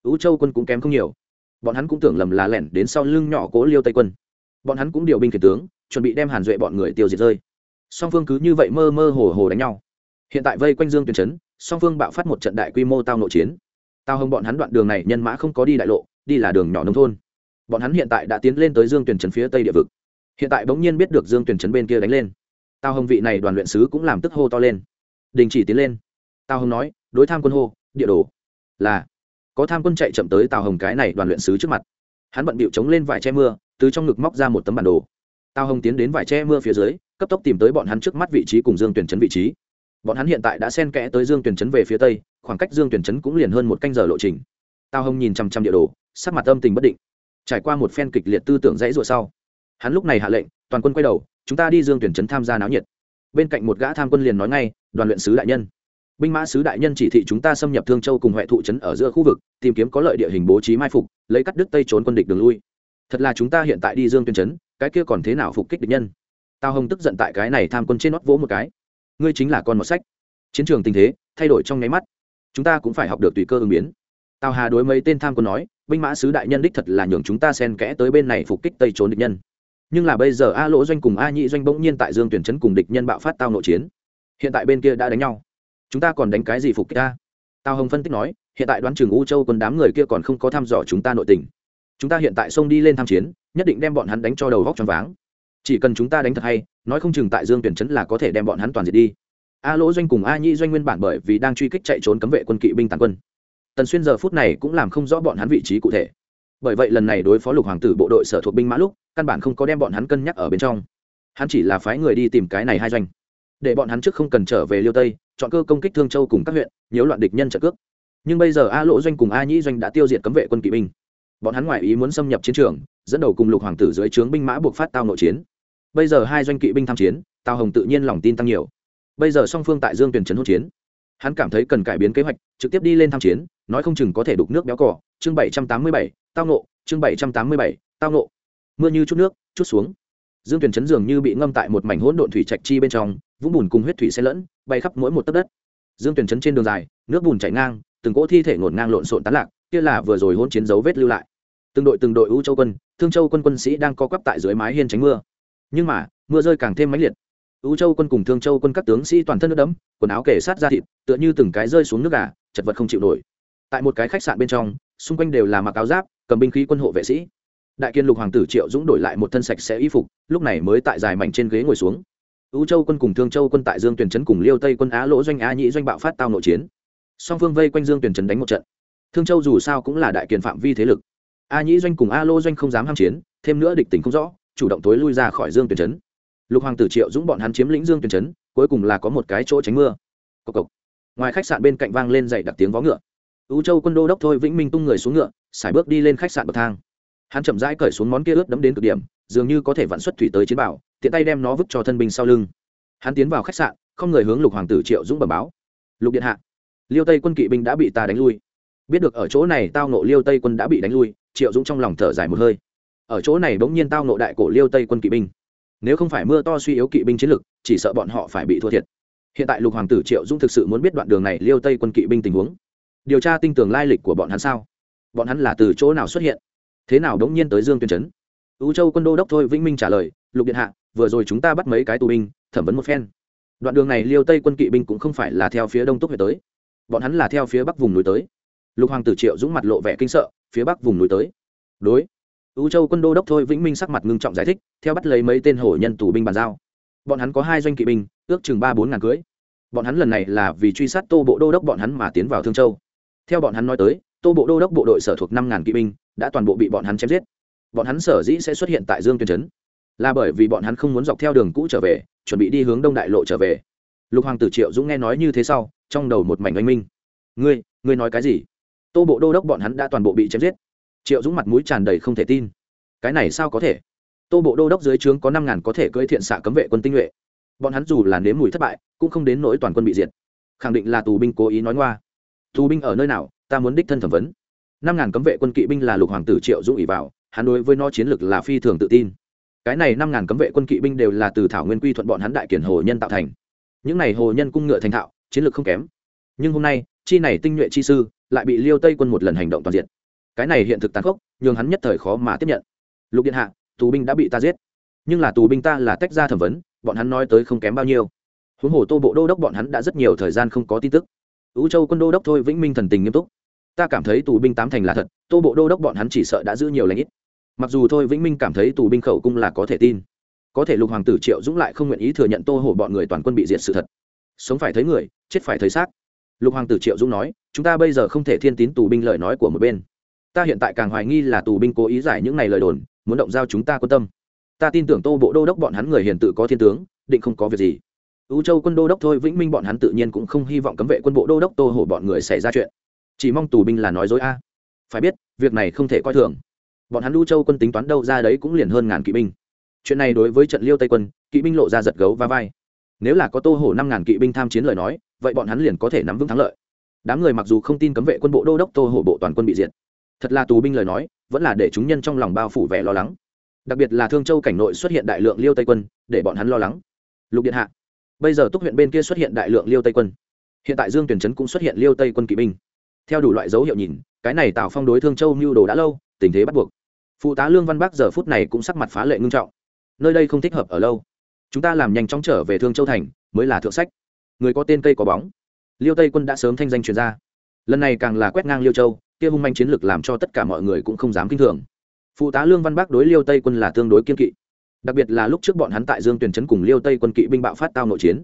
ứ châu quân cũng kém không nhiều bọn hắn cũng tưởng lầm là lẻn đến sau lưng nhỏ cố liêu tây quân bọn hắn cũng điều binh kể tướng chuẩn bị đem hàn duệ bọn người tiêu diệt rơi song phương cứ như vậy mơ mơ hồ hồ đánh nhau. Hiện tại vây quanh dương tuyển trấn song phương bạo phát một trận đại quy mô tao nội chiến. Tao Hồng bọn hắn đoạn đường này nhân mã không có đi đại lộ, đi là đường nhỏ nông thôn. Bọn hắn hiện tại đã tiến lên tới dương tuyển trấn phía tây địa vực. Hiện tại bỗng nhiên biết được dương tuyển trấn bên kia đánh lên. Tao hồng vị này đoàn luyện sứ cũng làm tức hô to lên. Đình chỉ tiến lên. Tao hồng nói, đối tham quân hô, địa đồ là, có tham quân chạy chậm tới tào hồng cái này đoàn luyện sứ trước mặt. Hắn bận bịu chống lên vải che mưa, từ trong ngực móc ra một tấm bản đồ. Tào hồng tiến đến vải che mưa phía dưới cấp tốc tìm tới bọn hắn trước mắt vị trí cùng dương tuyển trấn vị trí. Bọn hắn hiện tại đã xen kẽ tới dương tuyển trấn về phía tây, khoảng cách dương tuyển trấn cũng liền hơn một canh giờ lộ trình. Tao hồng nhìn chằm chằm địa đồ, sắc mặt âm tình bất định. Trải qua một phen kịch liệt tư tưởng dãy rụa sau, hắn lúc này hạ lệnh, toàn quân quay đầu, chúng ta đi dương tuyển trấn tham gia náo nhiệt. Bên cạnh một gã tham quân liền nói ngay, đoàn luyện sứ đại nhân. Binh mã sứ đại nhân chỉ thị chúng ta xâm nhập thương châu cùng huệ thụ trấn ở giữa khu vực, tìm kiếm có lợi địa hình bố trí mai phục, lấy cắt đứt tây trốn quân địch đường lui. Thật là chúng ta hiện tại đi dương tuyển trấn cái kia còn thế nào phục kích địch nhân? Tao hồng tức giận tại cái này tham quân trên nót vỗ một cái. Ngươi chính là con một sách. Chiến trường tình thế, thay đổi trong nháy mắt. Chúng ta cũng phải học được tùy cơ ứng biến. Tào hà đối mấy tên tham quân nói, binh mã sứ đại nhân đích thật là nhường chúng ta xen kẽ tới bên này phục kích tây trốn địch nhân. Nhưng là bây giờ a lỗ doanh cùng a nhị doanh bỗng nhiên tại dương tuyển trấn cùng địch nhân bạo phát tao nội chiến. Hiện tại bên kia đã đánh nhau. Chúng ta còn đánh cái gì phục kích ta? Tào hồng phân tích nói, hiện tại đoán trường u châu quân đám người kia còn không có thăm dò chúng ta nội tình. Chúng ta hiện tại xông đi lên tham chiến, nhất định đem bọn hắn đánh cho đầu góc t r váng chỉ cần chúng ta đánh thật hay, nói không chừng tại dương tuyển trấn là có thể đem bọn hắn toàn diệt đi. A lỗ doanh cùng a nhĩ doanh nguyên bản bởi vì đang truy kích chạy trốn cấm vệ quân kỵ binh tàn quân. Tần xuyên giờ phút này cũng làm không rõ bọn hắn vị trí cụ thể. Bởi vậy lần này đối phó lục hoàng tử bộ đội sở thuộc binh mã lúc, căn bản không có đem bọn hắn cân nhắc ở bên trong. Hắn chỉ là phái người đi tìm cái này hai doanh. Để bọn hắn trước không cần trở về liêu tây, chọn cơ công kích thương châu cùng các huyện, nhiễu loạn địch nhân trợ cước. Nhưng bây giờ a lỗ doanh cùng a nhĩ doanh đã tiêu diệt cấm vệ quân kỵ binh. Bọn hắn ngoại ý muốn xâm nhập chiến trường, dẫn đầu cùng lục hoàng tử dưới trướng binh mã buộc phát tao nội chiến bây giờ hai doanh kỵ binh tham chiến, tào hồng tự nhiên lòng tin tăng nhiều. Bây giờ song phương tại dương tuyển trấn hỗn chiến. Hắn cảm thấy cần cải biến kế hoạch, trực tiếp đi lên tham chiến, nói không chừng có thể đục nước béo cỏ chương bảy trăm tám mươi bảy, tao nộ chương bảy trăm tám mươi bảy, tao nộ mưa như chút nước, chút xuống. Dương tuyển chấn dường như bị ngâm tại một mảnh hỗn độn thủy trạch chi bên trong, vũng bùn cùng huyết thủy xe lẫn, bay khắp mỗi một tấc đất. Dương tuyển chấn trên đường dài, nước bùn chảy ngang, từng cỗ thi thể ngổn ngang lộn xộn tán lạc, kia là vừa rồi hỗn chiến dấu vết lưu lại. Từng đội từng đội ưu châu quân, thương châu quân quân sĩ đang co quắp tại dưới mái hiên tránh mưa nhưng mà, mưa rơi càng thêm mãnh liệt. Ưu châu quân cùng thương châu quân các tướng sĩ toàn thân nước đẫm, quần áo kể sát ra thịt, tựa như từng cái rơi xuống nước gà, chật vật không chịu nổi. Tại một cái khách sạn bên trong, xung quanh đều là mặc áo giáp, cầm binh khí quân hộ vệ sĩ. Đại kiên lục hoàng tử triệu dũng đổi lại một thân sạch sẽ y phục, lúc này mới tại dài mảnh trên ghế ngồi xuống. Ưu châu quân cùng thương châu quân tại dương tuyển trấn cùng liêu tây quân á lỗ doanh á nhĩ doanh bạo phát tao nội chiến. Song phương vây quanh dương tuyển trấn đánh một trận. Thương châu dù sao cũng là đại kiền phạm vi thế lực. A nhĩ doanh cùng a lô doanh không dám ham chiến, thêm nữa địch tình không rõ chủ động tối lui ra khỏi dương tuyển trấn lục hoàng tử triệu dũng bọn hắn chiếm lĩnh dương tuyển trấn cuối cùng là có một cái chỗ tránh mưa. Cộc cộc. ngoài khách sạn bên cạnh vang lên dậy đặc tiếng vó ngựa. Ưu châu quân đô đốc thôi vĩnh minh tung người xuống ngựa, xài bước đi lên khách sạn bậc thang. Hắn chậm rãi cởi xuống món kia ướt đấm đến cực điểm, dường như có thể vạn xuất thủy tới chiến bảo, tiện tay đem nó vứt cho thân binh sau lưng. Hắn tiến vào khách sạn, không người hướng lục hoàng tử triệu dũng bẩm báo. Lục điện hạ, liêu tây quân kỵ binh đã bị ta đánh lui. Biết được ở chỗ này tao nộ liêu tây quân đã bị đánh lui. Triệu dũng trong lòng thở dài một hơi ở chỗ này bỗng nhiên tao nộ đại cổ liêu tây quân kỵ binh. Nếu không phải mưa to suy yếu kỵ binh chiến lực, chỉ sợ bọn họ phải bị thua thiệt. Hiện tại lục hoàng tử triệu dũng thực sự muốn biết đoạn đường này liêu tây quân kỵ binh tình huống. Điều tra tinh tường lai lịch của bọn hắn sao? Bọn hắn là từ chỗ nào xuất hiện? Thế nào đống nhiên tới dương tuyên trấn? Ưu châu quân đô đốc thôi vĩnh minh trả lời, lục điện hạ, vừa rồi chúng ta bắt mấy cái tù binh, thẩm vấn một phen. Đoạn đường này liêu tây quân kỵ binh cũng không phải là theo phía đông túc về tới. Bọn hắn là theo phía bắc vùng núi tới. Lục hoàng tử triệu dũng mặt lộ vẻ kinh sợ, phía bắc vùng núi tới? Đối. U châu quân đô đốc thôi vĩnh minh sắc mặt ngưng trọng giải thích, theo bắt lấy mấy tên hổ nhân tù binh bàn giao. Bọn hắn có hai doanh kỵ binh, ước chừng ba bốn ngàn cưỡi. bọn hắn lần này là vì truy sát tô bộ đô đốc bọn hắn mà tiến vào thương châu. Theo bọn hắn nói tới, tô bộ đô đốc bộ đội sở thuộc năm ngàn kỵ binh, đã toàn bộ bị bọn hắn chém giết. Bọn hắn sở dĩ sẽ xuất hiện tại dương tuyên trấn là bởi vì bọn hắn không muốn dọc theo đường cũ trở về, chuẩn bị đi hướng đông đại lộ trở về. Lục hoàng tử triệu dũng nghe nói như thế sau, trong đầu một mảnh oanh minh. Ngươi ngươi nói cái gì? Tô bộ đô đốc bọn hắn đã toàn bộ bị chém giết triệu dũng mặt mũi tràn đầy không thể tin. Cái này sao có thể? Tô bộ đô đốc dưới trướng có năm ngàn có thể cưỡi thiện xạ cấm vệ quân tinh nhuệ. Bọn hắn dù là nếm mùi thất bại, cũng không đến nỗi toàn quân bị diệt. Khẳng định là tù binh cố ý nói ngoa. Tù binh ở nơi nào, ta muốn đích thân thẩm vấn. Năm ngàn cấm vệ quân kỵ binh là lục hoàng tử triệu dũng ỉ vào, hắn đối với nó chiến lược là phi thường tự tin. Cái này năm ngàn cấm vệ quân kỵ binh đều là từ thảo nguyên quy thuận bọn hắn đại kiển hồ nhân tạo thành. Những này hồ nhân cung ngựa thành thạo, chiến lược không kém. Nhưng hôm nay, chi này tinh nhuệ chi sư, lại bị liêu tây quân một lần hành động toàn diện cái này hiện thực tàn khốc, nhường hắn nhất thời khó mà tiếp nhận. Lục điện hạ, tù binh đã bị ta giết. Nhưng là tù binh ta là tách ra thẩm vấn, bọn hắn nói tới không kém bao nhiêu. Huống hồ tô bộ đô đốc bọn hắn đã rất nhiều thời gian không có tin tức. Ứ châu quân đô đốc thôi, vĩnh minh thần tình nghiêm túc. Ta cảm thấy tù binh tám thành là thật, tô bộ đô đốc bọn hắn chỉ sợ đã giữ nhiều lãnh ít. Mặc dù thôi, vĩnh minh cảm thấy tù binh khẩu cung là có thể tin. Có thể lục hoàng tử triệu dũng lại không nguyện ý thừa nhận tô hổ bọn người toàn quân bị diệt sự thật. Sống phải thấy người, chết phải thấy xác. Lục hoàng tử triệu dũng nói, chúng ta bây giờ không thể thiên tín tù binh lời nói của một bên ta hiện tại càng hoài nghi là tù binh cố ý giải những này lời đồn, muốn động giao chúng ta quan tâm. Ta tin tưởng tô bộ đô đốc bọn hắn người hiền tự có thiên tướng, định không có việc gì. Ưu châu quân đô đốc thôi, vĩnh minh bọn hắn tự nhiên cũng không hy vọng cấm vệ quân bộ đô đốc tô hổ bọn người xảy ra chuyện. Chỉ mong tù binh là nói dối a. Phải biết, việc này không thể coi thường. Bọn hắn ưu châu quân tính toán đâu ra đấy cũng liền hơn ngàn kỵ binh. Chuyện này đối với trận liêu tây quân, kỵ binh lộ ra giật gấu và vai. Nếu là có tô hổ năm ngàn kỵ binh tham chiến lời nói, vậy bọn hắn liền có thể nắm vững thắng lợi. Đám người mặc dù không tin cấm vệ quân bộ đô đốc tô hổ bộ toàn quân bị diệt thật là tù binh lời nói, vẫn là để chúng nhân trong lòng bao phủ vẻ lo lắng. Đặc biệt là thương châu cảnh nội xuất hiện đại lượng liêu tây quân, để bọn hắn lo lắng. Lục điện hạ, bây giờ túc huyện bên kia xuất hiện đại lượng liêu tây quân. Hiện tại dương tuyển trấn cũng xuất hiện liêu tây quân kỵ binh. Theo đủ loại dấu hiệu nhìn, cái này tạo phong đối thương châu mưu đồ đã lâu, tình thế bắt buộc. Phụ tá lương văn bắc giờ phút này cũng sắc mặt phá lệ ngưng trọng. Nơi đây không thích hợp ở lâu. Chúng ta làm nhanh chóng trở về thương châu thành, mới là thượng sách. Người có tên cây có bóng. Liêu tây quân đã sớm thanh danh truyền ra. Lần này càng là quét ngang liêu châu kia hung manh chiến lược làm cho tất cả mọi người cũng không dám kinh thường. Phụ tá lương văn bắc đối liêu tây quân là tương đối kiên kỵ. Đặc biệt là lúc trước bọn hắn tại dương tuyển trấn cùng liêu tây quân kỵ binh bạo phát tao nội chiến.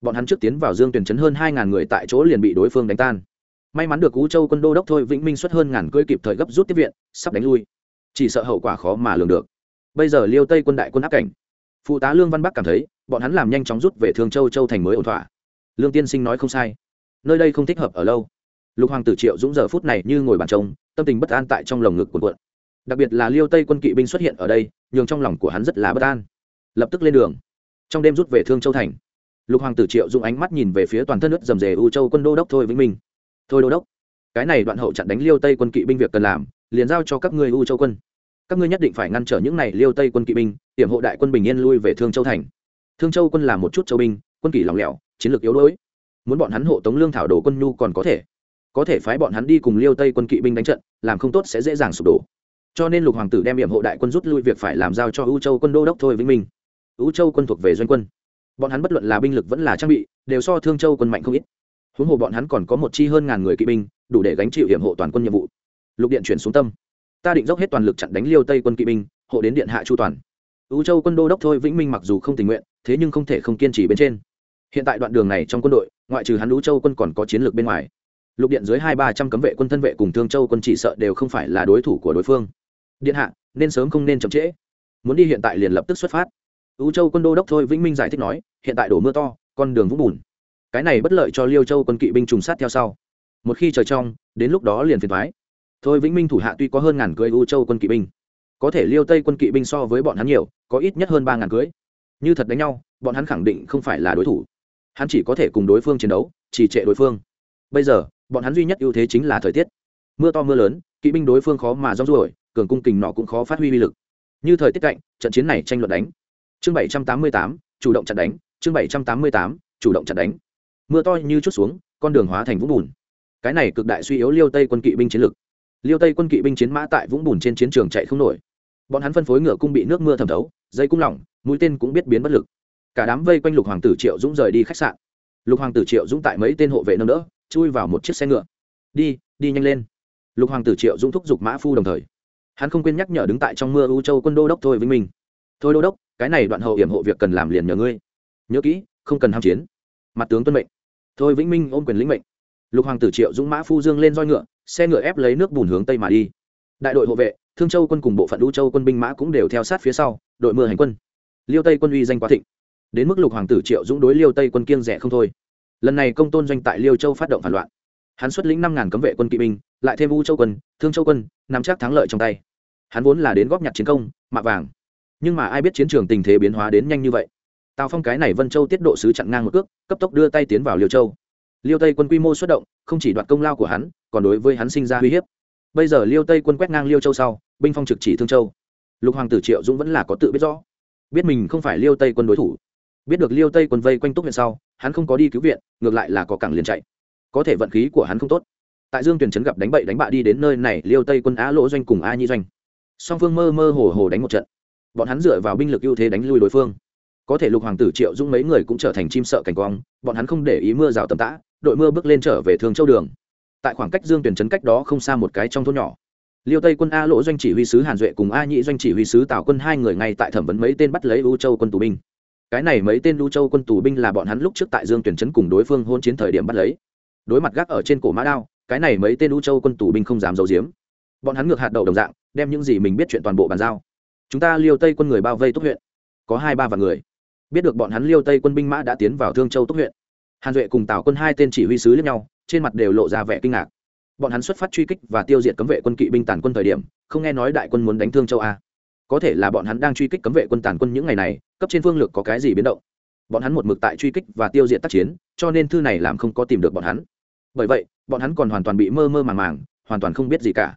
Bọn hắn trước tiến vào dương tuyển trấn hơn hai ngàn người tại chỗ liền bị đối phương đánh tan. May mắn được cú châu quân đô đốc thôi vĩnh minh xuất hơn ngàn cưỡi kịp thời gấp rút tiếp viện, sắp đánh lui. Chỉ sợ hậu quả khó mà lường được. Bây giờ liêu tây quân đại quân áp cảnh. Phụ tá lương văn bắc cảm thấy, bọn hắn làm nhanh chóng rút về thương châu châu thành mới ổn thỏa. Lương tiên sinh nói không sai. Nơi đây không thích hợp ở lâu lục hoàng tử triệu dũng giờ phút này như ngồi bàn trông tâm tình bất an tại trong lồng ngực của quận đặc biệt là liêu tây quân kỵ binh xuất hiện ở đây, nhường trong lòng của hắn rất là bất an. Lập tức lên đường. Trong đêm rút về thương châu thành, lục hoàng tử triệu dũng ánh mắt nhìn về phía toàn thân nước dầm dề u châu quân đô đốc thôi vĩnh minh. Thôi đô đốc, cái này đoạn hậu chặn đánh liêu tây quân kỵ binh việc cần làm, liền giao cho các ngươi u châu quân. Các ngươi nhất định phải ngăn trở những này liêu tây quân kỵ binh, hiểm hộ đại quân bình yên lui về thương châu thành. Thương châu quân là một chút châu binh, quân kỷ lỏng lẻo, chiến lược yếu đuối. Muốn bọn hắn hộ tống lương thảo đồ quân nhu còn có thể có thể phái bọn hắn đi cùng liêu tây quân kỵ binh đánh trận, làm không tốt sẽ dễ dàng sụp đổ. Cho nên lục hoàng tử đem nhiệm hộ đại quân rút lui việc phải làm giao cho ưu châu quân đô đốc thôi vĩnh minh. Ưu châu quân thuộc về doanh quân. Bọn hắn bất luận là binh lực vẫn là trang bị, đều so thương châu quân mạnh không ít. Huống hồ bọn hắn còn có một chi hơn ngàn người kỵ binh, đủ để gánh chịu hiểm hộ toàn quân nhiệm vụ. Lục điện chuyển xuống tâm. Ta định dốc hết toàn lực chặn đánh liêu tây quân kỵ binh, hộ đến điện hạ chu toàn. Ưu châu quân đô đốc thôi vĩnh minh mặc dù không tình nguyện, thế nhưng không thể không kiên trì bên trên. Hiện tại đoạn đường này trong quân đội, ngoại trừ hắn ưu châu quân còn có chiến lược bên ngoài lục điện dưới hai ba trăm cấm vệ quân thân vệ cùng thương châu quân chỉ sợ đều không phải là đối thủ của đối phương. Điện hạ, nên sớm không nên chậm trễ. Muốn đi hiện tại liền lập tức xuất phát. Ưu châu quân đô đốc thôi vĩnh minh giải thích nói, hiện tại đổ mưa to, con đường vũng bùn. Cái này bất lợi cho liêu châu quân kỵ binh trùng sát theo sau. Một khi trời trong, đến lúc đó liền phiền thoái thôi vĩnh minh thủ hạ tuy có hơn ngàn cưới ưu châu quân kỵ binh, có thể liêu tây quân kỵ binh so với bọn hắn nhiều, có ít nhất hơn ba ngàn cưới. Như thật đánh nhau, bọn hắn khẳng định không phải là đối thủ. Hắn chỉ có thể cùng đối phương chiến đấu chỉ trệ đối phương. Bây giờ bọn hắn duy nhất ưu thế chính là thời tiết. Mưa to mưa lớn, kỵ binh đối phương khó mà rong ruổi, cường cung kình nọ cũng khó phát huy uy lực. Như thời tiết cạnh, trận chiến này tranh luận đánh. Chương bảy trăm tám mươi tám, chủ động chặn đánh. Chương bảy trăm tám mươi tám, chủ động chặn đánh. Mưa to như chút xuống, con đường hóa thành vũng bùn. Cái này cực đại suy yếu liêu tây quân kỵ binh chiến lực. Liêu tây quân kỵ binh chiến mã tại vũng bùn trên chiến trường chạy không nổi. Bọn hắn phân phối ngựa cung bị nước mưa thẩm thấu, dây cung lỏng, mũi tên cũng biết biến bất lực. Cả đám vây quanh lục hoàng tử triệu dũng rời đi khách sạn. Lục hoàng tử triệu dũng tại mấy tên hộ vệ nâng đỡ chui vào một chiếc xe ngựa. Đi đi nhanh lên. Lục hoàng tử triệu dũng thúc giục mã phu đồng thời. Hắn không quên nhắc nhở đứng tại trong mưa U châu quân đô đốc thôi với minh. Thôi đô đốc, cái này đoạn hậu hiểm hộ việc cần làm liền nhờ ngươi. Nhớ kỹ, không cần ham chiến. Mặt tướng tuân mệnh. Thôi vĩnh minh ôm quyền lĩnh mệnh. Lục hoàng tử triệu dũng mã phu dương lên roi ngựa, xe ngựa ép lấy nước bùn hướng tây mà đi. Đại đội hộ vệ, thương châu quân cùng bộ phận U châu quân binh mã cũng đều theo sát phía sau, đội mưa hành quân. Liêu tây quân uy danh quá thịnh. Đến mức lục hoàng tử triệu dũng đối liêu tây quân kiêng rẻ không thôi lần này công tôn doanh tại liêu châu phát động phản loạn hắn xuất lĩnh năm ngàn cấm vệ quân kỵ binh lại thêm u châu quân thương châu quân nắm chắc thắng lợi trong tay hắn vốn là đến góp nhặt chiến công mạ vàng nhưng mà ai biết chiến trường tình thế biến hóa đến nhanh như vậy tào phong cái này vân châu tiết độ sứ chặn ngang một cước cấp tốc đưa tay tiến vào liêu châu liêu tây quân quy mô xuất động không chỉ đoạt công lao của hắn còn đối với hắn sinh ra uy hiếp bây giờ liêu tây quân quét ngang liêu châu sau binh phong trực chỉ thương châu lục hoàng tử triệu dũng vẫn là có tự biết rõ biết mình không phải liêu tây quân đối thủ biết được liêu tây quân vây quanh túc huyện sau, hắn không có đi cứu viện, ngược lại là có cảng liền chạy. Có thể vận khí của hắn không tốt. Tại dương tuyển trấn gặp đánh bậy đánh bạ đi đến nơi này, liêu tây quân á lỗ doanh cùng a nhi doanh. Song phương mơ mơ hồ hồ đánh một trận. Bọn hắn dựa vào binh lực ưu thế đánh lui đối phương. Có thể lục hoàng tử triệu dũng mấy người cũng trở thành chim sợ cảnh quang, bọn hắn không để ý mưa rào tầm tã, đội mưa bước lên trở về thường châu đường. Tại khoảng cách dương tuyển trấn cách đó không xa một cái trong thôn nhỏ. Liêu tây quân a lỗ doanh chỉ huy sứ hàn duệ cùng a nhị doanh chỉ huy sứ tào quân hai người ngay tại thẩm vấn mấy tên bắt lấy u châu quân tù binh cái này mấy tên lưu châu quân tù binh là bọn hắn lúc trước tại dương tuyển trấn cùng đối phương hôn chiến thời điểm bắt lấy. Đối mặt gác ở trên cổ mã đao, cái này mấy tên lưu châu quân tù binh không dám giấu giếm. Bọn hắn ngược hạt đầu đồng dạng, đem những gì mình biết chuyện toàn bộ bàn giao. Chúng ta liêu tây quân người bao vây túc huyện. Có hai ba vạn người. Biết được bọn hắn liêu tây quân binh mã đã tiến vào thương châu túc huyện. Hàn duệ cùng tào quân hai tên chỉ huy sứ lẫn nhau, trên mặt đều lộ ra vẻ kinh ngạc. Bọn hắn xuất phát truy kích và tiêu diệt cấm vệ quân kỵ binh tàn quân thời điểm, không nghe nói đại quân muốn đánh thương châu a. Có thể là bọn hắn đang truy kích cấm vệ quân tàn quân những ngày này cấp trên phương lược có cái gì biến động? Bọn hắn một mực tại truy kích và tiêu diệt tác chiến, cho nên thư này làm không có tìm được bọn hắn. Bởi vậy, bọn hắn còn hoàn toàn bị mơ mơ màng màng, hoàn toàn không biết gì cả.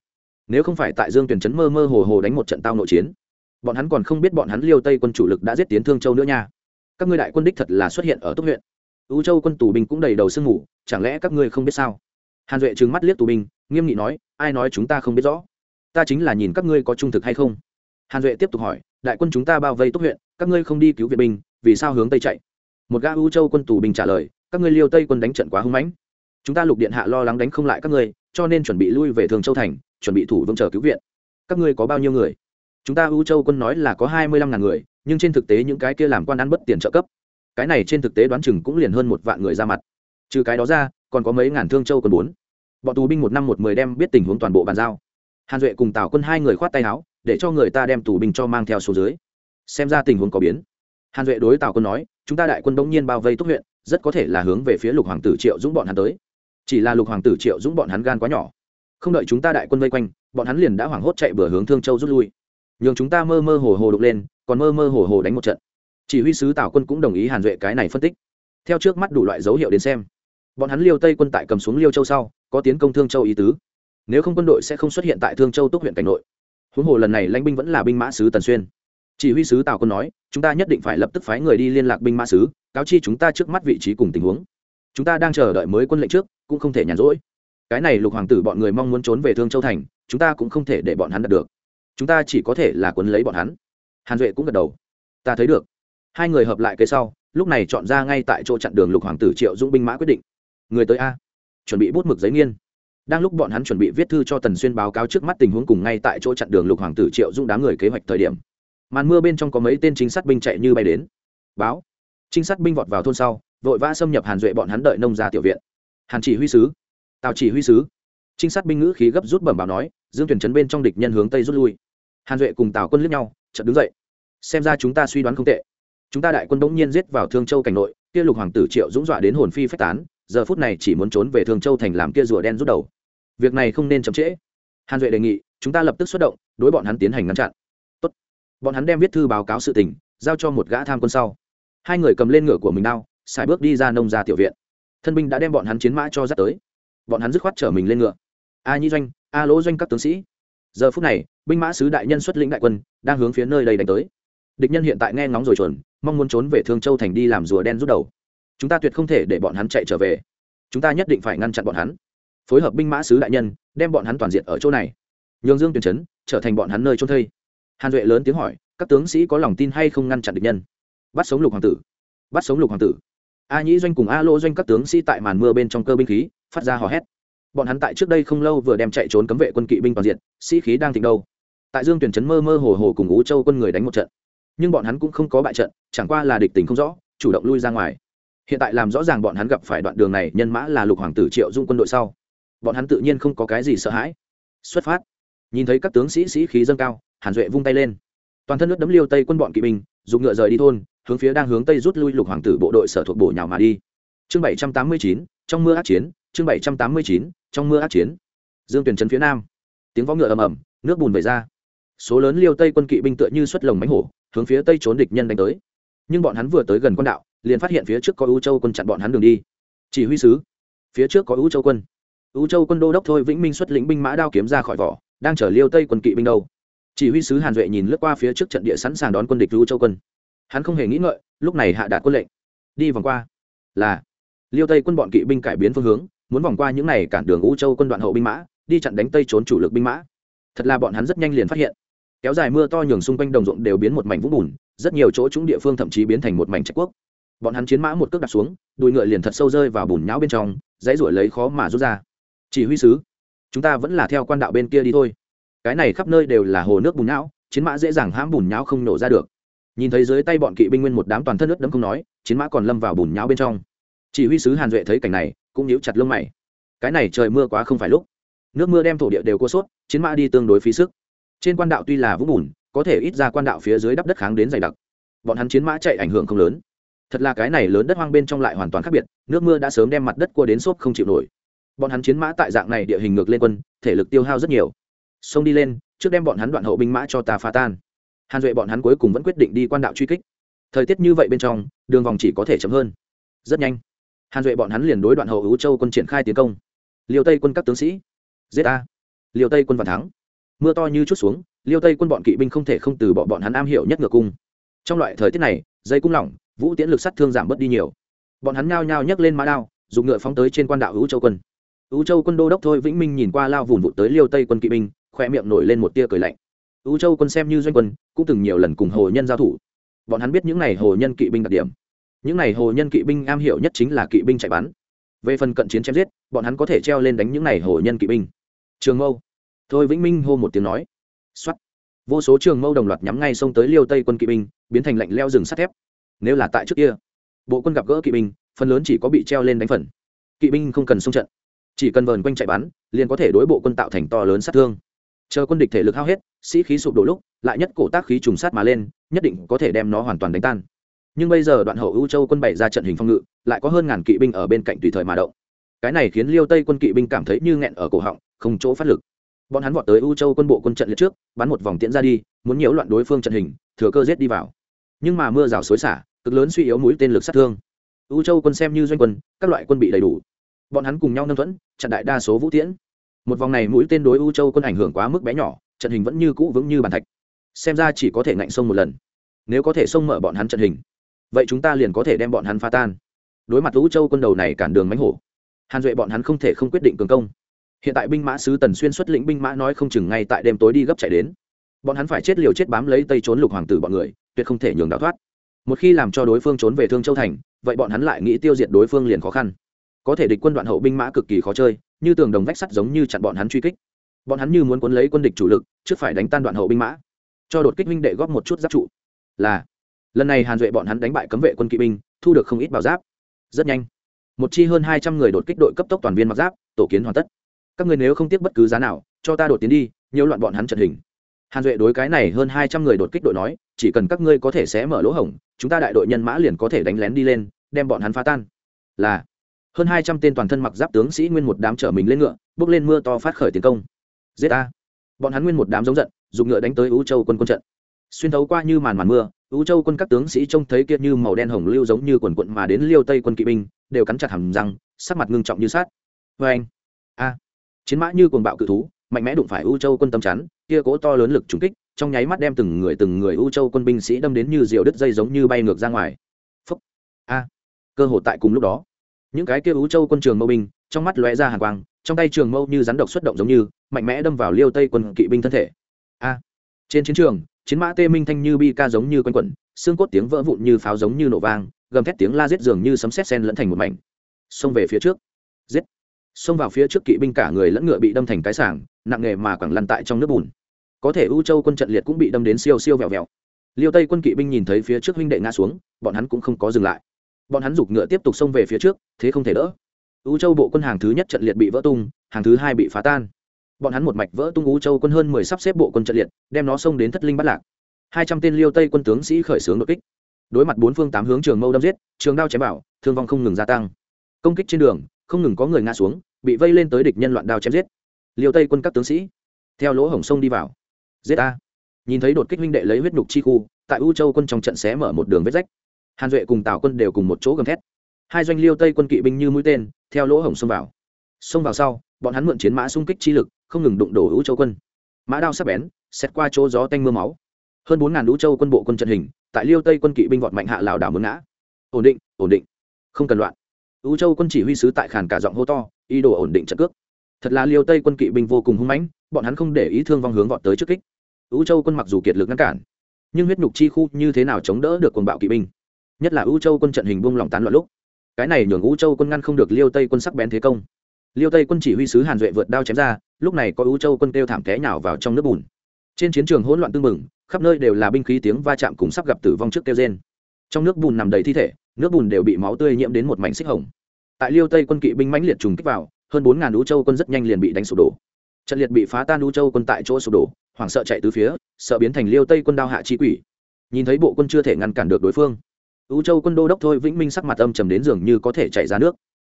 Nếu không phải tại dương tuyển trấn mơ mơ hồ hồ đánh một trận tao nội chiến, bọn hắn còn không biết bọn hắn liêu tây quân chủ lực đã giết tiến thương châu nữa nha. Các ngươi đại quân đích thật là xuất hiện ở túc huyện. Ưu châu quân tù binh cũng đầy đầu sương ngủ chẳng lẽ các ngươi không biết sao? Hàn duệ trừng mắt liếc tù binh, nghiêm nghị nói, ai nói chúng ta không biết rõ? Ta chính là nhìn các ngươi có trung thực hay không? Hàn duệ tiếp tục hỏi đại quân chúng ta bao vây túc huyện, các ngươi không đi cứu viện binh, vì sao hướng tây chạy? Một gã U châu quân tù binh trả lời, các ngươi liêu tây quân đánh trận quá hưng mãnh. Chúng ta lục điện hạ lo lắng đánh không lại các ngươi, cho nên chuẩn bị lui về thường châu thành, chuẩn bị thủ vững chờ cứu viện. Các ngươi có bao nhiêu người? Chúng ta U châu quân nói là có hai mươi lăm ngàn người, nhưng trên thực tế những cái kia làm quan ăn bất tiền trợ cấp. Cái này trên thực tế đoán chừng cũng liền hơn một vạn người ra mặt. Trừ cái đó ra, còn có mấy ngàn thương châu quân bốn. Bọn tù binh một năm một mười đem biết tình huống toàn bộ bàn giao. Hàn duệ cùng tào quân hai người khoát tay áo để cho người ta đem tù binh cho mang theo số dưới. Xem ra tình huống có biến. Hàn duệ đối tào quân nói, chúng ta đại quân đống nhiên bao vây túc huyện, rất có thể là hướng về phía lục hoàng tử triệu dũng bọn hắn tới. Chỉ là lục hoàng tử triệu dũng bọn hắn gan quá nhỏ. Không đợi chúng ta đại quân vây quanh, bọn hắn liền đã hoảng hốt chạy bừa hướng thương châu rút lui. Nhường chúng ta mơ mơ hồ hồ đục lên, còn mơ mơ hồ hồ đánh một trận. Chỉ huy sứ tào quân cũng đồng ý hàn duệ cái này phân tích. Theo trước mắt đủ loại dấu hiệu đến xem, bọn hắn liêu tây quân tại cầm xuống liêu châu sau, có tiến công thương châu ý tứ. Nếu không quân đội sẽ không xuất hiện tại thương châu túc huyện cảnh nội huống hồ lần này lãnh binh vẫn là binh mã sứ tần xuyên. Chỉ huy sứ tào quân nói, chúng ta nhất định phải lập tức phái người đi liên lạc binh mã sứ, cáo chi chúng ta trước mắt vị trí cùng tình huống. Chúng ta đang chờ đợi mới quân lệnh trước, cũng không thể nhàn rỗi. Cái này lục hoàng tử bọn người mong muốn trốn về thương châu thành, chúng ta cũng không thể để bọn hắn đạt được. Chúng ta chỉ có thể là quấn lấy bọn hắn. Hàn duệ cũng gật đầu. Ta thấy được. Hai người hợp lại cái sau, lúc này chọn ra ngay tại chỗ chặn đường lục hoàng tử triệu dũng binh mã quyết định. Người tới a. Chuẩn bị bút mực giấy nghiên đang lúc bọn hắn chuẩn bị viết thư cho tần xuyên báo cáo trước mắt tình huống cùng ngay tại chỗ chặn đường lục hoàng tử triệu dũng đám người kế hoạch thời điểm. Màn mưa bên trong có mấy tên trinh sát binh chạy như bay đến. Báo. Trinh sát binh vọt vào thôn sau, vội vã xâm nhập hàn duệ bọn hắn đợi nông ra tiểu viện. Hàn chỉ huy sứ. Tào chỉ huy sứ. Trinh sát binh ngữ khí gấp rút bẩm báo nói, dương tuyển chấn bên trong địch nhân hướng tây rút lui. Hàn duệ cùng tào quân liếc nhau, chợt đứng dậy. Xem ra chúng ta suy đoán không tệ. Chúng ta đại quân bỗng nhiên giết vào thương châu cảnh nội, kia lục hoàng tử triệu dũng dọa đến hồn phi phách tán, giờ phút này chỉ muốn trốn về thương châu thành làm kia rùa đen rút đầu việc này không nên chậm trễ. Hàn duệ đề nghị, chúng ta lập tức xuất động, đối bọn hắn tiến hành ngăn chặn. Tốt. bọn hắn đem viết thư báo cáo sự tình, giao cho một gã tham quân sau. Hai người cầm lên ngựa của mình đao, xài bước đi ra nông ra tiểu viện. Thân binh đã đem bọn hắn chiến mã cho dắt tới. Bọn hắn dứt khoát chở mình lên ngựa. A nhi doanh, a lỗ doanh các tướng sĩ. Giờ phút này, binh mã sứ đại nhân xuất lĩnh đại quân, đang hướng phía nơi đây đánh tới. Địch nhân hiện tại nghe ngóng rồi chuẩn, mong muốn trốn về thương châu thành đi làm rùa đen rút đầu. Chúng ta tuyệt không thể để bọn hắn chạy trở về. Chúng ta nhất định phải ngăn chặn bọn hắn phối hợp binh mã sứ đại nhân, đem bọn hắn toàn diện ở chỗ này. Nhường dương tuyển trấn trở thành bọn hắn nơi trôn thây. Hàn duệ lớn tiếng hỏi, các tướng sĩ có lòng tin hay không ngăn chặn địch nhân? Bắt sống lục hoàng tử. Bắt sống lục hoàng tử. A nhĩ doanh cùng a lô doanh các tướng sĩ tại màn mưa bên trong cơ binh khí, phát ra hò hét. Bọn hắn tại trước đây không lâu vừa đem chạy trốn cấm vệ quân kỵ binh toàn diện sĩ khí đang thịnh đâu. Tại dương tuyển trấn mơ mơ hồ hồ cùng ú châu quân người đánh một trận. Nhưng bọn hắn cũng không có bại trận, chẳng qua là địch tình không rõ, chủ động lui ra ngoài. Hiện tại làm rõ ràng bọn hắn gặp phải đoạn đường này, nhân mã là lục hoàng tử triệu dung quân đội sau bọn hắn tự nhiên không có cái gì sợ hãi. Xuất phát. Nhìn thấy các tướng sĩ sĩ khí dâng cao, hàn duệ vung tay lên. Toàn thân nước đấm liêu tây quân bọn kỵ binh, dùng ngựa rời đi thôn, hướng phía đang hướng tây rút lui lục hoàng tử bộ đội sở thuộc bổ nhào mà đi. Chương bảy trăm tám mươi chín, trong mưa ác chiến, chương bảy trăm tám mươi chín, trong mưa ác chiến. Dương tuyển trấn phía nam. Tiếng võ ngựa ầm ầm, nước bùn vẩy ra. Số lớn liêu tây quân kỵ binh tựa như xuất lồng mánh hổ, hướng phía tây trốn địch nhân đánh tới. Nhưng bọn hắn vừa tới gần quan đạo, liền phát hiện phía trước có ưu châu quân chặn bọn hắn đường đi. Chỉ huy sứ, phía trước có ưu châu quân ưu châu quân đô đốc thôi vĩnh minh xuất lĩnh binh mã đao kiếm ra khỏi vỏ, đang chở liêu tây quân kỵ binh đâu. Chỉ huy sứ hàn duệ nhìn lướt qua phía trước trận địa sẵn sàng đón quân địch ưu châu quân. Hắn không hề nghĩ ngợi, lúc này hạ đạt quân lệnh. Đi vòng qua. Là, liêu tây quân bọn kỵ binh cải biến phương hướng, muốn vòng qua những này cản đường ưu châu quân đoạn hậu binh mã, đi chặn đánh tây trốn chủ lực binh mã. Thật là bọn hắn rất nhanh liền phát hiện. Kéo dài mưa to nhường xung quanh đồng ruộng đều biến một mảnh vũng bùn, rất nhiều chỗ chúng địa phương thậm chí biến thành một mảnh trạch quốc. Bọn hắn chiến mã một cước đặt xuống, đùi ngựa liền thật sâu rơi vào bùn nhão bên trong, dãy ruổi lấy khó mà rút ra chỉ huy sứ, chúng ta vẫn là theo quan đạo bên kia đi thôi. Cái này khắp nơi đều là hồ nước bùn nhão, chiến mã dễ dàng hãm bùn nhão không nổ ra được. Nhìn thấy dưới tay bọn kỵ binh nguyên một đám toàn thân nước đấm không nói, chiến mã còn lâm vào bùn nhão bên trong. Chỉ huy sứ hàn duệ thấy cảnh này, cũng nhíu chặt lông mày. Cái này trời mưa quá không phải lúc. Nước mưa đem thổ địa đều cua sốt, chiến mã đi tương đối phí sức. Trên quan đạo tuy là vũng bùn, có thể ít ra quan đạo phía dưới đắp đất kháng đến dày đặc. Bọn hắn chiến mã chạy ảnh hưởng không lớn. Thật là cái này lớn đất hoang bên trong lại hoàn toàn khác biệt, nước mưa đã sớm đem mặt đất cua đến xốp không chịu nổi bọn hắn chiến mã tại dạng này địa hình ngược lên quân, thể lực tiêu hao rất nhiều. Xông đi lên, trước đem bọn hắn đoạn hậu binh mã cho ta phá tan. Hàn duệ bọn hắn cuối cùng vẫn quyết định đi quan đạo truy kích. Thời tiết như vậy bên trong, đường vòng chỉ có thể chậm hơn. Rất nhanh, hàn duệ bọn hắn liền đối đoạn hậu hữu châu quân triển khai tiến công. Liều tây quân các tướng sĩ, giết a liều tây quân và thắng. Mưa to như chút xuống, liêu tây quân bọn kỵ binh không thể không từ bỏ bọn hắn am hiểu nhất ngược cung. Trong loại thời tiết này, dây cung lỏng, vũ tiễn lực sát thương giảm bớt đi nhiều. Bọn hắn nhao nhao nhấc lên mã đao, dùng ngựa phóng tới trên quan đạo hữu châu quân hữu châu quân đô đốc thôi vĩnh minh nhìn qua lao vùn vụt tới liêu tây quân kỵ binh khoe miệng nổi lên một tia cười lạnh. Hữu châu quân xem như doanh quân, cũng từng nhiều lần cùng hồ nhân giao thủ. Bọn hắn biết những n à y hồ nhân kỵ binh đặc điểm. Những n à y hồ nhân kỵ binh am hiểu nhất chính là kỵ binh chạy bắn. Về phần cận chiến chém giết, bọn hắn có thể treo lên đánh những n à y hồ nhân kỵ binh. Trường mâu. Thôi vĩnh minh hô một tiếng nói. X vô số trường mâu đồng loạt nhắm ngay xông tới liêu tây quân kỵ binh, biến thành lạnh leo rừng sắt thép. Nếu là tại trước kia, bộ quân gặp gỡ kỵ binh, phần lớn chỉ có bị treo lên đánh phần. Kỵ binh không cần xông trận chỉ cần vờn quanh chạy bắn, liền có thể đối bộ quân tạo thành to lớn sát thương. Chờ quân địch thể lực hao hết, sĩ khí sụp đổ lúc, lại nhất cổ tác khí trùng sát mà lên, nhất định có thể đem nó hoàn toàn đánh tan. Nhưng bây giờ đoạn hậu ưu châu quân bảy ra trận hình phong ngự, lại có hơn ngàn kỵ binh ở bên cạnh tùy thời mà động. Cái này khiến liêu tây quân kỵ binh cảm thấy như nghẹn ở cổ họng, không chỗ phát lực. Bọn hắn vọt tới u châu quân bộ quân trận liệt trước, bắn một vòng tiễn ra đi, muốn nhiễu loạn đối phương trận hình, thừa cơ giết đi vào. Nhưng mà mưa rào xối xả, cực lớn suy yếu mũi tên lực sát thương. U châu quân xem như doanh quân, các loại quân bị đầy đủ bọn hắn cùng nhau nâng thuẫn, chặn đại đa số vũ tiễn. Một vòng này mũi tên đối u châu quân ảnh hưởng quá mức bé nhỏ, trận hình vẫn như cũ vững như bàn thạch. Xem ra chỉ có thể ngạnh sông một lần. Nếu có thể sông mở bọn hắn trận hình, vậy chúng ta liền có thể đem bọn hắn phá tan. Đối mặt u châu quân đầu này cản đường mánh hổ, hàn duệ bọn hắn không thể không quyết định cường công. Hiện tại binh mã sứ tần xuyên xuất lĩnh binh mã nói không chừng ngay tại đêm tối đi gấp chạy đến. Bọn hắn phải chết liều chết bám lấy tây trốn lục hoàng tử bọn người, tuyệt không thể nhường đào thoát. Một khi làm cho đối phương trốn về thương châu thành, vậy bọn hắn lại nghĩ tiêu diệt đối phương liền khó khăn có thể địch quân đoạn hậu binh mã cực kỳ khó chơi, như tường đồng vách sắt giống như chặn bọn hắn truy kích. Bọn hắn như muốn cuốn lấy quân địch chủ lực, trước phải đánh tan đoạn hậu binh mã, cho đột kích minh đệ góp một chút giáp trụ. Là, lần này hàn duệ bọn hắn đánh bại cấm vệ quân kỵ binh, thu được không ít bảo giáp. Rất nhanh, một chi hơn hai trăm người đột kích đội cấp tốc toàn viên mặc giáp, tổ kiến hoàn tất. Các người nếu không tiếc bất cứ giá nào, cho ta đột tiến đi nhiều loạn bọn hắn trận hình. Hàn duệ đối cái này hơn hai trăm người đột kích đội nói, chỉ cần các ngươi có thể xé mở lỗ hổng, chúng ta đại đội nhân mã liền có thể đánh lén đi lên, đem bọn hắn phá tan. Là hơn hai trăm tên toàn thân mặc giáp tướng sĩ nguyên một đám chở mình lên ngựa, bước lên mưa to phát khởi tiến công. Giết a bọn hắn nguyên một đám giống giận, dùng ngựa đánh tới ú châu quân quân trận. Xuyên thấu qua như màn màn mưa, ú châu quân các tướng sĩ trông thấy kia như màu đen hồng lưu giống như quần quận mà đến liêu tây quân kỵ binh, đều cắn chặt hầm răng, sắc mặt ngưng trọng như sát vê anh, a, chiến mã như cuồng bạo cự thú, mạnh mẽ đụng phải u châu quân tâm chắn, kia cố to lớn lực trúng kích, trong nháy mắt đem từng người từng người u châu quân binh sĩ đâm đến như diều đứt dây giống như bay ngược ra ngoài. Phúc, a, cơ hội tại cùng lúc đó những cái kia ú châu quân trường mâu binh, trong mắt lóe ra hàng quang, trong tay trường mâu như rắn độc xuất động giống như, mạnh mẽ đâm vào liêu tây quân kỵ binh thân thể. A! Trên chiến trường, chiến mã tê minh thanh như bi ca giống như quanh quẩn, xương cốt tiếng vỡ vụn như pháo giống như nổ vang, gầm thét tiếng la giết dường như sấm sét sen lẫn thành một mảnh. Xông về phía trước. Giết! Xông vào phía trước kỵ binh cả người lẫn ngựa bị đâm thành cái sảng, nặng nghề mà quẳng lăn tại trong nước bùn. Có thể u châu quân trận liệt cũng bị đâm đến siêu siêu vẹo vẹo. Liêu tây quân kỵ binh nhìn thấy phía trước huynh đệ ngã xuống, bọn hắn cũng không có dừng lại bọn hắn giục ngựa tiếp tục xông về phía trước, thế không thể đỡ. U châu bộ quân hàng thứ nhất trận liệt bị vỡ tung, hàng thứ hai bị phá tan. Bọn hắn một mạch vỡ tung u châu quân hơn mười sắp xếp bộ quân trận liệt, đem nó xông đến thất linh bắt lạc. Hai trăm tên liêu tây quân tướng sĩ khởi xướng đột kích. Đối mặt bốn phương tám hướng trường mâu đâm giết, trường đao chém bảo thương vong không ngừng gia tăng. Công kích trên đường, không ngừng có người ngã xuống, bị vây lên tới địch nhân loạn đao chém giết. Liêu tây quân các tướng sĩ, theo lỗ hổng sông đi vào. Giết a nhìn thấy đột kích huynh đệ lấy huyết nhục chi khu, tại u châu quân trong trận xé mở một đường vết rách hàn duệ cùng tào quân đều cùng một chỗ gầm thét. Hai doanh liêu tây quân kỵ binh như mũi tên, theo lỗ hổng xông vào. Xông vào sau, bọn hắn mượn chiến mã xung kích chi lực, không ngừng đụng đổ u châu quân. Mã đao sắp bén xét qua chỗ gió tanh mưa máu. Hơn bốn ngàn u châu quân bộ quân trận hình, tại liêu tây quân kỵ binh vọt mạnh hạ lảo đảo mướn ngã. Ổn định ổn định. Không cần loạn. U châu quân chỉ huy sứ tại khàn cả giọng hô to, ý đồ ổn định trận cước. Thật là liêu tây quân kỵ binh vô cùng hung mãnh, bọn hắn không để ý thương vong hướng vọt tới trước kích. U châu quân mặc dù kiệt lực ngăn cản, nhưng huyết nhục chi khu như thế nào chống đỡ được quần bạo kỵ binh? Nhất là u châu quân trận hình bung lòng tán loạn lúc. Cái này nhường u châu quân ngăn không được liêu tây quân sắc bén thế công. Liêu tây quân chỉ huy sứ hàn duệ vượt đao chém ra, lúc này có u châu quân kêu thảm té nhào vào trong nước bùn. Trên chiến trường hỗn loạn tưng bừng, khắp nơi đều là binh khí tiếng va chạm cùng sắp gặp tử vong trước kêu trên trong nước bùn nằm đầy thi thể, nước bùn đều bị máu tươi nhiễm đến một mảnh xích hồng. Tại liêu tây quân kỵ binh mãnh liệt trùng kích vào, hơn bốn ngàn u châu quân rất nhanh liền bị đánh sụp đổ. Trận liệt bị phá tan u châu quân tại chỗ sụp đổ, hoảng sợ chạy từ phía, sợ biến thành liêu tây quân đao hạ chi quỷ. Nhìn thấy bộ quân chưa thể ngăn cản được đối phương u châu quân đô đốc thôi vĩnh minh sắc mặt âm trầm đến dường như có thể chạy ra nước.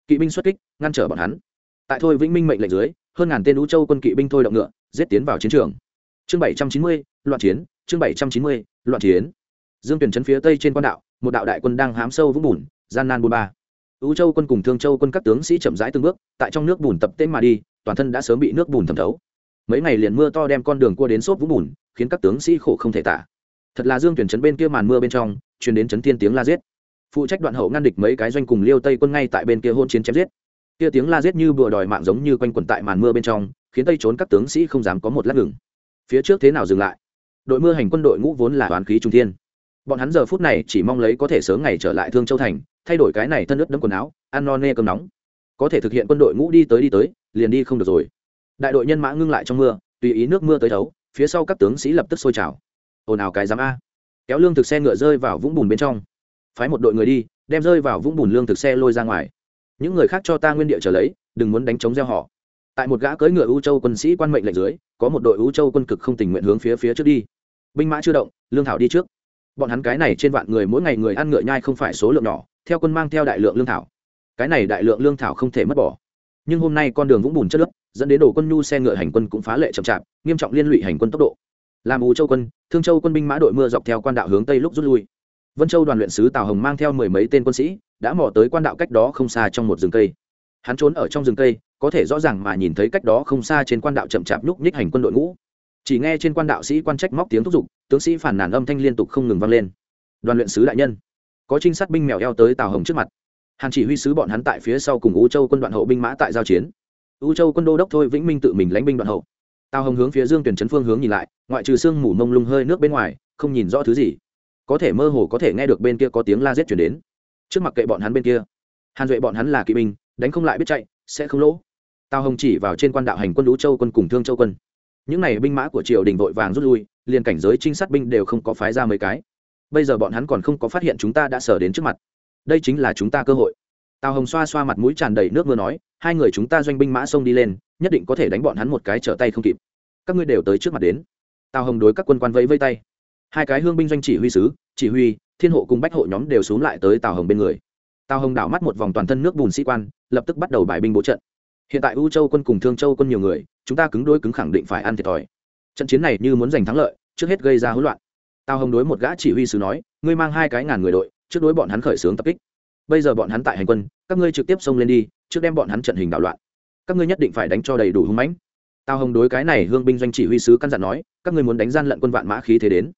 Kỵ binh xuất kích, ngăn trở bọn hắn. Tại thôi vĩnh minh mệnh lệnh dưới, hơn ngàn tên u châu quân kỵ binh thôi động ngựa, giết tiến vào chiến trường. Chương bảy trăm chín mươi, loạn chiến, chương bảy trăm chín mươi, loạn chiến. Dương tuyển trấn phía tây trên quan đạo, một đạo đại quân đang hám sâu vũng bùn, gian nan bùn ba. U châu quân cùng thương châu quân các tướng sĩ chậm rãi từng bước, tại trong nước bùn tập tên mà đi, toàn thân đã sớm bị nước bùn thẩm thấu. Mấy ngày liền mưa to đem con đường cua đến xốp vũng bùn, khiến các tướng sĩ khổ không thể tả thật là dương tuyển trấn bên kia màn mưa bên trong chuyển đến trấn thiên tiếng la giết. Phụ trách đoạn hậu ngăn địch mấy cái doanh cùng liêu tây quân ngay tại bên kia hôn chiến chém giết. Kia tiếng la giết như bừa đòi mạng giống như quanh quẩn tại màn mưa bên trong, khiến tây trốn các tướng sĩ không dám có một lát ngừng. Phía trước thế nào dừng lại? Đội mưa hành quân đội ngũ vốn là đoán khí trung thiên. Bọn hắn giờ phút này chỉ mong lấy có thể sớm ngày trở lại thương châu thành, thay đổi cái này thân ướt đẫm quần áo, ăn no nê cơm nóng. Có thể thực hiện quân đội ngũ đi tới đi tới, liền đi không được rồi. Đại đội nhân mã ngưng lại trong mưa, tùy ý nước mưa tới thấu, phía sau các tướng sĩ lập tức sôi trào ồn ào cái giám a. Kéo lương thực xe ngựa rơi vào vũng bùn bên trong. Phái một đội người đi, đem rơi vào vũng bùn lương thực xe lôi ra ngoài. Những người khác cho ta nguyên địa trở lấy, đừng muốn đánh chống gieo họ. Tại một gã cưỡi ngựa u châu quân sĩ quan mệnh lệnh dưới, có một đội u châu quân cực không tình nguyện hướng phía phía trước đi. Binh mã chưa động, lương thảo đi trước. Bọn hắn cái này trên vạn người mỗi ngày người ăn ngựa nhai không phải số lượng nhỏ, theo quân mang theo đại lượng lương thảo. Cái này đại lượng lương thảo không thể mất bỏ. Nhưng hôm nay con đường vũng bùn chất lớp dẫn đến đổ quân nhu xe ngựa hành quân cũng phá lệ chậm chạp, nghiêm trọng liên lụy hành quân tốc độ làm u châu quân, thương châu quân binh mã đội mưa dọc theo quan đạo hướng tây lúc rút lui. Vân châu đoàn luyện sứ tào hồng mang theo mười mấy tên quân sĩ, đã mò tới quan đạo cách đó không xa trong một rừng cây. Hắn trốn ở trong rừng cây, có thể rõ ràng mà nhìn thấy cách đó không xa trên quan đạo chậm chạp nhúc nhích hành quân đội ngũ. Chỉ nghe trên quan đạo sĩ quan trách móc tiếng thúc giục, tướng sĩ phản nản âm thanh liên tục không ngừng vang lên. Đoàn luyện sứ đại nhân, có trinh sát binh mèo eo tới tào hồng trước mặt. Hàn chỉ huy sứ bọn hắn tại phía sau cùng u châu quân đoạn hậu binh mã tại giao chiến. U châu quân đô đốc thôi vĩnh minh tự mình lãnh binh đoạn hậu tào hồng hướng phía dương tuyển trấn phương hướng nhìn lại, ngoại trừ sương mù mông lung hơi nước bên ngoài, không nhìn rõ thứ gì. Có thể mơ hồ có thể nghe được bên kia có tiếng la rết chuyển đến. Trước mặt kệ bọn hắn bên kia, hàn duệ bọn hắn là kỵ binh, đánh không lại biết chạy, sẽ không lỗ. Tào hồng chỉ vào trên quan đạo hành quân lũ châu quân cùng thương châu quân. Những n à y binh mã của triều đình vội vàng rút lui, liền cảnh giới trinh sát binh đều không có phái ra mấy cái. Bây giờ bọn hắn còn không có phát hiện chúng ta đã sờ đến trước mặt. Đây chính là chúng ta cơ hội tào hồng xoa xoa mặt mũi tràn đầy nước mưa nói, hai người chúng ta doanh binh mã sông đi lên, nhất định có thể đánh bọn hắn một cái trở tay không kịp. Các ngươi đều tới trước mặt đến. Tào hồng đối các quân quan vẫy vây tay. Hai cái hương binh doanh chỉ huy sứ, chỉ huy, thiên hộ cùng bách hộ nhóm đều xuống lại tới tào hồng bên người. Tào hồng đảo mắt một vòng toàn thân nước bùn sĩ quan, lập tức bắt đầu bài binh bố trận. Hiện tại u châu quân cùng thương châu quân nhiều người, chúng ta cứng đôi cứng khẳng định phải ăn thiệt thòi. Trận chiến này như muốn giành thắng lợi, trước hết gây ra hỗn loạn. Tào hồng đối một gã chỉ huy sứ nói, ngươi mang hai cái ngàn người đội, trước đối bọn hắn khởi xướng tập kích bây giờ bọn hắn tại hành quân, các ngươi trực tiếp xông lên đi, trước đem bọn hắn trận hình đảo loạn. Các ngươi nhất định phải đánh cho đầy đủ hung mãnh. Tào hồng đối cái này hương binh doanh chỉ huy sứ căn dặn nói, các ngươi muốn đánh gian lận quân vạn mã khí thế đến.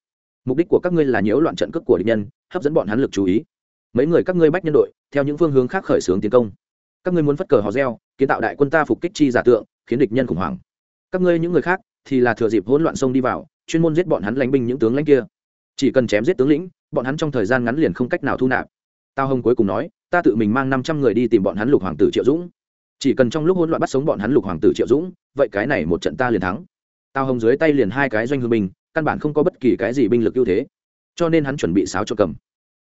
Mục đích của các ngươi là nhiễu loạn trận cước của địch nhân, hấp dẫn bọn hắn lực chú ý. Mấy người các ngươi bách nhân đội, theo những phương hướng khác khởi xướng tiến công. Các ngươi muốn phất cờ hò reo, kiến tạo đại quân ta phục kích chi giả tượng, khiến địch nhân khủng hoảng. Các ngươi những người khác thì là thừa dịp hỗn loạn sông đi vào, chuyên môn giết bọn hắn lãnh binh những tướng lãnh kia. Chỉ cần chém giết tướng lĩnh, bọn hắn trong thời gian ngắn liền không cách nào thu nạp tao hồng cuối cùng nói, ta tự mình mang năm trăm người đi tìm bọn hắn lục hoàng tử triệu dũng. Chỉ cần trong lúc hỗn loạn bắt sống bọn hắn lục hoàng tử triệu dũng, vậy cái này một trận ta liền thắng. Tao hồng dưới tay liền hai cái doanh hương binh, căn bản không có bất kỳ cái gì binh lực ưu thế. Cho nên hắn chuẩn bị sáo cho cầm.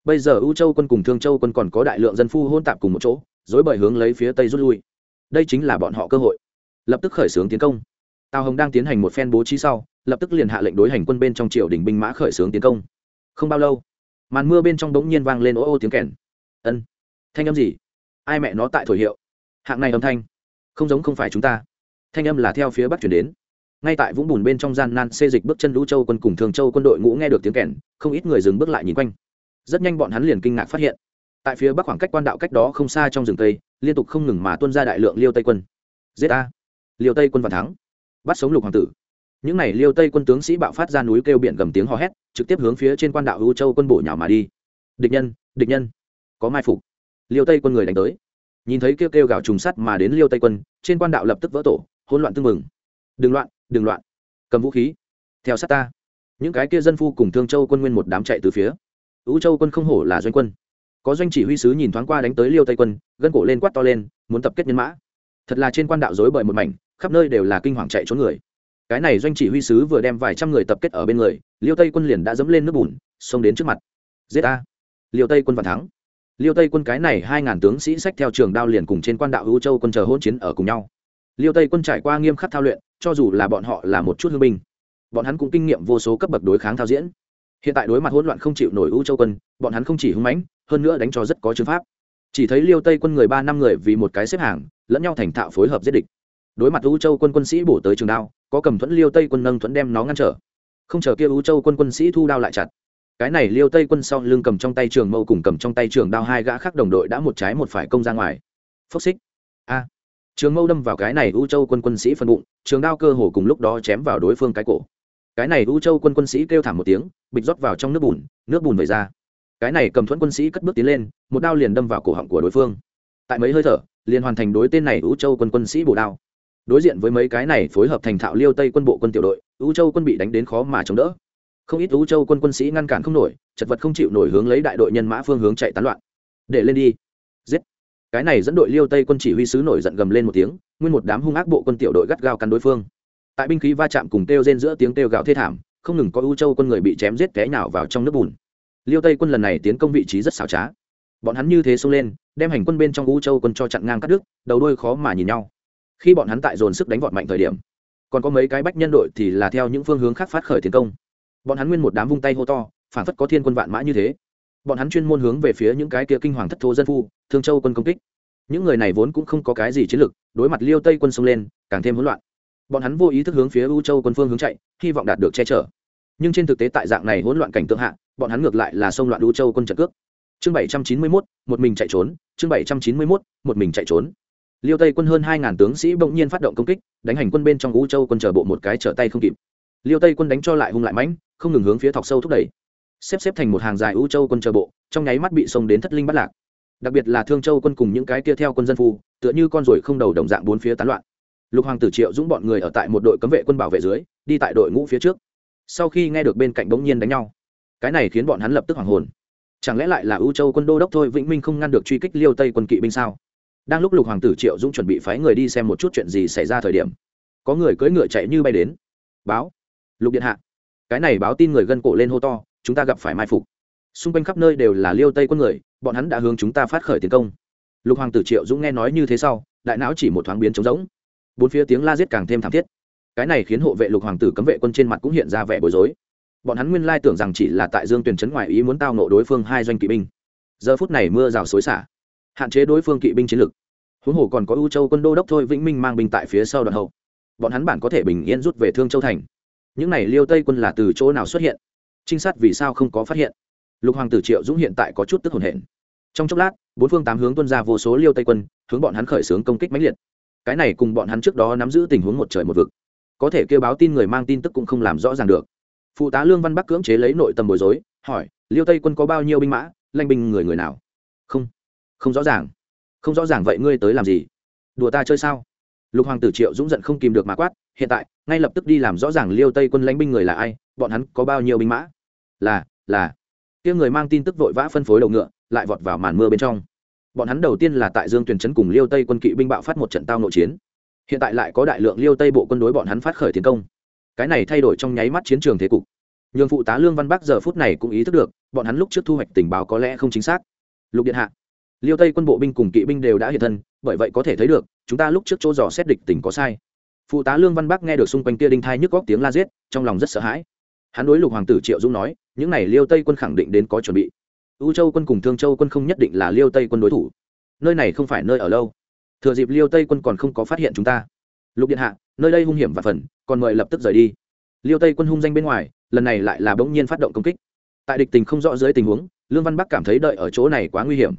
Bây giờ u châu quân cùng thương châu quân còn có đại lượng dân phu hôn tạp cùng một chỗ, dối bởi hướng lấy phía tây rút lui. Đây chính là bọn họ cơ hội. Lập tức khởi xướng tiến công. Tào hồng đang tiến hành một phen bố trí sau, lập tức liền hạ lệnh đối hành quân bên trong triều đình binh mã khởi xướng tiến công. Không bao lâu màn mưa bên trong bỗng nhiên vang lên ô ô tiếng kèn. Ân, thanh âm gì? Ai mẹ nó tại thổi hiệu? Hạng này âm thanh, không giống không phải chúng ta. Thanh âm là theo phía bắc chuyển đến. Ngay tại vũng bùn bên trong gian nan xê dịch bước chân lũ châu quân cùng thường châu quân đội ngũ nghe được tiếng kèn, không ít người dừng bước lại nhìn quanh. Rất nhanh bọn hắn liền kinh ngạc phát hiện, tại phía bắc khoảng cách quan đạo cách đó không xa trong rừng tây, liên tục không ngừng mà tuân ra đại lượng liêu tây quân. Giết a liêu tây quân và thắng. Bắt sống lục hoàng tử. Những n à y liêu tây quân tướng sĩ bạo phát ra núi kêu biển gầm tiếng hò hét trực tiếp hướng phía trên quan đạo hữu châu quân bổ nhào mà đi. Địch nhân địch nhân. Có mai phục. Liêu tây quân người đánh tới. Nhìn thấy kêu kêu gào trùng sắt mà đến liêu tây quân, trên quan đạo lập tức vỡ tổ, hỗn loạn tưng mừng đừng loạn đừng loạn. Cầm vũ khí. Theo sát ta. Những cái kia dân phu cùng thương châu quân nguyên một đám chạy từ phía. Ưu châu quân không hổ là doanh quân. Có doanh chỉ huy sứ nhìn thoáng qua đánh tới liêu tây quân, gân cổ lên quát to lên, muốn tập kết nhân mã. Thật là trên quan đạo dối bời một mảnh, khắp nơi đều là kinh hoàng chạy trốn người cái này doanh chỉ huy sứ vừa đem vài trăm người tập kết ở bên người, liêu tây quân liền đã dẫm lên nước bùn, xông đến trước mặt. Giết a liêu tây quân và thắng. Liêu tây quân cái này hai ngàn tướng sĩ sách theo trường đao liền cùng trên quan đạo hữu châu quân chờ hôn chiến ở cùng nhau. Liêu tây quân trải qua nghiêm khắc thao luyện, cho dù là bọn họ là một chút hương binh, bọn hắn cũng kinh nghiệm vô số cấp bậc đối kháng thao diễn. Hiện tại đối mặt hỗn loạn không chịu nổi u châu quân, bọn hắn không chỉ hưng mãnh, hơn nữa đánh cho rất có chứng pháp. Chỉ thấy liêu tây quân người ba năm người vì một cái xếp hàng, lẫn nhau thành thạo phối hợp giết địch đối mặt u châu quân quân sĩ bổ tới trường đao, có cầm thuẫn liêu tây quân nâng thuẫn đem nó ngăn trở. Không chờ kia u châu quân quân sĩ thu đao lại chặt. Cái này liêu tây quân sau lưng cầm trong tay trường mâu cùng cầm trong tay trường đao hai gã khác đồng đội đã một trái một phải công ra ngoài. Phốc xích. A. Trường mâu đâm vào cái này u châu quân quân sĩ phân bụng, trường đao cơ hồ cùng lúc đó chém vào đối phương cái cổ. Cái này u châu quân quân sĩ kêu thảm một tiếng, bịch rót vào trong nước bùn nước bùn vẩy ra. Cái này cầm thuẫn quân sĩ cất bước tiến lên, một đao liền đâm vào cổ họng của đối phương. Tại mấy hơi thở, liền hoàn thành đối tên này u châu quân quân sĩ bổ đao đối diện với mấy cái này phối hợp thành thạo liêu tây quân bộ quân tiểu đội u châu quân bị đánh đến khó mà chống đỡ. Không ít u châu quân quân sĩ ngăn cản không nổi, chật vật không chịu nổi hướng lấy đại đội nhân mã phương hướng chạy tán loạn. Để lên đi. Giết. Cái này dẫn đội liêu tây quân chỉ huy sứ nổi giận gầm lên một tiếng, nguyên một đám hung ác bộ quân tiểu đội gắt gao cắn đối phương. Tại binh khí va chạm cùng kêu rên giữa tiếng kêu gào thê thảm, không ngừng có u châu quân người bị chém giết té nào vào trong nước bùn. Liêu tây quân lần này tiến công vị trí rất xảo trá. Bọn hắn như thế xông lên, đem hành quân bên trong u châu quân cho chặn ngang cắt đứt, đầu đuôi khó mà nhìn nhau khi bọn hắn tại dồn sức đánh vọt mạnh thời điểm, còn có mấy cái bách nhân đội thì là theo những phương hướng khác phát khởi tiến công. Bọn hắn nguyên một đám vung tay hô to, phản phất có thiên quân vạn mã như thế. Bọn hắn chuyên môn hướng về phía những cái kia kinh hoàng thất thố dân phu, thương châu quân công kích. Những người này vốn cũng không có cái gì chiến lược, đối mặt liêu tây quân xông lên, càng thêm hỗn loạn. Bọn hắn vô ý thức hướng phía u châu quân phương hướng chạy, hy vọng đạt được che chở. Nhưng trên thực tế tại dạng này hỗn loạn cảnh tượng hạ, bọn hắn ngược lại là xông loạn u châu quân trận cước. Chương bảy trăm chín mươi mốt, một mình chạy trốn, chương bảy trăm chín mươi mốt, một mình chạy trốn liêu tây quân hơn hai ngàn tướng sĩ bỗng nhiên phát động công kích, đánh hành quân bên trong u châu quân chờ bộ một cái trở tay không kịp. Liêu tây quân đánh cho lại hung lại mãnh, không ngừng hướng phía thọc sâu thúc đẩy. Xếp xếp thành một hàng dài u châu quân chờ bộ, trong nháy mắt bị xông đến thất linh bắt lạc. Đặc biệt là thương châu quân cùng những cái kia theo quân dân phu, tựa như con ruồi không đầu đồng dạng bốn phía tán loạn. Lục hoàng tử triệu dũng bọn người ở tại một đội cấm vệ quân bảo vệ dưới, đi tại đội ngũ phía trước. Sau khi nghe được bên cạnh bỗng nhiên đánh nhau, cái này khiến bọn hắn lập tức hoảng hồn. Chẳng lẽ lại là ưu châu quân đô đốc thôi vĩnh minh không ngăn được truy kích liêu tây quân kỵ binh sao? Đang lúc lục hoàng tử triệu dũng chuẩn bị phái người đi xem một chút chuyện gì xảy ra thời điểm, có người cưỡi ngựa chạy như bay đến. Báo, lục điện hạ, cái này báo tin người gân cổ lên hô to, chúng ta gặp phải mai phục. Xung quanh khắp nơi đều là liêu tây quân người, bọn hắn đã hướng chúng ta phát khởi tiến công. Lục hoàng tử triệu dũng nghe nói như thế sau, đại não chỉ một thoáng biến trống rỗng. Bốn phía tiếng la giết càng thêm thảm thiết. Cái này khiến hộ vệ lục hoàng tử cấm vệ quân trên mặt cũng hiện ra vẻ bối rối. Bọn hắn nguyên lai tưởng rằng chỉ là tại dương tuyển trấn ngoại ý muốn tao nộ đối phương hai doanh kỵ binh. Giờ phút này mưa rào xối xả hạn chế đối phương kỵ binh chiến lực. Huống hồ còn có ưu châu quân đô đốc thôi vĩnh minh mang binh tại phía sau đoạn hậu. Bọn hắn bản có thể bình yên rút về thương châu thành. Những này liêu tây quân là từ chỗ nào xuất hiện? Trinh sát vì sao không có phát hiện? Lục hoàng tử triệu dũng hiện tại có chút tức hồn hển. Trong chốc lát, bốn phương tám hướng tuân ra vô số liêu tây quân, hướng bọn hắn khởi xướng công kích mãnh liệt. Cái này cùng bọn hắn trước đó nắm giữ tình huống một trời một vực. Có thể kêu báo tin người mang tin tức cũng không làm rõ ràng được. Phụ tá lương văn bắc cưỡng chế lấy nội tâm bối rối, hỏi, liêu tây quân có bao nhiêu binh mã? Lanh binh người người nào? Không không rõ ràng. Không rõ ràng vậy ngươi tới làm gì? Đùa ta chơi sao? Lục hoàng tử triệu dũng giận không kìm được mà quát, hiện tại, ngay lập tức đi làm rõ ràng liêu tây quân lãnh binh người là ai, bọn hắn có bao nhiêu binh mã? Là là. Kia người mang tin tức vội vã phân phối đầu ngựa, lại vọt vào màn mưa bên trong. Bọn hắn đầu tiên là tại dương tuyền trấn cùng liêu tây quân kỵ binh bạo phát một trận tao nội chiến. Hiện tại lại có đại lượng liêu tây bộ quân đối bọn hắn phát khởi tiến công. Cái này thay đổi trong nháy mắt chiến trường thế cục. Nhường phụ tá lương văn bắc giờ phút này cũng ý thức được, bọn hắn lúc trước thu hoạch tình báo có lẽ không chính xác. Lục điện hạ liêu tây quân bộ binh cùng kỵ binh đều đã hiện thân, bởi vậy có thể thấy được, chúng ta lúc trước chỗ dò xét địch tỉnh có sai. Phụ tá lương văn bắc nghe được xung quanh kia đinh thai nhức góc tiếng la giết, trong lòng rất sợ hãi. Hắn đối lục hoàng tử triệu dũng nói, những này liêu tây quân khẳng định đến có chuẩn bị. U châu quân cùng thương châu quân không nhất định là liêu tây quân đối thủ. Nơi này không phải nơi ở lâu. Thừa dịp liêu tây quân còn không có phát hiện chúng ta. Lục điện hạ, nơi đây hung hiểm và phần, còn mời lập tức rời đi. Liêu tây quân hung danh bên ngoài, lần này lại là bỗng nhiên phát động công kích. Tại địch tình không rõ dưới tình huống, lương văn bắc cảm thấy đợi ở chỗ này quá nguy hiểm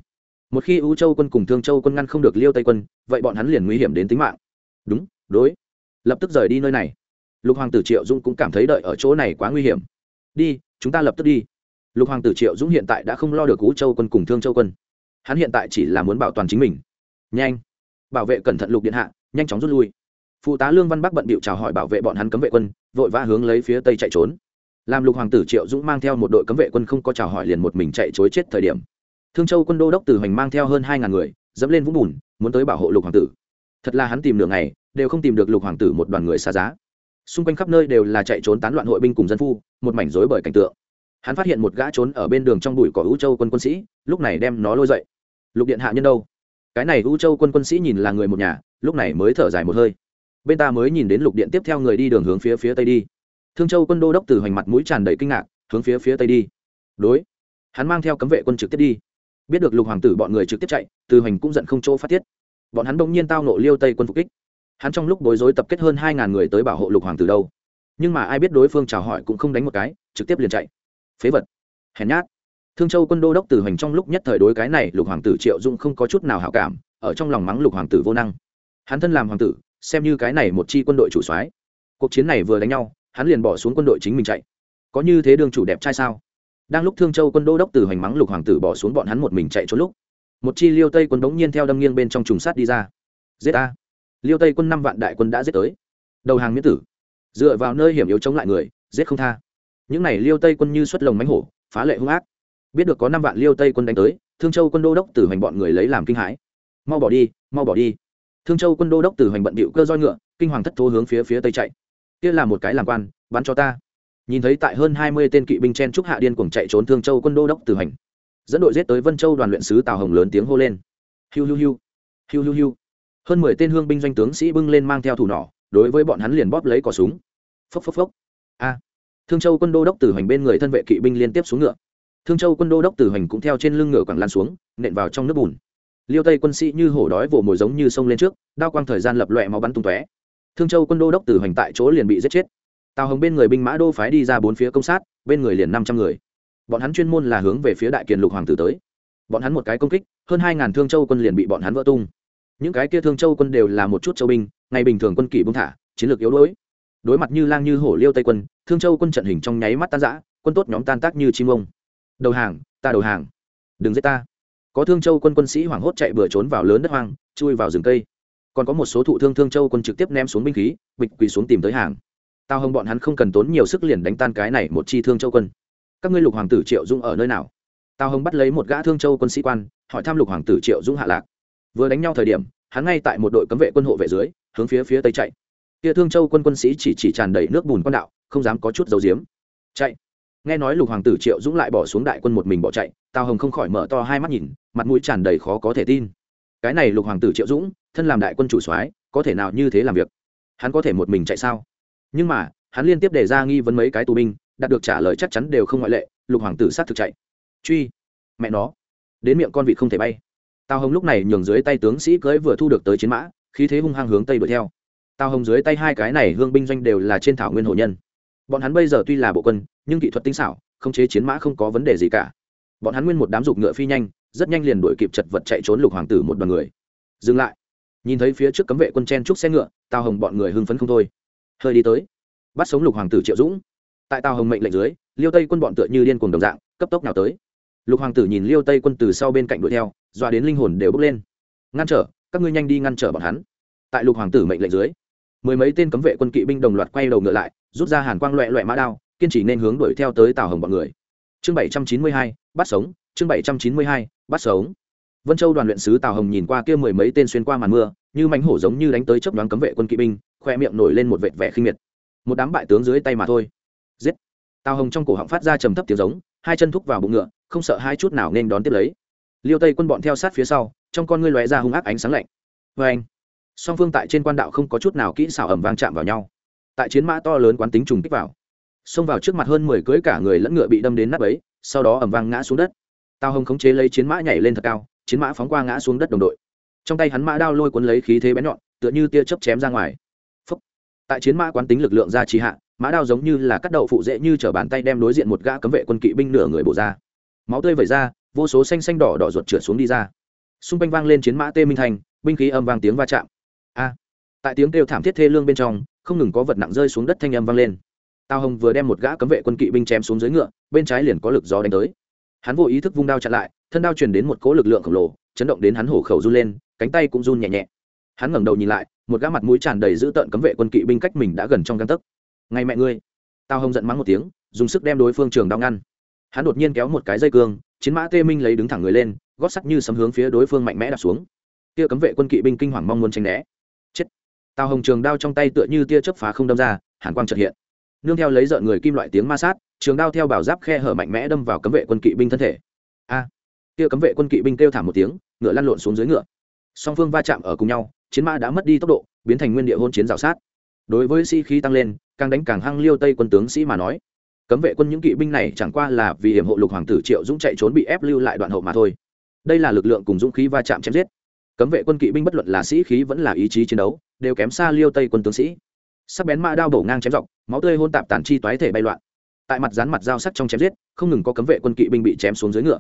một khi u châu quân cùng thương châu quân ngăn không được liêu tây quân, vậy bọn hắn liền nguy hiểm đến tính mạng. Đúng, đối. Lập tức rời đi nơi này. Lục hoàng tử triệu dũng cũng cảm thấy đợi ở chỗ này quá nguy hiểm. Đi, chúng ta lập tức đi. Lục hoàng tử triệu dũng hiện tại đã không lo được u châu quân cùng thương châu quân. Hắn hiện tại chỉ là muốn bảo toàn chính mình. Nhanh. Bảo vệ cẩn thận lục điện hạ, nhanh chóng rút lui. Phụ tá lương văn bắc bận bịu chào hỏi bảo vệ bọn hắn cấm vệ quân, vội vã hướng lấy phía tây chạy trốn. Làm lục hoàng tử triệu dũng mang theo một đội cấm vệ quân không có chào hỏi liền một mình chạy chối chết thời điểm thương châu quân đô đốc từ hoành mang theo hơn hai ngàn người, dẫm lên vũng bùn, muốn tới bảo hộ lục hoàng tử. Thật là hắn tìm đường này đều không tìm được lục hoàng tử một đoàn người xa giá. Xung quanh khắp nơi đều là chạy trốn tán loạn hội binh cùng dân phu, một mảnh rối bởi cảnh tượng. Hắn phát hiện một gã trốn ở bên đường trong bụi cỏ u châu quân quân sĩ, lúc này đem nó lôi dậy. Lục điện hạ nhân đâu? Cái này u châu quân quân sĩ nhìn là người một nhà, lúc này mới thở dài một hơi. Bên ta mới nhìn đến lục điện tiếp theo người đi đường hướng phía phía tây đi. Thương châu quân đô đốc từ hoành mặt mũi tràn đầy kinh ngạc, hướng phía phía tây đi. Đối. Hắn mang theo cấm vệ quân trực tiếp đi biết được lục hoàng tử bọn người trực tiếp chạy, từ hoành cũng giận không chỗ phát tiết. Bọn hắn đông nhiên tao nộ liêu tây quân phục kích. Hắn trong lúc bối rối tập kết hơn hai ngàn người tới bảo hộ lục hoàng tử đâu. Nhưng mà ai biết đối phương chào hỏi cũng không đánh một cái, trực tiếp liền chạy. Phế vật. Hèn nhát. Thương châu quân đô đốc từ hoành trong lúc nhất thời đối cái này lục hoàng tử triệu dung không có chút nào hảo cảm, ở trong lòng mắng lục hoàng tử vô năng. Hắn thân làm hoàng tử, xem như cái này một chi quân đội chủ soái. Cuộc chiến này vừa đánh nhau, hắn liền bỏ xuống quân đội chính mình chạy. Có như thế đương chủ đẹp trai sao? Đang lúc thương châu quân đô đốc từ hoành mắng lục hoàng tử bỏ xuống bọn hắn một mình chạy trốn lúc, một chi liêu tây quân bỗng nhiên theo đâm nghiêng bên trong trùng sát đi ra. Giết a liêu tây quân năm vạn đại quân đã giết tới. Đầu hàng miễn tử. Dựa vào nơi hiểm yếu chống lại người, giết không tha. Những này liêu tây quân như xuất lồng mánh hổ, phá lệ hung ác. Biết được có năm vạn liêu tây quân đánh tới, thương châu quân đô đốc từ hoành bọn người lấy làm kinh hãi. Mau bỏ đi, mau bỏ đi. Thương châu quân đô đốc từ hoành bận bịu cơ roi ngựa, kinh hoàng thất thố hướng phía phía tây chạy. Kia là một cái làm quan, bắn cho ta nhìn thấy tại hơn hai mươi tên kỵ binh chen trúc hạ điên cuồng chạy trốn thương châu quân đô đốc từ Hành, dẫn đội giết tới vân châu đoàn luyện sứ tào hồng lớn tiếng hô lên. Hiu hiu hiu hiu hiu hiu. Hơn mười tên hương binh doanh tướng sĩ bưng lên mang theo thủ nỏ, đối với bọn hắn liền bóp lấy cỏ súng. Phốc phốc phốc. A. Thương châu quân đô đốc từ Hành bên người thân vệ kỵ binh liên tiếp xuống ngựa. Thương châu quân đô đốc từ Hành cũng theo trên lưng ngựa quẳng lan xuống, nện vào trong nước bùn. Liêu tây quân sĩ như hổ đói vồ mồi giống như sông lên trước, đao quang thời gian lập loẹ máu bắn tung tóe. Thương châu quân đô đốc từ Hành tại chỗ liền bị giết chết tào hồng bên người binh mã đô phái đi ra bốn phía công sát bên người liền năm trăm người bọn hắn chuyên môn là hướng về phía đại kiền lục hoàng tử tới bọn hắn một cái công kích hơn hai ngàn thương châu quân liền bị bọn hắn vỡ tung những cái kia thương châu quân đều là một chút châu binh ngày bình thường quân kỷ bung thả chiến lược yếu đuối đối mặt như lang như hổ liêu tây quân thương châu quân trận hình trong nháy mắt tan giã quân tốt nhóm tan tác như chim ông đầu hàng ta đầu hàng đừng giết ta có thương châu quân quân sĩ hoảng hốt chạy bừa trốn vào lớn đất hoang chui vào rừng cây còn có một số thụ thương thương châu quân trực tiếp ném xuống binh khí bịch quỳ xuống tìm tới hàng tao hồng bọn hắn không cần tốn nhiều sức liền đánh tan cái này một chi thương châu quân. Các ngươi lục hoàng tử triệu dung ở nơi nào? Tao hồng bắt lấy một gã thương châu quân sĩ quan, hỏi thăm lục hoàng tử triệu dung hạ lạc. Vừa đánh nhau thời điểm, hắn ngay tại một đội cấm vệ quân hộ vệ dưới, hướng phía phía tây chạy. Kia thương châu quân quân sĩ chỉ chỉ tràn đầy nước bùn quan đạo, không dám có chút dấu diếm chạy. Nghe nói lục hoàng tử triệu dũng lại bỏ xuống đại quân một mình bỏ chạy, tào hồng không khỏi mở to hai mắt nhìn, mặt mũi tràn đầy khó có thể tin. Cái này lục hoàng tử triệu dũng, thân làm đại quân chủ soái, có thể nào như thế làm việc? Hắn có thể một mình chạy sao? Nhưng mà, hắn liên tiếp đề ra nghi vấn mấy cái tù binh, đạt được trả lời chắc chắn đều không ngoại lệ, lục hoàng tử sát thực chạy. Truy, mẹ nó, đến miệng con vị không thể bay. Tào hồng lúc này nhường dưới tay tướng sĩ cưới vừa thu được tới chiến mã, khí thế hung hăng hướng tây đuổi theo. Tào hồng dưới tay hai cái này hương binh doanh đều là trên thảo nguyên hồ nhân. Bọn hắn bây giờ tuy là bộ quân, nhưng kỹ thuật tinh xảo không chế chiến mã không có vấn đề gì cả. Bọn hắn nguyên một đám dục ngựa phi nhanh, rất nhanh liền đuổi kịp chật vật chạy trốn lục hoàng tử một đoàn người. Dừng lại. Nhìn thấy phía trước cấm vệ quân chen trúc xe ngựa, tào hồng bọn người hưng phấn không thôi hơi đi tới. Bắt sống lục hoàng tử triệu dũng. Tại tào hồng mệnh lệnh dưới, liêu tây quân bọn tựa như điên cuồng đồng dạng, cấp tốc nào tới. Lục hoàng tử nhìn liêu tây quân từ sau bên cạnh đuổi theo, dọa đến linh hồn đều bước lên. Ngăn trở, các ngươi nhanh đi ngăn trở bọn hắn. Tại lục hoàng tử mệnh lệnh dưới, mười mấy tên cấm vệ quân kỵ binh đồng loạt quay đầu ngựa lại, rút ra hàn quang loẹ loẹ mã đao, kiên trì nên hướng đuổi theo tới tào hồng bọn người. Chương bảy trăm chín mươi hai, bắt sống, chương bảy trăm chín mươi hai, bắt sống. Vân châu đoàn luyện sứ tào hồng nhìn qua kia mười mấy tên xuyên qua màn mưa như mánh hổ giống như đánh tới chấp đoán cấm vệ quân kỵ binh, khoe miệng nổi lên một vệt vẻ khinh miệt. Một đám bại tướng dưới tay mà thôi. Giết! Tào hồng trong cổ họng phát ra trầm thấp tiếng giống, hai chân thúc vào bụng ngựa, không sợ hai chút nào nên đón tiếp lấy. Liêu tây quân bọn theo sát phía sau, trong con ngươi lóe ra hung ác ánh sáng lạnh. Vê anh, song phương tại trên quan đạo không có chút nào kỹ xảo ẩm vang chạm vào nhau. Tại chiến mã to lớn quán tính trùng kích vào, xông vào trước mặt hơn mười cưới cả người lẫn ngựa bị đâm đến nắp ấy sau đó ẩm vang ngã xuống đất. Tào hồng khống chế lấy chiến mã nhảy lên thật cao, chiến mã phóng qua ngã xuống đất đồng đội trong tay hắn mã đao lôi cuốn lấy khí thế bén nhọn, tựa như tia chớp chém ra ngoài. Phúc. tại chiến mã quán tính lực lượng ra trì hạ, mã đao giống như là cắt đậu phụ dễ như t bàn tay đem đối diện một gã cấm vệ quân kỵ binh nửa người bổ ra. Máu tươi vẩy ra, vô số xanh xanh đỏ đỏ ruột trượt xuống đi ra. Xung quanh vang lên chiến mã tê minh thành, binh khí âm vang tiếng va chạm. A. Tại tiếng kêu thảm thiết thê lương bên trong, không ngừng có vật nặng rơi xuống đất thanh âm vang lên. Tào hồng vừa đem một gã cấm vệ quân kỵ binh chém xuống dưới ngựa, bên trái liền có lực gió đánh tới. Hắn vô ý thức vung đao chặn lại, thân đao truyền đến một cỗ lực lượng khổng lồ, chấn động đến hắn hổ khẩu run lên cánh tay cũng run nhẹ nhẹ. Hắn ngẩng đầu nhìn lại, một gã mặt mũi tràn đầy dữ tợn cấm vệ quân kỵ binh cách mình đã gần trong găng tấc. Ngay mẹ ngươi. Tao hông giận mắng một tiếng, dùng sức đem đối phương trường đao ngăn. Hắn đột nhiên kéo một cái dây cương, chiến mã tê minh lấy đứng thẳng người lên, gót sắt như sấm hướng phía đối phương mạnh mẽ đặt xuống. Tia cấm vệ quân kỵ binh kinh hoàng mong muốn tránh né. Chết. Tao hồng trường đao trong tay tựa như tia chớp phá không đâm ra, hàn quang trật hiện. Nương theo lấy dợn người kim loại tiếng ma sát, trường đao theo bảo giáp khe hở mạnh mẽ đâm vào cấm vệ quân kỵ binh thân thể. A. Tia cấm vệ quân kỵ binh kêu thảm một tiếng, ngựa lăn lộn xuống dưới ngựa song phương va chạm ở cùng nhau, chiến mã đã mất đi tốc độ, biến thành nguyên địa hôn chiến rào sát. Đối với sĩ khí tăng lên, càng đánh càng hăng liêu tây quân tướng sĩ mà nói. Cấm vệ quân những kỵ binh này chẳng qua là vì hiểm hộ lục hoàng tử triệu dũng chạy trốn bị ép lưu lại đoạn hậu mà thôi. Đây là lực lượng cùng dũng khí va chạm chém giết. Cấm vệ quân kỵ binh bất luận là sĩ khí vẫn là ý chí chiến đấu, đều kém xa liêu tây quân tướng sĩ. Sắc bén mã đao bổ ngang chém dọc, máu tươi hôn tạp tản chi toái thể bay loạn. Tại mặt dán mặt dao sắc trong chém giết, không ngừng có cấm vệ quân kỵ binh bị chém xuống dưới ngựa.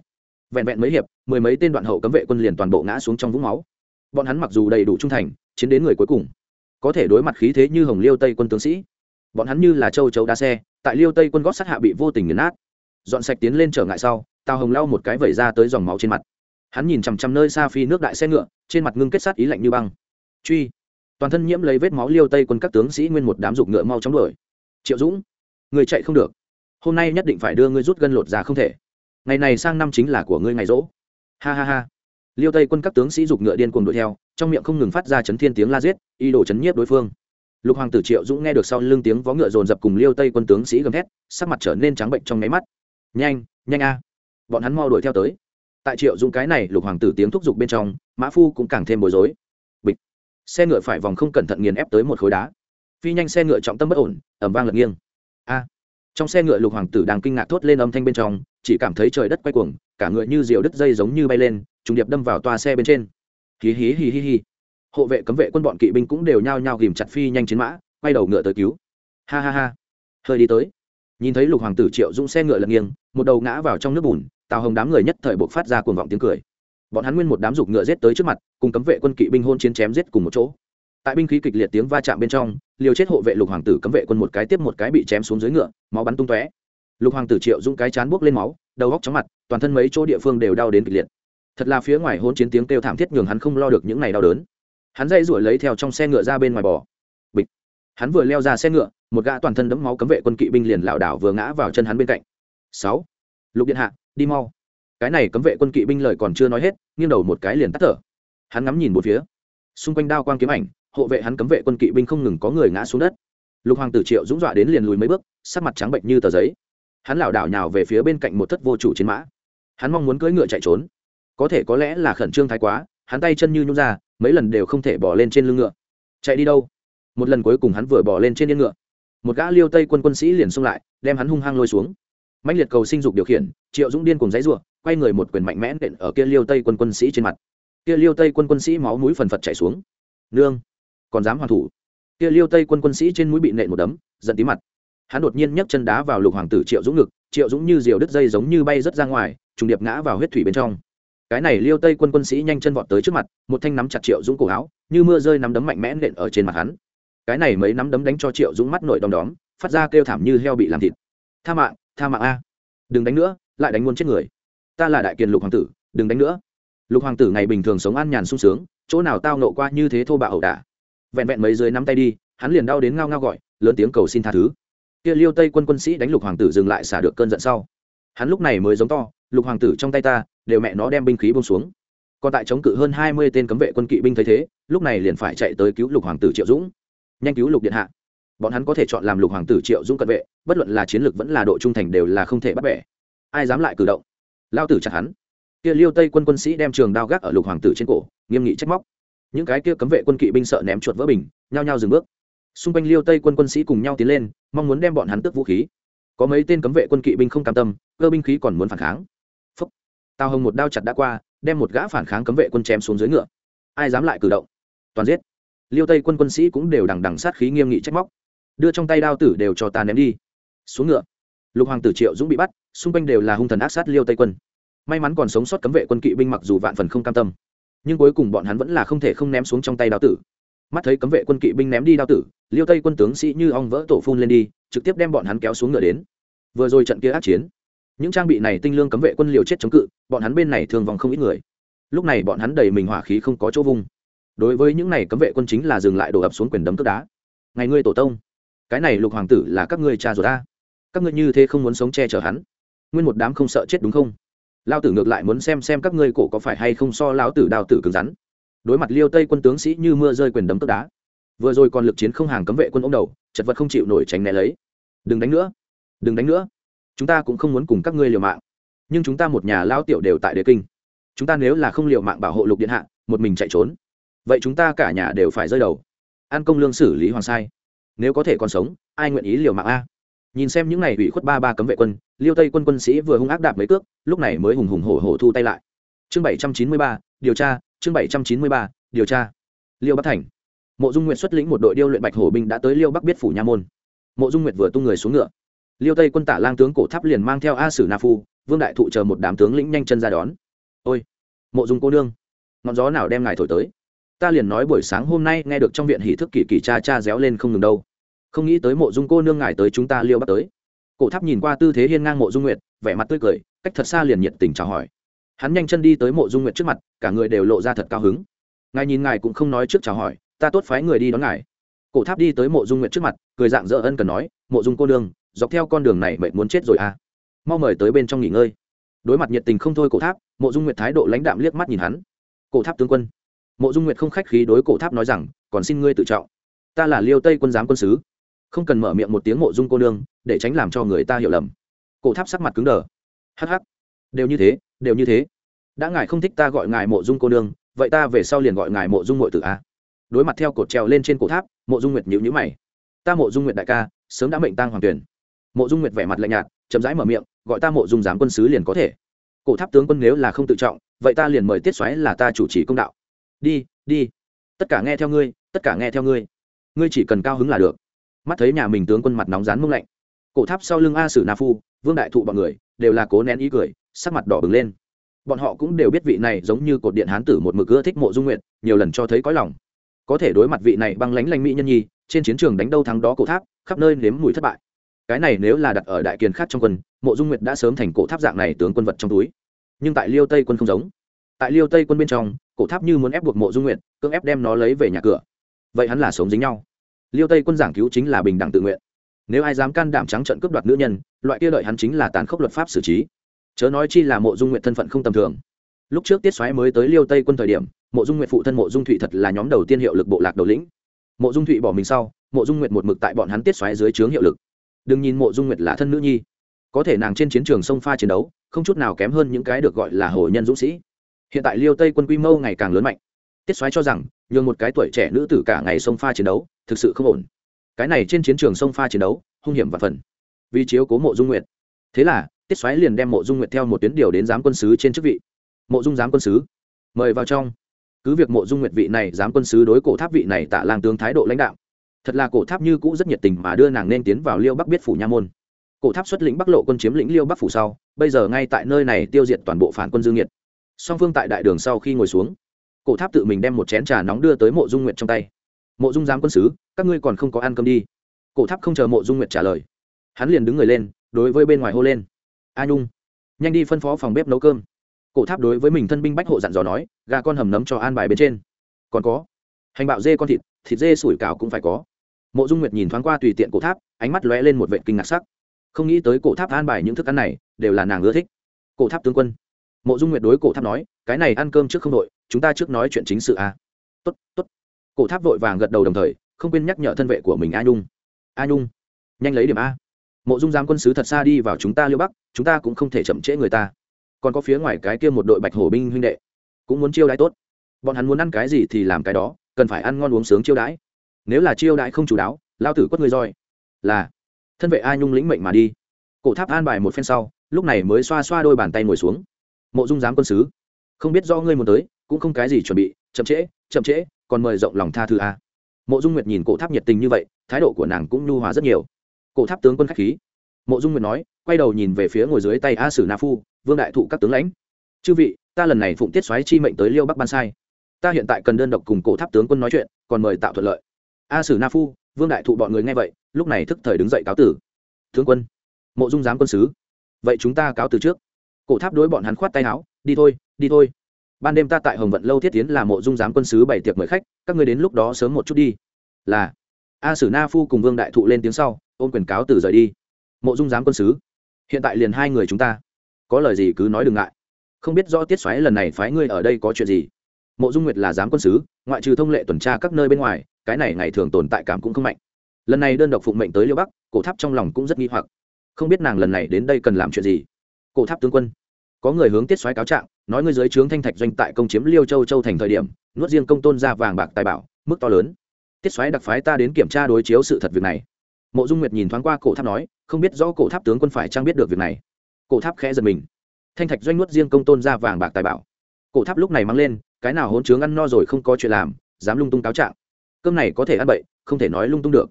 Vẹn vẹn mấy hiệp, mười mấy tên đoạn hậu cấm vệ quân liền toàn bộ ngã xuống trong vũng máu bọn hắn mặc dù đầy đủ trung thành, chiến đến người cuối cùng, có thể đối mặt khí thế như hồng liêu tây quân tướng sĩ. Bọn hắn như là châu chấu đá xe, tại liêu tây quân gót sát hạ bị vô tình nghiền nát. Dọn sạch tiến lên trở ngại sau, tào hồng lau một cái vẩy ra tới dòng máu trên mặt. Hắn nhìn chằm chằm nơi xa phi nước đại xe ngựa, trên mặt ngưng kết sát ý lạnh như băng. Truy. Toàn thân nhiễm lấy vết máu liêu tây quân các tướng sĩ nguyên một đám dục ngựa mau chóng đuổi. Triệu dũng, người chạy không được. Hôm nay nhất định phải đưa ngươi rút gân lột ra không thể. Ngày này sang năm chính là của ngươi ngày rỗ. Ha ha ha liêu tây quân các tướng sĩ dục ngựa điên cuồng đuổi theo, trong miệng không ngừng phát ra chấn thiên tiếng la giết y đổ chấn nhiếp đối phương. Lục hoàng tử triệu dũng nghe được sau lưng tiếng vó ngựa dồn dập cùng liêu tây quân tướng sĩ gầm thét, sắc mặt trở nên trắng bệnh trong nháy mắt. Nhanh nhanh a! Bọn hắn mau đuổi theo tới. Tại triệu dũng cái này, lục hoàng tử tiếng thúc giục bên trong, mã phu cũng càng thêm bối rối. Bịch! Xe ngựa phải vòng không cẩn thận nghiền ép tới một khối đá. Phi nhanh xe ngựa trọng tâm bất ổn ẩm vang lật nghiêng. A! Trong xe ngựa, lục hoàng tử đang kinh ngạc thốt lên âm thanh bên trong, chỉ cảm thấy trời đất quay cuồng, cả ngựa như diều đứt dây giống như bay lên trùng điệp đâm vào toa xe bên trên. Hí hí hí hí hí. Hộ vệ cấm vệ quân bọn kỵ binh cũng đều nhao nhao ghìm chặt phi nhanh chiến mã, quay đầu ngựa tới cứu. Ha ha ha. Hơi đi tới. Nhìn thấy lục hoàng tử triệu dũng xe ngựa lật nghiêng, một đầu ngã vào trong nước bùn, tào hồng đám người nhất thời buộc phát ra cuồng vọng tiếng cười. Bọn hắn nguyên một đám dục ngựa giết tới trước mặt, cùng cấm vệ quân kỵ binh hôn chiến chém giết cùng một chỗ. Tại binh khí kịch liệt tiếng va chạm bên trong, liều chết hộ vệ lục hoàng tử cấm vệ quân một cái tiếp một cái bị chém xuống dưới ngựa, máu bắn tung tóe. Lục hoàng tử triệu dũng cái chán buốc lên máu, đầu góc chóng mặt, toàn thân mấy chỗ địa phương đều đau đến kịch liệt thật là phía ngoài hôn chiến tiếng kêu thảm thiết nhường hắn không lo được những ngày đau đớn. Hắn dây ruổi lấy theo trong xe ngựa ra bên ngoài bò. Bịch. Hắn vừa leo ra xe ngựa, một gã toàn thân đẫm máu cấm vệ quân kỵ binh liền lảo đảo vừa ngã vào chân hắn bên cạnh. Sáu. Lục điện hạ, đi mau. Cái này cấm vệ quân kỵ binh lời còn chưa nói hết, nghiêng đầu một cái liền tắt thở. Hắn ngắm nhìn một phía. Xung quanh đao quang kiếm ảnh, hộ vệ hắn cấm vệ quân kỵ binh không ngừng có người ngã xuống đất. Lục hoàng tử triệu dũng dọa đến liền lùi mấy bước, sắc mặt trắng bệnh như tờ giấy. Hắn lảo đảo nhào về phía bên cạnh một thất vô chủ chiến mã. Hắn mong muốn cưỡi ngựa chạy trốn có thể có lẽ là khẩn trương thái quá, hắn tay chân như nhún ra, mấy lần đều không thể bỏ lên trên lưng ngựa. Chạy đi đâu? Một lần cuối cùng hắn vừa bỏ lên trên yên ngựa. Một gã liêu tây quân quân sĩ liền xông lại, đem hắn hung hăng lôi xuống. Mạnh liệt cầu sinh dục điều khiển, triệu dũng điên cùng giấy ộ quay người một quyền mạnh mẽ nện ở kia liêu tây quân quân sĩ trên mặt. Kia liêu tây quân quân sĩ máu mũi phần phật chảy xuống. Nương, còn dám hoàn thủ? Kia liêu tây quân quân sĩ trên mũi bị nện một đấm, giận tí mặt. Hắn đột nhiên nhấc chân đá vào lục hoàng tử triệu dũng ngực, triệu dũng như diều đứt dây giống như bay rớt ra ngoài, trùng điệp ngã vào huyết thủy bên trong cái này liêu tây quân quân sĩ nhanh chân vọt tới trước mặt, một thanh nắm chặt triệu dũng cổ áo, như mưa rơi nắm đấm mạnh mẽ nện ở trên mặt hắn. Cái này mấy nắm đấm đánh cho triệu dũng mắt nổi đom đóm, phát ra kêu thảm như heo bị làm thịt. Tha mạng tha mạng a. Đừng đánh nữa, lại đánh muôn chết người. Ta là đại kiền lục hoàng tử, đừng đánh nữa. Lục hoàng tử ngày bình thường sống an nhàn sung sướng, chỗ nào tao nộ qua như thế thô bạo ẩu đả. Vẹn vẹn mấy dưới nắm tay đi, hắn liền đau đến ngao ngao gọi, lớn tiếng cầu xin tha thứ. Kia liêu tây quân quân sĩ đánh lục hoàng tử dừng lại xả được cơn giận sau hắn lúc này mới giống to, lục hoàng tử trong tay ta, đều mẹ nó đem binh khí bông xuống. Còn tại chống cự hơn hai mươi tên cấm vệ quân kỵ binh thấy thế, lúc này liền phải chạy tới cứu lục hoàng tử triệu dũng. Nhanh cứu lục điện hạ. Bọn hắn có thể chọn làm lục hoàng tử triệu dũng cận vệ, bất luận là chiến lược vẫn là độ trung thành đều là không thể bắt bẻ. Ai dám lại cử động? Lao tử chặt hắn. Kia liêu tây quân quân sĩ đem trường đao gác ở lục hoàng tử trên cổ, nghiêm nghị trách móc. Những cái kia cấm vệ quân kỵ binh sợ ném chuột vỡ bình, nhao nhao dừng bước. Xung quanh liêu tây quân quân sĩ cùng nhau tiến lên, mong muốn đem bọn hắn tước vũ khí. Có mấy tên cấm vệ quân kỵ binh không cam tâm cơ binh khí còn muốn phản kháng. Phúc. Tào hồng một đao chặt đã qua, đem một gã phản kháng cấm vệ quân chém xuống dưới ngựa. Ai dám lại cử động? Toàn giết. Liêu tây quân quân sĩ cũng đều đằng đằng sát khí nghiêm nghị trách móc. Đưa trong tay đao tử đều cho ta ném đi. Xuống ngựa. Lục hoàng tử triệu dũng bị bắt, xung quanh đều là hung thần ác sát liêu tây quân. May mắn còn sống sót cấm vệ quân kỵ binh mặc dù vạn phần không cam tâm, nhưng cuối cùng bọn hắn vẫn là không thể không ném xuống trong tay đao tử. Mắt thấy cấm vệ quân kỵ binh ném đi đao tử, liêu tây quân tướng sĩ như ong vỡ tổ phun lên đi, trực tiếp đem bọn hắn kéo xuống ngựa đến. Vừa rồi trận kia ác chiến những trang bị này tinh lương cấm vệ quân liều chết chống cự, bọn hắn bên này thường vòng không ít người. Lúc này bọn hắn đầy mình hỏa khí không có chỗ vung. Đối với những này cấm vệ quân chính là dừng lại đổ ập xuống quyền đấm cướp đá. Ngày ngươi tổ tông, cái này lục hoàng tử là các ngươi cha ruột ta. Các ngươi như thế không muốn sống che chở hắn. Nguyên một đám không sợ chết đúng không? Lao tử ngược lại muốn xem xem các ngươi cổ có phải hay không so lão tử đào tử cứng rắn. Đối mặt liêu tây quân tướng sĩ như mưa rơi quyền đấm tức đá. Vừa rồi còn lực chiến không hàng cấm vệ quân ông đầu, chật vật không chịu nổi tránh né lấy. Đừng đánh nữa. Đừng đánh nữa chúng ta cũng không muốn cùng các ngươi liều mạng. Nhưng chúng ta một nhà lao tiểu đều tại đế kinh. Chúng ta nếu là không liều mạng bảo hộ lục điện hạ, một mình chạy trốn, vậy chúng ta cả nhà đều phải rơi đầu. An công lương xử lý hoàng sai. Nếu có thể còn sống, ai nguyện ý liều mạng a? Nhìn xem những ngày ủy khuất ba ba cấm vệ quân, liêu tây quân quân sĩ vừa hung ác đạp mấy cước, lúc này mới hùng hùng hổ hổ thu tay lại. Chương bảy trăm chín mươi ba, điều tra, chương bảy trăm chín mươi ba, điều tra. Liêu bắc thành. Mộ dung nguyệt xuất lĩnh một đội điêu luyện bạch hổ binh đã tới liêu bắc biết phủ nha môn. Mộ dung nguyệt vừa tung người xuống ngựa liêu tây quân tả lang tướng cổ tháp liền mang theo a sử na phu, vương đại thụ chờ một đám tướng lĩnh nhanh chân ra đón. Ôi, mộ dung cô nương, ngọn gió nào đem ngài thổi tới? Ta liền nói buổi sáng hôm nay nghe được trong viện hỷ thức kỳ kỳ cha cha réo lên không ngừng đâu. Không nghĩ tới mộ dung cô nương ngài tới chúng ta liêu bắt tới. Cổ tháp nhìn qua tư thế hiên ngang mộ dung nguyệt, vẻ mặt tươi cười, cách thật xa liền nhiệt tình chào hỏi. Hắn nhanh chân đi tới mộ dung nguyệt trước mặt, cả người đều lộ ra thật cao hứng. Ngài nhìn ngài cũng không nói trước chào hỏi, ta tốt phái người đi đón ngài. Cổ tháp đi tới mộ dung nguyệt trước mặt, cười dạng dỡ ân cần nói, mộ dung cô đương dọc theo con đường này mệt muốn chết rồi à. Mau mời tới bên trong nghỉ ngơi. Đối mặt nhiệt tình không thôi cổ tháp, mộ dung nguyệt thái độ lãnh đạm liếc mắt nhìn hắn. Cổ tháp tướng quân. Mộ dung nguyệt không khách khí đối cổ tháp nói rằng, còn xin ngươi tự trọng. Ta là liêu tây quân giám quân sứ. Không cần mở miệng một tiếng mộ dung cô nương, để tránh làm cho người ta hiểu lầm. Cổ tháp sắc mặt cứng đờ. Hh đều như thế, đều như thế. Đã ngài không thích ta gọi ngài mộ dung cô nương, vậy ta về sau liền gọi ngài mộ dung ngội tử a đối mặt theo cột treo lên trên cổ tháp, mộ dung nguyệt nhữ nhữ mày. Ta mộ dung nguyệt đại ca, sớm đã mệnh tang hoàng tuyển mộ dung nguyệt vẻ mặt lạnh nhạt, chậm rãi mở miệng, gọi ta mộ dung giám quân sứ liền có thể. Cổ tháp tướng quân nếu là không tự trọng, vậy ta liền mời tiết xoáy là ta chủ trì công đạo. Đi đi. Tất cả nghe theo ngươi, tất cả nghe theo ngươi. Ngươi chỉ cần cao hứng là được. Mắt thấy nhà mình tướng quân mặt nóng rán mông lạnh. Cổ tháp sau lưng a sử na phu, vương đại thụ bọn người, đều là cố nén ý cười, sắc mặt đỏ bừng lên. Bọn họ cũng đều biết vị này giống như cột điện hán tử một mực ưa thích mộ dung nguyện nhiều lần cho thấy có lòng. Có thể đối mặt vị này băng lánh lanh mỹ nhân nhi, trên chiến trường đánh đâu thắng đó cổ tháp, khắp nơi nếm mùi thất bại cái này nếu là đặt ở đại kiền khác trong quân, mộ dung nguyệt đã sớm thành cổ tháp dạng này tướng quân vật trong túi. Nhưng tại liêu tây quân không giống. Tại liêu tây quân bên trong, cổ tháp như muốn ép buộc mộ dung nguyệt, cưỡng ép đem nó lấy về nhà cửa. Vậy hắn là sống dính nhau. Liêu tây quân giảng cứu chính là bình đẳng tự nguyện. Nếu ai dám can đảm trắng trận cướp đoạt nữ nhân, loại kia đợi hắn chính là tàn khốc luật pháp xử trí. Chớ nói chi là mộ dung nguyện thân phận không tầm thường. Lúc trước tiết xoáy mới tới liêu tây quân thời điểm, mộ dung nguyện phụ thân mộ dung thụy thật là nhóm đầu tiên hiệu lực bộ lạc đầu lĩnh. Mộ dung thụy bỏ mình sau, mộ dung nguyện một mực tại bọn hắn tiết xoáy dưới trướng hiệu lực đừng nhìn mộ dung nguyệt là thân nữ nhi. Có thể nàng trên chiến trường sông pha chiến đấu, không chút nào kém hơn những cái được gọi là hồ nhân dũng sĩ. Hiện tại liêu tây quân quy mô ngày càng lớn mạnh. Tiết soái cho rằng, nhường một cái tuổi trẻ nữ tử cả ngày sông pha chiến đấu, thực sự không ổn. Cái này trên chiến trường sông pha chiến đấu, hung hiểm và phần. Vì chiếu cố mộ dung nguyệt. Thế là, tiết soái liền đem mộ dung nguyệt theo một tuyến điều đến giám quân sứ trên chức vị. Mộ dung giám quân sứ. Mời vào trong. Cứ việc mộ dung nguyệt vị này giám quân sứ đối cổ tháp vị này tạ lang tướng thái độ lãnh đạo thật là cổ tháp như cũ rất nhiệt tình mà đưa nàng nên tiến vào liêu bắc biết phủ nha môn. Cổ tháp xuất lĩnh bắc lộ quân chiếm lĩnh liêu bắc phủ sau, bây giờ ngay tại nơi này tiêu diệt toàn bộ phản quân dương nhiệt. Song phương tại đại đường sau khi ngồi xuống, cổ tháp tự mình đem một chén trà nóng đưa tới mộ dung nguyệt trong tay. Mộ dung giám quân sứ, các ngươi còn không có ăn cơm đi. Cổ tháp không chờ mộ dung nguyệt trả lời, hắn liền đứng người lên, đối với bên ngoài hô lên, a nhung, nhanh đi phân phó phòng bếp nấu cơm. Cổ tháp đối với mình thân binh bách hộ dặn dò nói, gà con hầm nấm cho an bài bên trên. Còn có, hành bạo dê con thịt thịt dê sủi cảo cũng phải có mộ dung nguyệt nhìn thoáng qua tùy tiện cổ tháp, ánh mắt lóe lên một vệ kinh ngạc sắc. Không nghĩ tới cổ tháp an bài những thức ăn này, đều là nàng ưa thích. Cổ tháp tướng quân. Mộ dung nguyệt đối cổ tháp nói, cái này ăn cơm trước không đội, chúng ta trước nói chuyện chính sự a à? tốt tốt. Cổ tháp vội vàng gật đầu đồng thời, không quên nhắc nhở thân vệ của mình a nhung. A nhung, nhanh lấy điểm a. Mộ dung giám quân sứ thật xa đi vào chúng ta liêu bắc, chúng ta cũng không thể chậm trễ người ta. Còn có phía ngoài cái kia một đội bạch hổ binh huynh đệ, cũng muốn chiêu đãi tốt. Bọn hắn muốn ăn cái gì thì làm cái đó, cần phải ăn ngon uống sướng chiêu đãi nếu là chiêu đãi không chú đáo, lao tử quất người roi. Là, thân vệ a nhung lĩnh mệnh mà đi. Cổ tháp an bài một phen sau, lúc này mới xoa xoa đôi bàn tay ngồi xuống. Mộ dung giám quân sứ, không biết do ngươi muốn tới, cũng không cái gì chuẩn bị, chậm trễ chậm trễ, còn mời rộng lòng tha thứ a. Mộ dung nguyệt nhìn cổ tháp nhiệt tình như vậy, thái độ của nàng cũng nhu hòa rất nhiều. Cổ tháp tướng quân khách khí. Mộ dung nguyệt nói, quay đầu nhìn về phía ngồi dưới tay a sử na phu, vương đại thụ các tướng lãnh. Chư vị, ta lần này phụng tiết xoáy chi mệnh tới liêu bắc ban sai. Ta hiện tại cần đơn độc cùng cổ tháp tướng quân nói chuyện, còn mời tạo thuận lợi a sử na phu, vương đại thụ bọn người nghe vậy, lúc này thức thời đứng dậy cáo tử. Thương quân, mộ dung giám quân sứ, vậy chúng ta cáo từ trước. Cổ tháp đối bọn hắn khoát tay áo, đi thôi đi thôi. Ban đêm ta tại hồng vận lâu thiết tiến là mộ dung giám quân sứ bảy tiệc mời khách, các người đến lúc đó sớm một chút đi. Là. A sử na phu cùng vương đại thụ lên tiếng sau, ôm quyền cáo từ rời đi. Mộ dung giám quân sứ, hiện tại liền hai người chúng ta. Có lời gì cứ nói đừng ngại. Không biết do tiết xoáy lần này phái ngươi ở đây có chuyện gì mộ dung nguyệt là giám quân sứ, ngoại trừ thông lệ tuần tra các nơi bên ngoài, cái này ngày thường tồn tại cảm cũng không mạnh. Lần này đơn độc phụng mệnh tới liêu bắc, cổ tháp trong lòng cũng rất nghi hoặc. Không biết nàng lần này đến đây cần làm chuyện gì? Cổ tháp tướng quân. Có người hướng tiết xoáy cáo trạng, nói ngươi dưới trướng thanh thạch doanh tại công chiếm liêu châu châu thành thời điểm, nuốt riêng công tôn ra vàng bạc tài bảo, mức to lớn. Tiết xoáy đặc phái ta đến kiểm tra đối chiếu sự thật việc này. Mộ dung nguyệt nhìn thoáng qua cổ tháp nói, không biết rõ cổ tháp tướng quân phải trang biết được việc này. Cổ tháp khẽ giật mình. Thanh thạch doanh nuốt riêng công tôn ra vàng bạc tài bảo. Cổ tháp lúc này mang lên cái nào hỗn trướng ăn no rồi không có chuyện làm, dám lung tung cáo trạng. Cơm này có thể ăn bậy, không thể nói lung tung được.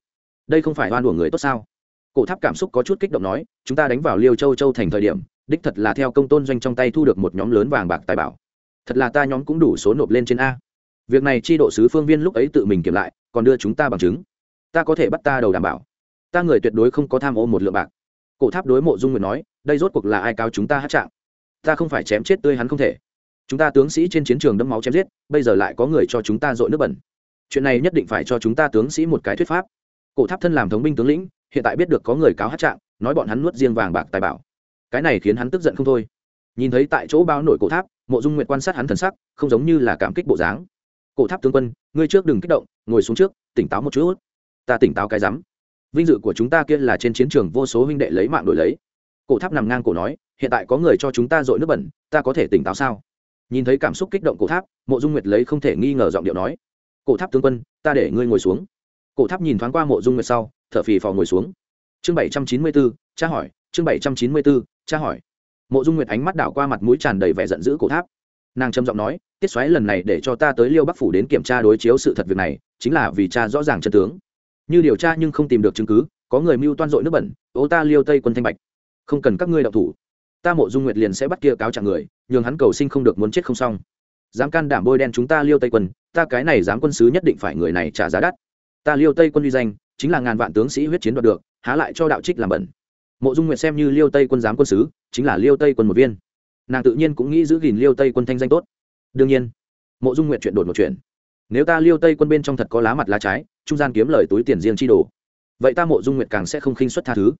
Đây không phải oan của người tốt sao? Cổ tháp cảm xúc có chút kích động nói, chúng ta đánh vào liêu châu châu thành thời điểm, đích thật là theo công tôn doanh trong tay thu được một nhóm lớn vàng bạc tài bảo. Thật là ta nhóm cũng đủ số nộp lên trên a. Việc này chi độ sứ phương viên lúc ấy tự mình kiểm lại, còn đưa chúng ta bằng chứng. Ta có thể bắt ta đầu đảm bảo. Ta người tuyệt đối không có tham ô một lượng bạc. Cổ tháp đối mộ dung nguyệt nói, đây rốt cuộc là ai cáo chúng ta hát trạng? Ta không phải chém chết tươi hắn không thể chúng ta tướng sĩ trên chiến trường đẫm máu chém giết, bây giờ lại có người cho chúng ta dội nước bẩn. Chuyện này nhất định phải cho chúng ta tướng sĩ một cái thuyết pháp. Cổ tháp thân làm thống binh tướng lĩnh, hiện tại biết được có người cáo hát trạng, nói bọn hắn nuốt riêng vàng bạc tài bảo. Cái này khiến hắn tức giận không thôi. Nhìn thấy tại chỗ bao nổi cổ tháp, mộ dung nguyện quan sát hắn thần sắc, không giống như là cảm kích bộ dáng. Cổ tháp tướng quân, ngươi trước đừng kích động, ngồi xuống trước, tỉnh táo một chút. Ta tỉnh táo cái rắm. Vinh dự của chúng ta kia là trên chiến trường vô số huynh đệ lấy mạng đổi lấy. Cổ tháp nằm ngang cổ nói, hiện tại có người cho chúng ta dội nước bẩn, ta có thể tỉnh táo sao? Nhìn thấy cảm xúc kích động cổ tháp, mộ dung nguyệt lấy không thể nghi ngờ giọng điệu nói, cổ tháp tướng quân, ta để ngươi ngồi xuống. Cổ tháp nhìn thoáng qua mộ dung nguyệt sau, thở phì phò ngồi xuống. Chương bảy trăm chín mươi bốn cha hỏi, chương bảy trăm chín mươi bốn cha hỏi. Mộ dung nguyệt ánh mắt đảo qua mặt mũi tràn đầy vẻ giận dữ cổ tháp. Nàng trầm giọng nói, tiết xoáy lần này để cho ta tới liêu bắc phủ đến kiểm tra đối chiếu sự thật việc này, chính là vì cha rõ ràng chân tướng. Như điều tra nhưng không tìm được chứng cứ, có người mưu toan dội nước bẩn, ô ta liêu tây quân thanh bạch. Không cần các ngươi đọc thủ ta mộ dung nguyệt liền sẽ bắt kia cáo trạng người, nhường hắn cầu sinh không được muốn chết không xong. Dám can đảm bôi đen chúng ta liêu tây quân, ta cái này dám quân sứ nhất định phải người này trả giá đắt. Ta liêu tây quân uy danh, chính là ngàn vạn tướng sĩ huyết chiến đoạt được, há lại cho đạo trích làm bẩn. Mộ dung nguyệt xem như liêu tây quân giám quân sứ, chính là liêu tây quân một viên. Nàng tự nhiên cũng nghĩ giữ gìn liêu tây quân thanh danh tốt. Đương nhiên, mộ dung nguyệt chuyện đột một chuyện. Nếu ta liêu tây quân bên trong thật có lá mặt lá trái, trung gian kiếm lời túi tiền riêng chi đồ, vậy ta mộ dung nguyệt càng sẽ không khinh xuất tha thứ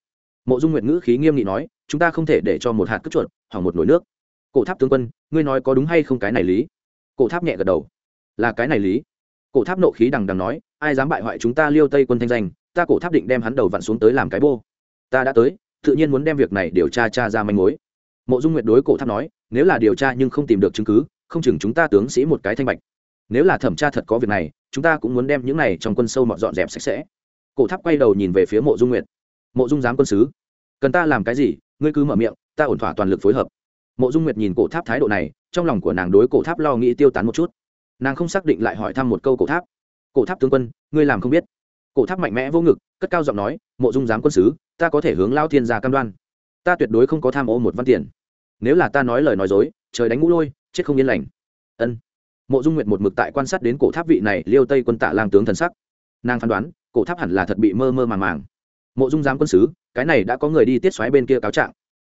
mộ dung nguyệt ngữ khí nghiêm nghị nói, chúng ta không thể để cho một hạt cất chuột hoặc một nồi nước. Cổ tháp tướng quân, ngươi nói có đúng hay không cái này lý? Cổ tháp nhẹ gật đầu. Là cái này lý. Cổ tháp nộ khí đằng đằng nói, ai dám bại hoại chúng ta liêu tây quân thanh danh, ta cổ tháp định đem hắn đầu vặn xuống tới làm cái bô. Ta đã tới, tự nhiên muốn đem việc này điều tra tra ra manh mối. Mộ dung nguyệt đối cổ tháp nói, nếu là điều tra nhưng không tìm được chứng cứ, không chừng chúng ta tướng sĩ một cái thanh bạch. Nếu là thẩm tra thật có việc này, chúng ta cũng muốn đem những này trong quân sâu mọt dọn dẹp sạch sẽ. Cổ tháp quay đầu nhìn về phía mộ dung nguyệt mộ dung giám quân sứ. Cần ta làm cái gì, ngươi cứ mở miệng, ta ổn thỏa toàn lực phối hợp. Mộ dung nguyệt nhìn cổ tháp thái độ này, trong lòng của nàng đối cổ tháp lo nghĩ tiêu tán một chút. Nàng không xác định lại hỏi thăm một câu cổ tháp. Cổ tháp tướng quân, ngươi làm không biết. Cổ tháp mạnh mẽ vô ngực, cất cao giọng nói, mộ dung giám quân sứ, ta có thể hướng lao thiên gia cam đoan. Ta tuyệt đối không có tham ô một văn tiền. Nếu là ta nói lời nói dối, trời đánh ngũ lôi, chết không yên lành. Ân. Mộ dung nguyệt một mực tại quan sát đến cổ tháp vị này liêu tây quân tạ lang tướng thần sắc. Nàng phán đoán, cổ tháp hẳn là thật bị mơ mơ màng màng mộ dung giám quân sứ, cái này đã có người đi tiết xoáy bên kia cáo trạng.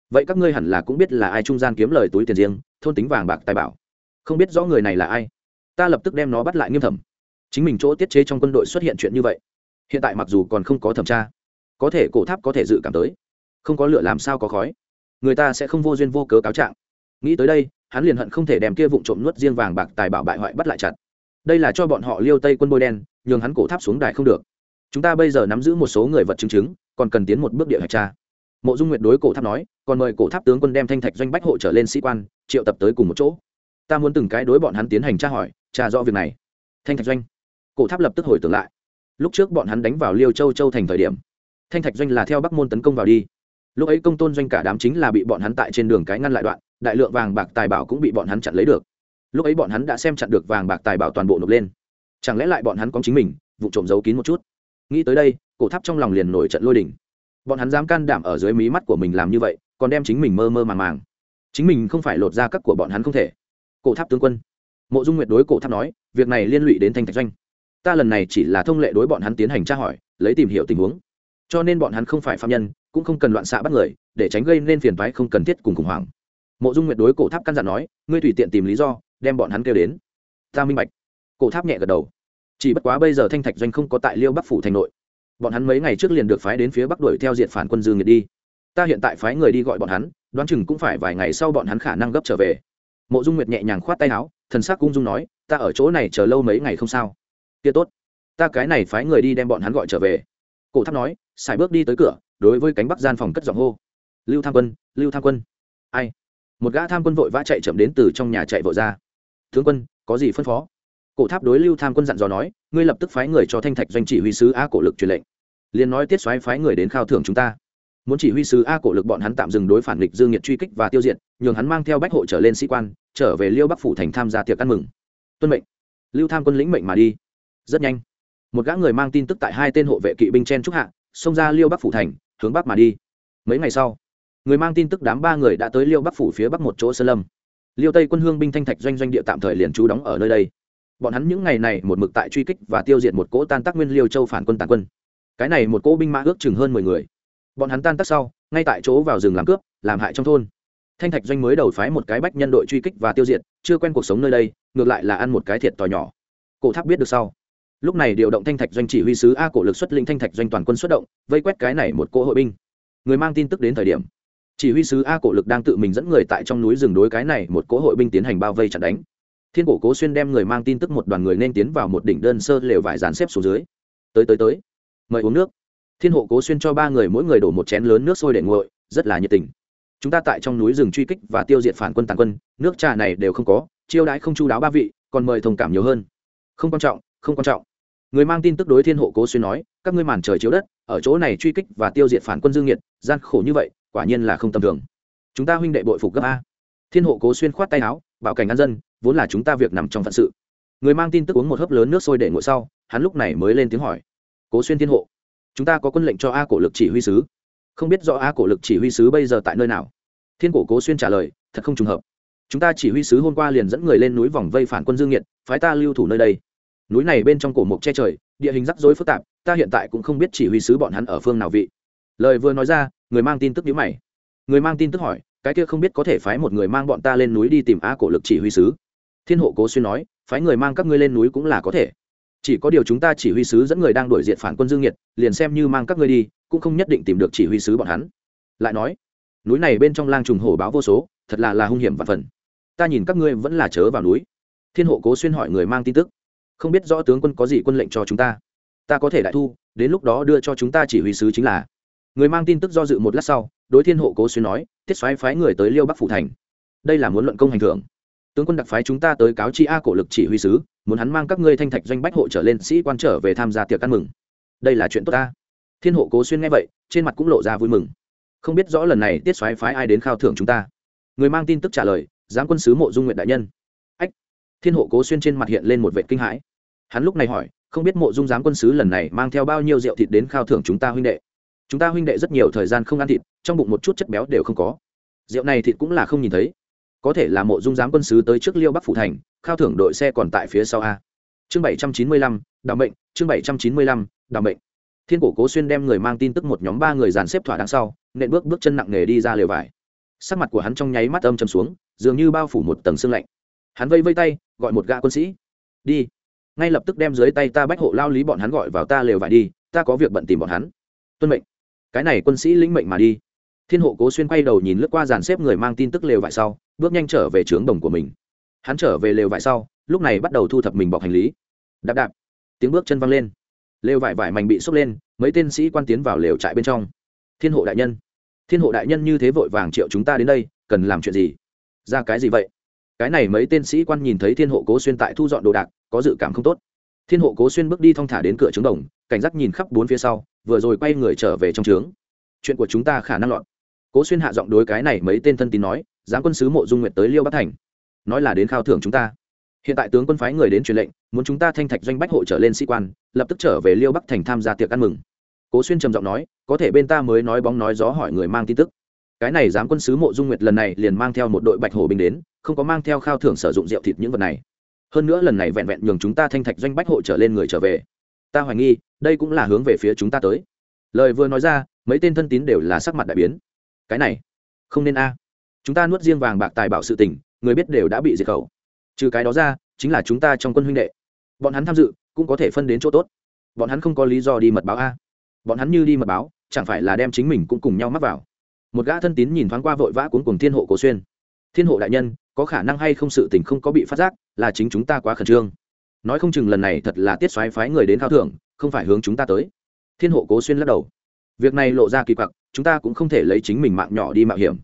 Vậy các ngươi hẳn là cũng biết là ai trung gian kiếm lời túi tiền riêng, thôn tính vàng bạc tài bảo. Không biết rõ người này là ai. Ta lập tức đem nó bắt lại nghiêm thẩm. Chính mình chỗ tiết chế trong quân đội xuất hiện chuyện như vậy, hiện tại mặc dù còn không có thẩm tra, có thể cổ tháp có thể dự cảm tới. Không có lửa làm sao có khói. Người ta sẽ không vô duyên vô cớ cáo trạng. Nghĩ tới đây, hắn liền hận không thể đem kia vụ trộm nuốt riêng vàng bạc tài bảo bại hoại bắt lại chặt. Đây là cho bọn họ liêu tây quân bôi đen, nhường hắn cổ tháp xuống đài không được chúng ta bây giờ nắm giữ một số người vật chứng chứng, còn cần tiến một bước địa hạch tra. Mộ dung nguyệt đối cổ tháp nói, còn mời cổ tháp tướng quân đem thanh thạch doanh bách hộ trở lên sĩ quan, triệu tập tới cùng một chỗ. Ta muốn từng cái đối bọn hắn tiến hành tra hỏi, tra rõ việc này. Thanh thạch doanh. Cổ tháp lập tức hồi tưởng lại. Lúc trước bọn hắn đánh vào liêu châu châu thành thời điểm, thanh thạch doanh là theo bắc môn tấn công vào đi. Lúc ấy công tôn doanh cả đám chính là bị bọn hắn tại trên đường cái ngăn lại đoạn, đại lượng vàng bạc tài bảo cũng bị bọn hắn chặn lấy được. Lúc ấy bọn hắn đã xem chặn được vàng bạc tài bảo toàn bộ nộp lên. Chẳng lẽ lại bọn hắn có chính mình, vụ trộm giấu kín một chút? Nghĩ tới đây, cổ tháp trong lòng liền nổi trận lôi đỉnh bọn hắn dám can đảm ở dưới mí mắt của mình làm như vậy, còn đem chính mình mơ mơ màng màng. Chính mình không phải lột ra các của bọn hắn không thể. Cổ tháp tướng quân. Mộ dung nguyệt đối cổ tháp nói, việc này liên lụy đến thanh thạch doanh. Ta lần này chỉ là thông lệ đối bọn hắn tiến hành tra hỏi, lấy tìm hiểu tình huống. Cho nên bọn hắn không phải phạm nhân, cũng không cần loạn xạ bắt người, để tránh gây nên phiền toái không cần thiết cùng khủng hoảng. Mộ dung nguyệt đối cổ tháp căn dặn nói, ngươi tùy tiện tìm lý do, đem bọn hắn kêu đến. Ta minh bạch. Cổ tháp nhẹ gật đầu chỉ bất quá bây giờ thanh thạch doanh không có tại liêu bắc phủ thành nội. Bọn hắn mấy ngày trước liền được phái đến phía bắc đuổi theo diện phản quân dương nghiệt đi. Ta hiện tại phái người đi gọi bọn hắn, đoán chừng cũng phải vài ngày sau bọn hắn khả năng gấp trở về. Mộ dung nguyệt nhẹ nhàng khoát tay áo, thần sắc cung dung nói, ta ở chỗ này chờ lâu mấy ngày không sao. Kia tốt, ta cái này phái người đi đem bọn hắn gọi trở về. Cổ tháp nói, xài bước đi tới cửa, đối với cánh bắc gian phòng cất giọng hô, lưu tham quân, lưu tham quân. Ai? Một gã tham quân vội vã chạy chậm đến từ trong nhà chạy vội ra. Tướng quân, có gì phân phó? Cổ tháp đối lưu tham quân dặn dò nói, ngươi lập tức phái người cho thanh thạch doanh chỉ huy sứ a cổ lực truyền lệnh. Liền nói tiết xoáy phái người đến khao thưởng chúng ta. Muốn chỉ huy sứ a cổ lực bọn hắn tạm dừng đối phản địch dương nhiệt truy kích và tiêu diệt, nhường hắn mang theo bách hộ trở lên sĩ quan, trở về liêu bắc phủ thành tham gia tiệc ăn mừng. Tuân mệnh. Lưu tham quân lĩnh mệnh mà đi. Rất nhanh. Một gã người mang tin tức tại hai tên hộ vệ kỵ binh chen trúc hạ, xông ra liêu bắc phủ thành, hướng bắc mà đi. Mấy ngày sau, người mang tin tức đám ba người đã tới liêu bắc phủ phía bắc một chỗ sơn lâm. Liêu tây quân hương binh thanh thạch doanh doanh địa tạm thời liền trú đóng ở nơi đây bọn hắn những ngày này một mực tại truy kích và tiêu diệt một cỗ tan tác nguyên liêu châu phản quân tàn quân. Cái này một cỗ binh mã ước chừng hơn mười người. Bọn hắn tan tác sau, ngay tại chỗ vào rừng làm cướp, làm hại trong thôn. Thanh thạch doanh mới đầu phái một cái bách nhân đội truy kích và tiêu diệt, chưa quen cuộc sống nơi đây, ngược lại là ăn một cái thiệt t nhỏ. Cổ tháp biết được sau. Lúc này điều động thanh thạch doanh chỉ huy sứ a cổ lực xuất linh thanh thạch doanh toàn quân xuất động, vây quét cái này một cỗ hội binh. Người mang tin tức đến thời điểm, chỉ huy sứ a cổ lực đang tự mình dẫn người tại trong núi rừng đối cái này một cỗ hội binh tiến hành bao vây chặn đánh thiên cổ cố xuyên đem người mang tin tức một đoàn người nên tiến vào một đỉnh đơn sơ lều vải dàn xếp xuống dưới. Tới tới tới. Mời uống nước. Thiên hộ cố xuyên cho ba người mỗi người đổ một chén lớn nước sôi để nguội, rất là nhiệt tình. Chúng ta tại trong núi rừng truy kích và tiêu diệt phản quân tàn quân, nước trà này đều không có, chiêu đãi không chu đáo ba vị, còn mời thông cảm nhiều hơn. Không quan trọng, không quan trọng. Người mang tin tức đối thiên hộ cố xuyên nói, các ngươi màn trời chiếu đất, ở chỗ này truy kích và tiêu diệt phản quân dương nhiệt, gian khổ như vậy, quả nhiên là không tầm thường. Chúng ta huynh đệ bội phục gấp a thiên hộ cố xuyên khoát tay áo, bảo cảnh an dân, vốn là chúng ta việc nằm trong phận sự. Người mang tin tức uống một hớp lớn nước sôi để ngồi sau, hắn lúc này mới lên tiếng hỏi. Cố xuyên thiên hộ, chúng ta có quân lệnh cho a cổ lực chỉ huy sứ. Không biết rõ a cổ lực chỉ huy sứ bây giờ tại nơi nào? Thiên cổ cố xuyên trả lời, thật không trùng hợp. Chúng ta chỉ huy sứ hôm qua liền dẫn người lên núi vòng vây phản quân dương nhiệt phái ta lưu thủ nơi đây. Núi này bên trong cổ mộc che trời, địa hình rắc rối phức tạp, ta hiện tại cũng không biết chỉ huy sứ bọn hắn ở phương nào vị. Lời vừa nói ra, người mang tin tức nhíu mày. Người mang tin tức hỏi cái kia không biết có thể phái một người mang bọn ta lên núi đi tìm a cổ lực chỉ huy sứ. Thiên hộ cố xuyên nói, phái người mang các ngươi lên núi cũng là có thể. Chỉ có điều chúng ta chỉ huy sứ dẫn người đang đuổi diện phản quân dương nhiệt, liền xem như mang các ngươi đi, cũng không nhất định tìm được chỉ huy sứ bọn hắn. Lại nói, núi này bên trong lang trùng hổ báo vô số, thật là là hung hiểm và phần. Ta nhìn các ngươi vẫn là chớ vào núi. Thiên hộ cố xuyên hỏi người mang tin tức. Không biết rõ tướng quân có gì quân lệnh cho chúng ta. Ta có thể đại thu, đến lúc đó đưa cho chúng ta chỉ huy sứ chính là người mang tin tức do dự một lát sau, đối thiên hộ cố xuyên nói tiết xoáy phái người tới liêu bắc phủ thành. Đây là muốn luận công hành thưởng. Tướng quân đặc phái chúng ta tới cáo chi a cổ lực chỉ huy sứ, muốn hắn mang các ngươi thanh thạch doanh bách hộ trở lên sĩ quan trở về tham gia tiệc ăn mừng. Đây là chuyện tốt ta. Thiên hộ cố xuyên nghe vậy, trên mặt cũng lộ ra vui mừng. Không biết rõ lần này tiết xoáy phái ai đến khao thưởng chúng ta. Người mang tin tức trả lời, giám quân sứ mộ dung nguyện đại nhân. Ách. Thiên hộ cố xuyên trên mặt hiện lên một vệ kinh hãi. Hắn lúc này hỏi, không biết mộ dung giám quân sứ lần này mang theo bao nhiêu rượu thịt đến khao thưởng chúng ta huynh đệ? Chúng ta huynh đệ rất nhiều thời gian không ăn thịt, trong bụng một chút chất béo đều không có. Rượu này thịt cũng là không nhìn thấy. Có thể là mộ dung giám quân sứ tới trước liêu bắc phủ thành, khao thưởng đội xe còn tại phía sau a. Chương bảy trăm chín mươi lăm đ mệnh, chương bảy trăm chín mươi lăm đ mệnh. Thiên cổ cố xuyên đem người mang tin tức một nhóm ba người dàn xếp thỏa đằng sau, nện bước bước chân nặng nề đi ra lều vải. Sắc mặt của hắn trong nháy mắt âm chầm xuống, dường như bao phủ một tầng xương lạnh. Hắn vây vây tay, gọi một gã quân sĩ. Đi. Ngay lập tức đem dưới tay ta bách hộ lao lý bọn hắn gọi vào ta lều vải đi, ta có việc bận tìm bọn hắn. Tuân mệnh cái này quân sĩ lĩnh mệnh mà đi. Thiên hộ cố xuyên quay đầu nhìn lướt qua dàn xếp người mang tin tức lều vải sau, bước nhanh trở về trướng đồng của mình. Hắn trở về lều vải sau, lúc này bắt đầu thu thập mình bọc hành lý. Đạp đạp. Tiếng bước chân văng lên. Lều vải vải mảnh bị xốc lên, mấy tên sĩ quan tiến vào lều trại bên trong. Thiên hộ đại nhân. Thiên hộ đại nhân như thế vội vàng triệu chúng ta đến đây, cần làm chuyện gì? Ra cái gì vậy? Cái này mấy tên sĩ quan nhìn thấy thiên hộ cố xuyên tại thu dọn đồ đạc, có dự cảm không tốt. Thiên hộ cố xuyên bước đi thong thả đến cửa trướng đồng cảnh giác nhìn khắp bốn phía sau, vừa rồi quay người trở về trong trướng. Chuyện của chúng ta khả năng lọt. Cố xuyên hạ giọng đối cái này mấy tên thân tín nói giáng quân sứ mộ dung nguyệt tới liêu bắc thành, nói là đến khao thưởng chúng ta. Hiện tại tướng quân phái người đến truyền lệnh, muốn chúng ta thanh thạch doanh bách hộ trở lên sĩ quan, lập tức trở về liêu bắc thành tham gia tiệc ăn mừng. Cố xuyên trầm giọng nói, có thể bên ta mới nói bóng nói gió hỏi người mang tin tức. Cái này giám quân sứ mộ dung nguyệt lần này liền mang theo một đội bạch hổ binh đến, không có mang theo khao thưởng sử dụng rượu thịt những vật này. Hơn nữa lần này vẹn vẹn nhường chúng ta thanh thạch doanh bách hộ trở lên người trở về. Ta hoài nghi đây cũng là hướng về phía chúng ta tới. Lời vừa nói ra, mấy tên thân tín đều là sắc mặt đại biến. Cái này, không nên a. Chúng ta nuốt riêng vàng bạc tài bảo sự tình, người biết đều đã bị diệt khẩu. Trừ cái đó ra, chính là chúng ta trong quân huynh đệ. Bọn hắn tham dự, cũng có thể phân đến chỗ tốt. Bọn hắn không có lý do đi mật báo a. Bọn hắn như đi mật báo, chẳng phải là đem chính mình cũng cùng nhau mắc vào. Một gã thân tín nhìn thoáng qua vội vã cuốn cùng thiên hộ cổ xuyên. Thiên hộ đại nhân, có khả năng hay không sự tình không có bị phát giác, là chính chúng ta quá khẩn trương. Nói không chừng lần này thật là tiết xoáy phái người đến thao thưởng không phải hướng chúng ta tới. Thiên hộ cố xuyên lắc đầu. Việc này lộ ra kỳ quặc, chúng ta cũng không thể lấy chính mình mạng nhỏ đi mạo hiểm.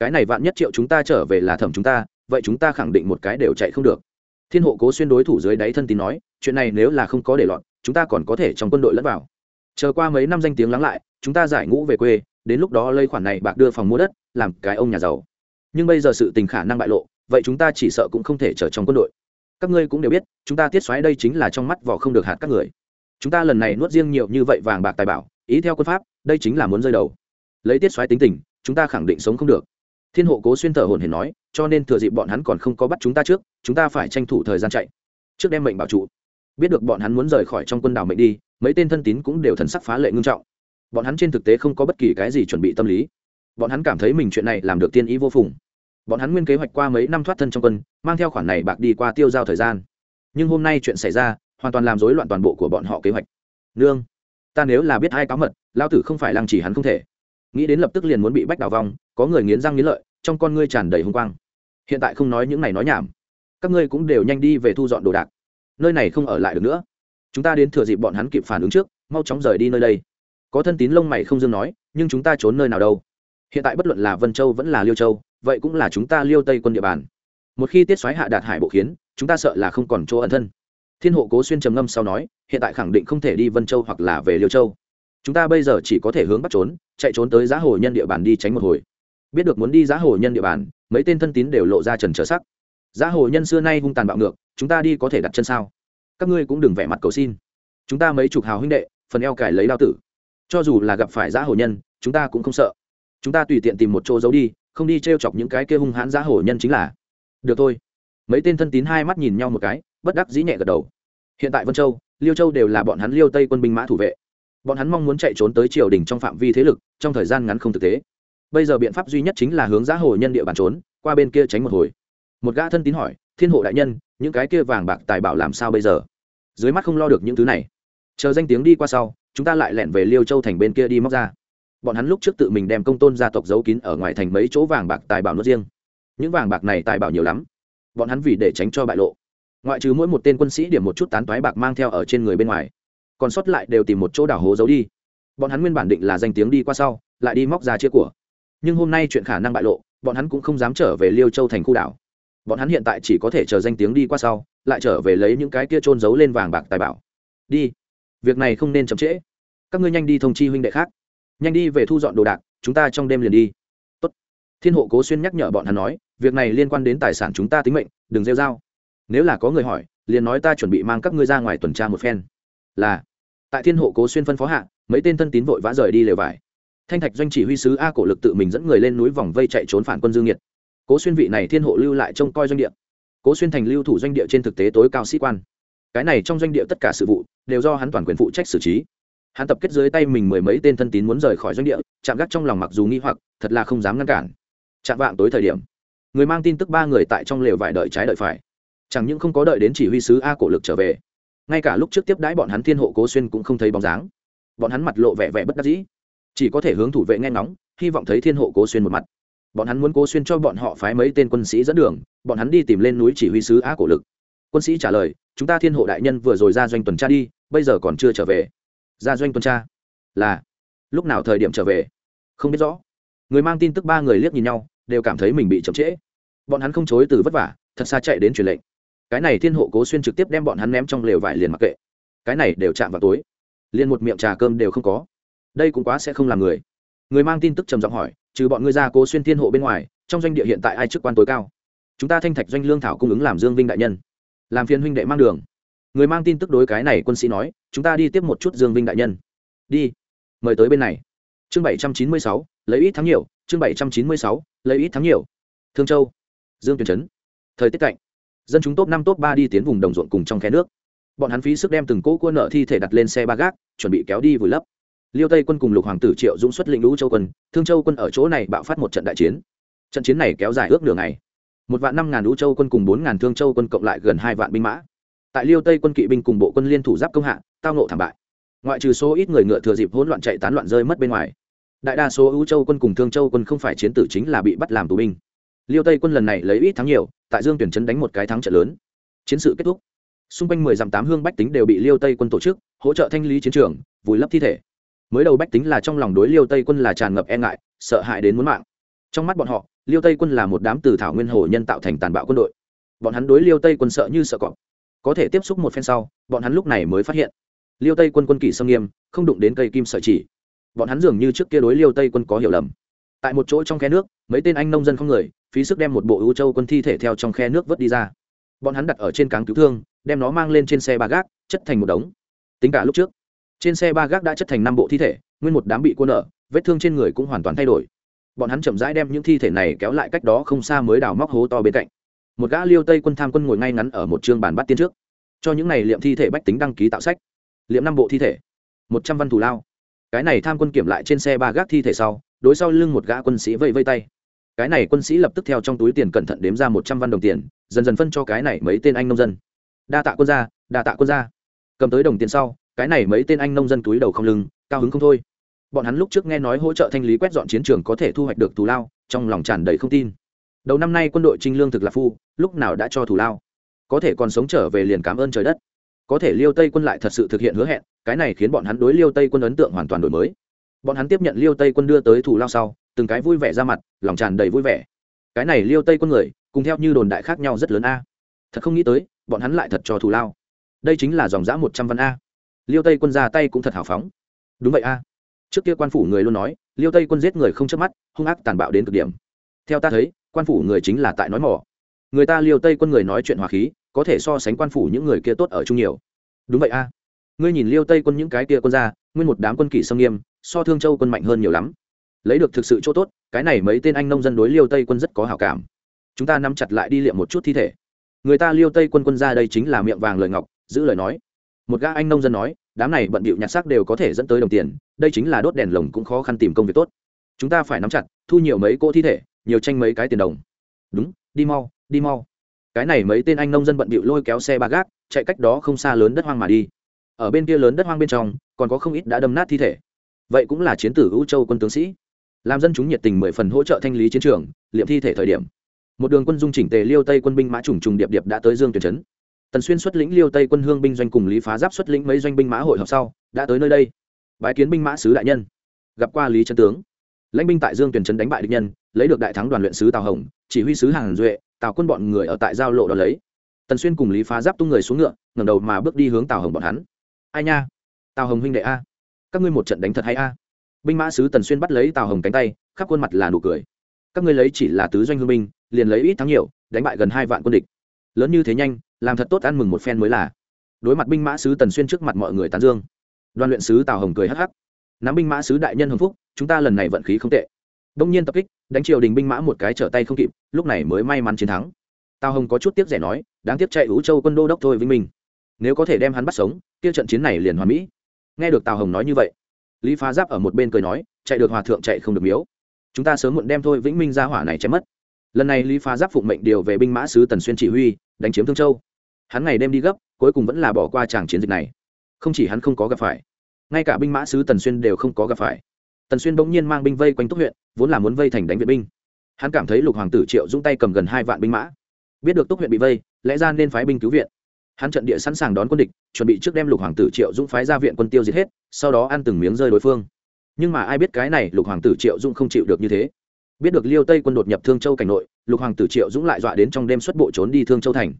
Cái này vạn nhất triệu chúng ta trở về là thẩm chúng ta, vậy chúng ta khẳng định một cái đều chạy không được. Thiên hộ cố xuyên đối thủ dưới đáy thân tín nói, chuyện này nếu là không có để lọt, chúng ta còn có thể trong quân đội lẫn vào. Chờ qua mấy năm danh tiếng lắng lại, chúng ta giải ngũ về quê, đến lúc đó lấy khoản này bạc đưa phòng mua đất, làm cái ông nhà giàu. Nhưng bây giờ sự tình khả năng bại lộ, vậy chúng ta chỉ sợ cũng không thể trở trong quân đội. Các ngươi cũng đều biết, chúng ta tiết xoáy đây chính là trong mắt vỏ không được hạt các người chúng ta lần này nuốt riêng nhiều như vậy vàng bạc tài bảo, ý theo quân pháp, đây chính là muốn rơi đầu. Lấy tiết xoáy tính tình, chúng ta khẳng định sống không được. Thiên hộ cố xuyên thở hồn hển nói, cho nên thừa dịp bọn hắn còn không có bắt chúng ta trước, chúng ta phải tranh thủ thời gian chạy. Trước đem mệnh bảo trụ. Biết được bọn hắn muốn rời khỏi trong quân đảo mệnh đi, mấy tên thân tín cũng đều thần sắc phá lệ ngưng trọng. Bọn hắn trên thực tế không có bất kỳ cái gì chuẩn bị tâm lý. Bọn hắn cảm thấy mình chuyện này làm được tiên ý vô phùng. Bọn hắn nguyên kế hoạch qua mấy năm thoát thân trong quân, mang theo khoản này bạc đi qua tiêu giao thời gian. Nhưng hôm nay chuyện xảy ra hoàn toàn làm rối loạn toàn bộ của bọn họ kế hoạch. Nương, ta nếu là biết hai cáo mật lao tử không phải lăng chỉ hắn không thể. Nghĩ đến lập tức liền muốn bị bách đào vong, có người nghiến răng nghiến lợi, trong con ngươi tràn đầy hung quang. Hiện tại không nói những này nói nhảm. Các ngươi cũng đều nhanh đi về thu dọn đồ đạc. Nơi này không ở lại được nữa. Chúng ta đến thừa dịp bọn hắn kịp phản ứng trước, mau chóng rời đi nơi đây. Có thân tín lông mày không dương nói, nhưng chúng ta trốn nơi nào đâu. Hiện tại bất luận là vân châu vẫn là liêu châu, vậy cũng là chúng ta liêu tây quân địa bàn. Một khi tiết xoáy hạ đạt hải bộ khiến, chúng ta sợ là không còn chỗ ẩn thân thiên hộ cố xuyên trầm ngâm sau nói, hiện tại khẳng định không thể đi vân châu hoặc là về liêu châu. Chúng ta bây giờ chỉ có thể hướng bắt trốn, chạy trốn tới giá hồ nhân địa bàn đi tránh một hồi. Biết được muốn đi giá hồ nhân địa bàn, mấy tên thân tín đều lộ ra trần trở sắc. Giá hồ nhân xưa nay hung tàn bạo ngược, chúng ta đi có thể đặt chân sao? Các ngươi cũng đừng vẻ mặt cầu xin. Chúng ta mấy chục hào huynh đệ, phần eo cải lấy đao tử. Cho dù là gặp phải giá hồ nhân, chúng ta cũng không sợ. Chúng ta tùy tiện tìm một chỗ giấu đi, không đi t r e o chọc những cái kia hung hãn giá hồ nhân chính là. Được thôi. Mấy tên thân tín hai mắt nhìn nhau một cái bất đắc dĩ nhẹ gật đầu. Hiện tại vân châu, liêu châu đều là bọn hắn liêu tây quân binh mã thủ vệ. Bọn hắn mong muốn chạy trốn tới triều đình trong phạm vi thế lực, trong thời gian ngắn không thực tế. Bây giờ biện pháp duy nhất chính là hướng giá hồ nhân địa bàn trốn, qua bên kia tránh một hồi. Một gã thân tín hỏi, thiên hộ đại nhân, những cái kia vàng bạc tài bảo làm sao bây giờ? Dưới mắt không lo được những thứ này. Chờ danh tiếng đi qua sau, chúng ta lại lẻn về liêu châu thành bên kia đi móc ra. Bọn hắn lúc trước tự mình đem công tôn gia tộc giấu kín ở ngoài thành mấy chỗ vàng bạc tài bảo nước riêng. Những vàng bạc này tài bảo nhiều lắm. Bọn hắn vì để tránh cho bại lộ ngoại trừ mỗi một tên quân sĩ điểm một chút tán toái bạc mang theo ở trên người bên ngoài, còn sót lại đều tìm một chỗ đảo hố giấu đi. Bọn hắn nguyên bản định là danh tiếng đi qua sau, lại đi móc ra chia của. Nhưng hôm nay chuyện khả năng bại lộ, bọn hắn cũng không dám trở về liêu châu thành khu đảo. Bọn hắn hiện tại chỉ có thể chờ danh tiếng đi qua sau, lại trở về lấy những cái kia trôn giấu lên vàng bạc tài bảo. Đi, việc này không nên chậm trễ. Các ngươi nhanh đi thông chi huynh đệ khác. Nhanh đi về thu dọn đồ đạc, chúng ta trong đêm liền đi. Tốt. thiên hộ cố xuyên nhắc nhở bọn hắn nói, việc này liên quan đến tài sản chúng ta tính mệnh, đừng rêu r a o nếu là có người hỏi, liền nói ta chuẩn bị mang các ngươi ra ngoài tuần tra một phen. Là, tại thiên hộ cố xuyên phân phó hạ, mấy tên thân tín vội vã rời đi lều vải. Thanh thạch doanh chỉ huy sứ a cổ lực tự mình dẫn người lên núi vòng vây chạy trốn phản quân dương nhiệt. Cố xuyên vị này thiên hộ lưu lại trông coi doanh địa. Cố xuyên thành lưu thủ doanh địa trên thực tế tối cao sĩ quan. Cái này trong doanh địa tất cả sự vụ, đều do hắn toàn quyền phụ trách xử trí. Hắn tập kết dưới tay mình mười mấy tên thân tín muốn rời khỏi doanh địa, chạm gác trong lòng mặc dù nghi hoặc, thật là không dám ngăn cản. Chạm vạng tối thời điểm, người mang tin tức ba người tại trong lều vải đợi trái đợi phải chẳng những không có đợi đến chỉ huy sứ a cổ lực trở về, ngay cả lúc trước tiếp đãi bọn hắn thiên hộ cố xuyên cũng không thấy bóng dáng. Bọn hắn mặt lộ vẻ vẻ bất đắc dĩ, chỉ có thể hướng thủ vệ nghe ngóng, hy vọng thấy thiên hộ cố xuyên một mặt. Bọn hắn muốn cố xuyên cho bọn họ phái mấy tên quân sĩ dẫn đường, bọn hắn đi tìm lên núi chỉ huy sứ á cổ lực. Quân sĩ trả lời, chúng ta thiên hộ đại nhân vừa rồi ra doanh tuần tra đi, bây giờ còn chưa trở về. Ra doanh tuần tra? Là. Lúc nào thời điểm trở về? Không biết rõ. Người mang tin tức ba người liếc nhìn nhau, đều cảm thấy mình bị chậm trễ. Bọn hắn không chối từ vất vả, thật xa chạy đến truyền lệnh cái này thiên hộ cố xuyên trực tiếp đem bọn hắn ném trong lều vải liền mặc kệ. Cái này đều chạm vào tối liền một miệng trà cơm đều không có. Đây cũng quá sẽ không làm người. Người mang tin tức trầm giọng hỏi, trừ bọn ngươi ra cố xuyên thiên hộ bên ngoài, trong doanh địa hiện tại ai chức quan tối cao? Chúng ta thanh thạch doanh lương thảo cung ứng làm dương vinh đại nhân. Làm phiền huynh đệ mang đường. Người mang tin tức đối cái này quân sĩ nói, chúng ta đi tiếp một chút dương vinh đại nhân. Đi. Mời tới bên này. Chương bảy trăm chín mươi sáu, lấy ít thắng nhiều. Chương bảy trăm chín mươi sáu, lấy ít thắng nhiều. Thương châu. Dương tuyền trấn. Thời tiết cạnh dân chúng top năm, top ba đi tiến vùng đồng ruộng cùng trong khe nước. Bọn hắn phí sức đem từng cỗ cua nợ thi thể đặt lên xe ba gác, chuẩn bị kéo đi vùi lấp. Liêu tây quân cùng lục hoàng tử triệu dũng xuất lĩnh lũ châu quân, thương châu quân ở chỗ này bạo phát một trận đại chiến. Trận chiến này kéo dài ước nửa ngày. Một vạn năm ngàn lũ châu quân cùng bốn ngàn thương châu quân cộng lại gần hai vạn binh mã. Tại liêu tây quân kỵ binh cùng bộ quân liên thủ giáp công hạ, tao nộ thảm bại. Ngoại trừ số ít người ngựa thừa dịp hỗn loạn chạy tán loạn rơi mất bên ngoài, đại đa số ưu châu quân cùng thương châu quân không phải chiến tử chính là bị bắt làm tù binh. Liêu tây quân lần này lấy ít thắng nhiều tại dương tuyển trấn đánh một cái thắng trận lớn. Chiến sự kết thúc. Xung quanh mười dặm tám hương bách tính đều bị liêu tây quân tổ chức, hỗ trợ thanh lý chiến trường, vùi lấp thi thể. Mới đầu bách tính là trong lòng đối liêu tây quân là tràn ngập e ngại, sợ hãi đến muốn mạng. Trong mắt bọn họ, liêu tây quân là một đám từ thảo nguyên hồ nhân tạo thành tàn bạo quân đội. Bọn hắn đối liêu tây quân sợ như sợ cọp. Có thể tiếp xúc một phen sau, bọn hắn lúc này mới phát hiện, liêu tây quân quân kỷ sâm nghiêm, không đụng đến cây kim sợi chỉ. Bọn hắn dường như trước kia đối liêu tây quân có hiểu lầm. Tại một chỗ trong khe nước mấy tên anh nông dân không người, phí sức đem một bộ ưu châu quân thi thể theo trong khe nước vớt đi ra. Bọn hắn đặt ở trên cáng cứu thương, đem nó mang lên trên xe ba gác, chất thành một đống. Tính cả lúc trước, trên xe ba gác đã chất thành năm bộ thi thể, nguyên một đám bị cô nợ, vết thương trên người cũng hoàn toàn thay đổi. Bọn hắn chậm rãi đem những thi thể này kéo lại cách đó không xa mới đào móc hố to bên cạnh. Một gã liêu tây quân tham quân ngồi ngay ngắn ở một chương bàn bắt tiên trước. Cho những này liệm thi thể bách tính đăng ký tạo sách. Liệm năm bộ thi thể, một trăm văn thù lao. Cái này tham quân kiểm lại trên xe ba gác thi thể sau, đối sau lưng một gã quân sĩ vây vây tay cái này quân sĩ lập tức theo trong túi tiền cẩn thận đếm ra một trăm văn đồng tiền, dần dần phân cho cái này mấy tên anh nông dân. Đa tạ quân gia, đa tạ quân gia. Cầm tới đồng tiền sau, cái này mấy tên anh nông dân túi đầu không lưng, cao hứng không thôi. Bọn hắn lúc trước nghe nói hỗ trợ thanh lý quét dọn chiến trường có thể thu hoạch được thù lao, trong lòng tràn đầy không tin. Đầu năm nay quân đội trinh lương thực là phu, lúc nào đã cho thù lao? Có thể còn sống trở về liền cảm ơn trời đất. Có thể liêu tây quân lại thật sự thực hiện hứa hẹn, cái này khiến bọn hắn đối liêu tây quân ấn tượng hoàn toàn đổi mới bọn hắn tiếp nhận liêu tây quân đưa tới thủ lao sau, từng cái vui vẻ ra mặt, lòng tràn đầy vui vẻ. Cái này liêu tây quân người, cùng theo như đồn đại khác nhau rất lớn a. Thật không nghĩ tới, bọn hắn lại thật cho thù lao. Đây chính là dòng giã một trăm văn a. Liêu tây quân ra tay cũng thật hào phóng. Đúng vậy a. Trước kia quan phủ người luôn nói, liêu tây quân giết người không chớp mắt, hung ác tàn bạo đến cực điểm. Theo ta thấy, quan phủ người chính là tại nói mỏ người ta liêu tây quân người nói chuyện hòa khí, có thể so sánh quan phủ những người kia tốt ở chung nhiều. Đúng vậy a. Ngươi nhìn liêu tây quân những cái kia quân ra, nguyên một đám quân kỷ sông nghiêm so thương châu quân mạnh hơn nhiều lắm. Lấy được thực sự chỗ tốt, cái này mấy tên anh nông dân đối liêu tây quân rất có hảo cảm. Chúng ta nắm chặt lại đi liệm một chút thi thể. Người ta liêu tây quân quân ra đây chính là miệng vàng lời ngọc, giữ lời nói. Một gã anh nông dân nói, đám này bận bịu nhặt xác đều có thể dẫn tới đồng tiền, đây chính là đốt đèn lồng cũng khó khăn tìm công việc tốt. Chúng ta phải nắm chặt, thu nhiều mấy cô thi thể, nhiều tranh mấy cái tiền đồng. Đúng, đi mau đi mau. Cái này mấy tên anh nông dân bận bịu lôi kéo xe ba gác, chạy cách đó không xa lớn đất hoang mà đi. Ở bên kia lớn đất hoang bên trong, còn có không ít đã đâm nát thi thể vậy cũng là chiến tử ưu châu quân tướng sĩ. Làm dân chúng nhiệt tình mười phần hỗ trợ thanh lý chiến trường, liệm thi thể thời điểm. Một đường quân dung chỉnh tề liêu tây quân binh mã trùng trùng điệp điệp đã tới dương tuyển trấn. Tần xuyên xuất lĩnh liêu tây quân hương binh doanh cùng lý phá giáp xuất lĩnh mấy doanh binh mã hội họp sau, đã tới nơi đây. Bái kiến binh mã sứ đại nhân. Gặp qua lý trấn tướng. Lãnh binh tại dương tuyển trấn đánh bại địch nhân, lấy được đại thắng đoàn luyện sứ tào hồng, chỉ huy sứ hàng duệ, tào quân bọn người ở tại giao lộ đó lấy. Tần xuyên cùng lý phá giáp tung người xuống ngựa, ngẩng đầu mà bước đi hướng tào hồng bọn hắn. Ai nha? Tào hồng huynh đệ a các ngươi một trận đánh thật hay a? Binh mã sứ tần xuyên bắt lấy tào hồng cánh tay, khắp khuôn mặt là nụ cười. Các ngươi lấy chỉ là tứ doanh hương binh, liền lấy ít thắng nhiều, đánh bại gần hai vạn quân địch. Lớn như thế nhanh, làm thật tốt ăn mừng một phen mới là. Đối mặt binh mã sứ tần xuyên trước mặt mọi người tán dương. Đoàn luyện sứ tào hồng cười hắc hắc. Nắm binh mã sứ đại nhân hồng phúc, chúng ta lần này vận khí không tệ. Đông nhiên tập kích, đánh triều đình binh mã một cái trở tay không kịp, lúc này mới may mắn chiến thắng. Tào hồng có chút tiếc rẻ nói, đáng tiếc chạy ủ châu quân đô đốc thôi vinh minh. Nếu có thể đem hắn bắt sống, kia trận chiến này liền hoàn mỹ nghe được tào hồng nói như vậy, lý phá giáp ở một bên cười nói, chạy được hòa thượng chạy không được miếu. Chúng ta sớm muộn đem thôi vĩnh minh ra hỏa này chém mất. Lần này lý phá giáp phụng mệnh điều về binh mã sứ tần xuyên chỉ huy, đánh chiếm thương châu. Hắn ngày đêm đi gấp, cuối cùng vẫn là bỏ qua tràng chiến dịch này. Không chỉ hắn không có gặp phải, ngay cả binh mã sứ tần xuyên đều không có gặp phải. Tần xuyên bỗng nhiên mang binh vây quanh túc huyện, vốn là muốn vây thành đánh viện binh. Hắn cảm thấy lục hoàng tử triệu dũng tay cầm gần hai vạn binh mã. Biết được túc huyện bị vây, lẽ ra nên phái binh cứu viện hắn trận địa sẵn sàng đón quân địch, chuẩn bị trước đem lục hoàng tử triệu dũng phái ra viện quân tiêu diệt hết, sau đó ăn từng miếng rơi đối phương. Nhưng mà ai biết cái này lục hoàng tử triệu dũng không chịu được như thế. Biết được liêu tây quân đột nhập thương châu cảnh nội, lục hoàng tử triệu dũng lại dọa đến trong đêm xuất bộ trốn đi thương châu thành.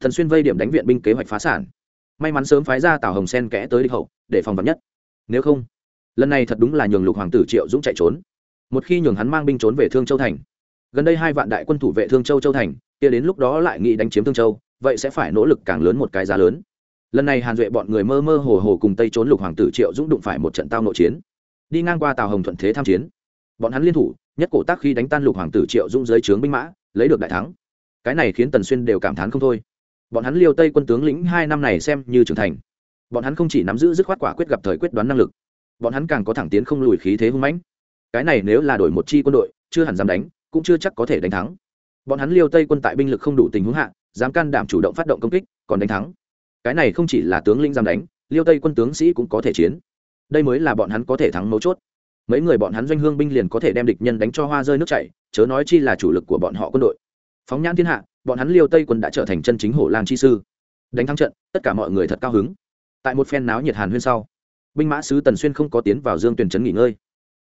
Thần xuyên vây điểm đánh viện binh kế hoạch phá sản. May mắn sớm phái ra tào hồng sen kẽ tới địch hậu, để phòng vật nhất. Nếu không, lần này thật đúng là nhường lục hoàng tử triệu dũng chạy trốn. Một khi nhường hắn mang binh trốn về thương châu thành. Gần đây hai vạn đại quân thủ vệ thương châu châu thành, kia đến lúc đó lại nghĩ đánh chiếm thương châu vậy sẽ phải nỗ lực càng lớn một cái giá lớn. Lần này hàn duệ bọn người mơ mơ hồ hồ cùng tây trốn lục hoàng tử triệu dũng đụng phải một trận tao nội chiến. Đi ngang qua tào hồng thuận thế tham chiến. Bọn hắn liên thủ, nhất cổ tác khi đánh tan lục hoàng tử triệu dũng dưới trướng binh mã, lấy được đại thắng. Cái này khiến tần xuyên đều cảm thán không thôi. Bọn hắn liêu tây quân tướng lĩnh hai năm này xem như trưởng thành. Bọn hắn không chỉ nắm giữ dứt khoát quả quyết gặp thời quyết đoán năng lực, bọn hắn càng có thẳng tiến không lùi khí thế hung mãnh. Cái này nếu là đổi một chi quân đội, chưa hẳn dám đánh, cũng chưa chắc có thể đánh thắng. Bọn hắn liêu tây quân tại binh lực không đủ tình huống hạ dám can đảm chủ động phát động công kích, còn đánh thắng. Cái này không chỉ là tướng lĩnh dám đánh, liêu tây quân tướng sĩ cũng có thể chiến. Đây mới là bọn hắn có thể thắng mấu chốt. Mấy người bọn hắn doanh hương binh liền có thể đem địch nhân đánh cho hoa rơi nước chảy, chớ nói chi là chủ lực của bọn họ quân đội. Phóng nhãn thiên hạ, bọn hắn liêu tây quân đã trở thành chân chính hổ lang chi sư. Đánh thắng trận, tất cả mọi người thật cao hứng. Tại một phen náo nhiệt hàn huyên sau, binh mã sứ tần xuyên không có tiến vào dương tuyển trấn nghỉ ngơi.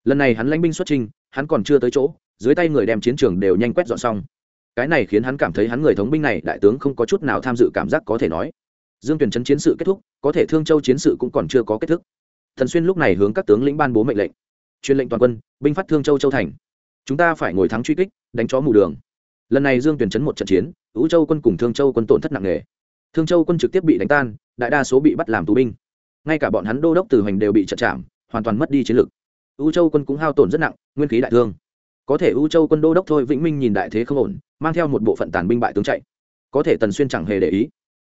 Lần này hắn lãnh binh xuất trình hắn còn chưa tới chỗ, dưới tay người đem chiến trường đều nhanh quét dọn xong cái này khiến hắn cảm thấy hắn người thống binh này, đại tướng không có chút nào tham dự cảm giác có thể nói. Dương tuyển chấn chiến sự kết thúc, có thể thương châu chiến sự cũng còn chưa có kết thúc. Thần xuyên lúc này hướng các tướng lĩnh ban bố mệnh lệnh. Truyền lệnh toàn quân, binh phát thương châu châu thành. Chúng ta phải ngồi thắng truy kích, đánh chó mù đường. Lần này dương tuyển chấn một trận chiến ứ châu quân cùng thương châu quân tổn thất nặng nề. Thương châu quân trực tiếp bị đánh tan, đại đa số bị bắt làm tù binh. Ngay cả bọn hắn đô đốc từ hoành đều bị trận chạm, hoàn toàn mất đi chiến lực. Ứ châu quân cũng hao tổn rất nặng, nguyên khí đại thương có thể ưu châu quân đô đốc thôi vĩnh minh nhìn đại thế không ổn, mang theo một bộ phận tàn binh bại tướng chạy. Có thể tần xuyên chẳng hề để ý.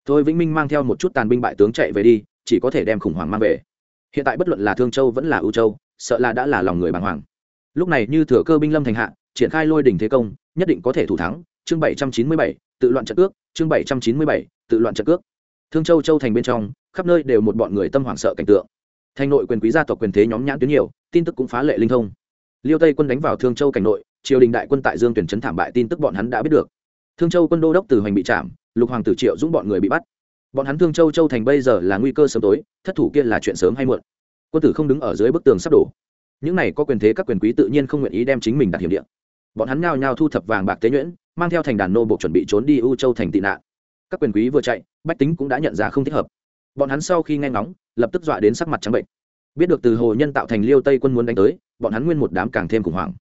Thôi vĩnh minh mang theo một chút tàn binh bại tướng chạy về đi, chỉ có thể đem khủng hoảng mang về. Hiện tại bất luận là thương châu vẫn là ưu châu, sợ là đã là lòng người bàng hoàng. Lúc này như thừa cơ binh lâm thành hạ, triển khai lôi đỉnh thế công, nhất định có thể thủ thắng. Chương bảy trăm chín mươi bảy, tự loạn trận cước chương bảy trăm chín mươi bảy, tự loạn trận cước thương châu châu thành bên trong, khắp nơi đều một bọn người tâm hoảng sợ cảnh tượng. Thành nội quyền quý gia tộc quyền thế nhóm nhãn tuyến nhiều, tin tức cũng phá lệ linh thông liêu tây quân đánh vào thương châu cảnh nội, triều đình đại quân tại dương tuyển trấn thảm bại tin tức bọn hắn đã biết được. Thương châu quân đô đốc từ hoành bị chạm, lục hoàng tử triệu dũng bọn người bị bắt. Bọn hắn thương châu châu thành bây giờ là nguy cơ sớm tối, thất thủ kia là chuyện sớm hay muộn. Quân tử không đứng ở dưới bức tường sắp đổ. Những này có quyền thế các quyền quý tự nhiên không nguyện ý đem chính mình đặt hiểm địa. bọn hắn nhao nhao thu thập vàng bạc tế nhuyễn, mang theo thành đàn nô buộc chuẩn bị trốn đi u châu thành tị nạn. Các quyền quý vừa chạy, bách tính cũng đã nhận ra không thích hợp. Bọn hắn sau khi nghe ngóng, lập tức dọa đến sắc mặt trắng bệnh. Biết được từ hồ nhân tạo thành liêu tây quân muốn đánh tới bọn hắn nguyên một đám càng thêm khủng hoảng.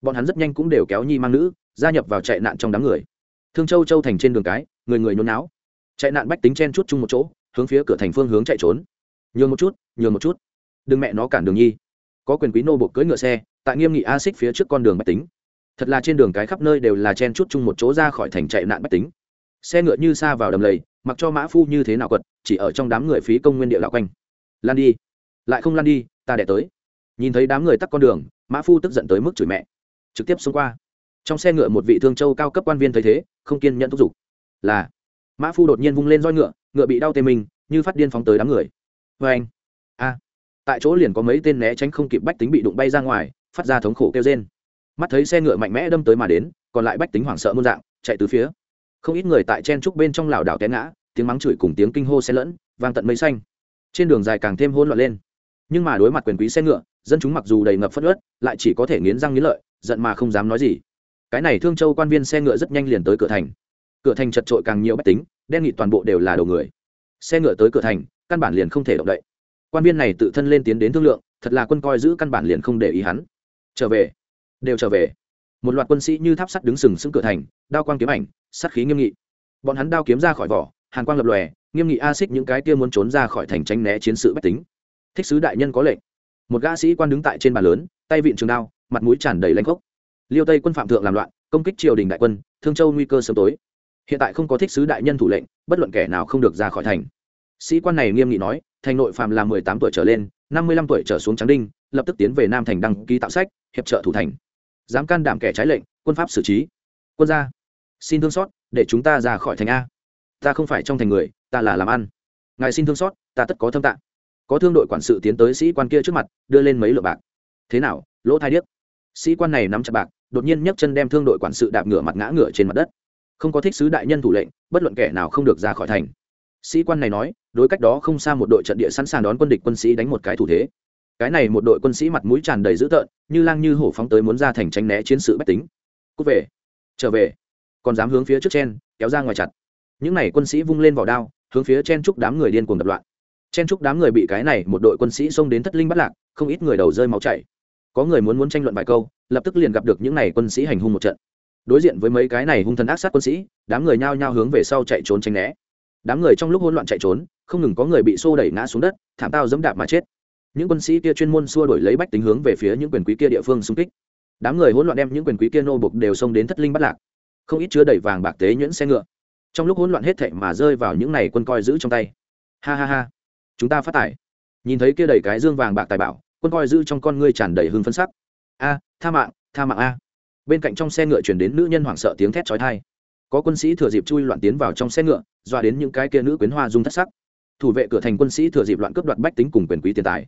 Bọn hắn rất nhanh cũng đều kéo nhi mang nữ, gia nhập vào chạy nạn trong đám người. Thương châu châu thành trên đường cái, người người nhốn náo. Chạy nạn bách tính chen chút chung một chỗ, hướng phía cửa thành phương hướng chạy trốn. Nhường một chút, nhường một chút. Đừng mẹ nó cản đường nhi. Có quyền quý nô bộ cưỡi ngựa xe, tại nghiêm nghị a xích phía trước con đường bách tính. Thật là trên đường cái khắp nơi đều là chen chút chung một chỗ ra khỏi thành chạy nạn bách tính. Xe ngựa như xa vào đầm lầy, mặc cho mã phu như thế nào quật, chỉ ở trong đám người phí công nguyên địa lạo quanh. Lan đi. Lại không lan đi, ta đẻ tới nhìn thấy đám người tắt con đường, mã phu tức giận tới mức chửi mẹ. Trực tiếp xông qua. Trong xe ngựa một vị thương châu cao cấp quan viên thấy thế, không kiên nhẫn thúc giục. Là. Mã phu đột nhiên vung lên roi ngựa ngựa bị đau tê mình, như phát điên phóng tới đám người. Vê anh a. Tại chỗ liền có mấy tên né tránh không kịp bách tính bị đụng bay ra ngoài, phát ra thống khổ kêu trên mắt thấy xe ngựa mạnh mẽ đâm tới mà đến, còn lại bách tính hoảng sợ muôn dạng, chạy từ phía. Không ít người tại chen trúc bên trong lảo đảo té ngã, tiếng mắng chửi cùng tiếng kinh hô xe lẫn, vang tận mây xanh. Trên đường dài càng thêm hôn loạn lên. Nhưng mà đối mặt quyền quý xe ngựa dân chúng mặc dù đầy ngập phất ớt lại chỉ có thể nghiến răng nghiến lợi, giận mà không dám nói gì. Cái này thương châu quan viên xe ngựa rất nhanh liền tới cửa thành. Cửa thành chật trội càng nhiều bách tính, đen nghị toàn bộ đều là đầu người. Xe ngựa tới cửa thành, căn bản liền không thể động đậy. Quan viên này tự thân lên tiến đến thương lượng, thật là quân coi giữ căn bản liền không để ý hắn. Trở về. Đều trở về. Một loạt quân sĩ như tháp sắt đứng sừng sững cửa thành, đao quang kiếm ảnh sắt khí nghiêm nghị. Bọn hắn đao kiếm ra khỏi vỏ, hàn quang lập lòe, nghiêm nghị a xích những cái kia muốn trốn ra khỏi thành tránh né chiến sự bách tính. Thích sứ đại nhân có lệnh một gã sĩ quan đứng tại trên bàn lớn, tay vịn trường đao, mặt mũi tràn đầy lanh khốc. Liêu tây quân phạm thượng làm loạn, công kích triều đình đại quân, thương châu nguy cơ sớm tối. Hiện tại không có thích sứ đại nhân thủ lệnh, bất luận kẻ nào không được ra khỏi thành. Sĩ quan này nghiêm nghị nói, thành nội phạm là mười tám tuổi trở lên, năm mươi lăm tuổi trở xuống trắng đinh, lập tức tiến về nam thành đăng ký tạo sách, hiệp trợ thủ thành. Dám can đảm kẻ trái lệnh, quân pháp xử trí. Quân gia, xin thương xót, để chúng ta ra khỏi thành a. Ta không phải trong thành người, ta là làm ăn. Ngài xin thương xót, ta tất có thâm tạng có thương đội quản sự tiến tới sĩ quan kia trước mặt, đưa lên mấy lượng bạc. Thế nào, lỗ thai điếc? Sĩ quan này nắm chặt bạc, đột nhiên nhấc chân đem thương đội quản sự đạp ngửa mặt ngã ngửa trên mặt đất. Không có thích sứ đại nhân thủ lệnh, bất luận kẻ nào không được ra khỏi thành. Sĩ quan này nói, đối cách đó không xa một đội trận địa sẵn sàng đón quân địch quân sĩ đánh một cái thủ thế. Cái này một đội quân sĩ mặt mũi tràn đầy dữ tợn, như lang như hổ phóng tới muốn ra thành tránh né chiến sự bách tính. Cút về. Trở về. Còn dám hướng phía trước chen, kéo ra ngoài chặt. Những n à y quân sĩ vung lên vào đao, hướng phía chen chúc đám người điên cuồng đập loạn chen trúc đám người bị cái này một đội quân sĩ xông đến thất linh bắt lạc, không ít người đầu rơi máu chảy. Có người muốn muốn tranh luận vài câu, lập tức liền gặp được những n à y quân sĩ hành hung một trận. Đối diện với mấy cái này hung thần ác sát quân sĩ, đám người nhao nhao hướng về sau chạy trốn tranh né. Đám người trong lúc hỗn loạn chạy trốn, không ngừng có người bị xô đẩy ngã xuống đất, thảm tao dẫm đạp mà chết. Những quân sĩ kia chuyên môn xua đổi lấy bách tính hướng về phía những quyền quý kia địa phương xung kích. Đám người hỗn loạn đem những quyền quý kia nô bục đều xông đến thất linh bắt lạc. Không ít chứa đẩy vàng bạc tế nhuyễn xe ngựa. Trong lúc hỗn loạn hết thệ mà rơi vào những này quân coi giữ trong tay. Ha ha ha chúng ta phát tải. Nhìn thấy kia đầy cái dương vàng bạc tài bảo, quân coi giữ trong con ngươi tràn đầy hương phân sắc. A, tha mạng tha mạng a. Bên cạnh trong xe ngựa chuyển đến nữ nhân hoảng sợ tiếng thét trói thai có quân sĩ thừa dịp chui loạn tiến vào trong xe ngựa, dọa đến những cái kia nữ quyến hoa dung thất sắc. Thủ vệ cửa thành quân sĩ thừa dịp loạn cướp đoạt bách tính cùng quyền quý tiền tài.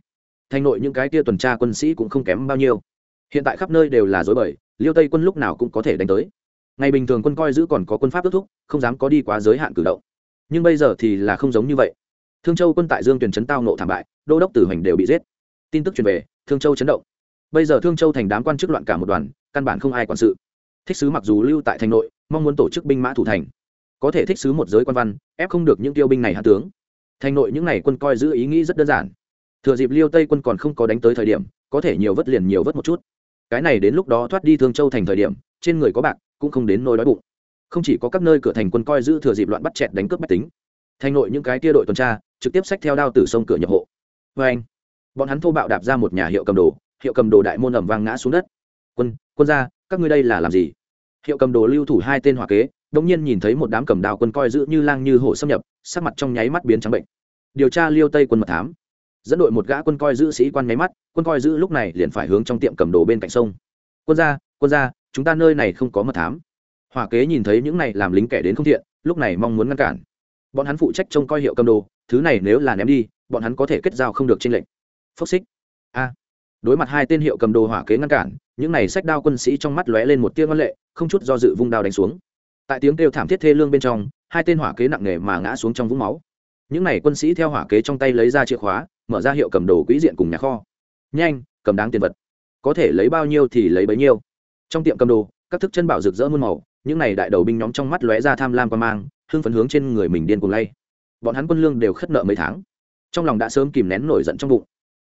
Thành nội những cái kia tuần tra quân sĩ cũng không kém bao nhiêu. Hiện tại khắp nơi đều là dối bời, liêu tây quân lúc nào cũng có thể đánh tới. Ngày bình thường quân coi giữ còn có quân pháp ước thúc, không dám có đi quá giới hạn cử động. Nhưng bây giờ thì là không giống như vậy thương châu quân tại dương tuyển trấn tao nộ thảm bại, đô đốc tử hoành đều bị giết. Tin tức truyền về, thương châu chấn động. Bây giờ thương châu thành đám quan chức loạn cả một đoàn, căn bản không ai quản sự. Thích sứ mặc dù lưu tại thành nội, mong muốn tổ chức binh mã thủ thành. Có thể thích sứ một giới quan văn, ép không được những tiêu binh này hạ tướng. Thành nội những n à y quân coi giữ ý nghĩ rất đơn giản. Thừa dịp liêu tây quân còn không có đánh tới thời điểm, có thể nhiều vất liền nhiều vất một chút. Cái này đến lúc đó thoát đi thương châu thành thời điểm, trên người có bạc, cũng không đến nỗi đói bụng. Không chỉ có các nơi cửa thành quân coi giữ thừa dịp loạn bắt chẹt đánh cướp bách tính. Thành nội những cái tia đội tuần tra trực tiếp xách theo đao từ sông cửa nhập hộ. Vê anh. Bọn hắn thô bạo đạp ra một nhà hiệu cầm đồ, hiệu cầm đồ đại môn ẩm vang ngã xuống đất. Quân quân ra các ngươi đây là làm gì? Hiệu cầm đồ lưu thủ hai tên hỏa kế, đống nhiên nhìn thấy một đám cầm đào quân coi giữ như lang như hổ xâm nhập, sắc mặt trong nháy mắt biến trắng bệnh. Điều tra liêu tây quân mật thám. Dẫn đội một gã quân coi giữ sĩ quan nháy mắt, quân coi giữ lúc này liền phải hướng trong tiệm cầm đồ bên cạnh sông. Quân ra quân ra chúng ta nơi này không có mật thám. Hỏa kế nhìn thấy những này làm lính kẻ đến không thiện, lúc này mong muốn ngăn cản bọn hắn phụ trách trông coi hiệu cầm đồ, thứ này nếu là ném đi, bọn hắn có thể kết giao không được trên lệnh phốc xích. A. Đối mặt hai tên hiệu cầm đồ hỏa kế ngăn cản, những này sách đao quân sĩ trong mắt lóe lên một tia ngân lệ, không chút do dự vung đao đánh xuống. Tại tiếng kêu thảm thiết thê lương bên trong, hai tên hỏa kế nặng nề mà ngã xuống trong vũng máu. Những này quân sĩ theo hỏa kế trong tay lấy ra chìa khóa, mở ra hiệu cầm đồ quỹ diện cùng nhà kho. Nhanh, cầm đáng tiền vật. Có thể lấy bao nhiêu thì lấy bấy nhiêu. Trong tiệm cầm đồ, các thức chân bảo rực rỡ muôn màu, những này đại đầu binh nhóm trong mắt lóe ra tham lam qua mang hưng phấn hướng trên người mình điên cuồng lay. Bọn hắn quân lương đều khất nợ mấy tháng. Trong lòng đã sớm kìm nén nổi giận trong bụng.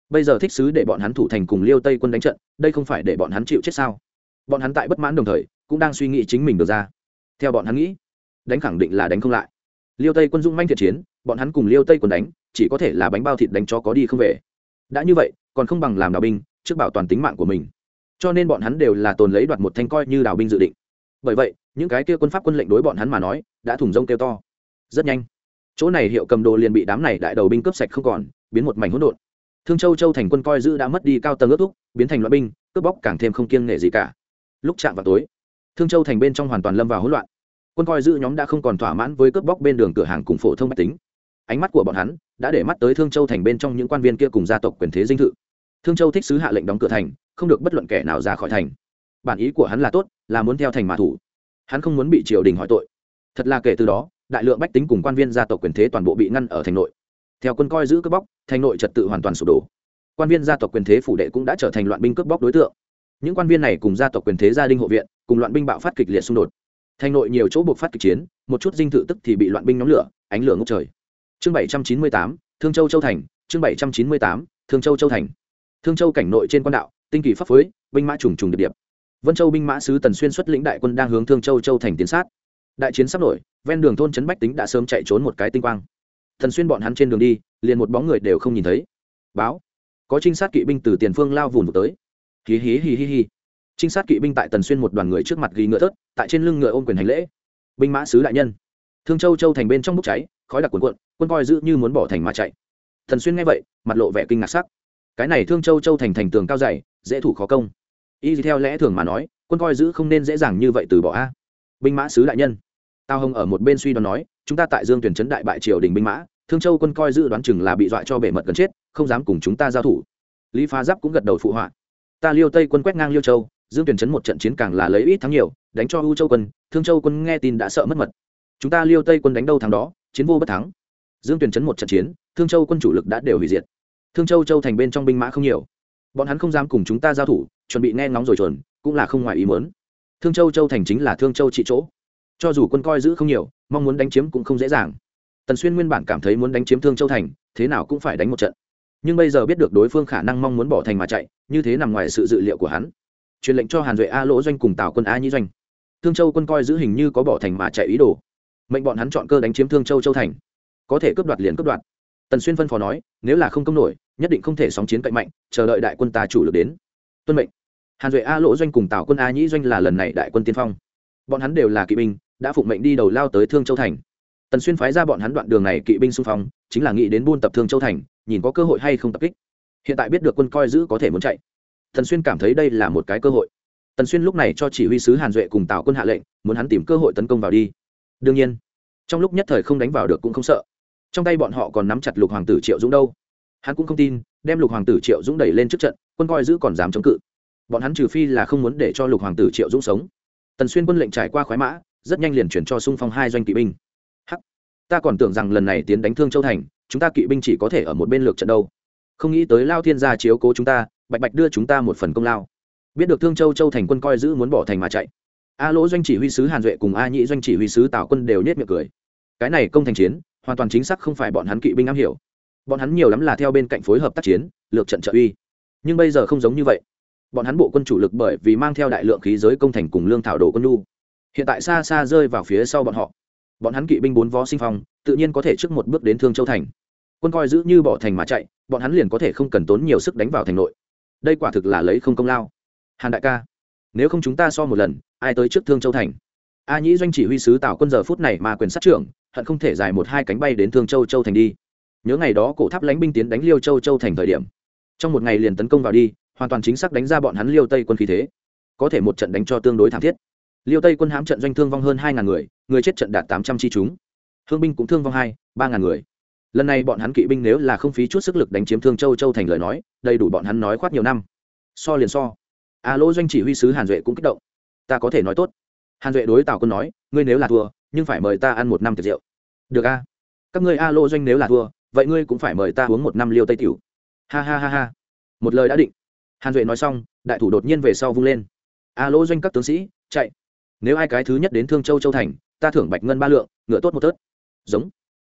Bây giờ thích sứ để bọn hắn thủ thành cùng liêu tây quân đánh trận, đây không phải để bọn hắn chịu chết sao? Bọn hắn tại bất mãn đồng thời, cũng đang suy nghĩ chính mình được ra. Theo bọn hắn nghĩ, đánh khẳng định là đánh không lại. Liêu tây quân dung manh thiệt chiến, bọn hắn cùng liêu tây quân đánh, chỉ có thể là bánh bao thịt đánh cho có đi không về. Đã như vậy, còn không bằng làm đào binh, trước bảo toàn tính mạng của mình. Cho nên bọn hắn đều là tồn lấy đoạt một thanh coi như đào binh dự định bởi vậy, những cái kia quân pháp quân lệnh đối bọn hắn mà nói, đã thủng rông kêu to. Rất nhanh, chỗ này hiệu cầm đồ liền bị đám này đại đầu binh cướp sạch không còn, biến một mảnh hỗn độn. Thương châu châu thành quân coi giữ đã mất đi cao tầng ước thúc, biến thành loại binh, cướp bóc càng thêm không kiêng nể gì cả. Lúc chạm vào tối, thương châu thành bên trong hoàn toàn lâm vào hỗn loạn. Quân coi giữ nhóm đã không còn thỏa mãn với cướp bóc bên đường cửa hàng cùng phổ thông máy tính. Ánh mắt của bọn hắn đã để mắt tới thương châu thành bên trong những quan viên kia cùng gia tộc quyền thế dinh thự. Thương châu thích sứ hạ lệnh đóng cửa thành, không được bất luận kẻ nào ra khỏi thành. Bản ý của hắn là tốt là muốn theo thành mã thủ. Hắn không muốn bị triều đình hỏi tội. Thật là kể từ đó, đại lượng bách tính cùng quan viên gia tộc quyền thế toàn bộ bị ngăn ở thành nội. Theo quân coi giữ cướp bóc, thành nội trật tự hoàn toàn sụp đổ. Quan viên gia tộc quyền thế phủ đệ cũng đã trở thành loạn binh cướp bóc đối tượng. Những quan viên này cùng gia tộc quyền thế gia đình hộ viện, cùng loạn binh bạo phát kịch liệt xung đột. Thành nội nhiều chỗ buộc phát kịch chiến, một chút dinh thự tức thì bị loạn binh nhóm lửa, ánh lửa ngốc trời. Chương bảy trăm chín mươi tám, thương châu châu thành, chương bảy trăm chín mươi tám, thương châu châu thành. Thương châu cảnh nội trên quan đạo, tinh kỳ pháp phối, binh mã trùng trùng điệp điệp vân châu binh mã sứ tần xuyên xuất lĩnh đại quân đang hướng thương châu châu thành tiến sát. Đại chiến sắp nổi, ven đường thôn trấn bách tính đã sớm chạy trốn một cái tinh quang. Thần xuyên bọn hắn trên đường đi, liền một bóng người đều không nhìn thấy. Báo. Có trinh sát kỵ binh từ tiền phương lao vùn vụt tới. Hí hí hí hí hí. Trinh sát kỵ binh tại tần xuyên một đoàn người trước mặt ghi ngựa tớt tại trên lưng ngựa ôm quyền hành lễ. Binh mã sứ đại nhân. Thương châu châu thành bên trong bốc cháy, khói đặc cuồn cuộn, quân coi giữ như muốn bỏ thành mà chạy. Thần xuyên nghe vậy, mặt lộ vẻ kinh ngạc sắc. Cái này thương châu châu thành thành tường cao dày, dễ thủ khó công y theo lẽ thường mà nói, quân coi giữ không nên dễ dàng như vậy từ bỏ a. Binh mã sứ đại nhân. Tao hồng ở một bên suy đoán nói, chúng ta tại dương tuyển trấn đại bại triều đình binh mã, thương châu quân coi dự đoán chừng là bị dọa cho bể mật gần chết, không dám cùng chúng ta giao thủ. Lý phá giáp cũng gật đầu phụ họa. Ta liêu tây quân quét ngang liêu châu, dương tuyển Trấn một trận chiến càng là lấy ít thắng nhiều, đánh cho u châu quân, thương châu quân nghe tin đã sợ mất mật. Chúng ta liêu tây quân đánh đâu thắng đó, chiến vô bất thắng. Dương tuyển Trấn một trận chiến, thương châu quân chủ lực đã đều hủy diệt. Thương châu châu thành bên trong binh mã không nhiều bọn hắn không dám cùng chúng ta giao thủ, chuẩn bị nghe ngóng rồi chuẩn, cũng là không ngoài ý muốn. Thương châu châu thành chính là thương châu trị chỗ. Cho dù quân coi giữ không nhiều, mong muốn đánh chiếm cũng không dễ dàng. Tần xuyên nguyên bản cảm thấy muốn đánh chiếm thương châu thành, thế nào cũng phải đánh một trận. Nhưng bây giờ biết được đối phương khả năng mong muốn bỏ thành mà chạy, như thế nằm ngoài sự dự liệu của hắn. Truyền lệnh cho hàn duệ a lỗ doanh cùng tào quân a nhĩ doanh. Thương châu quân coi giữ hình như có bỏ thành mà chạy ý đồ. Mệnh bọn hắn chọn cơ đánh chiếm thương châu châu thành. Có thể cướp đoạt liền cướp đoạt. Tần xuyên phân phó nói, nếu là không công nổi nhất định không thể sóng chiến cậy mạnh, chờ đợi đại quân ta chủ lực đến. Tuân mệnh. Hàn duệ a lỗ doanh cùng tào quân a nhĩ doanh là lần này đại quân tiên phong. Bọn hắn đều là kỵ binh, đã phụng mệnh đi đầu lao tới thương châu thành. Tần xuyên phái ra bọn hắn đoạn đường này kỵ binh xung phong, chính là nghĩ đến buôn tập thương châu thành, nhìn có cơ hội hay không tập kích. Hiện tại biết được quân coi giữ có thể muốn chạy. Tần xuyên cảm thấy đây là một cái cơ hội. Tần xuyên lúc này cho chỉ huy sứ hàn duệ cùng tào quân hạ lệnh, muốn hắn tìm cơ hội tấn công vào đi. Đương nhiên, trong lúc nhất thời không đánh vào được cũng không sợ. Trong tay bọn họ còn nắm chặt lục hoàng tử triệu dũng đâu hắn cũng không tin, đem lục hoàng tử triệu dũng đẩy lên trước trận, quân coi giữ còn dám chống cự. Bọn hắn trừ phi là không muốn để cho lục hoàng tử triệu dũng sống. Tần xuyên quân lệnh trải qua khoái mã, rất nhanh liền chuyển cho sung phong hai doanh kỵ binh. Hắc, ta còn tưởng rằng lần này tiến đánh thương châu thành, chúng ta kỵ binh chỉ có thể ở một bên lược trận đâu. Không nghĩ tới lao thiên gia chiếu cố chúng ta, bạch bạch đưa chúng ta một phần công lao. Biết được thương châu châu thành quân coi giữ muốn bỏ thành mà chạy. A lỗ doanh chỉ huy sứ hàn duệ cùng a nhị doanh chỉ huy sứ tào quân đều nhét miệng cười. Cái này công thành chiến, hoàn toàn chính xác không phải bọn hắn kỵ binh am hiểu bọn hắn nhiều lắm là theo bên cạnh phối hợp tác chiến, lược trận trợ uy. Nhưng bây giờ không giống như vậy. Bọn hắn bộ quân chủ lực bởi vì mang theo đại lượng khí giới công thành cùng lương thảo đồ quân lu hiện tại xa xa rơi vào phía sau bọn họ. Bọn hắn kỵ binh bốn vó sinh phong, tự nhiên có thể trước một bước đến thương châu thành. Quân coi giữ như bỏ thành mà chạy, bọn hắn liền có thể không cần tốn nhiều sức đánh vào thành nội. Đây quả thực là lấy không công lao. Hàn đại ca, nếu không chúng ta so một lần, ai tới trước thương châu thành? A nhĩ doanh chỉ huy sứ tào quân giờ phút này mà quyền sát trưởng, hận không thể dài một hai cánh bay đến thương châu châu thành đi nhớ ngày đó cổ tháp lánh binh tiến đánh liêu châu châu thành thời điểm. Trong một ngày liền tấn công vào đi, hoàn toàn chính xác đánh ra bọn hắn liêu tây quân khí thế. Có thể một trận đánh cho tương đối thảm thiết. Liêu tây quân hãm trận doanh thương vong hơn hai ngàn người người chết trận đạt tám trăm chi chúng. Thương binh cũng thương vong hai, ba ngàn người. Lần này bọn hắn kỵ binh nếu là không phí chút sức lực đánh chiếm thương châu châu thành lời nói, đầy đủ bọn hắn nói khoát nhiều năm. So liền so. A lỗ doanh chỉ huy sứ hàn duệ cũng kích động. Ta có thể nói tốt. Hàn duệ đối tào quân nói, ngươi nếu là thua, nhưng phải mời ta ăn một năm tiệc rượu. Được a. Các ngươi a lỗ doanh nếu là thua vậy ngươi cũng phải mời ta uống một năm liêu tây tiểu. Ha ha ha ha. Một lời đã định. Hàn duệ nói xong, đại thủ đột nhiên về sau vung lên. A lỗ doanh các tướng sĩ, chạy. Nếu ai cái thứ nhất đến thương châu châu thành, ta thưởng bạch ngân ba lượng, ngựa tốt một tớt. Giống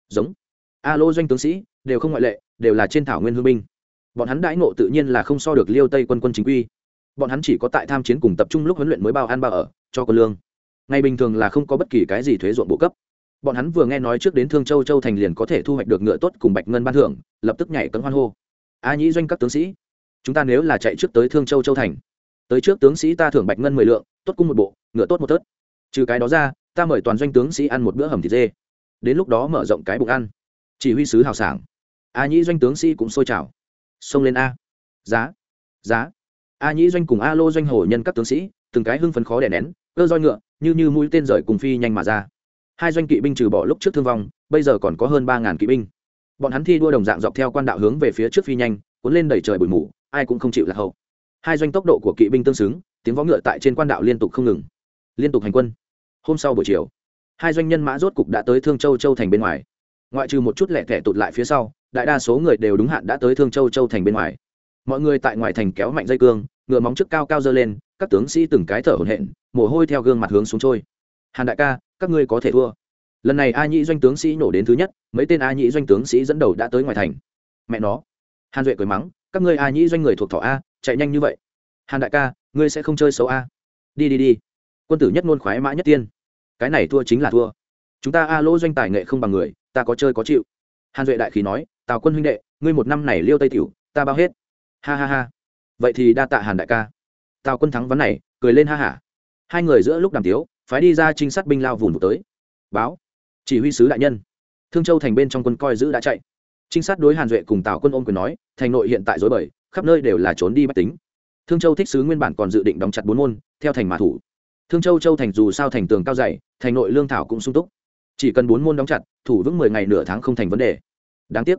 giống. A lỗ doanh tướng sĩ, đều không ngoại lệ, đều là trên thảo nguyên hương binh. Bọn hắn đãi ngộ tự nhiên là không so được liêu tây quân quân chính quy. Bọn hắn chỉ có tại tham chiến cùng tập trung lúc huấn luyện mới bao ăn bao ở, cho quân lương. Ngày bình thường là không có bất kỳ cái gì thuế ruộng bộ cấp bọn hắn vừa nghe nói trước đến thương châu châu thành liền có thể thu hoạch được ngựa tốt cùng bạch ngân ban thưởng, lập tức nhảy cấn hoan hô. A nhĩ doanh các tướng sĩ, chúng ta nếu là chạy trước tới thương châu châu thành, tới trước tướng sĩ ta thưởng bạch ngân mười lượng, tốt cung một bộ, ngựa tốt một tớt trừ cái đó ra, ta mời toàn doanh tướng sĩ ăn một bữa hầm thịt dê. Đến lúc đó mở rộng cái bụng ăn. Chỉ huy sứ hào sảng. A nhĩ doanh tướng sĩ cũng sôi trào. Xông lên a. Giá. Giá. A nhĩ doanh cùng a lô doanh hồ nhân các tướng sĩ, từng cái hưng phấn khó đè nén, cơ roi ngựa, như như mũi tên rời cùng phi nhanh mà ra hai doanh kỵ binh trừ bỏ lúc trước thương vong, bây giờ còn có hơn ba ngàn kỵ binh. Bọn hắn thi đua đồng dạng dọc theo quan đạo hướng về phía trước phi nhanh, cuốn lên đẩy trời bụi mù, ai cũng không chịu lạc hậu. Hai doanh tốc độ của kỵ binh tương xứng, tiếng võ ngựa tại trên quan đạo liên tục không ngừng, liên tục hành quân. Hôm sau buổi chiều, hai doanh nhân mã rốt cục đã tới thương châu châu thành bên ngoài. Ngoại trừ một chút lẻ thẻ tụt lại phía sau, đại đa số người đều đúng hạn đã tới thương châu châu thành bên ngoài. Mọi người tại ngoài thành kéo mạnh dây cương, ngựa móng trước cao cao dơ lên, các tướng sĩ từng cái thở hổn hển, mồ hôi theo gương mặt hướng xuống trôi. Hàn đại ca các ngươi có thể thua. Lần này a nhĩ doanh tướng sĩ nổ đến thứ nhất, mấy tên a nhĩ doanh tướng sĩ dẫn đầu đã tới ngoài thành. Mẹ nó. Hàn duệ cười mắng, các ngươi a nhĩ doanh người thuộc thọ a, chạy nhanh như vậy. Hàn đại ca, ngươi sẽ không chơi xấu a. Đi đi đi. Quân tử nhất ngôn khoái mã nhất tiên. Cái này thua chính là thua. Chúng ta a lỗ doanh tài nghệ không bằng người, ta có chơi có chịu. Hàn duệ đại khí nói, tào quân huynh đệ, ngươi một năm này liêu tây tiểu, ta bao hết. Ha ha ha. Vậy thì đa tạ hàn đại ca. Tào quân thắng vấn này, cười lên ha hả. Hai người giữa lúc đàm tiếu phái đi ra trinh sát binh lao vùng tới. Báo, chỉ huy sứ đại nhân. Thương châu thành bên trong quân coi giữ đã chạy. Trinh sát đối hàn duệ cùng tào quân ôm quyền nói, thành nội hiện tại dối bời, khắp nơi đều là trốn đi bách tính. Thương châu thích sứ nguyên bản còn dự định đóng chặt bốn môn, theo thành mã thủ. Thương châu châu thành dù sao thành tường cao dày, thành nội lương thảo cũng sung túc. Chỉ cần bốn môn đóng chặt, thủ vững mười ngày nửa tháng không thành vấn đề. Đáng tiếc.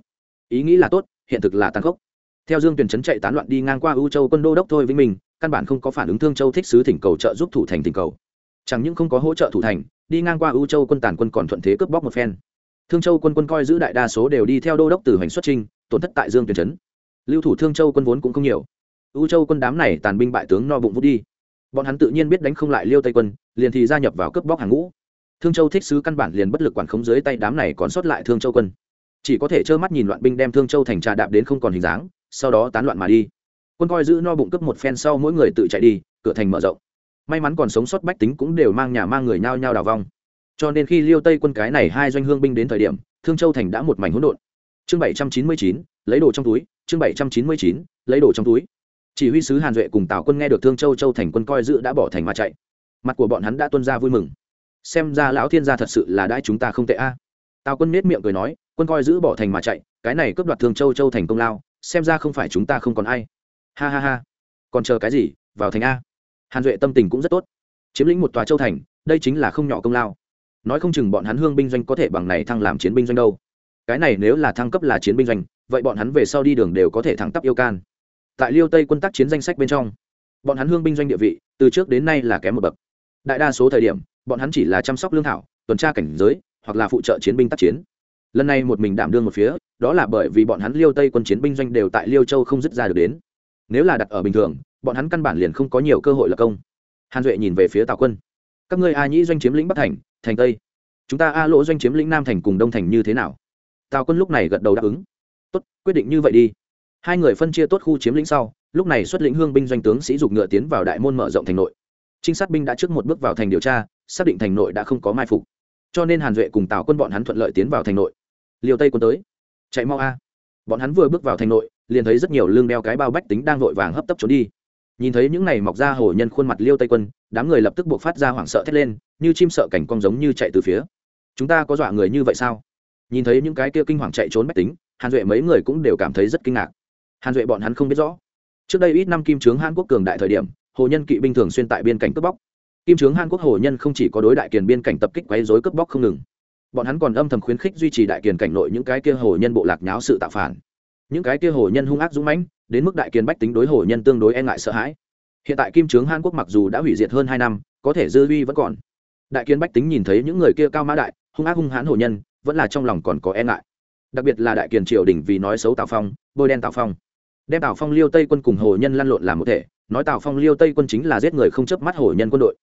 Ý nghĩ là tốt, hiện thực là tàn khốc. Theo dương tuyển trấn chạy tán loạn đi ngang qua ưu châu quân đô đốc thôi vĩnh mình căn bản không có phản ứng thương châu thích sứ thỉnh cầu trợ giúp thủ thành thỉnh cầu chẳng những không có hỗ trợ thủ thành, đi ngang qua ưu châu quân tàn quân còn thuận thế cướp bóc một phen. Thương châu quân quân coi giữ đại đa số đều đi theo đô đốc từ hoành xuất trinh, tổn thất tại dương tuyển trấn. Lưu thủ thương châu quân vốn cũng không nhiều. Ưu châu quân đám này tàn binh bại tướng no bụng vút đi. Bọn hắn tự nhiên biết đánh không lại liêu tây quân, liền thì gia nhập vào cướp bóc hàng ngũ. Thương châu thích sứ căn bản liền bất lực quản khống dưới tay đám này còn sót lại thương châu quân. Chỉ có thể trơ mắt nhìn loạn binh đem thương châu thành trà đạp đến không còn hình dáng, sau đó tán loạn mà đi. Quân coi giữ no bụng cướp một phen sau mỗi người tự chạy đi, cửa thành mở rộng may mắn còn sống sót bách tính cũng đều mang nhà mang người nhao nhao đào vong. Cho nên khi liêu tây quân cái này hai doanh hương binh đến thời điểm, thương châu thành đã một mảnh hỗn độn. Chương bảy trăm chín mươi chín, lấy đồ trong túi, chương bảy trăm chín mươi chín, lấy đồ trong túi. Chỉ huy sứ hàn duệ cùng tào quân nghe được thương châu châu thành quân coi dự đã bỏ thành mà chạy. Mặt của bọn hắn đã tuân ra vui mừng. Xem ra lão thiên gia thật sự là đãi chúng ta không tệ a. Tào quân nết miệng cười nói, quân coi giữ bỏ thành mà chạy, cái này cướp đoạt thương châu châu thành công lao, xem ra không phải chúng ta không còn ai. Ha ha ha. Còn chờ cái gì, vào thành a hàn duệ tâm tình cũng rất tốt. Chiếm lĩnh một tòa châu thành, đây chính là không nhỏ công lao. Nói không chừng bọn hắn hương binh doanh có thể bằng này thăng làm chiến binh doanh đâu. Cái này nếu là thăng cấp là chiến binh doanh, vậy bọn hắn về sau đi đường đều có thể thẳng tắp yêu can. Tại liêu tây quân tác chiến danh sách bên trong, bọn hắn hương binh doanh địa vị, từ trước đến nay là kém một bậc. Đại đa số thời điểm, bọn hắn chỉ là chăm sóc lương thảo, tuần tra cảnh giới, hoặc là phụ trợ chiến binh tác chiến. Lần này một mình đảm đương một phía, đó là bởi vì bọn hắn liêu tây quân chiến binh doanh đều tại liêu châu không dứt ra được đến. Nếu là đặt ở bình thường bọn hắn căn bản liền không có nhiều cơ hội lập công. Hàn duệ nhìn về phía tào quân. Các ngươi a nhĩ doanh chiếm lĩnh bắc thành thành tây. Chúng ta a lỗ doanh chiếm lĩnh nam thành cùng đông thành như thế nào? Tào quân lúc này gật đầu đáp ứng. Tốt, quyết định như vậy đi. Hai người phân chia tốt khu chiếm lĩnh sau, lúc này xuất lĩnh hương binh doanh tướng sĩ dục ngựa tiến vào đại môn mở rộng thành nội. Trinh sát binh đã trước một bước vào thành điều tra, xác định thành nội đã không có mai phục. Cho nên hàn duệ cùng tào quân bọn hắn thuận lợi tiến vào thành nội. Liều tây quân tới. Chạy mau a. Bọn hắn vừa bước vào thành nội, liền thấy rất nhiều lương đeo cái bao bách tính đang vội vàng hấp tấp trốn đi nhìn thấy những này mọc ra hổ nhân khuôn mặt liêu tây quân, đám người lập tức buộc phát ra hoảng sợ thét lên, như chim sợ cảnh cong giống như chạy từ phía. Chúng ta có dọa người như vậy sao? Nhìn thấy những cái kia kinh hoàng chạy trốn bách tính, hàn duệ mấy người cũng đều cảm thấy rất kinh ngạc. Hàn duệ bọn hắn không biết rõ. Trước đây ít năm kim trướng hàn quốc cường đại thời điểm, hồ nhân kỵ binh thường xuyên tại biên cảnh cướp bóc. Kim trướng hàn quốc hồ nhân không chỉ có đối đại kiền biên cảnh tập kích quấy dối cướp bóc không ngừng, bọn hắn còn âm thầm khuyến khích duy trì đại kiền cảnh nội những cái kia hồ nhân bộ lạc nháo sự tạo phản những cái kia hồ nhân hung ác dũng mãnh, đến mức đại kiền bách tính đối hồ nhân tương đối e ngại sợ hãi. Hiện tại kim trướng hàn quốc mặc dù đã hủy diệt hơn hai năm, có thể dư uy vẫn còn. Đại Kiến bách tính nhìn thấy những người kia cao mã đại, hung ác hung hãn hồ nhân, vẫn là trong lòng còn có e ngại. Đặc biệt là đại kiền triều đình vì nói xấu tào phong, bôi đen tào phong. Đem tào phong liêu tây quân cùng hồ nhân lăn lộn làm một thể, nói tào phong liêu tây quân chính là giết người không chớp mắt hồ nhân quân đội.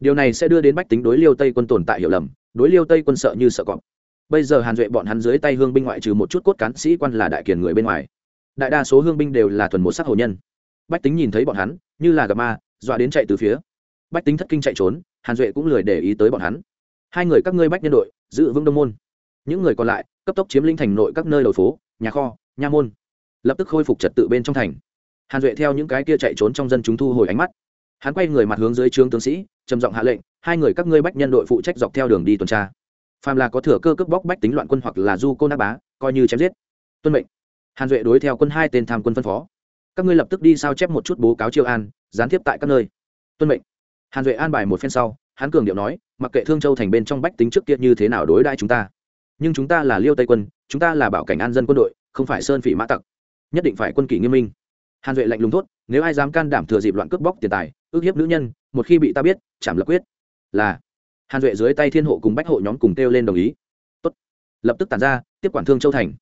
Điều này sẽ đưa đến bách tính đối liêu tây quân tồn tại hiểu lầm, đối liêu tây quân sợ như sợ cọp bây giờ hàn duệ bọn hắn dưới tay hương binh ngoại trừ một chút cốt cán sĩ quan là đại kiền người bên ngoài. Đại đa số hương binh đều là thuần một sắc hồ nhân. Bách tính nhìn thấy bọn hắn, như là gặp ma, dọa đến chạy từ phía. Bách tính thất kinh chạy trốn, hàn duệ cũng lười để ý tới bọn hắn. Hai người các ngươi bách nhân đội, giữ vững đông môn. Những người còn lại, cấp tốc chiếm linh thành nội các nơi đầu phố, nhà kho, nha môn. Lập tức khôi phục trật tự bên trong thành. Hàn duệ theo những cái kia chạy trốn trong dân chúng thu hồi ánh mắt. Hắn quay người mặt hướng dưới trướng tướng sĩ, trầm giọng hạ lệnh, hai người các ngươi bách nhân đội phụ trách dọc theo đường đi tuần tra phàm là có thừa cơ cướp bóc bách tính loạn quân hoặc là du cô nát bá, coi như chém giết. Tuân mệnh. Hàn duệ đối theo quân hai tên tham quân phân phó. Các ngươi lập tức đi sao chép một chút bố cáo chiêu an, gián tiếp tại các nơi. Tuân mệnh. Hàn duệ an bài một phen sau, hắn cường điệu nói, mặc kệ thương châu thành bên trong bách tính trước kia như thế nào đối đãi chúng ta, nhưng chúng ta là liêu tây quân, chúng ta là bảo cảnh an dân quân đội, không phải sơn phỉ mã tặc, nhất định phải quân kỷ nghiêm minh. Hàn duệ lạnh lùng thốt, nếu ai dám can đảm thừa dịp loạn cướp bóc tiền tài, ước hiếp nữ nhân, một khi bị ta biết, chảm lập quyết. Là hàn duệ dưới tay thiên hộ cùng bách hộ nhóm cùng kêu lên đồng ý Tốt. lập tức tàn ra tiếp quản thương châu thành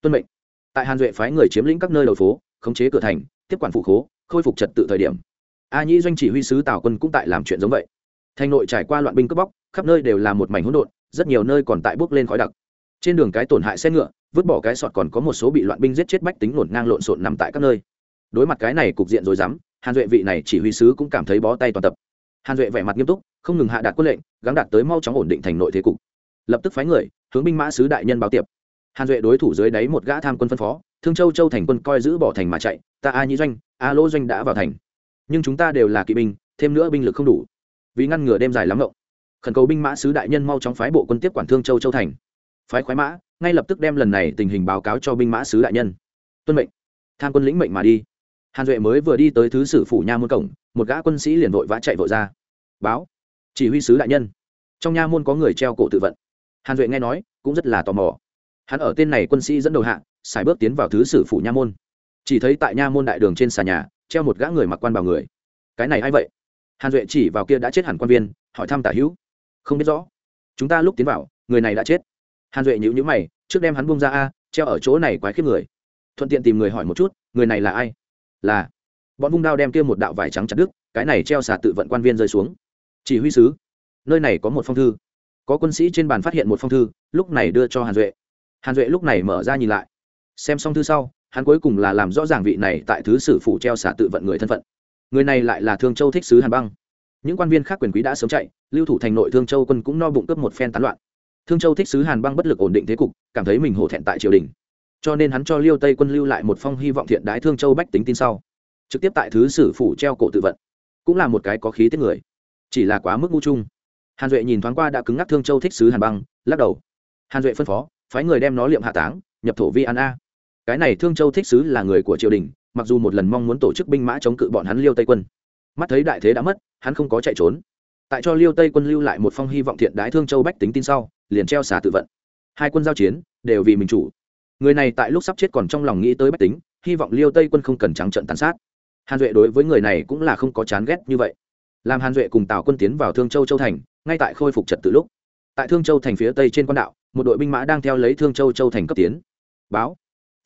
tuân mệnh tại hàn duệ phái người chiếm lĩnh các nơi đầu phố khống chế cửa thành tiếp quản phụ khố khôi phục trật tự thời điểm a nhĩ doanh chỉ huy sứ tào quân cũng tại làm chuyện giống vậy thành nội trải qua loạn binh cướp bóc khắp nơi đều là một mảnh hỗn độn rất nhiều nơi còn tại bước lên khói đặc trên đường cái tổn hại xe ngựa vứt bỏ cái sọt còn có một số bị loạn binh giết chết bách tính nổn ngang lộn xộn nằm tại các nơi đối mặt cái này cục diện rồi dám hàn duệ vị này chỉ huy sứ cũng cảm thấy bó tay toàn tập hàn duệ vẻ mặt nghiêm túc không ngừng hạ đạt quân lệnh gắn đạt tới mau chóng ổn định thành nội thế cục lập tức phái người hướng binh mã sứ đại nhân báo tiệp hàn duệ đối thủ dưới đáy một gã tham quân phân phó thương châu châu thành quân coi giữ bỏ thành mà chạy ta a nhĩ doanh a lỗ doanh đã vào thành nhưng chúng ta đều là kỵ binh thêm nữa binh lực không đủ vì ngăn ngừa đêm dài lắm rộng khẩn cầu binh mã sứ đại nhân mau chóng phái bộ quân tiếp quản thương châu châu thành phái khoái mã ngay lập tức đem lần này tình hình báo cáo cho binh mã sứ đại nhân tuân mệnh tham quân lĩnh mệnh mà đi hàn duệ mới vừa đi tới thứ sử phủ nha môn cổng một gã quân sĩ liền vội vã chạy vội ra. Báo, chỉ huy sứ đại nhân. Trong nha môn có người treo cổ tự vận. Hàn duệ nghe nói, cũng rất là tò mò. Hắn ở tên này quân sĩ dẫn đầu hạ, xài bước tiến vào thứ sử phủ nha môn. Chỉ thấy tại nha môn đại đường trên xà nhà, treo một gã người mặc quan bào người. Cái này a i vậy? Hàn duệ chỉ vào kia đã chết hẳn quan viên, hỏi thăm tả hữu. Không biết rõ. Chúng ta lúc tiến vào, người này đã chết. Hàn duệ nhữ nhữ mày, trước đem hắn bung ra a, treo ở chỗ này quái khiếp người. Thuận tiện tìm người hỏi một chút, người này là ai? Là bọn vung đao đem kia một đạo vải trắng chặt đứt, cái này treo xả tự vận quan viên rơi xuống. Chỉ huy sứ, nơi này có một phong thư. Có quân sĩ trên bàn phát hiện một phong thư, lúc này đưa cho hàn duệ. Hàn duệ lúc này mở ra nhìn lại. Xem xong thư sau, hắn cuối cùng là làm rõ ràng vị này tại thứ sử phủ treo xả tự vận người thân phận. Người này lại là thương châu thích sứ hàn băng. Những quan viên khác quyền quý đã sớm chạy, lưu thủ thành nội thương châu quân cũng no bụng cướp một phen tán loạn. Thương châu thích sứ hàn băng bất lực ổn định thế cục, cảm thấy mình hổ thẹn tại triều đình. Cho nên hắn cho liêu tây quân lưu lại một phong hy vọng thiện đái thương châu bách tính tin sau trực tiếp tại thứ sử phủ treo cổ tự vận, cũng là một cái có khí tiết người, chỉ là quá mức ngu chung. Hàn duệ nhìn thoáng qua đã cứng ngắc thương châu thích sứ hàn băng, lắc đầu. Hàn duệ phân phó, phái người đem nó liệm hạ táng, nhập thổ vi an a. Cái này thương châu thích sứ là người của triều đình, mặc dù một lần mong muốn tổ chức binh mã chống cự bọn hắn liêu tây quân. Mắt thấy đại thế đã mất, hắn không có chạy trốn. Tại cho liêu tây quân lưu lại một phong hy vọng thiện đái thương châu bách tính tin sau, liền treo xả tự vận. Hai quân giao chiến, đều vì mình chủ. Người này tại lúc sắp chết còn trong lòng nghĩ tới bách tính, hy vọng liêu tây quân không cần trắng trận tàn sát hàn duệ đối với người này cũng là không có chán ghét như vậy. Làm hàn duệ cùng tào quân tiến vào thương châu châu thành, ngay tại khôi phục trật tự lúc. Tại thương châu thành phía tây trên quan đạo, một đội binh mã đang theo lấy thương châu châu thành cấp tiến. Báo.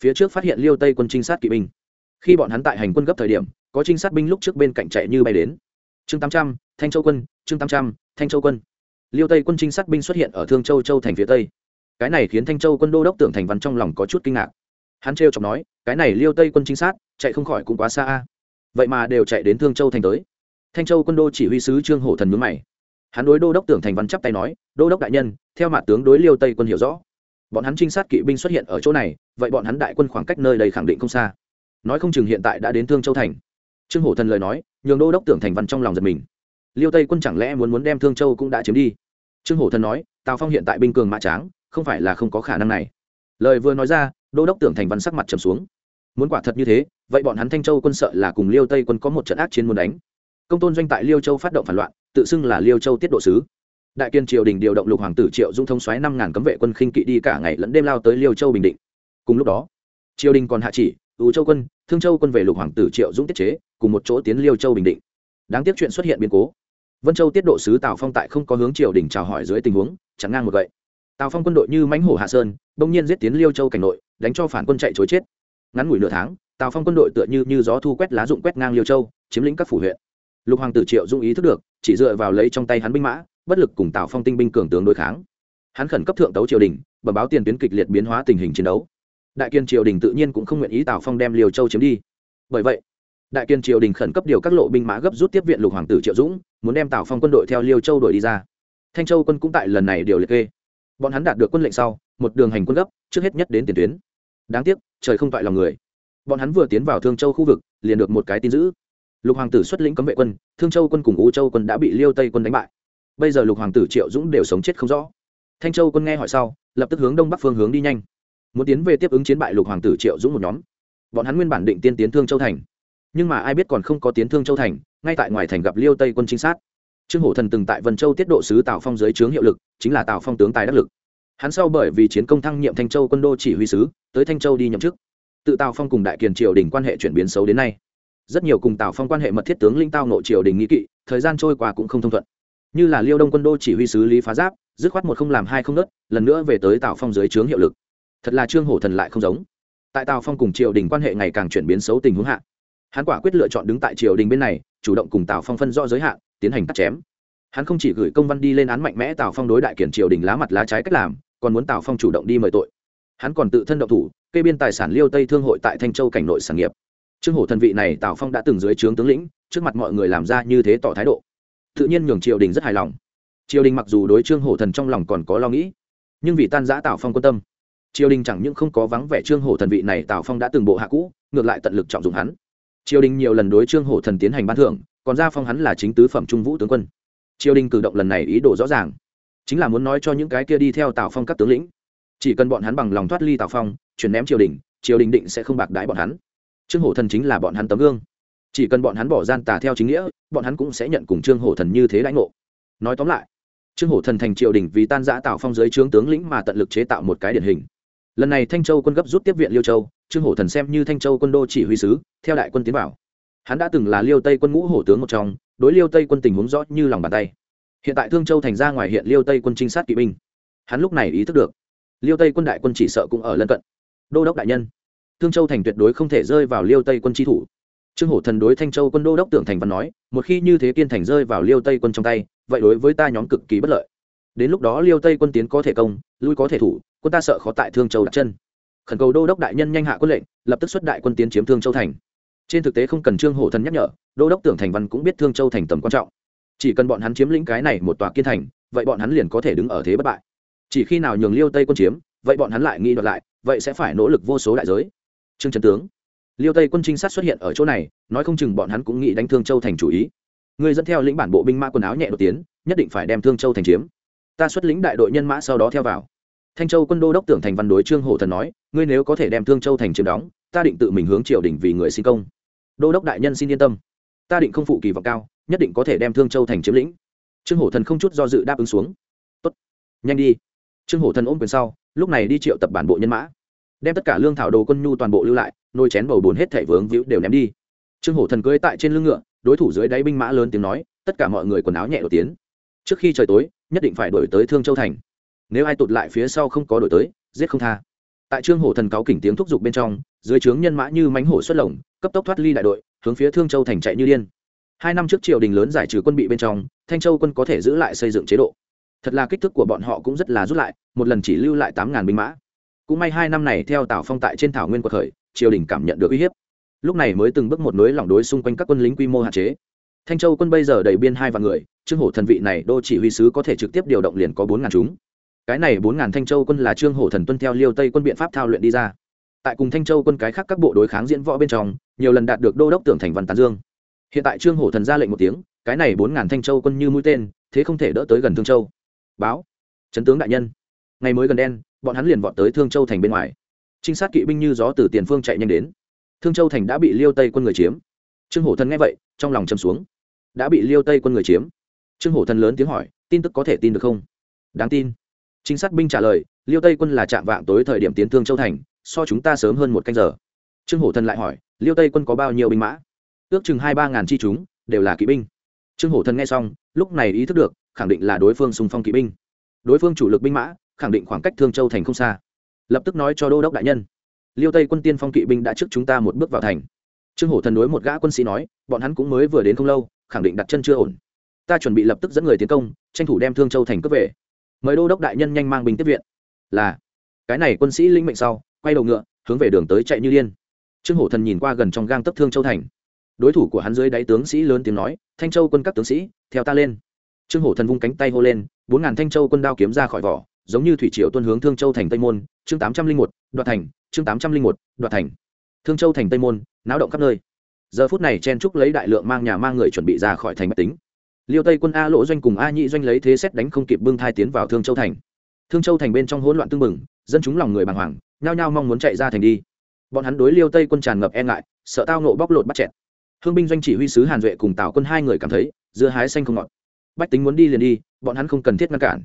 Phía trước phát hiện liêu tây quân trinh sát kỵ binh. Khi bọn hắn tại hành quân gấp thời điểm, có trinh sát binh lúc trước bên cạnh chạy như bay đến. Chương tám trăm, thanh châu quân, chương tám trăm, thanh châu quân. Liêu tây quân trinh sát binh xuất hiện ở thương châu châu thành phía tây. Cái này khiến thanh châu quân đô đốc tưởng thành văn trong lòng có chút kinh ngạc. Hắn trêu chọc nói, cái này liêu tây quân trinh sát, chạy không khỏi cũng quá xa a vậy mà đều chạy đến thương châu thành tới. Thanh châu quân đô chỉ huy sứ trương hổ thần mướn mày. Hắn đối đô đốc tưởng thành văn chắp tay nói, đô đốc đại nhân, theo mặt tướng đối liêu tây quân hiểu rõ. Bọn hắn trinh sát kỵ binh xuất hiện ở chỗ này, vậy bọn hắn đại quân khoảng cách nơi đây khẳng định không xa. Nói không chừng hiện tại đã đến thương châu thành. Trương hổ thần lời nói, nhường đô đốc tưởng thành văn trong lòng giật mình. Liêu tây quân chẳng lẽ muốn muốn đem thương châu cũng đã chiếm đi? Trương hổ thần nói, tào phong hiện tại binh cường mã tráng, không phải là không có khả năng này. Lời vừa nói ra, đô đốc tưởng thành văn sắc mặt trầm xuống muốn quả thật như thế, vậy bọn hắn thanh châu quân sợ là cùng liêu tây quân có một trận ác chiến muốn đánh. Công tôn doanh tại liêu châu phát động phản loạn, tự xưng là liêu châu tiết độ sứ. Đại kiên triều đình điều động lục hoàng tử triệu dung thông xoáy năm ngàn cấm vệ quân khinh kỵ đi cả ngày lẫn đêm lao tới liêu châu bình định. Cùng lúc đó, triều đình còn hạ chỉ ưu châu quân, thương châu quân về lục hoàng tử triệu dũng tiết chế, cùng một chỗ tiến liêu châu bình định. Đáng tiếc chuyện xuất hiện biến cố. Vân châu tiết độ sứ tào phong tại không có hướng triều đình chào hỏi dưới tình huống, chẳng ngang một gậy. Tào phong quân đội như mãnh hổ hạ sơn, bỗng nhiên giết tiến liêu châu cảnh nội, đánh cho phản quân chạy chối chết ngắn ngủi nửa tháng, tào phong quân đội tựa như như gió thu quét lá dụng quét ngang liêu châu, chiếm lĩnh các phủ huyện. Lục hoàng tử triệu dung ý thức được, chỉ dựa vào lấy trong tay hắn binh mã, bất lực cùng tào phong tinh binh cường tướng đối kháng. Hắn khẩn cấp thượng tấu triều đình, bẩm báo tiền tuyến kịch liệt biến hóa tình hình chiến đấu. Đại kiên triều đình tự nhiên cũng không nguyện ý tào phong đem liều châu chiếm đi. Bởi vậy, đại kiên triều đình khẩn cấp điều các lộ binh mã gấp rút tiếp viện lục hoàng tử triệu dũng, muốn đem tào phong quân đội theo liêu châu đổi đi ra. Thanh châu quân cũng tại lần này điều liệt kê. Bọn hắn đạt được quân lệnh sau, một đường hành quân gấp, trước hết nhất đến tiền tuyến đáng tiếc, trời không toại lòng người. Bọn hắn vừa tiến vào thương châu khu vực, liền được một cái tin giữ lục hoàng tử xuất lĩnh cấm vệ quân, thương châu quân cùng u châu quân đã bị liêu tây quân đánh bại. Bây giờ lục hoàng tử triệu dũng đều sống chết không rõ. Thanh châu quân nghe hỏi sau, lập tức hướng đông bắc phương hướng đi nhanh. Muốn tiến về tiếp ứng chiến bại lục hoàng tử triệu dũng một nhóm. Bọn hắn nguyên bản định tiên tiến thương châu thành. Nhưng mà ai biết còn không có tiến thương châu thành, ngay tại ngoài thành gặp liêu tây quân trinh sát. Trương hổ thần từng tại vân châu tiết độ sứ tào phong dưới trướng hiệu lực, chính là tào phong tướng tài đắc lực hắn sau bởi vì chiến công thăng nhiệm thanh châu quân đô chỉ huy sứ, tới thanh châu đi nhậm chức. Tự tào phong cùng đại kiền triều đình quan hệ chuyển biến xấu đến nay. Rất nhiều cùng tào phong quan hệ mật thiết tướng linh tao nội triều đình nghĩ kỵ, thời gian trôi qua cũng không thông thuận. Như là liêu đông quân đô chỉ huy sứ lý phá giáp, dứt khoát một không làm hai không nớt, lần nữa về tới tào phong dưới trướng hiệu lực. Thật là trương hổ thần lại không giống. Tại tào phong cùng triều đình quan hệ ngày càng chuyển biến xấu tình huống hạ, hắn quả quyết lựa chọn đứng tại triều đình bên này, chủ động cùng tào phong phân rõ giới hạn, tiến hành cắt chém. Hắn không chỉ gửi công văn đi lên án mạnh mẽ tào phong đối đại kiển triều đình lá mặt lá trái cách làm còn muốn tào phong chủ động đi mời tội. Hắn còn tự thân động thủ, kê biên tài sản liêu tây thương hội tại thanh châu cảnh nội sản nghiệp. Trương hổ thần vị này tào phong đã từng dưới trướng tướng lĩnh, trước mặt mọi người làm ra như thế tỏ thái độ. Tự nhiên nhường triều đình rất hài lòng. Triều đình mặc dù đối trương hổ thần trong lòng còn có lo nghĩ, nhưng vì tan giã tào phong quan tâm, triều đình chẳng những không có vắng vẻ trương hổ thần vị này tào phong đã từng bộ hạ cũ, ngược lại tận lực trọng dụng hắn. Triều đình nhiều lần đối trương hổ thần tiến hành ban thưởng, còn ra phong hắn là chính tứ phẩm trung vũ tướng quân. Triều đình cử động lần này ý đồ rõ ràng chính là muốn nói cho những cái kia đi theo tào phong các tướng lĩnh. Chỉ cần bọn hắn bằng lòng thoát ly tào phong, chuyển ném triều đình triều đình định sẽ không bạc đãi bọn hắn. Trương hổ thần chính là bọn hắn tấm gương. Chỉ cần bọn hắn bỏ gian tà theo chính nghĩa, bọn hắn cũng sẽ nhận cùng trương hổ thần như thế lãnh ngộ. Nói tóm lại, trương hổ thần thành triều đình vì tan giã tào phong dưới trướng tướng lĩnh mà tận lực chế tạo một cái điển hình. Lần này thanh châu quân gấp rút tiếp viện liêu châu, trương hổ thần xem như thanh châu quân đô chỉ huy sứ, theo đại quân tiến vào. Hắn đã từng là liêu tây quân ngũ hổ tướng một trong, đối liêu tây quân tình huống rõ như lòng bàn tay hiện tại thương châu thành ra ngoài hiện liêu tây quân trinh sát kỵ binh. Hắn lúc này ý thức được, liêu tây quân đại quân chỉ sợ cũng ở lân cận. Đô đốc đại nhân. Thương châu thành tuyệt đối không thể rơi vào liêu tây quân tri thủ. Trương hổ thần đối thanh châu quân đô đốc tưởng thành văn nói, một khi như thế kiên thành rơi vào liêu tây quân trong tay, vậy đối với ta nhóm cực kỳ bất lợi. Đến lúc đó liêu tây quân tiến có thể công, lui có thể thủ, quân ta sợ khó tại thương châu đặt chân. Khẩn cầu đô đốc đại nhân nhanh hạ quân lệnh, lập tức xuất đại quân tiến chiếm thương châu thành. Trên thực tế không cần trương hổ thần nhắc nhở, đô đốc tưởng thành văn cũng biết thương châu thành tầm quan trọng chỉ cần bọn hắn chiếm lĩnh cái này một tòa kiên thành, vậy bọn hắn liền có thể đứng ở thế bất bại. Chỉ khi nào nhường liêu tây quân chiếm, vậy bọn hắn lại nghĩ đoạt lại, vậy sẽ phải nỗ lực vô số đại giới. Trương trần tướng, liêu tây quân trinh sát xuất hiện ở chỗ này, nói không chừng bọn hắn cũng nghĩ đánh thương châu thành chủ ý. Người dẫn theo lĩnh bản bộ binh mã quần áo nhẹ đột tiến, nhất định phải đem thương châu thành chiếm. Ta xuất lĩnh đại đội nhân mã sau đó theo vào. Thanh châu quân đô đốc tưởng thành văn đối trương hổ thần nói, ngươi nếu có thể đem thương châu thành chiếm đóng, ta định tự mình hướng triều đình vì người xin công. Đô đốc đại nhân xin yên tâm ta định không phụ kỳ vọng cao, nhất định có thể đem thương châu thành chiếm lĩnh. Trương hổ thần không chút do dự đáp ứng xuống. Tốt, nhanh đi. Trương hổ thần ôm quyền sau, lúc này đi triệu tập bản bộ nhân mã. Đem tất cả lương thảo đồ quân nhu toàn bộ lưu lại nôi chén bầu bồn hết thẻ vướng víu đều ném đi. Trương hổ thần cưới tại trên lưng ngựa, đối thủ dưới đáy binh mã lớn tiếng nói, tất cả mọi người quần áo nhẹ đột tiến trước khi trời tối, nhất định phải đổi tới thương châu thành. Nếu ai tụt lại phía sau không có đổi tới, giết không tha. Tại trương hổ thần cáo kỉnh tiếng thúc giục bên trong, dưới trướng nhân mã như mánh hổ xuất lồng, cấp tốc thoát ly đại đội hướng phía thương châu thành chạy như điên. Hai năm trước triều đình lớn giải trừ quân bị bên trong, thanh châu quân có thể giữ lại xây dựng chế độ. Thật là kích thước của bọn họ cũng rất là rút lại, một lần chỉ lưu lại tám ngàn binh mã. Cũng may hai năm này theo tào phong tại trên thảo nguyên cuộc khởi, triều đình cảm nhận được uy hiếp. Lúc này mới từng bước một nối lỏng đối xung quanh các quân lính quy mô hạn chế. Thanh châu quân bây giờ đầy biên hai vạn người, trương hổ thần vị này đô chỉ huy sứ có thể trực tiếp điều động liền có bốn ngàn chúng. Cái này bốn ngàn thanh châu quân là trương hổ thần tuân theo liêu tây quân biện pháp thao luyện đi ra tại cùng thanh châu quân cái khác các bộ đối kháng diễn võ bên trong, nhiều lần đạt được đô đốc tưởng thành văn tán dương. Hiện tại trương hổ thần ra lệnh một tiếng, cái này bốn ngàn thanh châu quân như mũi tên, thế không thể đỡ tới gần thương châu. Báo, trấn tướng đại nhân. Ngày mới gần đen, bọn hắn liền vọt tới thương châu thành bên ngoài. Trinh sát kỵ binh như gió từ tiền phương chạy nhanh đến. Thương châu thành đã bị liêu tây quân người chiếm. Trương hổ thần nghe vậy, trong lòng châm xuống. Đã bị liêu tây quân người chiếm. Trương hổ thần lớn tiếng hỏi, tin tức có thể tin được không? Đáng tin. Trinh sát binh trả lời, liêu tây quân là chạm vạng tối thời điểm tiến thương châu thành so chúng ta sớm hơn một canh giờ. Trương hổ thần lại hỏi, liêu tây quân có bao nhiêu binh mã? Ước chừng hai ba ngàn chi chúng, đều là kỵ binh. Trương hổ thần nghe xong, lúc này ý thức được, khẳng định là đối phương xung phong kỵ binh. Đối phương chủ lực binh mã, khẳng định khoảng cách thương châu thành không xa. Lập tức nói cho đô đốc đại nhân, liêu tây quân tiên phong kỵ binh đã trước chúng ta một bước vào thành. Trương hổ thần đối một gã quân sĩ nói, bọn hắn cũng mới vừa đến không lâu, khẳng định đặt chân chưa ổn. Ta chuẩn bị lập tức dẫn người tiến công, tranh thủ đem thương châu thành cướp về. Mời đô đốc đại nhân nhanh mang binh tiếp viện. Là, cái này quân sĩ linh mệnh sau quay đầu ngựa, hướng về đường tới chạy như điên. Trương hổ thần nhìn qua gần trong gang tấp thương châu thành. Đối thủ của hắn dưới đáy tướng sĩ lớn tiếng nói, thanh châu quân các tướng sĩ, theo ta lên. Trương hổ thần vung cánh tay hô lên, bốn ngàn thanh châu quân đao kiếm ra khỏi vỏ, giống như thủy triều tuân hướng thương châu thành tây môn, chương tám trăm linh một, đoạt thành, chương tám trăm linh một, đoạt thành. Thương châu thành tây môn, náo động khắp nơi. Giờ phút này chen trúc lấy đại lượng mang nhà mang người chuẩn bị ra khỏi thành mạch tính. Liêu tây quân a lỗ doanh cùng a nhị doanh lấy thế xét đánh không kịp bưng thai tiến vào thương châu thành. Thương châu thành bên trong hỗn loạn tương mừng dân chúng lòng người bàng hoàng nhao nhao mong muốn chạy ra thành đi. Bọn hắn đối liêu tây quân tràn ngập e ngại, sợ tao nộ bóc lột bắt chẹt. Hương binh doanh chỉ huy sứ hàn duệ cùng tào quân hai người cảm thấy, dưa hái xanh không ngọt. Bách tính muốn đi liền đi, bọn hắn không cần thiết ngăn cản.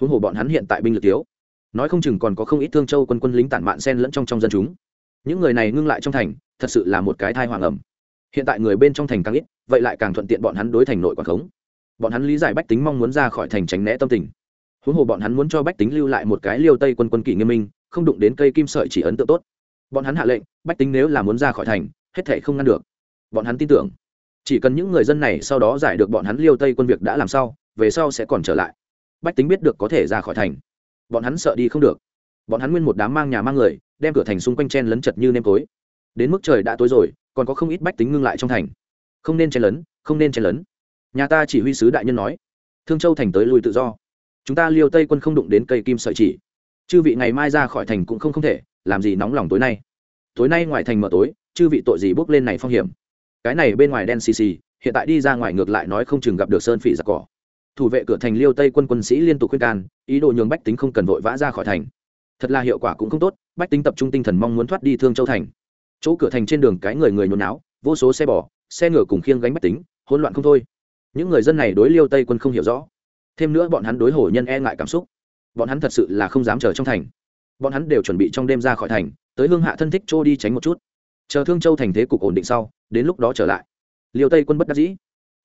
Huống hồ bọn hắn hiện tại binh lực thiếu. Nói không chừng còn có không ít thương châu quân quân lính tản mạn sen lẫn trong trong dân chúng. Những người này ngưng lại trong thành, thật sự là một cái thai hoàng ẩm. Hiện tại người bên trong thành càng ít, vậy lại càng thuận tiện bọn hắn đối thành nội quảng khống. Bọn hắn lý giải bách tính mong muốn ra khỏi thành tránh né tâm tình. Huống hồ bọn hắn muốn cho bách tính lưu lại một cái liêu tây quân quân kỷ nghiêm minh không đụng đến cây kim sợi chỉ ấn tượng tốt. Bọn hắn hạ lệnh bách tính nếu là muốn ra khỏi thành hết thể không ngăn được. Bọn hắn tin tưởng. Chỉ cần những người dân này sau đó giải được bọn hắn liêu tây quân việc đã làm sau, về sau sẽ còn trở lại. Bách tính biết được có thể ra khỏi thành. Bọn hắn sợ đi không được. Bọn hắn nguyên một đám mang nhà mang người đem cửa thành xung quanh chen lấn chật như nêm tối. Đến mức trời đã tối rồi còn có không ít bách tính ngưng lại trong thành. Không nên chen lấn không nên chen lấn. Nhà ta chỉ huy sứ đại nhân nói. Thương châu thành tới lùi tự do. Chúng ta liêu tây quân không đụng đến cây kim sợi chỉ chư vị ngày mai ra khỏi thành cũng không không thể, làm gì nóng lòng tối nay. Tối nay ngoài thành mở tối, chư vị tội gì bước lên này phong hiểm? Cái này bên ngoài đen xì xì, hiện tại đi ra ngoài ngược lại nói không chừng gặp được sơn phỉ giặc cỏ. Thủ vệ cửa thành liêu tây quân quân sĩ liên tục khuyên can, ý đồ nhường bách tính không cần vội vã ra khỏi thành. Thật là hiệu quả cũng không tốt, bách tính tập trung tinh thần mong muốn thoát đi thương châu thành. Chỗ cửa thành trên đường cái người người nhốn náo vô số xe bò, xe ngựa cùng khiêng gánh bách tính, hỗn loạn không thôi. Những người dân này đối liêu tây quân không hiểu rõ. Thêm nữa bọn hắn đối hổ nhân e ngại cảm xúc bọn hắn thật sự là không dám chờ trong thành. Bọn hắn đều chuẩn bị trong đêm ra khỏi thành, tới hương hạ thân thích trôi đi tránh một chút. Chờ thương châu thành thế cục ổn định sau, đến lúc đó trở lại. Liều tây quân bất đắc dĩ.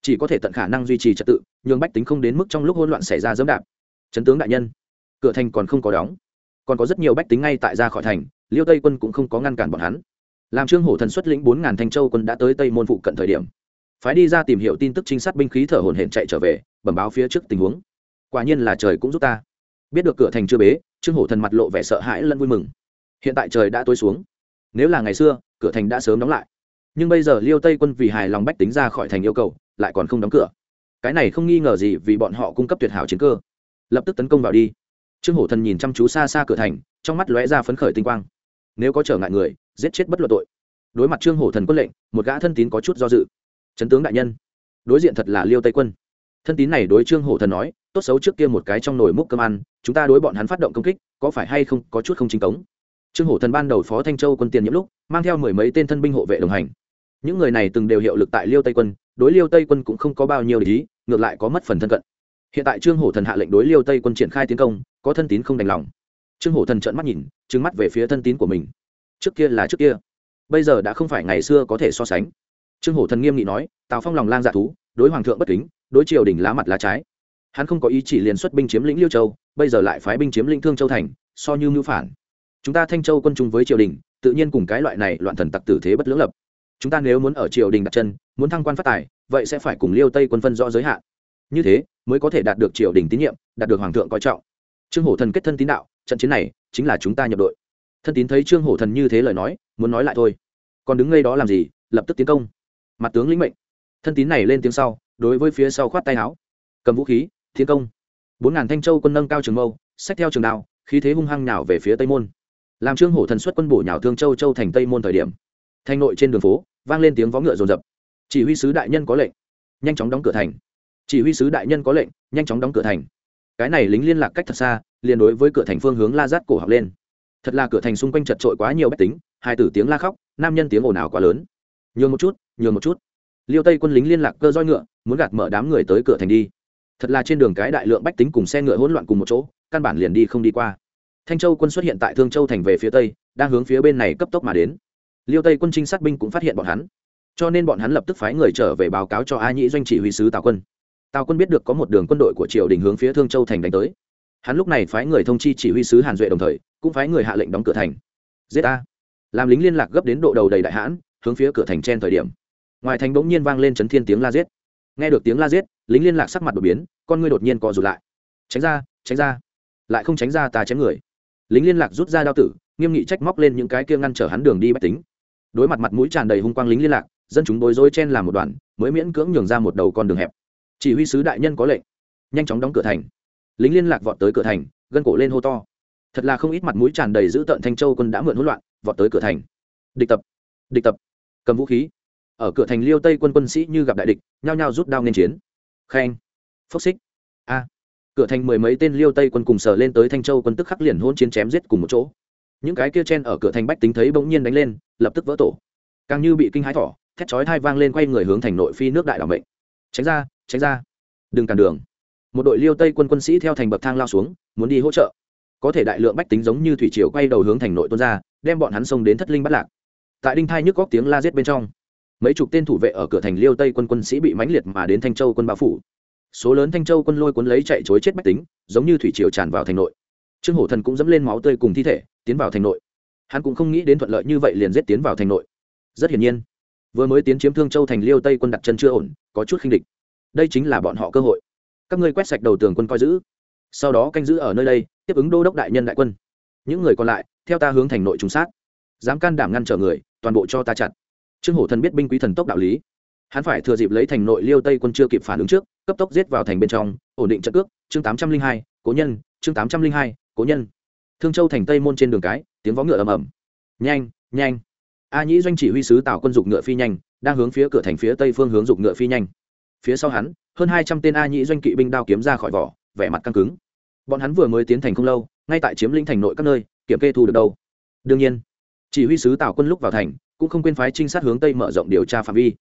Chỉ có thể tận khả năng duy trì trật tự, nhường bách tính không đến mức trong lúc hỗn loạn xảy ra dẫm đạp. Chấn tướng đại nhân, cửa thành còn không có đóng. Còn có rất nhiều bách tính ngay tại ra khỏi thành, liêu tây quân cũng không có ngăn cản bọn hắn. Làm trương hổ thần xuất lĩnh bốn ngàn thanh châu quân đã tới tây môn phụ cận thời điểm. Phái đi ra tìm hiểu tin tức trinh sát binh khí thở hồn hển chạy trở về, bẩm báo phía trước tình huống. Quả nhiên là trời cũng giúp ta biết được cửa thành chưa bế, trương hổ thần mặt lộ vẻ sợ hãi lẫn vui mừng. Hiện tại trời đã tối xuống. Nếu là ngày xưa, cửa thành đã sớm đóng lại. Nhưng bây giờ liêu tây quân vì hài lòng bách tính ra khỏi thành yêu cầu, lại còn không đóng cửa. Cái này không nghi ngờ gì vì bọn họ cung cấp tuyệt hảo chiến cơ. Lập tức tấn công vào đi. Trương hổ thần nhìn chăm chú xa xa cửa thành, trong mắt lóe ra phấn khởi tinh quang. Nếu có trở ngại người, giết chết bất luận tội. Đối mặt trương hổ thần quân lệnh, một gã thân tín có chút do dự. Trấn tướng đại nhân, đối diện thật là liêu tây quân thân tín này đối trương hổ thần nói, tốt xấu trước kia một cái trong nồi múc cơm ăn, chúng ta đối bọn hắn phát động công kích, có phải hay không có chút không chính cống trương hổ thần ban đầu phó thanh châu quân tiền nhiễm lúc, mang theo mười mấy tên thân binh hộ vệ đồng hành. Những người này từng đều hiệu lực tại liêu tây quân, đối liêu tây quân cũng không có bao nhiêu lý ngược lại có mất phần thân cận. Hiện tại trương hổ thần hạ lệnh đối liêu tây quân triển khai tiến công, có thân tín không đành lòng. Trương hổ thần trợn mắt nhìn, trừng mắt về phía thân tín của mình. Trước kia là trước kia, bây giờ đã không phải ngày xưa có thể so sánh. Trương hổ thần nghiêm nghị nói, tào phong lòng lang dạ thú, đối hoàng thượng bất kính đối triều đình lá mặt lá trái. Hắn không có ý chỉ liền xuất binh chiếm lĩnh liêu châu, bây giờ lại phái binh chiếm lĩnh thương châu thành, so như mưu phản. Chúng ta thanh châu quân chung với triều đình, tự nhiên cùng cái loại này loạn thần tặc tử thế bất lưỡng lập. Chúng ta nếu muốn ở triều đình đặt chân, muốn thăng quan phát tài, vậy sẽ phải cùng liêu tây quân phân rõ giới hạn. Như thế, mới có thể đạt được triều đình tín nhiệm, đạt được hoàng thượng coi trọng. Trương hổ thần kết thân tín đạo, trận chiến này chính là chúng ta nhập đội. Thân tín thấy trương hổ thần như thế lời nói, muốn nói lại thôi. Còn đứng ngay đó làm gì, lập tức tiến công. Mặt tướng lĩnh mệnh. Thân tín này lên tiếng sau đối với phía sau khoát tay áo. Cầm vũ khí, thiên công. Bốn ngàn thanh châu quân nâng cao trường mâu, xách theo trường đao, khí thế hung hăng nào về phía tây môn. Làm trương hổ thần xuất quân bổ nhào thương châu châu thành tây môn thời điểm, thanh nội trên đường phố, vang lên tiếng vó ngựa rồn rập. Chỉ huy sứ đại nhân có lệnh, nhanh chóng đóng cửa thành. Chỉ huy sứ đại nhân có lệnh, nhanh chóng đóng cửa thành. Cái này lính liên lạc cách thật xa, liền đối với cửa thành phương hướng la rát cổ học lên. Thật là cửa thành xung quanh chật trội quá nhiều bách tính, hai tử tiếng la khóc, nam nhân tiếng ồn ào quá lớn. Nhường một chút, nhường một chút liêu tây quân lính liên lạc cơ roi ngựa, muốn gạt mở đám người tới cửa thành đi. Thật là trên đường cái đại lượng bách tính cùng xe ngựa hỗn loạn cùng một chỗ, căn bản liền đi không đi qua. Thanh châu quân xuất hiện tại thương châu thành về phía tây, đang hướng phía bên này cấp tốc mà đến. Liêu tây quân trinh sát binh cũng phát hiện bọn hắn. Cho nên bọn hắn lập tức phái người trở về báo cáo cho a nhĩ doanh chỉ huy sứ tào quân. Tào quân biết được có một đường quân đội của triều đình hướng phía thương châu thành đánh tới. Hắn lúc này phái người thông chi chỉ huy sứ hàn duệ đồng thời, cũng phái người hạ lệnh đóng cửa thành. Giết a. Làm lính liên lạc gấp đến độ đầu đầy đại hãn, hướng phía cửa thành trên thời điểm ngoài thành bỗng nhiên vang lên chấn thiên tiếng la giết. Nghe được tiếng la giết, lính liên lạc sắc mặt đột biến, con ngươi đột nhiên co rụt lại. Tránh ra tránh ra. Lại không tránh ra ta chém người. Lính liên lạc rút ra đao tử, nghiêm nghị trách móc lên những cái kia ngăn trở hắn đường đi bách tính. Đối mặt mặt mũi tràn đầy hung quang lính liên lạc, dân chúng bối rối chen làm một đoàn, mới miễn cưỡng nhường ra một đầu con đường hẹp. Chỉ huy sứ đại nhân có lệnh, nhanh chóng đóng cửa thành. Lính liên lạc vọt tới cửa thành, gân cổ lên hô to. Thật là không ít mặt mũi tràn đầy giữ tợn thanh châu quân đã mượn hỗn loạn, vọt tới cửa thành. Địch tập địch tập. Cầm vũ khí ở cửa thành liêu tây quân quân sĩ như gặp đại địch, nhao nhao rút đao nên chiến. Khen phốc xích. A. Cửa thành mười mấy tên liêu tây quân cùng sở lên tới thanh châu quân tức khắc liền hôn chiến chém giết cùng một chỗ. Những cái kia chen ở cửa thành bách tính thấy bỗng nhiên đánh lên, lập tức vỡ tổ. Càng như bị kinh hãi thỏ, thét chói thai vang lên quay người hướng thành nội phi nước đại đảo mệnh. Tránh ra tránh ra. Đừng cản đường. Một đội liêu tây quân quân sĩ theo thành bậc thang lao xuống, muốn đi hỗ trợ. Có thể đại lượng bách tính giống như thủy triều quay đầu hướng thành nội tuôn ra, đem bọn hắn xông đến thất linh bắt lạc. Tại đinh thai nhức góc tiếng la giết bên trong mấy chục tên thủ vệ ở cửa thành liêu tây quân quân sĩ bị mãnh liệt mà đến thanh châu quân bao phủ. Số lớn thanh châu quân lôi cuốn lấy chạy chối chết bách tính, giống như thủy triều tràn vào thành nội. Trương hổ thần cũng dẫm lên máu tươi cùng thi thể, tiến vào thành nội. Hắn cũng không nghĩ đến thuận lợi như vậy liền giết tiến vào thành nội. Rất hiển nhiên, vừa mới tiến chiếm thương châu thành liêu tây quân đặt chân chưa ổn, có chút khinh địch. Đây chính là bọn họ cơ hội. Các ngươi quét sạch đầu tường quân coi giữ. Sau đó canh giữ ở nơi đây, tiếp ứng đô đốc đại nhân đại quân. Những người còn lại, theo ta hướng thành nội trùng sát. Dám can đảm ngăn trở người, toàn bộ cho ta chặn trương hổ thần biết binh quý thần tốc đạo lý. Hắn phải thừa dịp lấy thành nội liêu tây quân chưa kịp phản ứng trước, cấp tốc giết vào thành bên trong, ổn định trận cước, chương tám trăm linh hai, cố nhân, chương tám trăm linh hai, cố nhân. Thương châu thành tây môn trên đường cái, tiếng vó ngựa ầm ầm. Nhanh nhanh. A nhĩ doanh chỉ huy sứ tạo quân dục ngựa phi nhanh, đang hướng phía cửa thành phía tây phương hướng dục ngựa phi nhanh. Phía sau hắn, hơn hai trăm tên a nhĩ doanh kỵ binh đao kiếm ra khỏi vỏ, vẻ mặt căng cứng. Bọn hắn vừa mới tiến thành không lâu, ngay tại chiếm lĩnh thành nội các nơi, kiểm kê thu được đâu? Đương nhiên, chỉ huy sứ tào quân lúc vào thành cũng không quên phái trinh sát hướng tây mở rộng điều tra phạm vi.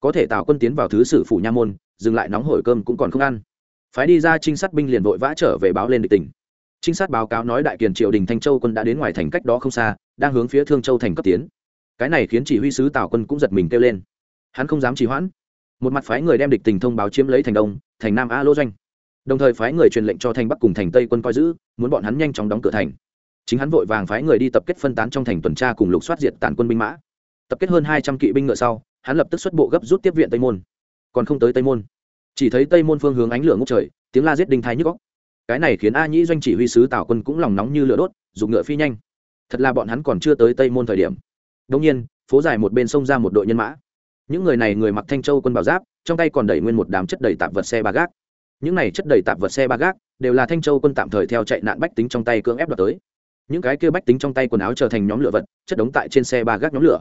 Có thể tào quân tiến vào thứ sử phủ nha môn, dừng lại nóng hổi cơm cũng còn không ăn. Phái đi ra trinh sát binh liền vội vã trở về báo lên địch tỉnh. trinh sát báo cáo nói đại kiền triều đình thanh châu quân đã đến ngoài thành cách đó không xa, đang hướng phía thương châu thành cấp tiến. Cái này khiến chỉ huy sứ tào quân cũng giật mình kêu lên. Hắn không dám trì hoãn. Một mặt phái người đem địch tình thông báo chiếm lấy thành đông, thành nam a lô doanh. Đồng thời phái người truyền lệnh cho thành bắc cùng thành tây quân coi giữ, muốn bọn hắn nhanh chóng đóng cửa thành. Chính hắn vội vàng phái người đi tập kết phân tán trong thành tuần tra cùng lục soát diệt tàn quân binh mã tập kết hơn hai trăm kỵ binh ngựa sau, hắn lập tức xuất bộ gấp rút tiếp viện tây môn. Còn không tới tây môn. Chỉ thấy tây môn phương hướng ánh lửa ngốc trời, tiếng la giết đinh thái nhức góc cái này khiến a nhĩ doanh chỉ huy sứ tào quân cũng lòng nóng như lửa đốt, dùng ngựa phi nhanh. Thật là bọn hắn còn chưa tới tây môn thời điểm. Đông nhiên, phố dài một bên sông ra một đội nhân mã. Những người này người mặc thanh châu quân bảo giáp, trong tay còn đẩy nguyên một đám chất đầy tạp vật xe ba gác. Những này chất đầy tạp vật xe ba gác đều là thanh châu quân tạm thời theo chạy nạn bách tính trong tay cưỡng ép đoạt tới. Những cái kia bách tính trong tay quần áo trở thành nhóm lửa vật, chất đống tại trên xe ba gác nhóm lửa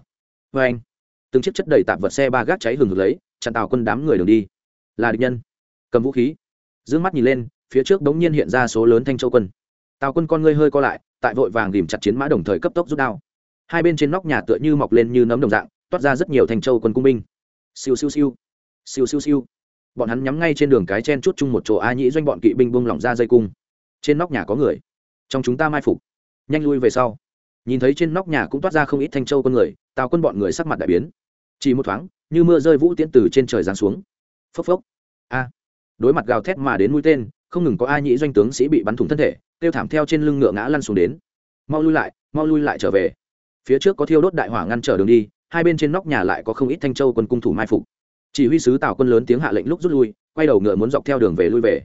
vê anh, từng chiếc chất đầy tạp vật xe ba gác cháy hừng hực lấy, chặn tàu quân đám người đường đi. Là địch nhân. Cầm vũ khí. D ư ơ n g mắt nhìn lên, phía trước đống nhiên hiện ra số lớn thanh châu quân. Tàu quân con ngươi hơi co lại, tại vội vàng tìm chặt chiến mã đồng thời cấp tốc rút đao. Hai bên trên nóc nhà tựa như mọc lên như nấm đồng dạng, toát ra rất nhiều thanh châu quân cung binh. Siêu siêu siêu. Siêu siêu siêu. Bọn hắn nhắm ngay trên đường cái chen chút chung một chỗ a nhĩ doanh bọn kỵ binh bung lỏng ra dây cung. Trên nóc nhà có người. Trong chúng ta mai phục. Nhanh lui về sau nhìn thấy trên nóc nhà cũng toát ra không ít thanh châu con người, tào quân bọn người sắc mặt đại biến. Chỉ một thoáng, như mưa rơi vũ tiễn từ trên trời giáng xuống. Phốc phốc. A. Đối mặt gào thét mà đến mũi tên, không ngừng có ai nhĩ doanh tướng sĩ bị bắn thủng thân thể tiêu thảm theo trên lưng ngựa ngã lăn xuống đến. Mau lui lại, mau lui lại trở về. Phía trước có thiêu đốt đại hỏa ngăn trở đường đi, hai bên trên nóc nhà lại có không ít thanh châu quân cung thủ mai phục. Chỉ huy sứ tào quân lớn tiếng hạ lệnh lúc rút lui, quay đầu ngựa muốn dọc theo đường về lui về.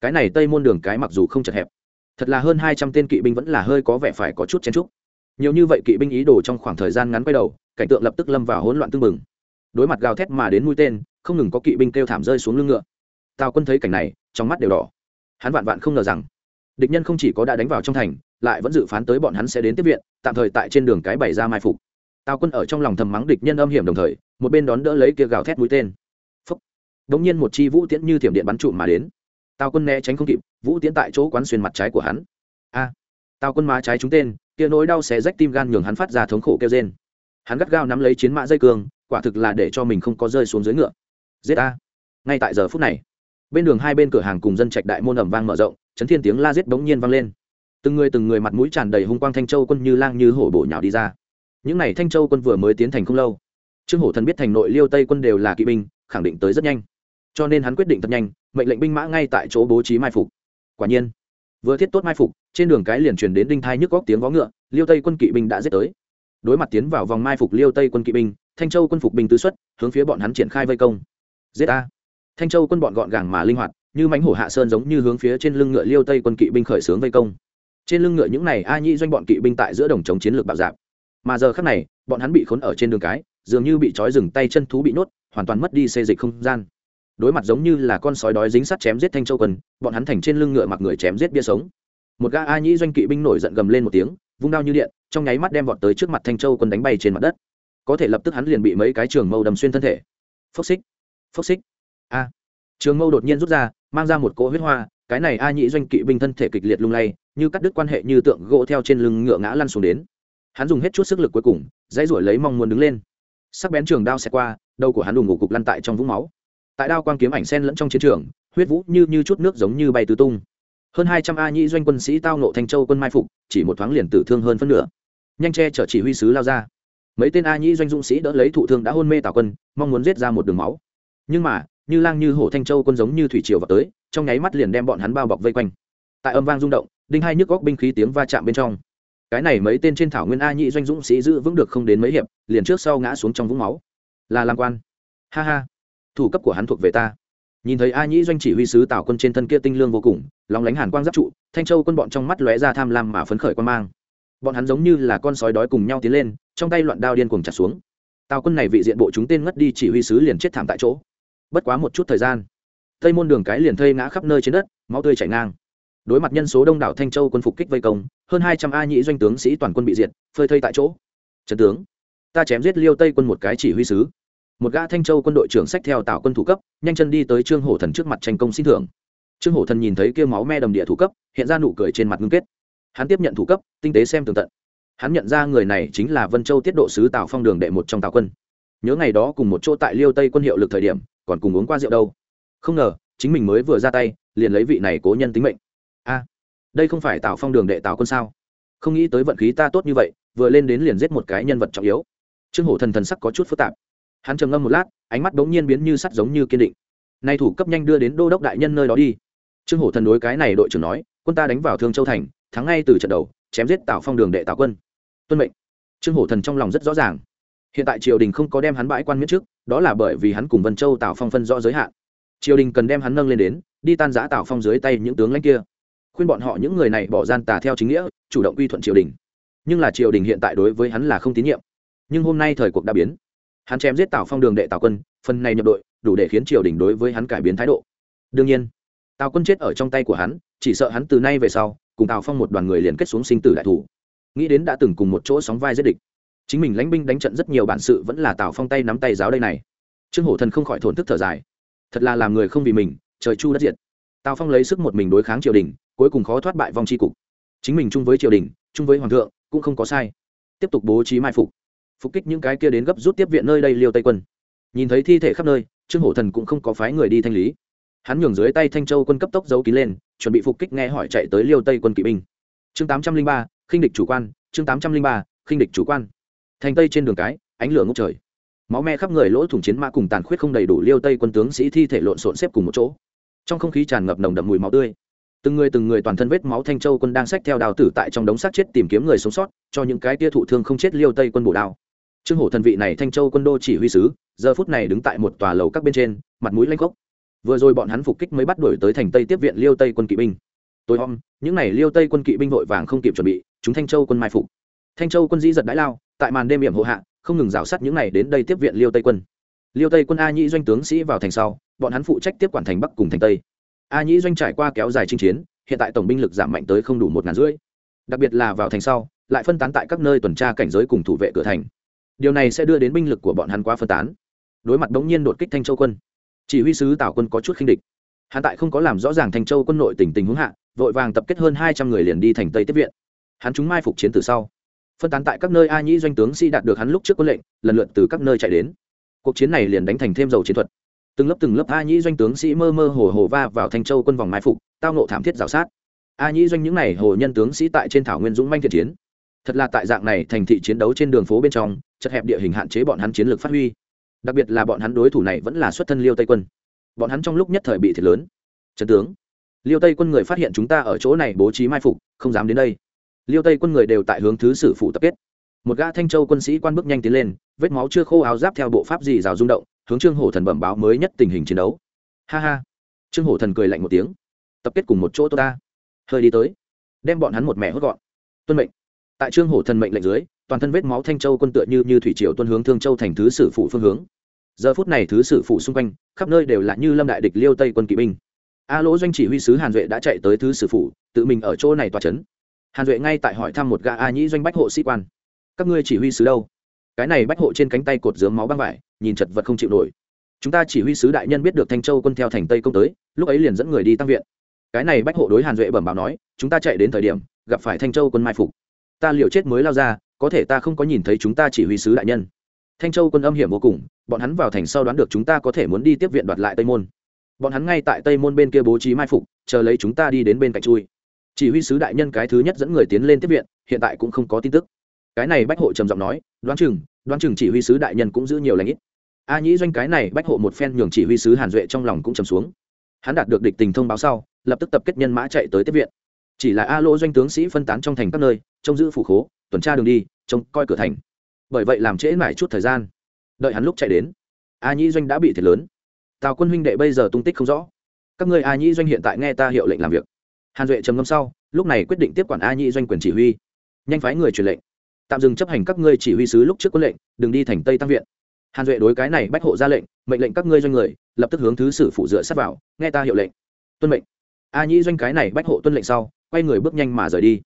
Cái này tây môn đường cái mặc dù không chật hẹp, thật là hơn hai trăm tên kỵ binh vẫn là hơi có vẻ phải có chút chen trúc nhiều như vậy kỵ binh ý đồ trong khoảng thời gian ngắn quay đầu cảnh tượng lập tức lâm vào hỗn loạn tưng bừng. Đối mặt gào thét mà đến mũi tên không ngừng có kỵ binh kêu thảm rơi xuống lưng ngựa. Tào quân thấy cảnh này trong mắt đều đỏ. Hắn vạn vạn không ngờ rằng địch nhân không chỉ có đã đánh vào trong thành lại vẫn dự phán tới bọn hắn sẽ đến tiếp viện tạm thời tại trên đường cái bày ra mai phục. Tào quân ở trong lòng thầm mắng địch nhân âm hiểm đồng thời một bên đón đỡ lấy kia gào thét mũi tên. Phúc. Đống nhiên một chi vũ tiễn như thiểm điện bắn trụm mà đến. Tào quân né tránh không kịp vũ tiễn tại chỗ quán xuyên mặt trái của hắn. A. À, tào quân má trái trúng tên kia nỗi đau xé rách tim gan nhường hắn phát ra thống khổ kêu rên. Hắn gắt gao nắm lấy chiến mã dây cương, quả thực là để cho mình không có rơi xuống dưới ngựa. Giết a ngay tại giờ phút này, bên đường hai bên cửa hàng cùng dân trạch đại môn ẩm vang mở rộng, chấn thiên tiếng la giết bỗng nhiên vang lên. Từng người từng người mặt mũi tràn đầy hung quang thanh châu quân như lang như hổ bổ nhào đi ra. Những n à y thanh châu quân vừa mới tiến thành không lâu, trương hổ thần biết thành nội liêu tây quân đều là kỵ binh, khẳng định tới rất nhanh. Cho nên hắn quyết định thật nhanh, mệnh lệnh binh mã ngay tại chỗ bố trí mai phục. Quả nhiên vừa thiết tốt mai phục, trên đường cái liền truyền đến đinh thai nhức góc tiếng vó ngựa, liêu tây quân kỵ binh đã giết tới. Đối mặt tiến vào vòng mai phục liêu tây quân kỵ binh, thanh châu quân phục binh tứ xuất, hướng phía bọn hắn triển khai vây công. Giết a thanh châu quân bọn gọn gàng mà linh hoạt, như mánh hổ hạ sơn giống như hướng phía trên lưng ngựa liêu tây quân kỵ binh khởi xướng vây công. Trên lưng ngựa những này a nhĩ doanh bọn kỵ binh tại giữa đồng chống chiến lược bạo dạp mà giờ khác này, bọn hắn bị khốn ở trên đường cái, dường như bị trói rừng tay chân thú bị nhốt, hoàn toàn mất đi xê dịch không gian đối mặt giống như là con sói đói dính sắt chém giết thanh châu quân, bọn hắn thành trên lưng ngựa mặc người chém giết bia sống. Một gã a nhĩ doanh kỵ binh nổi giận gầm lên một tiếng, vung đao như điện, trong nháy mắt đem vọt tới trước mặt thanh châu quân đánh bay trên mặt đất. Có thể lập tức hắn liền bị mấy cái trường mâu đầm xuyên thân thể. Phốc xích phốc xích. A. Trường mâu đột nhiên rút ra, mang ra một cỗ huyết hoa, cái này a nhĩ doanh kỵ binh thân thể kịch liệt lung lay, như cắt đứt quan hệ như tượng gỗ theo trên lưng ngựa ngã lăn xuống đến. Hắn dùng hết chút sức lực cuối cùng, dãy ruổi lấy mong muốn đứng lên. Sắc bén trường đao xẹt qua, đầu của hắn đùng ngủ cục lăn tại trong vũng máu tại đao quang kiếm ảnh sen lẫn trong chiến trường, huyết vũ như như chút nước giống như bay tứ tung. Hơn hai trăm a nhĩ doanh quân sĩ tao nộ thanh châu quân mai phục, chỉ một thoáng liền tử thương hơn phân nửa. Nhanh che chở chỉ huy sứ lao ra. Mấy tên a nhĩ doanh dũng sĩ đỡ lấy thụ thương đã hôn mê tào quân, mong muốn giết ra một đường máu. Nhưng mà, như lang như hổ thanh châu quân giống như thủy triều vào tới, trong nháy mắt liền đem bọn hắn bao bọc vây quanh. Tại âm vang rung động, đinh hai nhức góc binh khí tiếng va chạm bên trong. Cái này mấy tên trên thảo nguyên a nhĩ doanh dũng sĩ giữ vững được không đến mấy hiệp, liền trước sau ngã xuống trong vũng máu. Là làm quan. Ha ha thủ cấp của hắn thuộc về ta. Nhìn thấy a nhĩ doanh chỉ huy sứ tào quân trên thân kia tinh lương vô cùng, lóng lánh hàn quang giáp trụ, thanh châu quân bọn trong mắt lóe ra tham lam mà phấn khởi quan mang. Bọn hắn giống như là con sói đói cùng nhau tiến lên, trong tay loạn đao điên cuồng chặt xuống. Tào quân này vị diện bộ chúng tên ngất đi chỉ huy sứ liền chết thảm tại chỗ. Bất quá một chút thời gian, tây môn đường cái liền thây ngã khắp nơi trên đất, máu tươi chảy ngang. Đối mặt nhân số đông đảo thanh châu quân phục kích vây công, hơn hai trăm a nhĩ doanh tướng sĩ toàn quân bị diệt, phơi thây tại chỗ. Trần tướng, ta chém giết liêu tây quân một cái chỉ huy sứ một gã thanh châu quân đội trưởng sách theo tạo quân thủ cấp, nhanh chân đi tới trương hổ thần trước mặt tranh công xin thưởng. Trương hổ thần nhìn thấy kia máu me đầm địa thủ cấp, hiện ra nụ cười trên mặt ngưng kết. Hắn tiếp nhận thủ cấp, tinh tế xem tường tận. Hắn nhận ra người này chính là vân châu tiết độ sứ tào phong đường đệ một trong tào quân. Nhớ ngày đó cùng một chỗ tại liêu tây quân hiệu lực thời điểm, còn cùng uống qua rượu đâu. Không ngờ, chính mình mới vừa ra tay, liền lấy vị này cố nhân tính mệnh. A, đây không phải tào phong đường đệ tào quân sao? Không nghĩ tới vận khí ta tốt như vậy, vừa lên đến liền giết một cái nhân vật trọng yếu. Trương hổ thần thần sắc có chút phức tạp hắn trầm ngâm một lát, ánh mắt bỗng nhiên biến như sắt giống như kiên định. Nay thủ cấp nhanh đưa đến đô đốc đại nhân nơi đó đi. Trương hổ thần đối cái này đội trưởng nói, quân ta đánh vào thương châu thành, thắng ngay từ trận đầu, chém giết tào phong đường đệ tào quân. Tuân mệnh. Trương hổ thần trong lòng rất rõ ràng. Hiện tại triều đình không có đem hắn bãi quan miễn trước, đó là bởi vì hắn cùng vân châu tào phong phân rõ giới hạn. Triều đình cần đem hắn nâng lên đến, đi tan giã tào phong dưới tay những tướng lãnh kia. Khuyên bọn họ những người này bỏ gian tà theo chính nghĩa, chủ động quy thuận triều đình. Nhưng là triều đình hiện tại đối với hắn là không tín nhiệm. Nhưng hôm nay thời cuộc đã biến hắn chém giết tào phong đường đệ tào quân, phần này nhập đội, đủ để khiến triều đình đối với hắn cải biến thái độ. Đương nhiên, tào quân chết ở trong tay của hắn, chỉ sợ hắn từ nay về sau, cùng tào phong một đoàn người liền kết xuống sinh tử đại thủ. Nghĩ đến đã từng cùng một chỗ sóng vai giết địch. Chính mình lãnh binh đánh trận rất nhiều bản sự vẫn là tào phong tay nắm tay giáo đây này. Trương hổ thần không khỏi thổn thức thở dài. Thật là làm người không vì mình, trời chu đất diệt. Tào phong lấy sức một mình đối kháng triều đình, cuối cùng khó thoát bại vong tri cục. Chính mình chung với triều đình, chung với hoàng thượng, cũng không có sai. Tiếp tục bố trí mai phục phục kích những cái kia đến gấp rút tiếp viện nơi đây liêu tây quân. Nhìn thấy thi thể khắp nơi, trương hổ thần cũng không có phái người đi thanh lý. Hắn nhường dưới tay thanh châu quân cấp tốc giấu kín lên, chuẩn bị phục kích nghe hỏi chạy tới liêu tây quân kỵ binh. Chương tám trăm linh ba, khinh địch chủ quan, chương tám trăm linh ba, khinh địch chủ quan. Thành tây trên đường cái, ánh lửa ngốc trời. Máu me khắp người lỗ thủng chiến mã cùng tàn khuyết không đầy đủ liêu tây quân tướng sĩ thi thể lộn xộn xếp cùng một chỗ. Trong không khí tràn ngập nồng đậm mùi máu tươi. Từng người từng người toàn thân vết máu thanh châu quân đang xách theo đào tử tại trong đống xác chết tìm kiếm người sống sót, cho những cái tia thụ thương không chết liêu tây quân bổ đao trương hổ thần vị này thanh châu quân đô chỉ huy sứ, giờ phút này đứng tại một tòa lầu các bên trên, mặt mũi lanh gốc vừa rồi bọn hắn phục kích mới bắt đuổi tới thành tây tiếp viện liêu tây quân kỵ binh. Tôi hôm những n à y liêu tây quân kỵ binh vội vàng không kịp chuẩn bị, chúng thanh châu quân mai phục. Thanh châu quân dĩ giật đãi lao, tại màn đêm hiểm hộ hạ, không ngừng rào sắt những n à y đến đây tiếp viện liêu tây quân. Liêu tây quân a nhĩ doanh tướng sĩ vào thành sau, bọn hắn phụ trách tiếp quản thành bắc cùng thành tây. A nhĩ doanh trải qua kéo dài chinh chiến, hiện tại tổng binh lực giảm mạnh tới không đủ một ngàn rưỡi. Đặc biệt là vào thành sau, lại phân tán tại các nơi tuần tra cảnh giới cùng thủ vệ cửa thành điều này sẽ đưa đến binh lực của bọn hắn quá phân tán. Đối mặt đống nhiên đột kích thanh châu quân, chỉ huy sứ tào quân có chút khinh địch. Hắn tại không có làm rõ ràng thanh châu quân nội tình tình huống hạ, vội vàng tập kết hơn hai trăm người liền đi thành tây tiếp viện. Hắn chúng mai phục chiến từ sau. Phân tán tại các nơi a nhĩ doanh tướng sĩ đạt được hắn lúc trước quân lệnh, lần lượt từ các nơi chạy đến. Cuộc chiến này liền đánh thành thêm dầu chiến thuật. Từng lớp từng lớp a nhĩ doanh tướng sĩ mơ mơ hồ hồ va vào thanh châu quân vòng mai phục, tao nộ thảm thiết rào sát. A nhĩ doanh những n à y hồ nhân tướng sĩ tại trên thảo nguyên dũng manh thiện chiến. Thật là tại dạng này thành thị chiến đấu trên đường phố bên trong chật hẹp địa hình hạn chế bọn hắn chiến lược phát huy. Đặc biệt là bọn hắn đối thủ này vẫn là xuất thân liêu tây quân. Bọn hắn trong lúc nhất thời bị thiệt lớn. Trần tướng, liêu tây quân người phát hiện chúng ta ở chỗ này bố trí mai phục, không dám đến đây. Liêu tây quân người đều tại hướng thứ sử phụ tập kết. Một gã thanh châu quân sĩ quan bước nhanh tiến lên, vết máu chưa khô áo giáp theo bộ pháp gì rào rung động, hướng trương hổ thần bẩm báo mới nhất tình hình chiến đấu. Ha ha. Trương hổ thần cười lạnh một tiếng. Tập kết cùng một chỗ tôi ta. Hơi đi tới. Đem bọn hắn một mẹ hốt gọn. Tuân mệnh. Tại trương hổ thần mệnh lệnh dưới toàn thân vết máu thanh châu quân tựa như như thủy triều tuân hướng thương châu thành thứ sử phụ phương hướng. Giờ phút này thứ sử phụ xung quanh, khắp nơi đều là như lâm đại địch liêu tây quân kỵ binh. A lỗ doanh chỉ huy sứ hàn duệ đã chạy tới thứ sử phụ tự mình ở chỗ này tòa c h ấ n hàn duệ ngay tại hỏi thăm một gã a nhĩ doanh bách hộ sĩ quan. Các ngươi chỉ huy sứ đâu? Cái này bách hộ trên cánh tay cột dướng máu băng vải, nhìn chật vật không chịu nổi. Chúng ta chỉ huy sứ đại nhân biết được thanh châu quân theo thành tây công tới, lúc ấy liền dẫn người đi tăng viện. Cái này bách hộ đối hàn duệ bẩm báo nói, chúng ta chạy đến thời điểm, gặp phải thanh châu quân mai phục ta liều chết mới lao ra, có thể ta không có nhìn thấy chúng ta chỉ huy sứ đại nhân. Thanh châu quân âm hiểm vô cùng, bọn hắn vào thành sau đoán được chúng ta có thể muốn đi tiếp viện đoạt lại tây môn. Bọn hắn ngay tại tây môn bên kia bố trí mai phục, chờ lấy chúng ta đi đến bên cạnh chui. Chỉ huy sứ đại nhân cái thứ nhất dẫn người tiến lên tiếp viện, hiện tại cũng không có tin tức. Cái này bách hộ trầm giọng nói, đoán chừng đoán chừng chỉ huy sứ đại nhân cũng giữ nhiều lãnh ít. A nhĩ doanh cái này bách hộ một phen nhường chỉ huy sứ hàn duệ trong lòng cũng trầm xuống. Hắn đạt được địch tình thông báo sau, lập tức tập kết nhân mã chạy tới tiếp viện. Chỉ là a lỗ doanh tướng sĩ phân tán trong thành các nơi trông giữ phủ khố, tuần tra đường đi, trông coi cửa thành. Bởi vậy làm trễ mãi chút thời gian. Đợi hắn lúc chạy đến, a nhĩ doanh đã bị thiệt lớn. Tào quân huynh đệ bây giờ tung tích không rõ. Các người a nhĩ doanh hiện tại nghe ta hiệu lệnh làm việc. Hàn duệ trầm ngâm sau, lúc này quyết định tiếp quản a nhĩ doanh quyền chỉ huy. Nhanh phái người truyền lệnh. Tạm dừng chấp hành các ngươi chỉ huy sứ lúc trước quân lệnh, đừng đi thành tây tăng viện. Hàn duệ đối cái này bách hộ ra lệnh, mệnh lệnh các ngươi doanh người, lập tức hướng thứ sử phụ dựa sát vào, nghe ta hiệu lệnh. Tuân mệnh. A nhĩ doanh cái này bách hộ tuân lệnh sau, quay người bước nhanh mà rời đi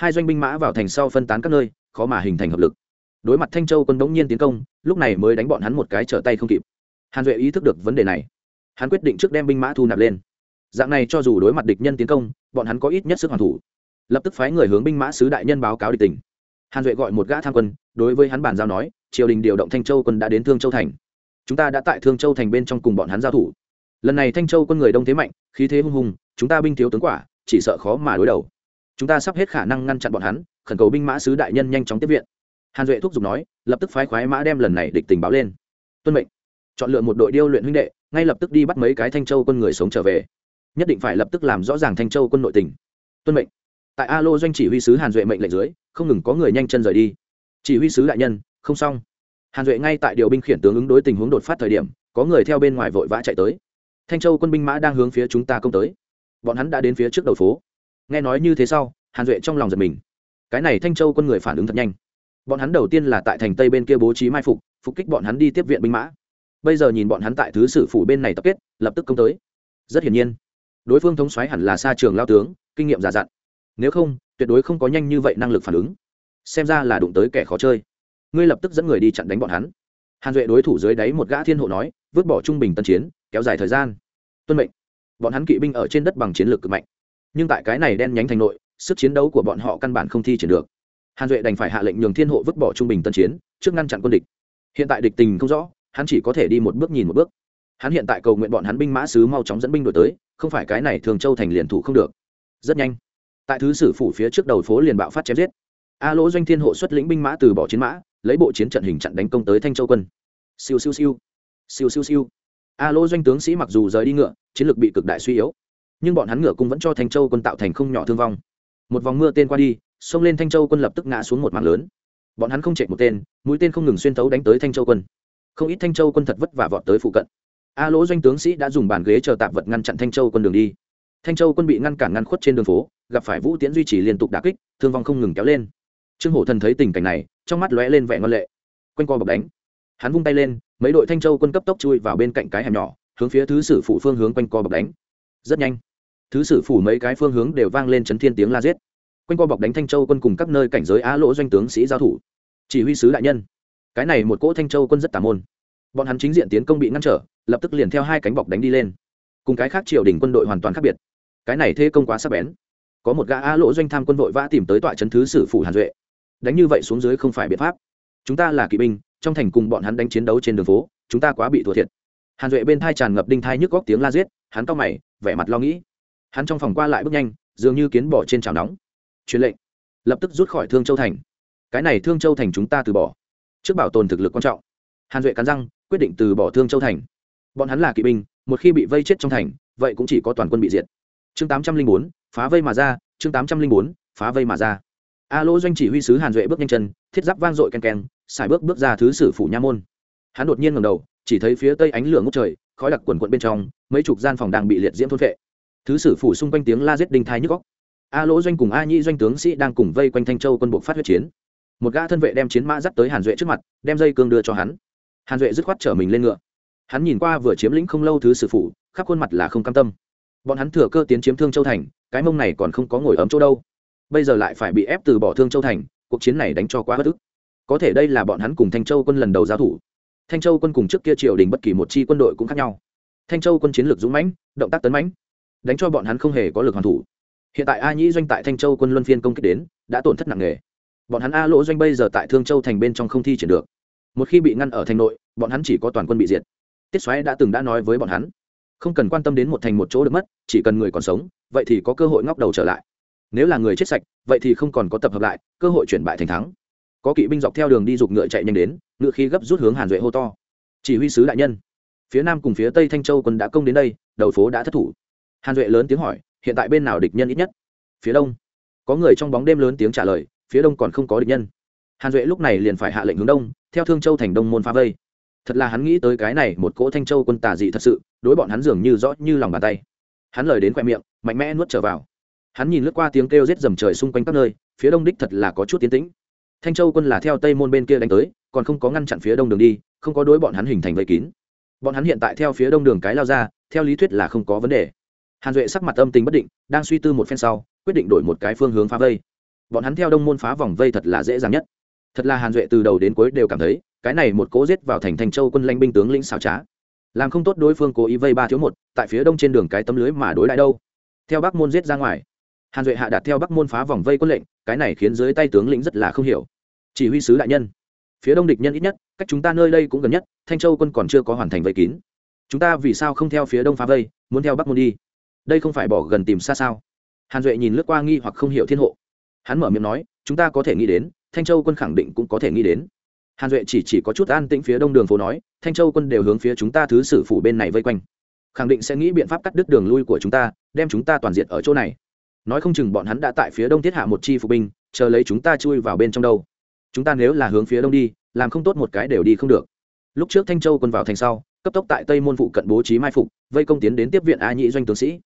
hai doanh binh mã vào thành sau phân tán các nơi, khó mà hình thành hợp lực. Đối mặt thanh châu quân đống nhiên tiến công, lúc này mới đánh bọn hắn một cái trở tay không kịp. Hàn duệ ý thức được vấn đề này. Hắn quyết định trước đem binh mã thu nạp lên. Dạng này cho dù đối mặt địch nhân tiến công, bọn hắn có ít nhất sức hoàn thủ. Lập tức phái người hướng binh mã sứ đại nhân báo cáo địch tình. Hàn duệ gọi một gã tham quân, đối với hắn bàn giao nói, triều đình điều động thanh châu quân đã đến thương châu thành. Chúng ta đã tại thương châu thành bên trong cùng bọn hắn giao thủ. Lần này thanh châu quân người đông thế mạnh, khí thế hung hùng, chúng ta binh thiếu tướng quả, chỉ sợ khó mà đối đầu chúng ta sắp hết khả năng ngăn chặn bọn hắn, khẩn cầu binh mã sứ đại nhân nhanh chóng tiếp viện. Hàn duệ thúc giục nói, lập tức phái khoái mã đem lần này địch tình báo lên. Tuân mệnh. Chọn lựa một đội điêu luyện huynh đệ, ngay lập tức đi bắt mấy cái thanh châu quân người sống trở về. Nhất định phải lập tức làm rõ ràng thanh châu quân nội tình. Tuân mệnh. Tại a lô doanh chỉ huy sứ hàn duệ mệnh lệnh dưới, không ngừng có người nhanh chân rời đi. Chỉ huy sứ đại nhân, không xong. Hàn duệ ngay tại điều binh khiển tướng ứng đối tình huống đột phát thời điểm, có người theo bên ngoài vội vã chạy tới. Thanh châu quân binh mã đang hướng phía chúng ta công tới. Bọn hắn đã đến phía trước đầu phố nghe nói như thế sau, hàn duệ trong lòng giật mình. Cái này thanh châu quân người phản ứng thật nhanh. Bọn hắn đầu tiên là tại thành tây bên kia bố trí mai phục phục kích bọn hắn đi tiếp viện binh mã. Bây giờ nhìn bọn hắn tại thứ sử phủ bên này tập kết, lập tức công tới. Rất hiển nhiên, đối phương thống xoáy hẳn là xa trường lao tướng, kinh nghiệm già dặn. Nếu không, tuyệt đối không có nhanh như vậy năng lực phản ứng. Xem ra là đụng tới kẻ khó chơi. Ngươi lập tức dẫn người đi chặn đánh bọn hắn. Hàn duệ đối thủ dưới đáy một gã thiên hộ nói, vứt bỏ trung bình tân chiến, kéo dài thời gian. Tuân mệnh. Bọn hắn kỵ binh ở trên đất bằng chiến lược cực mạnh nhưng tại cái này đen nhánh thành nội, sức chiến đấu của bọn họ căn bản không thi triển được. Hàn duệ đành phải hạ lệnh nhường thiên hộ vứt bỏ trung bình tân chiến, trước ngăn chặn quân địch. Hiện tại địch tình không rõ, hắn chỉ có thể đi một bước nhìn một bước. Hắn hiện tại cầu nguyện bọn hắn binh mã sứ mau chóng dẫn binh đổi tới, không phải cái này thường châu thành liền thủ không được. Rất nhanh, tại thứ sử phủ phía trước đầu phố liền bạo phát chém giết. A lỗ doanh thiên hộ xuất lĩnh binh mã từ bỏ chiến mã, lấy bộ chiến trận hình chặn đánh công tới thanh châu quân. Siêu siêu siêu siêu siêu siêu. A lỗ doanh tướng sĩ mặc dù rời đi ngựa, chiến lược bị cực đại suy yếu nhưng bọn hắn ngựa cũng vẫn cho thanh châu quân tạo thành không nhỏ thương vong. Một vòng mưa tên qua đi, xông lên thanh châu quân lập tức ngã xuống một mảng lớn. Bọn hắn không chạy một tên, mũi tên không ngừng xuyên thấu đánh tới thanh châu quân. Không ít thanh châu quân thật vất vả vọt tới phụ cận. A lỗ doanh tướng sĩ đã dùng bàn ghế chờ tạp vật ngăn chặn thanh châu quân đường đi. Thanh châu quân bị ngăn cản ngăn khuất trên đường phố, gặp phải vũ tiễn duy trì liên tục đà kích, thương vong không ngừng kéo lên. Trương hổ thần thấy tình cảnh này, trong mắt lóe lên vẻ ngon lệ. Quanh co bọc đánh. Hắn vung tay lên, mấy đội thanh châu quân cấp tốc chui vào bên cạnh cái hẻm nhỏ, hướng phía thứ sử phụ phương hướng quanh co bọc đánh. Rất nhanh thứ sử phủ mấy cái phương hướng đều vang lên chấn thiên tiếng la giết. Quanh co bọc đánh thanh châu quân cùng các nơi cảnh giới á lỗ doanh tướng sĩ giao thủ. Chỉ huy sứ đại nhân. Cái này một cỗ thanh châu quân rất tà môn. Bọn hắn chính diện tiến công bị ngăn trở, lập tức liền theo hai cánh bọc đánh đi lên. Cùng cái khác triều đình quân đội hoàn toàn khác biệt. Cái này thế công quá sắc bén. Có một gã á lỗ doanh tham quân đội vã tìm tới tọa trấn thứ sử phủ hàn duệ. Đánh như vậy xuống dưới không phải biện pháp. Chúng ta là kỵ binh, trong thành cùng bọn hắn đánh chiến đấu trên đường phố, chúng ta quá bị thua thiệt. Hàn duệ bên thai tràn ngập đinh thai nhức góc tiếng la giết, hắn cao mày, vẻ mặt lo nghĩ hắn trong phòng qua lại bước nhanh, dường như kiến bỏ trên chảo nóng. Truyền lệnh. Lập tức rút khỏi thương châu thành. Cái này thương châu thành chúng ta từ bỏ. Trước bảo tồn thực lực quan trọng. Hàn duệ cắn răng, quyết định từ bỏ thương châu thành. Bọn hắn là kỵ binh, một khi bị vây chết trong thành, vậy cũng chỉ có toàn quân bị diệt. Chương tám trăm linh bốn, phá vây mà ra, chương tám trăm linh bốn, phá vây mà ra. A lỗ doanh chỉ huy sứ hàn duệ bước nhanh chân, thiết giáp vang dội ken ken xài bước bước ra thứ sử phủ nha môn. Hắn đột nhiên ngầm đầu, chỉ thấy phía tây ánh lửa ngốc trời, khói đặc quần quận bên trong, mấy chục gian phòng đang bị liệt diễm thôn vệ thứ sử phủ xung quanh tiếng la giết đinh thai nhức góc a lỗ doanh cùng a nhĩ doanh tướng sĩ đang cùng vây quanh thanh châu quân buộc phát huyết chiến. Một gã thân vệ đem chiến mã dắt tới hàn duệ trước mặt, đem dây cương đưa cho hắn. Hàn duệ dứt khoát trở mình lên ngựa. Hắn nhìn qua vừa chiếm lĩnh không lâu thứ sử phủ, khắp khuôn mặt là không cam tâm. Bọn hắn thừa cơ tiến chiếm thương châu thành, cái mông này còn không có ngồi ấm chỗ đâu. Bây giờ lại phải bị ép từ bỏ thương châu thành, cuộc chiến này đánh cho quá bất ức. Có thể đây là bọn hắn cùng thanh châu quân lần đầu giao thủ. Thanh châu quân cùng trước kia triều đình bất kỳ một chi quân đội cũng khác nhau. Thanh châu quân chiến lược dũng mãnh, động tác tấn mãnh đánh cho bọn hắn không hề có lực hoàn thủ. Hiện tại a nhĩ doanh tại thanh châu quân luân phiên công kích đến, đã tổn thất nặng nề. Bọn hắn a lỗ doanh bây giờ tại thương châu thành bên trong không thi triển được. Một khi bị ngăn ở thành nội, bọn hắn chỉ có toàn quân bị diệt. Tiết xoáy đã từng đã nói với bọn hắn, không cần quan tâm đến một thành một chỗ được mất, chỉ cần người còn sống, vậy thì có cơ hội ngóc đầu trở lại. Nếu là người chết sạch, vậy thì không còn có tập hợp lại, cơ hội chuyển bại thành thắng. Có kỵ binh dọc theo đường đi giục ngựa chạy nhanh đến, ngựa khí gấp rút hướng hàn duệ hô to, chỉ huy sứ đại nhân. Phía nam cùng phía tây thanh châu quân đã công đến đây, đầu phố đã thất thủ hàn duệ lớn tiếng hỏi, hiện tại bên nào địch nhân ít nhất? Phía đông. Có người trong bóng đêm lớn tiếng trả lời, phía đông còn không có địch nhân. Hàn duệ lúc này liền phải hạ lệnh hướng đông, theo thương châu thành đông môn phá vây. Thật là hắn nghĩ tới cái này một cỗ thanh châu quân tà dị thật sự, đối bọn hắn dường như rõ như lòng bàn tay. Hắn lời đến khoe miệng, mạnh mẽ nuốt trở vào. Hắn nhìn lướt qua tiếng kêu rết dầm trời xung quanh các nơi, phía đông đích thật là có chút tiến tĩnh. Thanh châu quân là theo tây môn bên kia đánh tới, còn không có ngăn chặn phía đông đường đi, không có đối bọn hắn hình thành vây kín. Bọn hắn hiện tại theo phía đông đường cái lao ra, theo lý thuyết là không có vấn đề hàn duệ sắc mặt âm tình bất định, đang suy tư một phen sau, quyết định đổi một cái phương hướng phá vây. Bọn hắn theo đông môn phá vòng vây thật là dễ dàng nhất. Thật là hàn duệ từ đầu đến cuối đều cảm thấy, cái này một cố giết vào thành thành châu quân lãnh binh tướng lĩnh xảo trá. Làm không tốt đối phương cố ý vây ba thiếu một, tại phía đông trên đường cái tấm lưới mà đối lại đâu. Theo bắc môn giết ra ngoài, hàn duệ hạ đạt theo bắc môn phá vòng vây quân lệnh, cái này khiến dưới tay tướng lĩnh rất là không hiểu. Chỉ huy sứ đại nhân. Phía đông địch nhân ít nhất, cách chúng ta nơi đây cũng gần nhất, thanh châu quân còn chưa có hoàn thành vây kín. Chúng ta vì sao không theo phía đông phá vây, muốn theo bắc môn đi? Đây không phải bỏ gần tìm xa sao? Hàn duệ nhìn lướt qua nghi hoặc không hiểu thiên hộ. Hắn mở miệng nói, chúng ta có thể nghĩ đến, thanh châu quân khẳng định cũng có thể nghĩ đến. Hàn duệ chỉ chỉ có chút an tĩnh phía đông đường phố nói, thanh châu quân đều hướng phía chúng ta thứ sử phủ bên này vây quanh. Khẳng định sẽ nghĩ biện pháp cắt đứt đường lui của chúng ta, đem chúng ta toàn diện ở chỗ này. Nói không chừng bọn hắn đã tại phía đông thiết hạ một chi phục binh, chờ lấy chúng ta chui vào bên trong đâu. Chúng ta nếu là hướng phía đông đi, làm không tốt một cái đều đi không được. Lúc trước thanh châu quân vào thành sau, cấp tốc tại tây môn phụ cận bố trí mai phục, vây công tiến đến tiếp viện a nhĩ doanh tướng sĩ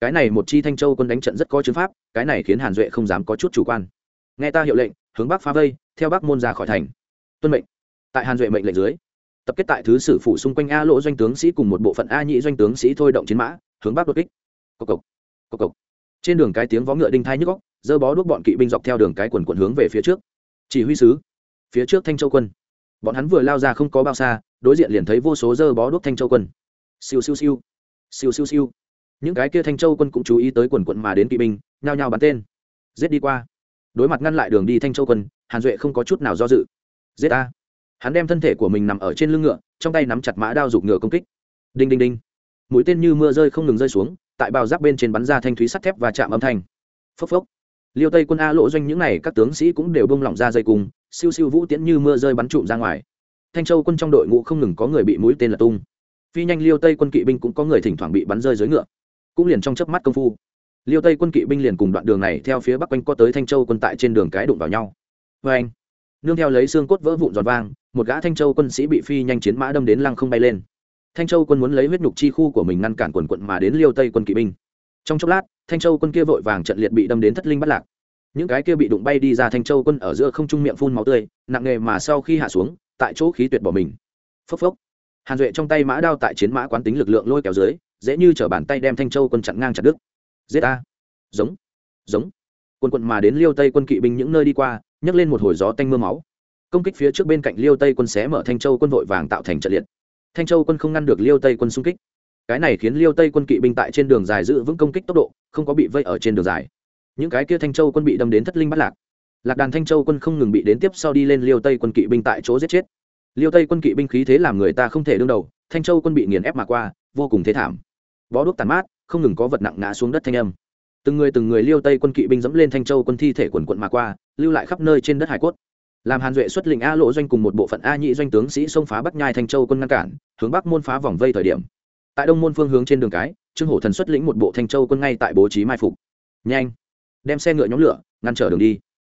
cái này một chi thanh châu quân đánh trận rất có chứng pháp, cái này khiến hàn duệ không dám có chút chủ quan. Nghe ta hiệu lệnh, hướng bắc phá vây, theo bắc môn ra khỏi thành. Tuân mệnh. Tại hàn duệ mệnh lệnh dưới, tập kết tại thứ sử phủ xung quanh a lỗ doanh tướng sĩ cùng một bộ phận a nhị doanh tướng sĩ thôi động chiến mã, hướng bắc đột kích. Cộc cộc cộc cộc. Trên đường cái tiếng vó ngựa đinh thai nhức góc dơ bó đuốc bọn kỵ binh dọc theo đường cái quần quần hướng về phía trước. Chỉ huy sứ, phía trước thanh châu quân. Bọn hắn vừa lao ra không có bao xa, đối diện liền thấy vô số dơ bó đuốc thanh châu quân. Siêu siêu siêu. Siêu siêu siêu những cái kia thanh châu quân cũng chú ý tới quần quận mà đến kỵ binh, nhao nhao bắn tên. Giết đi qua. Đối mặt ngăn lại đường đi thanh châu quân, hàn duệ không có chút nào do dự. Giết a hắn đem thân thể của mình nằm ở trên lưng ngựa, trong tay nắm chặt mã đao giục ngựa công kích. Đinh đinh đinh. Mũi tên như mưa rơi không ngừng rơi xuống, tại bào giáp bên trên bắn ra thanh thúy sắt thép và chạm âm thanh. Phốc phốc. Liêu tây quân a lộ doanh những n à y các tướng sĩ cũng đều bông lỏng ra dây cùng siêu siêu vũ tiễn như mưa rơi bắn trụm ra ngoài. Thanh châu quân trong đội ngũ không ngừng có người bị mũi tên là tung. Phi nhanh liêu tây quân kỵ binh cũng có người thỉnh thoảng bị bắn rơi dưới ngựa cũng liền trong chớp mắt công phu. Liêu tây quân kỵ binh liền cùng đoạn đường này theo phía bắc quanh co tới thanh châu quân tại trên đường cái đụng vào nhau. Vê anh, nương theo lấy xương cốt vỡ vụn giòn vang, một gã thanh châu quân sĩ bị phi nhanh chiến mã đâm đến lăng không bay lên. Thanh châu quân muốn lấy huyết nhục chi khu của mình ngăn cản quần quận mà đến liêu tây quân kỵ binh. Trong chốc lát, thanh châu quân kia vội vàng trận liệt bị đâm đến thất linh bắt lạc. Những cái kia bị đụng bay đi ra thanh châu quân ở giữa không trung miệng phun máu tươi, nặng nề mà sau khi hạ xuống, tại chỗ khí tuyệt bỏ mình. Phốc phốc. Hàn duệ trong tay mã đao tại chiến mã quán tính lực lượng lôi kéo dưới dễ như chở bàn tay đem thanh châu quân chặn ngang chặt đứt. Giết a giống. Giống. Quân quận mà đến liêu tây quân kỵ binh những nơi đi qua, nhấc lên một hồi gió tanh m ư a máu. Công kích phía trước bên cạnh liêu tây quân xé mở thanh châu quân vội vàng tạo thành trận liệt. Thanh châu quân không ngăn được liêu tây quân xung kích. Cái này khiến liêu tây quân kỵ binh tại trên đường dài giữ vững công kích tốc độ, không có bị vây ở trên đường dài. Những cái kia thanh châu quân bị đâm đến thất linh bắt lạc. Lạc đàn thanh châu quân không ngừng bị đến tiếp sau đi lên liêu tây quân kỵ binh tại chỗ giết chết. Liêu tây quân kỵ binh khí thế làm người ta không thể đương đầu, thanh châu quân bị nghiền ép mà qua, vô cùng thế thảm bó đuốc tàn mát, không ngừng có vật nặng ngã xuống đất thanh âm. Từng người từng người liêu tây quân kỵ binh dẫm lên thanh châu quân thi thể quần quận mà qua, lưu lại khắp nơi trên đất hải cốt. Làm hàn duệ xuất lĩnh a lộ doanh cùng một bộ phận a nhị doanh tướng sĩ xông phá bắc nhai thanh châu quân ngăn cản, hướng bắc môn phá vòng vây thời điểm. Tại đông môn phương hướng trên đường cái, trương hổ thần xuất lĩnh một bộ thanh châu quân ngay tại bố trí mai phục. Nhanh! Đem xe ngựa nhóm lửa, ngăn trở đường đi.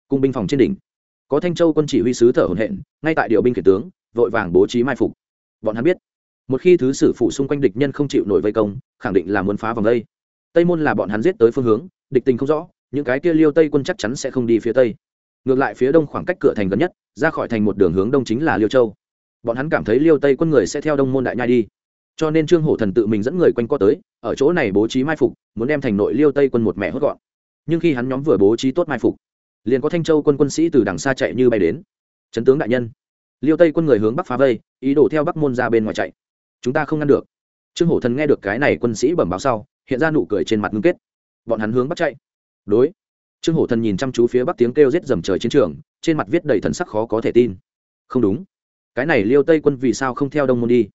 Cung binh phòng trên đỉnh. Có thanh châu quân chỉ huy sứ thở hổn hển, ngay tại điều binh khiển tướng, vội vàng bố trí mai phục. Bọn hắn biết một khi thứ sử phụ xung quanh địch nhân không chịu nổi vây công, khẳng định là muốn phá vòng đây. Tây môn là bọn hắn giết tới phương hướng, địch tình không rõ, những cái kia liêu tây quân chắc chắn sẽ không đi phía tây. Ngược lại phía đông khoảng cách cửa thành gần nhất, ra khỏi thành một đường hướng đông chính là liêu châu. Bọn hắn cảm thấy liêu tây quân người sẽ theo đông môn đại nhai đi. Cho nên trương hổ thần tự mình dẫn người quanh co tới, ở chỗ này bố trí mai phục, muốn đem thành nội liêu tây quân một mẹ hốt gọn. Nhưng khi hắn nhóm vừa bố trí tốt mai phục, liền có thanh châu quân quân sĩ từ đằng xa chạy như bay đến. Trấn tướng đại nhân. Liêu tây quân người hướng bắc phá vây, ý đồ theo bắc môn ra bên ngoài chạy chúng ta không ngăn được. Trương hổ thần nghe được cái này quân sĩ bẩm báo sau, hiện ra nụ cười trên mặt ngưng kết. Bọn hắn hướng bắc chạy. Đối. Trương hổ thần nhìn chăm chú phía bắc tiếng kêu rết dầm trời chiến trường, trên mặt viết đầy thần sắc khó có thể tin. Không đúng. Cái này liêu tây quân vì sao không theo đông môn đi?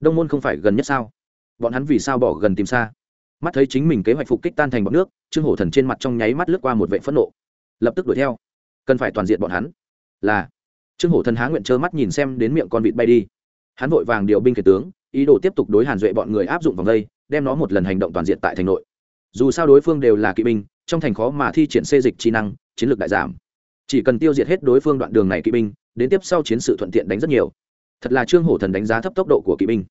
Đông môn không phải gần nhất sao? Bọn hắn vì sao bỏ gần tìm xa? Mắt thấy chính mình kế hoạch phục kích tan thành bọn nước, trương hổ thần trên mặt trong nháy mắt lướt qua một vệ phẫn nộ. Lập tức đuổi theo. Cần phải toàn diện bọn hắn. Là. Trương hổ thần há nguyện trơ mắt nhìn xem đến miệng con vịt bay đi. Hắn vội vàng điều binh kể tướng ý đồ tiếp tục đối hàn duệ bọn người áp dụng vòng vây đem nó một lần hành động toàn diện tại thành nội. Dù sao đối phương đều là kỵ binh, trong thành khó mà thi triển xê dịch chi năng, chiến lược đại giảm. Chỉ cần tiêu diệt hết đối phương đoạn đường này kỵ binh, đến tiếp sau chiến sự thuận tiện đánh rất nhiều. Thật là trương hổ thần đánh giá thấp tốc độ của kỵ binh.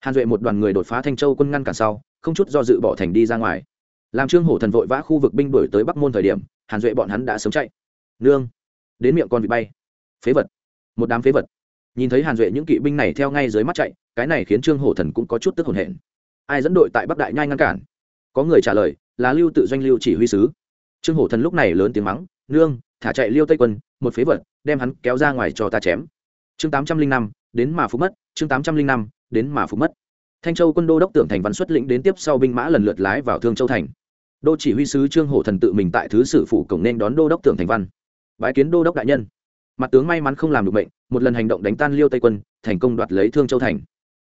Hàn duệ một đoàn người đột phá thanh châu quân ngăn cản sau, không chút do dự bỏ thành đi ra ngoài. Làm trương hổ thần vội vã khu vực binh đổi tới bắc môn thời điểm, hàn duệ bọn hắn đã sớm chạy. Nương! Đến miệng con vịt bay. Phế vật. Một đám phế vật nhìn thấy hàn duệ những kỵ binh này theo ngay dưới mắt chạy, cái này khiến trương hổ thần cũng có chút tức hồn hển. Ai dẫn đội tại bắc đại nhai ngăn cản? Có người trả lời, là lưu tự doanh lưu chỉ huy sứ. Trương hổ thần lúc này lớn tiếng mắng, nương, thả chạy liêu tây quân, một phế vật, đem hắn kéo ra ngoài cho ta chém. Chương tám trăm linh năm, đến mà phục mất, chương tám trăm linh năm, đến mà phục mất. Thanh châu quân đô đốc tưởng thành văn xuất lĩnh đến tiếp sau binh mã lần lượt lái vào thương châu thành. Đô chỉ huy sứ trương hổ thần tự mình tại thứ sử phủ cổng nên đón đô đốc tưởng thành văn. Bái kiến đô đốc đại nhân mặt tướng may mắn không làm được bệnh một lần hành động đánh tan liêu tây quân, thành công đoạt lấy thương châu thành.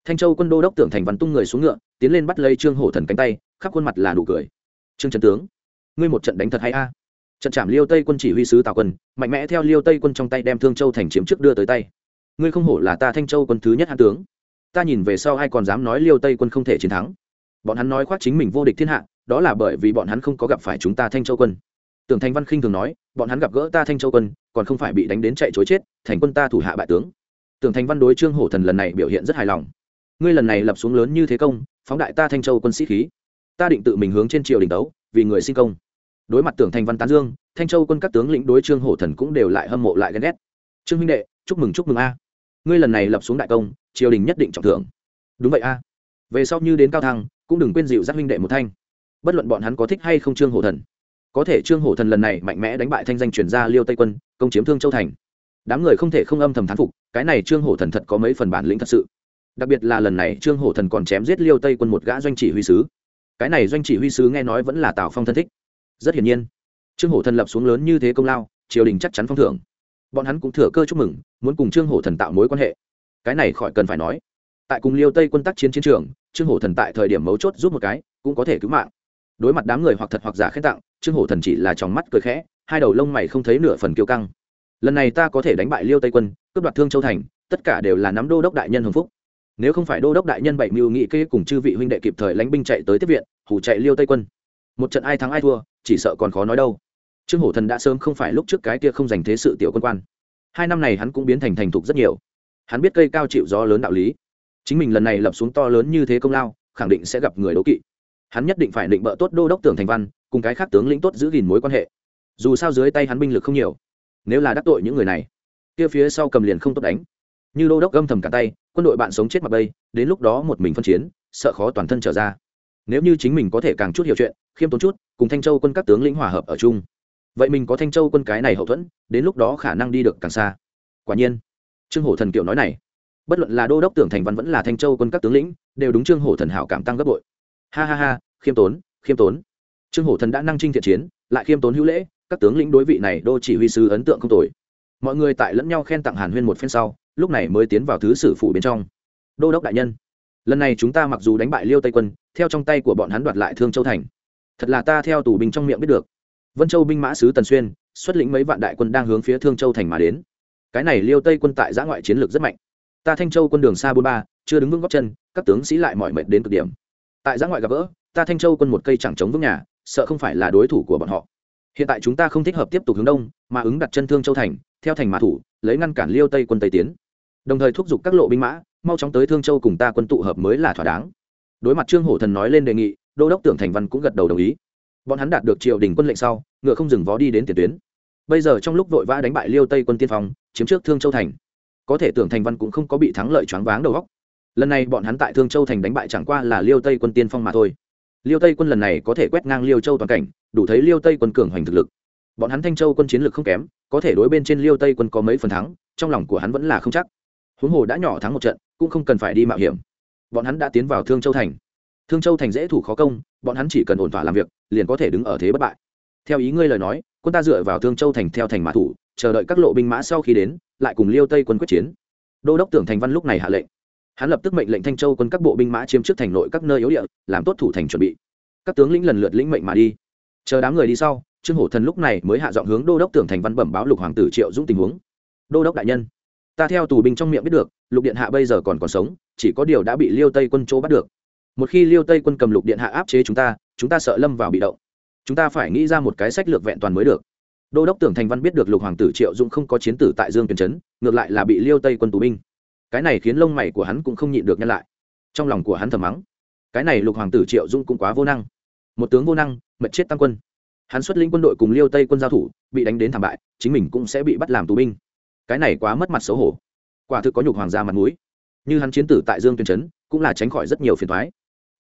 Thanh châu quân đô đốc tưởng thành văn tung người xuống ngựa, tiến lên bắt lấy trương hổ thần cánh tay, khắp khuôn mặt là nụ cười. Trương trần tướng, ngươi một trận đánh thật hay a? Trận trảm liêu tây quân chỉ huy sứ tào quân, mạnh mẽ theo liêu tây quân trong tay đem thương châu thành chiếm trước đưa tới tay. Ngươi không hổ là ta thanh châu quân thứ nhất hạ tướng. Ta nhìn về sau ai còn dám nói liêu tây quân không thể chiến thắng. Bọn hắn nói khoác chính mình vô địch thiên hạ, đó là bởi vì bọn hắn không có gặp phải chúng ta thanh châu quân. Tưởng thành văn khinh thường nói bọn hắn gặp gỡ ta thanh châu quân, còn không phải bị đánh đến chạy chối chết, thành quân ta thủ hạ bại tướng. Tưởng thành văn đối trương hổ thần lần này biểu hiện rất hài lòng. Ngươi lần này lập xuống lớn như thế công, phóng đại ta thanh châu quân sĩ khí. Ta định tự mình hướng trên triều đình tấu vì người sinh công. Đối mặt tưởng thành văn tán dương, thanh châu quân các tướng lĩnh đối trương hổ thần cũng đều lại hâm mộ lại ghen ghét. Trương huynh đệ, chúc mừng chúc mừng a. Ngươi lần này lập xuống đại công, triều đình nhất định trọng thưởng. Đúng vậy a. Về sau như đến cao thăng, cũng đừng quên dịu giác huynh đệ một thanh. Bất luận bọn hắn có thích hay không trương hổ thần có thể trương hổ thần lần này mạnh mẽ đánh bại thanh danh chuyển ra liêu tây quân, công chiếm thương châu thành. Đám người không thể không âm thầm thán phục, cái này trương hổ thần thật có mấy phần bản lĩnh thật sự. Đặc biệt là lần này trương hổ thần còn chém giết liêu tây quân một gã doanh chỉ huy sứ. Cái này doanh chỉ huy sứ nghe nói vẫn là tào phong thân thích. Rất hiển nhiên, trương hổ thần lập xuống lớn như thế công lao, triều đình chắc chắn phong thưởng. Bọn hắn cũng thừa cơ chúc mừng, muốn cùng trương hổ thần tạo mối quan hệ. Cái này khỏi cần phải nói. Tại cùng liêu tây quân tác chiến chiến trường, trương hổ thần tại thời điểm mấu chốt giúp một cái, cũng có thể cứu mạng. Đối mặt đám người hoặc thật hoặc giả khen tặng trương hổ thần chỉ là tròng mắt cười khẽ, hai đầu lông mày không thấy nửa phần kiêu căng. Lần này ta có thể đánh bại liêu tây quân, cướp đoạt thương châu thành, tất cả đều là nắm đô đốc đại nhân hồng phúc. Nếu không phải đô đốc đại nhân bảy mưu nghị kê cùng chư vị huynh đệ kịp thời lánh binh chạy tới tiếp viện hủ chạy liêu tây quân. Một trận ai thắng ai thua, chỉ sợ còn khó nói đâu. Trương hổ thần đã sớm không phải lúc trước cái kia không dành thế sự tiểu quân quan. Hai năm này hắn cũng biến thành thành thục rất nhiều. Hắn biết cây cao chịu gió lớn đạo lý. Chính mình lần này lập xuống to lớn như thế công lao, khẳng định sẽ gặp người đố kỵ. Hắn nhất định phải định bợ tốt đô đốc tưởng thành văn cùng cái khác tướng lĩnh tốt giữ gìn mối quan hệ. Dù sao dưới tay hắn binh lực không nhiều. Nếu là đắc tội những người này, kia phía sau cầm liền không tốt đánh. Như đô đốc gâm thầm cả tay, quân đội bạn sống chết mặc bây đến lúc đó một mình phân chiến, sợ khó toàn thân trở ra. Nếu như chính mình có thể càng chút hiểu chuyện, khiêm tốn chút, cùng thanh châu quân các tướng lĩnh hòa hợp ở chung. Vậy mình có thanh châu quân cái này hậu thuẫn, đến lúc đó khả năng đi được càng xa. Quả nhiên, trương hổ thần kiệu nói này, bất luận là đô đốc tưởng thành văn vẫn là thanh châu quân các tướng lĩnh, đều đúng trương hổ thần hảo cảm tăng gấp bội. Ha ha ha, khiêm tốn khiêm tốn trương hổ thần đã năng trinh thiện chiến, lại khiêm tốn hữu lễ, các tướng lĩnh đối vị này đô chỉ huy sứ ấn tượng không tồi. Mọi người tại lẫn nhau khen tặng hàn huyên một phen sau, lúc này mới tiến vào thứ sử phủ bên trong. Đô đốc đại nhân, lần này chúng ta mặc dù đánh bại liêu tây quân, theo trong tay của bọn hắn đoạt lại thương châu thành. Thật là ta theo tù binh trong miệng biết được. Vân châu binh mã sứ tần xuyên, xuất lĩnh mấy vạn đại quân đang hướng phía thương châu thành mà đến. Cái này liêu tây quân tại giã ngoại chiến lược rất mạnh. Ta thanh châu quân đường xa bốn ba, chưa đứng vững góc chân, các tướng sĩ lại mỏi mệt đến cực điểm. Tại giã ngoại gặp gỡ, ta thanh châu quân một cây chẳng chống vững nhà sợ không phải là đối thủ của bọn họ. Hiện tại chúng ta không thích hợp tiếp tục hướng đông, mà ứng đặt chân thương châu thành, theo thành mã thủ, lấy ngăn cản liêu tây quân tây tiến. Đồng thời thúc giục các lộ binh mã, mau chóng tới thương châu cùng ta quân tụ hợp mới là thỏa đáng. Đối mặt trương hổ thần nói lên đề nghị, đô đốc tưởng thành văn cũng gật đầu đồng ý. Bọn hắn đạt được triều đình quân lệnh sau, ngựa không dừng vó đi đến tiền tuyến. Bây giờ trong lúc vội vã đánh bại liêu tây quân tiên phong, chiếm trước thương châu thành. Có thể tưởng thành văn cũng không có bị thắng lợi choáng váng đầu góc lần này bọn hắn tại thương châu thành đánh bại chẳng qua là liêu tây quân tiên phong mà thôi liêu tây quân lần này có thể quét ngang liêu châu toàn cảnh, đủ thấy liêu tây quân cường hoành thực lực. Bọn hắn thanh châu quân chiến lược không kém, có thể đối bên trên liêu tây quân có mấy phần thắng, trong lòng của hắn vẫn là không chắc. Huống hồ đã nhỏ thắng một trận, cũng không cần phải đi mạo hiểm. Bọn hắn đã tiến vào thương châu thành. Thương châu thành dễ thủ khó công, bọn hắn chỉ cần ổn thỏa làm việc, liền có thể đứng ở thế bất bại. Theo ý ngươi lời nói, quân ta dựa vào thương châu thành theo thành mã thủ, chờ đợi các lộ binh mã sau khi đến, lại cùng liêu tây quân quyết chiến. Đô đốc tưởng thành văn lúc này hạ lệnh hắn lập tức mệnh lệnh thanh châu quân các bộ binh mã chiếm trước thành nội các nơi yếu địa, làm tốt thủ thành chuẩn bị. Các tướng lĩnh lần lượt lĩnh mệnh mà đi. Chờ đám người đi sau, trương hổ thần lúc này mới hạ giọng hướng đô đốc tưởng thành văn bẩm báo lục hoàng tử triệu dũng tình huống. Đô đốc đại nhân, ta theo tù binh trong miệng biết được, lục điện hạ bây giờ còn còn sống, chỉ có điều đã bị liêu tây quân chỗ bắt được. Một khi liêu tây quân cầm lục điện hạ áp chế chúng ta chúng ta sợ lâm vào bị động. Chúng ta phải nghĩ ra một cái sách lược vẹn toàn mới được. Đô đốc tưởng thành văn biết được lục hoàng tử triệu dũng không có chiến tử tại dương tuyển trấn, ngược lại là bị liêu tây quân tù binh cái này khiến lông mày của hắn cũng không nhịn được nhân lại. Trong lòng của hắn thầm mắng, cái này lục hoàng tử triệu dung cũng quá vô năng. Một tướng vô năng, mật chết tăng quân. Hắn xuất lĩnh quân đội cùng liêu tây quân giao thủ, bị đánh đến thảm bại, chính mình cũng sẽ bị bắt làm tù binh. Cái này quá mất mặt xấu hổ. Quả thực có nhục hoàng gia mặt mũi. Như hắn chiến tử tại dương tuyên trấn, cũng là tránh khỏi rất nhiều phiền thoái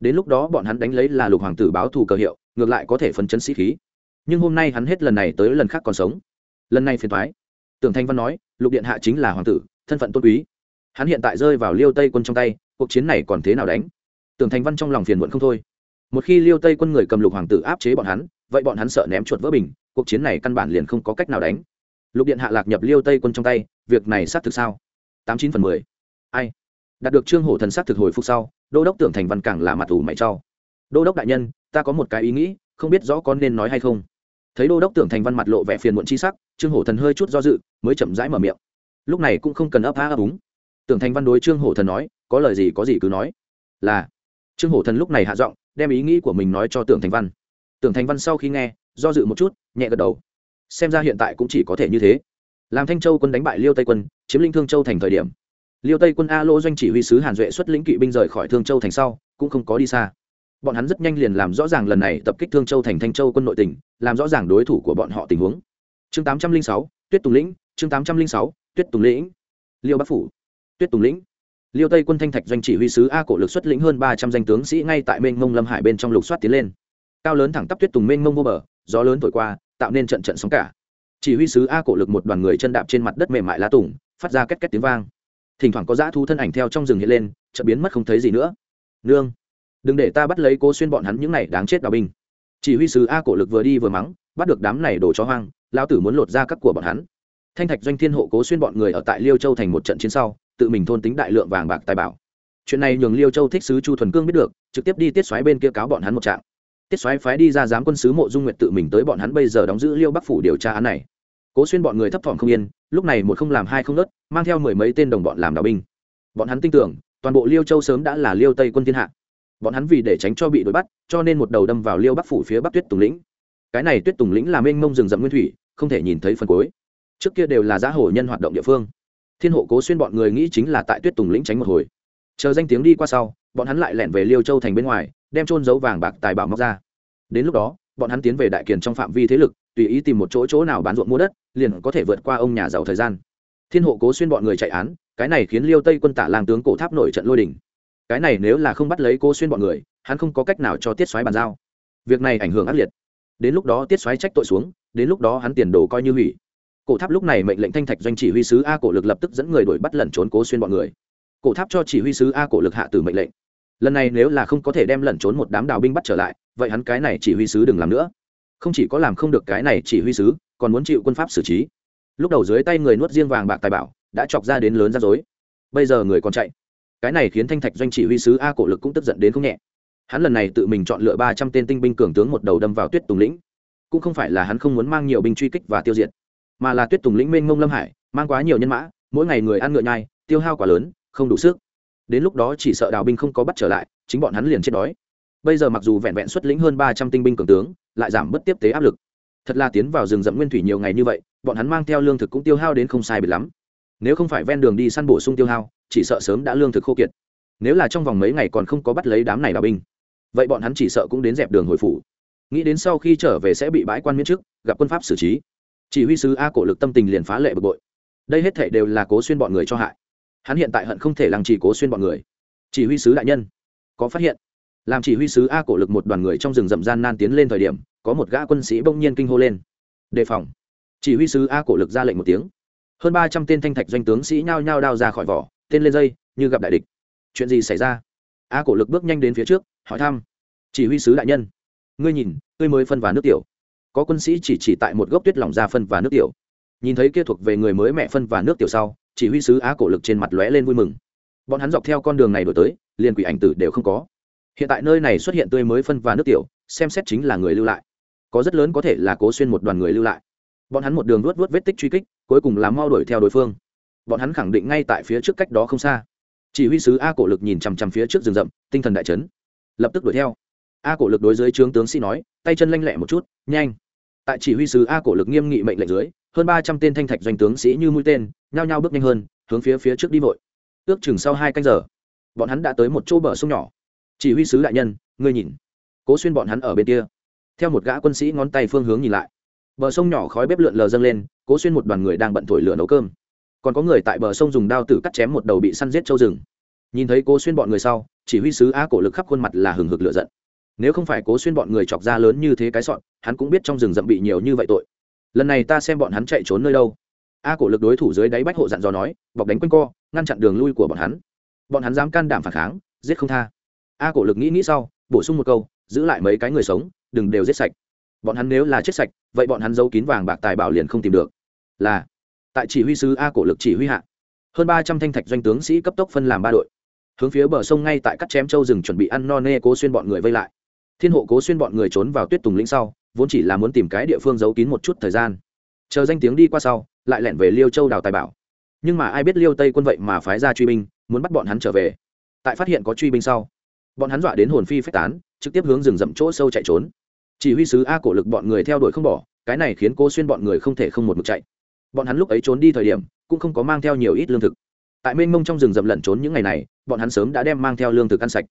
đến lúc đó bọn hắn đánh lấy là lục hoàng tử báo thù cờ hiệu, ngược lại có thể phân chấn sĩ khí. Nhưng hôm nay hắn hết lần này tới lần khác còn sống. Lần này phiền thoái tưởng thanh văn nói, lục điện hạ chính là hoàng tử, thân phận tôn quý hắn hiện tại rơi vào liêu tây quân trong tay, cuộc chiến này còn thế nào đánh? Tưởng thành văn trong lòng phiền muộn không thôi. Một khi liêu tây quân người cầm lục hoàng tử áp chế bọn hắn, vậy bọn hắn sợ ném chuột vỡ bình, cuộc chiến này căn bản liền không có cách nào đánh. Lục điện hạ lạc nhập liêu tây quân trong tay, việc này xác thực sao? Tám chín phần mười. Ai? Đạt được trương hổ thần xác thực hồi phục sau, đô đốc tưởng thành văn càng là mặt ủ mày trau đô đốc đại nhân, ta có một cái ý nghĩ, không biết rõ con nên nói hay không. Thấy đô đốc tưởng thành văn mặt lộ vẻ phiền muộn chi sắc, trương hổ thần hơi chút do dự, mới chậm rãi mở miệng. Lúc này cũng không cần ấp á ấp úng tưởng thành văn đối trương hổ thần nói, có lời gì có gì cứ nói. Là, trương hổ thần lúc này hạ giọng, đem ý nghĩ của mình nói cho tưởng thành văn. Tưởng thành văn sau khi nghe, do dự một chút, nhẹ gật đầu. Xem ra hiện tại cũng chỉ có thể như thế. Làm thanh châu quân đánh bại liêu tây quân, chiếm linh thương châu thành thời điểm. Liêu tây quân a lô doanh chỉ huy sứ hàn duệ xuất lĩnh kỵ binh rời khỏi thương châu thành sau, cũng không có đi xa. Bọn hắn rất nhanh liền làm rõ ràng lần này tập kích thương châu thành thanh châu quân nội tỉnh làm rõ ràng đối thủ của bọn họ tình huống. Chương tám trăm linh sáu, tuyết tùng lĩnh, chương tám trăm linh sáu, tuyết tùng lĩnh. Liêu bắc phủ tuyết tùng lĩnh. Liêu tây quân thanh thạch doanh chỉ huy sứ a cổ lực xuất lĩnh hơn ba trăm danh tướng sĩ ngay tại mênh mông lâm hải bên trong lục soát tiến lên. Cao lớn thẳng tắp tuyết tùng mênh mông vô bờ, gió lớn thổi qua, tạo nên trận trận sóng cả. Chỉ huy sứ a cổ lực một đoàn người chân đạp trên mặt đất mềm mại lá tùng, phát ra két két tiếng vang. Thỉnh thoảng có dã thu thân ảnh theo trong rừng hiện lên chợ biến mất không thấy gì nữa. Nương, đừng để ta bắt lấy cố xuyên bọn hắn những này đáng chết đào binh. Chỉ huy sứ a cổ lực vừa đi vừa mắng, bắt được đám này đổ cho hoang lao tử muốn lột ra các của bọn hắn. Thanh thạch doanh thiên hộ cố xuyên bọn người ở tại liêu châu thành một trận chiến sau tự mình thôn tính đại lượng vàng bạc tài bảo. Chuyện này nhường liêu châu thích sứ chu thuần cương biết được, trực tiếp đi tiết xoáy bên kia cáo bọn hắn một trạng. Tiết xoáy phái đi ra giám quân sứ mộ dung nguyệt tự mình tới bọn hắn bây giờ đóng giữ liêu bắc phủ điều tra án này. Cố xuyên bọn người thấp thỏm không yên, lúc này một không làm hai không nớt, mang theo mười mấy tên đồng bọn làm đạo binh. Bọn hắn tin tưởng, toàn bộ liêu châu sớm đã là liêu tây quân thiên hạ. Bọn hắn vì để tránh cho bị đuổi bắt, cho nên một đầu đâm vào liêu bắc phủ phía bắc tuyết tùng lĩnh. Cái này tuyết tùng lĩnh là mênh mông rừng rậm nguyên thủy, không thể nhìn thấy phần cuối. Trước kia đều là giá hồ nhân hoạt động địa phương thiên hộ cố xuyên bọn người nghĩ chính là tại tuyết tùng lĩnh tránh một hồi. Chờ danh tiếng đi qua sau, bọn hắn lại lẻn về liêu châu thành bên ngoài, đem trôn dấu vàng bạc tài bảo móc ra. Đến lúc đó, bọn hắn tiến về đại kiền trong phạm vi thế lực, tùy ý tìm một chỗ chỗ nào bán ruộng mua đất, liền có thể vượt qua ông nhà giàu thời gian. Thiên hộ cố xuyên bọn người chạy án, cái này khiến liêu tây quân tả lang tướng cổ tháp nổi trận lôi đình. Cái này nếu là không bắt lấy cố xuyên bọn người, hắn không có cách nào cho tiết xoáy bàn giao. Việc này ảnh hưởng ác liệt. Đến lúc đó tiết xoáy trách tội xuống, đến lúc đó hắn tiền đồ coi như hủy cổ tháp lúc này mệnh lệnh thanh thạch doanh chỉ huy sứ a cổ lực lập tức dẫn người đuổi bắt lẩn trốn cố xuyên bọn người. Cổ tháp cho chỉ huy sứ a cổ lực hạ tử mệnh lệnh. Lần này nếu là không có thể đem lẩn trốn một đám đào binh bắt trở lại, vậy hắn cái này chỉ huy sứ đừng làm nữa. Không chỉ có làm không được cái này chỉ huy sứ, còn muốn chịu quân pháp xử trí. Lúc đầu dưới tay người nuốt riêng vàng bạc tài bảo, đã chọc ra đến lớn ra dối bây giờ người còn chạy. Cái này khiến thanh thạch doanh chỉ huy sứ a cổ lực cũng tức giận đến không nhẹ. Hắn lần này tự mình chọn lựa ba trăm tên tinh binh cường tướng một đầu đâm vào tuyết tùng lĩnh. Cũng không phải là hắn không muốn mang nhiều binh truy kích và tiêu diệt mà là tuyết tùng lĩnh mênh mông lâm hải, mang quá nhiều nhân mã, mỗi ngày người ăn ngựa nhai, tiêu hao quá lớn, không đủ sức. Đến lúc đó chỉ sợ đào binh không có bắt trở lại, chính bọn hắn liền chết đói. Bây giờ mặc dù vẹn vẹn xuất lĩnh hơn ba trăm tinh binh cường tướng, lại giảm bớt tiếp tế áp lực. Thật là tiến vào rừng rậm nguyên thủy nhiều ngày như vậy, bọn hắn mang theo lương thực cũng tiêu hao đến không sai biệt lắm. Nếu không phải ven đường đi săn bổ sung tiêu hao, chỉ sợ sớm đã lương thực khô kiệt. Nếu là trong vòng mấy ngày còn không có bắt lấy đám này đào binh, vậy bọn hắn chỉ sợ cũng đến dẹp đường hồi phủ. Nghĩ đến sau khi trở về sẽ bị bãi quan miễn chức gặp quân pháp xử trí chỉ huy sứ a cổ lực tâm tình liền phá lệ bực bội. Đây hết thể đều là cố xuyên bọn người cho hại. Hắn hiện tại hận không thể làm chỉ cố xuyên bọn người. Chỉ huy sứ đại nhân, có phát hiện. Làm chỉ huy sứ a cổ lực một đoàn người trong rừng rậm gian nan tiến lên thời điểm, có một gã quân sĩ bỗng nhiên kinh hô lên. Đề phòng. Chỉ huy sứ a cổ lực ra lệnh một tiếng. Hơn ba trăm tên thanh thạch doanh tướng sĩ nhao nhao đao ra khỏi vỏ, tên lên dây, như gặp đại địch. Chuyện gì xảy ra? A cổ lực bước nhanh đến phía trước, hỏi thăm. Chỉ huy sứ đại nhân, ngươi nhìn, ngươi mới phân và nước tiểu có quân sĩ chỉ chỉ tại một gốc tuyết lỏng ra phân và nước tiểu. Nhìn thấy kia thuộc về người mới mẹ phân và nước tiểu sau, chỉ huy sứ á cổ lực trên mặt lóe lên vui mừng. Bọn hắn dọc theo con đường này đổi tới, liền quỷ ảnh tử đều không có. Hiện tại nơi này xuất hiện tươi mới phân và nước tiểu, xem xét chính là người lưu lại. Có rất lớn có thể là cố xuyên một đoàn người lưu lại. Bọn hắn một đường luốt vớt vết tích truy kích, cuối cùng là mau đuổi theo đối phương. Bọn hắn khẳng định ngay tại phía trước cách đó không xa. Chỉ huy sứ a cổ lực nhìn chằm chằm phía trước rừng rậm, tinh thần đại chấn. Lập tức đuổi theo. A cổ lực đối dưới trướng tướng sĩ nói, tay chân lanh lẹ một chút, nhanh tại chỉ huy sứ a cổ lực nghiêm nghị mệnh lệnh dưới, hơn ba trăm tên thanh thạch doanh tướng sĩ như mũi tên, nhao nhao bước nhanh hơn, hướng phía phía trước đi vội. Ước chừng sau hai canh giờ, bọn hắn đã tới một chỗ bờ sông nhỏ. Chỉ huy sứ đại nhân, ngươi nhìn. Cố xuyên bọn hắn ở bên kia. Theo một gã quân sĩ ngón tay phương hướng nhìn lại. Bờ sông nhỏ khói bếp lượn lờ dâng lên, cố xuyên một đoàn người đang bận thổi lửa nấu cơm. Còn có người tại bờ sông dùng đao tử cắt chém một đầu bị săn giết châu rừng. Nhìn thấy cố xuyên bọn người sau, chỉ huy sứ á cổ lực khắp khuôn mặt là hừng hực lửa giận nếu không phải cố xuyên bọn người chọc ra lớn như thế cái sọn, hắn cũng biết trong rừng rậm bị nhiều như vậy tội. Lần này ta xem bọn hắn chạy trốn nơi đâu? A cổ lực đối thủ dưới đáy bách hộ dặn dò nói, bọc đánh quanh co, ngăn chặn đường lui của bọn hắn. Bọn hắn dám can đảm phản kháng, giết không tha. A cổ lực nghĩ nghĩ sau, bổ sung một câu, giữ lại mấy cái người sống, đừng đều giết sạch. Bọn hắn nếu là chết sạch, vậy bọn hắn giấu kín vàng bạc tài bảo liền không tìm được. Là, tại chỉ huy sứ a cổ lực chỉ huy hạ, hơn ba trăm thanh thạch doanh tướng sĩ cấp tốc phân làm ba đội. Hướng phía bờ sông ngay tại cắt chém châu rừng chuẩn bị ăn no nê cố xuyên bọn người vây lại thiên hộ cố xuyên bọn người trốn vào tuyết tùng lĩnh sau, vốn chỉ là muốn tìm cái địa phương giấu kín một chút thời gian. Chờ danh tiếng đi qua sau, lại lẻn về liêu châu đào tài bảo. Nhưng mà ai biết liêu tây quân vậy mà phái ra truy binh, muốn bắt bọn hắn trở về. Tại phát hiện có truy binh sau, bọn hắn dọa đến hồn phi phách tán, trực tiếp hướng rừng rậm chỗ sâu chạy trốn. Chỉ huy sứ a cổ lực bọn người theo đuổi không bỏ, cái này khiến cô xuyên bọn người không thể không một mực chạy. Bọn hắn lúc ấy trốn đi thời điểm, cũng không có mang theo nhiều ít lương thực. Tại mênh mông trong rừng rậm lẩn trốn những ngày này, bọn hắn sớm đã đem mang theo lương thực ăn sạch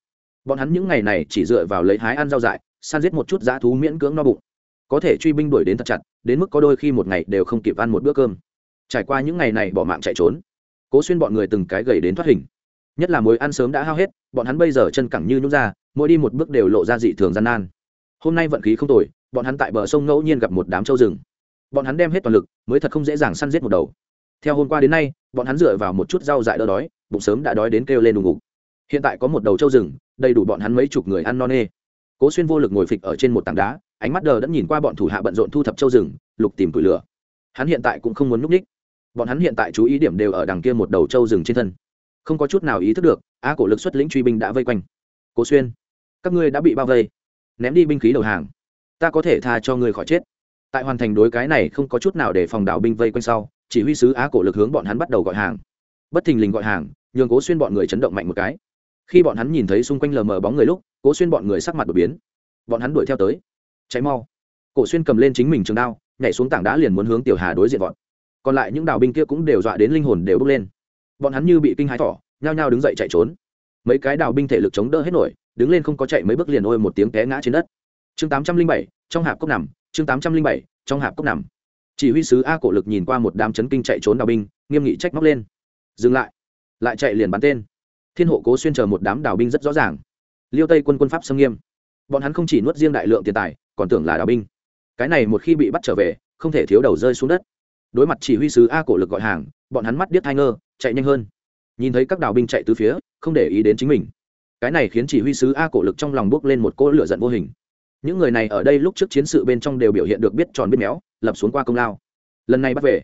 bọn hắn những ngày này chỉ dựa vào lấy hái ăn rau dại, săn giết một chút dã thú miễn cưỡng no bụng. Có thể truy binh đuổi đến thật chặt, đến mức có đôi khi một ngày đều không kịp ăn một bữa cơm. Trải qua những ngày này bỏ mạng chạy trốn, cố xuyên bọn người từng cái gầy đến thoát hình. Nhất là mối ăn sớm đã hao hết, bọn hắn bây giờ chân cẳng như nhút ra, mỗi đi một bước đều lộ ra dị thường gian nan. Hôm nay vận khí không tồi, bọn hắn tại bờ sông ngẫu nhiên gặp một đám trâu rừng. Bọn hắn đem hết toàn lực, mới thật không dễ dàng săn giết một đầu. Theo hôm qua đến nay, bọn hắn dựa vào một chút rau dại đỡ đói, bụng sớm đã đói đến kêu lên đùng ngục hiện tại có một đầu trâu rừng, đầy đủ bọn hắn mấy chục người ăn no nê. Cố xuyên vô lực ngồi phịch ở trên một tảng đá, ánh mắt đờ đã nhìn qua bọn thủ hạ bận rộn thu thập trâu rừng, lục tìm củi lửa. Hắn hiện tại cũng không muốn núp ních bọn hắn hiện tại chú ý điểm đều ở đằng kia một đầu trâu rừng trên thân. Không có chút nào ý thức được a cổ lực xuất lĩnh truy binh đã vây quanh. Cố xuyên, các ngươi đã bị bao vây. Ném đi binh khí đầu hàng. Ta có thể tha cho ngươi khỏi chết. Tại hoàn thành đối cái này không có chút nào để phòng đảo binh vây quanh sau, chỉ huy sứ á cổ lực hướng bọn hắn bắt đầu gọi hàng. Bất thình lình gọi hàng, nhường cố xuyên bọn người chấn động mạnh một cái khi bọn hắn nhìn thấy xung quanh lờ mờ bóng người lúc, cố xuyên bọn người sắc mặt đột biến. Bọn hắn đuổi theo tới. Cháy mau. Cổ xuyên cầm lên chính mình trường đao, nhảy xuống tảng đá liền muốn hướng tiểu hà đối diện vọt. Còn lại những đào binh kia cũng đều dọa đến linh hồn đều bước lên. Bọn hắn như bị kinh hãi thỏ, nhao nhao đứng dậy chạy trốn. Mấy cái đào binh thể lực chống đỡ hết nổi, đứng lên không có chạy mấy bước liền ôi một tiếng té ngã trên đất. Chương tám trăm linh bảy, trong hạp cốc nằm. Chương tám trăm linh bảy, trong hạp cốc nằm. Chỉ huy sứ a cổ lực nhìn qua một đám chấn kinh chạy trốn đào binh, nghiêm nghị trách móc lên. Dừng lại. Lại chạy liền bắn tên thiên hộ cố xuyên chờ một đám đào binh rất rõ ràng. Liêu tây quân quân pháp xâm nghiêm. Bọn hắn không chỉ nuốt riêng đại lượng tiền tài, còn tưởng là đào binh. Cái này một khi bị bắt trở về, không thể thiếu đầu rơi xuống đất. Đối mặt chỉ huy sứ a cổ lực gọi hàng, bọn hắn mắt điếc thai ngơ, chạy nhanh hơn. Nhìn thấy các đào binh chạy từ phía, không để ý đến chính mình. Cái này khiến chỉ huy sứ a cổ lực trong lòng bước lên một cỗ lửa giận vô hình. Những người này ở đây lúc trước chiến sự bên trong đều biểu hiện được biết tròn biết méo, lập xuống qua công lao. Lần này bắt về.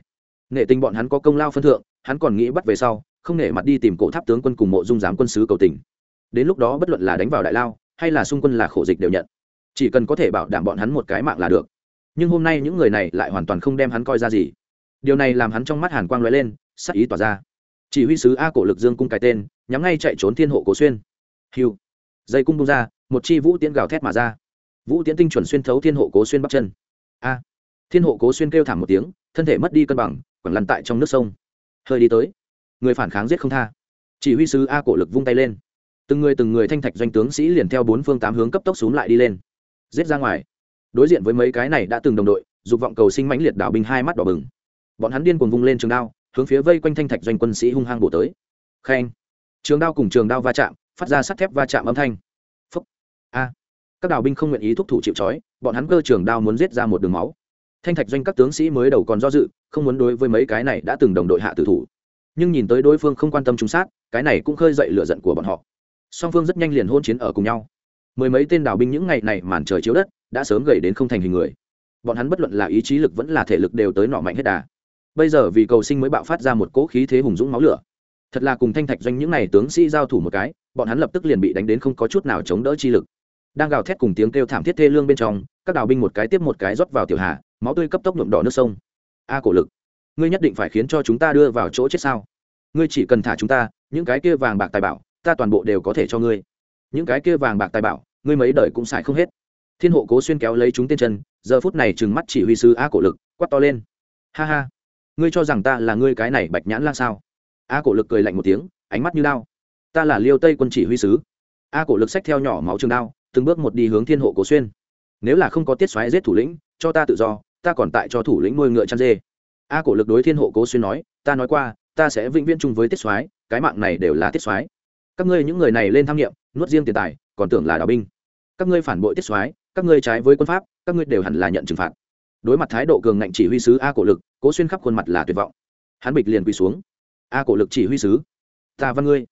Nghệ tình bọn hắn có công lao phân thượng, hắn còn nghĩ bắt về sau không nể mặt đi tìm cổ tháp tướng quân cùng mộ dung giám quân sứ cầu tình. Đến lúc đó bất luận là đánh vào đại lao, hay là xung quân là khổ dịch đều nhận. Chỉ cần có thể bảo đảm bọn hắn một cái mạng là được. Nhưng hôm nay những người này lại hoàn toàn không đem hắn coi ra gì. Điều này làm hắn trong mắt hàn quang lóe lên, sắc ý tỏa ra. Chỉ huy sứ a cổ lực dương cung cái tên, nhắm ngay chạy trốn thiên hộ cố xuyên. Hiu dây cung bung ra, một chi vũ tiễn gào thét mà ra. Vũ tiễn tinh chuẩn xuyên thấu thiên hộ cố xuyên bắp chân. A. Thiên hộ cố xuyên kêu thảm một tiếng, thân thể mất đi cân bằng, quẳng lăn tại trong nước sông. Hơi đi tới người phản kháng giết không tha. Chỉ huy sứ a cổ lực vung tay lên. Từng người từng người thanh thạch doanh tướng sĩ liền theo bốn phương tám hướng cấp tốc xuống lại đi lên. Giết ra ngoài. Đối diện với mấy cái này đã từng đồng đội, dục vọng cầu sinh mãnh liệt đảo binh hai mắt đỏ bừng. Bọn hắn điên cuồng vung lên trường đao, hướng phía vây quanh thanh thạch doanh quân sĩ hung hăng bổ tới. Khen. Trường đao cùng trường đao va chạm, phát ra sắt thép va chạm âm thanh. Phúc. A. Các đảo binh không nguyện ý thúc thủ chịu trói, bọn hắn cơ trường đao muốn giết ra một đường máu. Thanh thạch doanh các tướng sĩ mới đầu còn do dự, không muốn đối với mấy cái này đã từng đồng đội hạ tử thủ nhưng nhìn tới đối phương không quan tâm trúng sát, cái này cũng khơi dậy lửa giận của bọn họ. Song phương rất nhanh liền hôn chiến ở cùng nhau. Mười mấy tên đào binh những ngày này màn trời chiếu đất, đã sớm gầy đến không thành hình người. Bọn hắn bất luận là ý chí lực vẫn là thể lực đều tới nọ mạnh hết đà. Bây giờ vì cầu sinh mới bạo phát ra một cỗ khí thế hùng dũng máu lửa. Thật là cùng thanh thạch doanh những n à y tướng sĩ giao thủ một cái, bọn hắn lập tức liền bị đánh đến không có chút nào chống đỡ chi lực. Đang gào thét cùng tiếng kêu thảm thiết thê lương bên trong, các đào binh một cái tiếp một cái rót vào tiểu hà, máu tươi cấp tốc nhuộm đỏ nước sông. A cổ lực ngươi nhất định phải khiến cho chúng ta đưa vào chỗ chết sao? Ngươi chỉ cần thả chúng ta, những cái kia vàng bạc tài bảo, ta toàn bộ đều có thể cho ngươi. Những cái kia vàng bạc tài bảo, ngươi mấy đời cũng xài không hết. Thiên hộ cố xuyên kéo lấy chúng tên chân, giờ phút này trừng mắt chỉ huy sứ a cổ lực quắt to lên. Ha ha, ngươi cho rằng ta là ngươi cái này bạch nhãn lan sao? A cổ lực cười lạnh một tiếng, ánh mắt như lao ta là liêu tây quân chỉ huy sứ. A cổ lực xách theo nhỏ máu trường đao, từng bước một đi hướng thiên hộ cố xuyên. Nếu là không có tiết xoáy giết thủ lĩnh, cho ta tự do, ta còn tại cho thủ lĩnh nuôi ngựa chăn dê a cổ lực đối thiên hộ cố xuyên nói ta nói qua ta sẽ vĩnh viễn chung với tiết Soái, cái mạng này đều là tiết Soái. các ngươi những người này lên tham nghiệm nuốt riêng tiền tài còn tưởng là đạo binh. Các ngươi phản bội tiết Soái, các ngươi trái với quân pháp các ngươi đều hẳn là nhận trừng phạt. Đối mặt thái độ cường ngạnh chỉ huy sứ a cổ lực cố xuyên khắp khuôn mặt là tuyệt vọng. Hắn bịch liền quỳ xuống. A cổ lực chỉ huy sứ ta văn ngươi.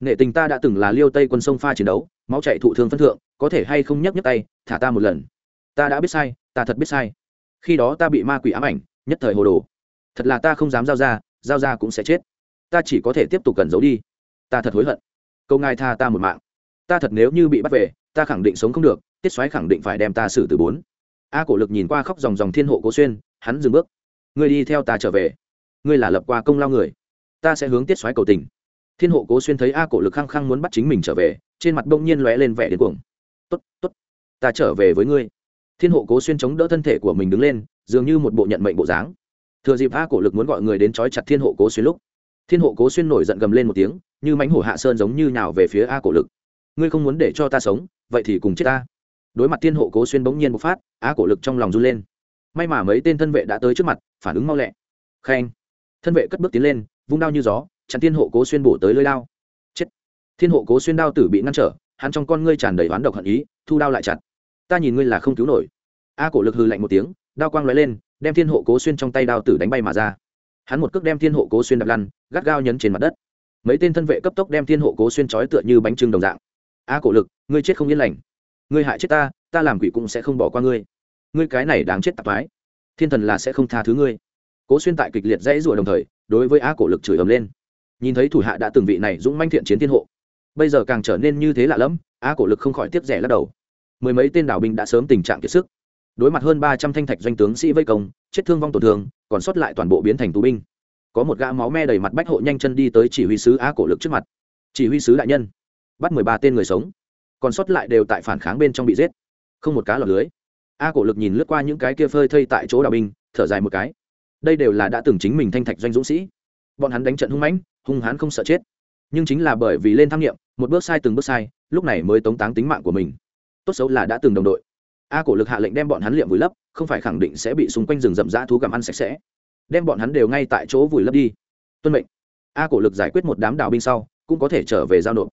Nghệ tình ta đã từng là liêu tây quân sông pha chiến đấu máu chạy thụ thương phân thượng có thể hay không nhấc nhấc tay thả ta một lần. Ta đã biết sai ta thật biết sai. Khi đó ta bị ma quỷ ám ảnh nhất thời hồ đồ thật là ta không dám giao ra giao ra cũng sẽ chết. Ta chỉ có thể tiếp tục cần giấu đi. Ta thật hối hận. Câu ngài tha ta một mạng. Ta thật nếu như bị bắt về, ta khẳng định sống không được, tiết xoáy khẳng định phải đem ta xử từ bốn. A cổ lực nhìn qua khóc dòng dòng thiên hộ cố xuyên, hắn dừng bước. Ngươi đi theo ta trở về. Ngươi là lập qua công lao người. Ta sẽ hướng tiết xoáy cầu tình. Thiên hộ cố xuyên thấy a cổ lực khăng khăng muốn bắt chính mình trở về, trên mặt bỗng nhiên lóe lên vẻ đến cuồng. Tốt tốt, ta trở về với ngươi. Thiên hộ cố xuyên chống đỡ thân thể của mình đứng lên, dường như một bộ nhận mệnh bộ dáng thừa dịp a cổ lực muốn gọi người đến trói chặt thiên hộ cố xuyên lúc, thiên hộ cố xuyên nổi giận gầm lên một tiếng, như mánh hổ hạ sơn giống như nào về phía a cổ lực. Ngươi không muốn để cho ta sống, vậy thì cùng chết ta. Đối mặt thiên hộ cố xuyên bỗng nhiên bộc phát, a cổ lực trong lòng run lên. May mà mấy tên thân vệ đã tới trước mặt, phản ứng mau lẹ. Khen. Thân vệ cất bước tiến lên, vung đao như gió, chặn thiên hộ cố xuyên bổ tới lưới đao. Chết. Thiên hộ cố xuyên đao tử bị ngăn trở, hắn trong con ngươi tràn đầy oán độc hận ý, thu đao lại chặt. Ta nhìn ngươi là không cứu nổi. A cổ lực hư lạnh một tiếng đao quang lóe lên, đem thiên hộ cố xuyên trong tay đao tử đánh bay mà ra. Hắn một cước đem thiên hộ cố xuyên đập lăn, gắt gao nhấn trên mặt đất. Mấy tên thân vệ cấp tốc đem thiên hộ cố xuyên trói tựa như bánh trưng đồng dạng. A cổ lực, ngươi chết không yên lành. Ngươi hại chết ta ta làm quỷ cũng sẽ không bỏ qua ngươi. Ngươi cái này đáng chết tạp thái thiên thần là sẽ không tha thứ ngươi. Cố xuyên tại kịch liệt dãy rủa đồng thời, đối với a cổ lực chửi ầm lên. Nhìn thấy thủ hạ đã từng vị này dũng manh thiện chiến thiên hộ, bây giờ càng trở nên như thế lạ lẫm, a cổ lực không khỏi tiếp rẻ lắc đầu. Mười mấy tên đảo binh đã sớm tình trạng kiệt sức đối mặt hơn ba trăm thanh thạch doanh tướng sĩ vây công, chết thương vong tổn thương, còn sót lại toàn bộ biến thành tù binh. Có một gã máu me đầy mặt bách hộ nhanh chân đi tới chỉ huy sứ a cổ lực trước mặt. Chỉ huy sứ đại nhân, bắt mười ba tên người sống, còn sót lại đều tại phản kháng bên trong bị giết. Không một cá lọt lưới. A cổ lực nhìn lướt qua những cái kia phơi thây tại chỗ đào binh, thở dài một cái. Đây đều là đã từng chính mình thanh thạch doanh dũng sĩ. Bọn hắn đánh trận hung mãnh, hung hãn không sợ chết. Nhưng chính là bởi vì lên tham nghiệm, một bước sai từng bước sai, lúc này mới tống táng tính mạng của mình. Tốt xấu là đã từng đồng đội a cổ lực hạ lệnh đem bọn hắn liệm vùi lấp, không phải khẳng định sẽ bị xung quanh rừng rậm rã thú gặm ăn sạch sẽ. Đem bọn hắn đều ngay tại chỗ vùi lấp đi. Tuân mệnh. A cổ lực giải quyết một đám đào binh sau, cũng có thể trở về giao nộp.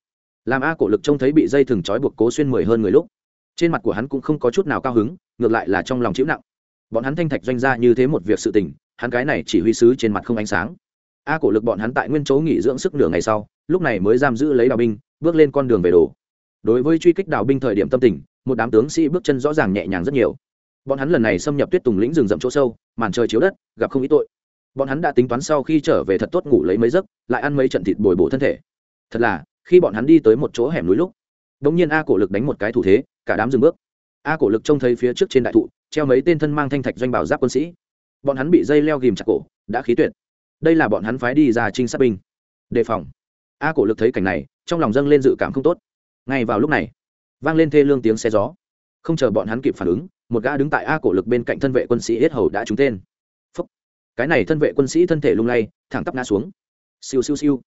Làm a cổ lực trông thấy bị dây thừng trói buộc cố xuyên mười hơn người lúc, trên mặt của hắn cũng không có chút nào cao hứng, ngược lại là trong lòng chịu nặng. Bọn hắn thanh thạch doanh ra như thế một việc sự tình, hắn cái này chỉ huy sứ trên mặt không ánh sáng. A cổ lực bọn hắn tại nguyên chỗ nghỉ dưỡng sức nửa ngày sau, lúc này mới giam giữ lấy đào binh, bước lên con đường về đồ. Đối với truy kích đào binh thời điểm tâm tình một đám tướng sĩ bước chân rõ ràng nhẹ nhàng rất nhiều. Bọn hắn lần này xâm nhập tuyết tùng lĩnh rừng rậm chỗ sâu, màn trời chiếu đất, gặp không ít tội. Bọn hắn đã tính toán sau khi trở về thật tốt ngủ lấy mấy giấc, lại ăn mấy trận thịt bồi bổ thân thể. Thật là, khi bọn hắn đi tới một chỗ hẻm núi lúc đ ỗ n g nhiên a cổ lực đánh một cái thủ thế, cả đám dừng bước. A cổ lực trông thấy phía trước trên đại thụ, treo mấy tên thân mang thanh thạch doanh bảo giáp quân sĩ. Bọn hắn bị dây leo ghìm chặt cổ, đã khí tuyệt. Đây là bọn hắn phái đi ra trinh sát binh. Đề phòng. A cổ lực thấy cảnh này, trong lòng dâng lên dự cảm không tốt. Ngay vào lúc này vang lên thê lương tiếng xe gió. Không chờ bọn hắn kịp phản ứng, một gã đứng tại a cổ lực bên cạnh thân vệ quân sĩ hết hầu đã trúng tên. Phúc. cái này thân vệ quân sĩ thân thể lung lay, thẳng tắp ngã xuống. Siêu siêu siêu.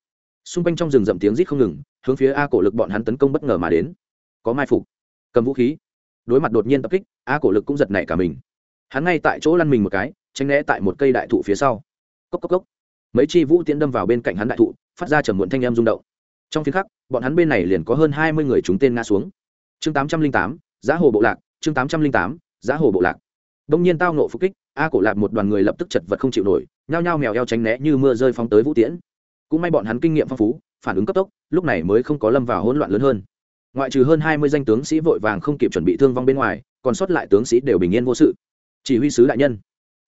Xung quanh trong rừng rậm tiếng rít không ngừng, hướng phía a cổ lực bọn hắn tấn công bất ngờ mà đến. Có mai phục. Cầm vũ khí. Đối mặt đột nhiên tập kích, a cổ lực cũng giật nảy cả mình. Hắn ngay tại chỗ lăn mình một cái tranh né tại một cây đại thụ phía sau. Cốc cốc cốc. Mấy chi vũ tiễn đâm vào bên cạnh hắn đại thụ, phát ra trầm muộn thanh em rung động. Trong phiên khắc, bọn hắn bên này liền có hơn hai mươi người chúng tên ngã xuống chương tám trăm linh tám, giá hồ bộ lạc, chương tám trăm linh tám, giá hồ bộ lạc. Đông nhiên tao nộ phục kích, a cổ lạc một đoàn người lập tức chật vật không chịu nổi, nhao nhao mèo eo tránh né như mưa rơi phóng tới vũ tiễn. Cũng may bọn hắn kinh nghiệm phong phú, phản ứng cấp tốc, lúc này mới không có lâm vào hỗn loạn lớn hơn. Ngoại trừ hơn hai mươi danh tướng sĩ vội vàng không kịp chuẩn bị thương vong bên ngoài, còn sót lại tướng sĩ đều bình yên vô sự. Chỉ huy sứ đại nhân,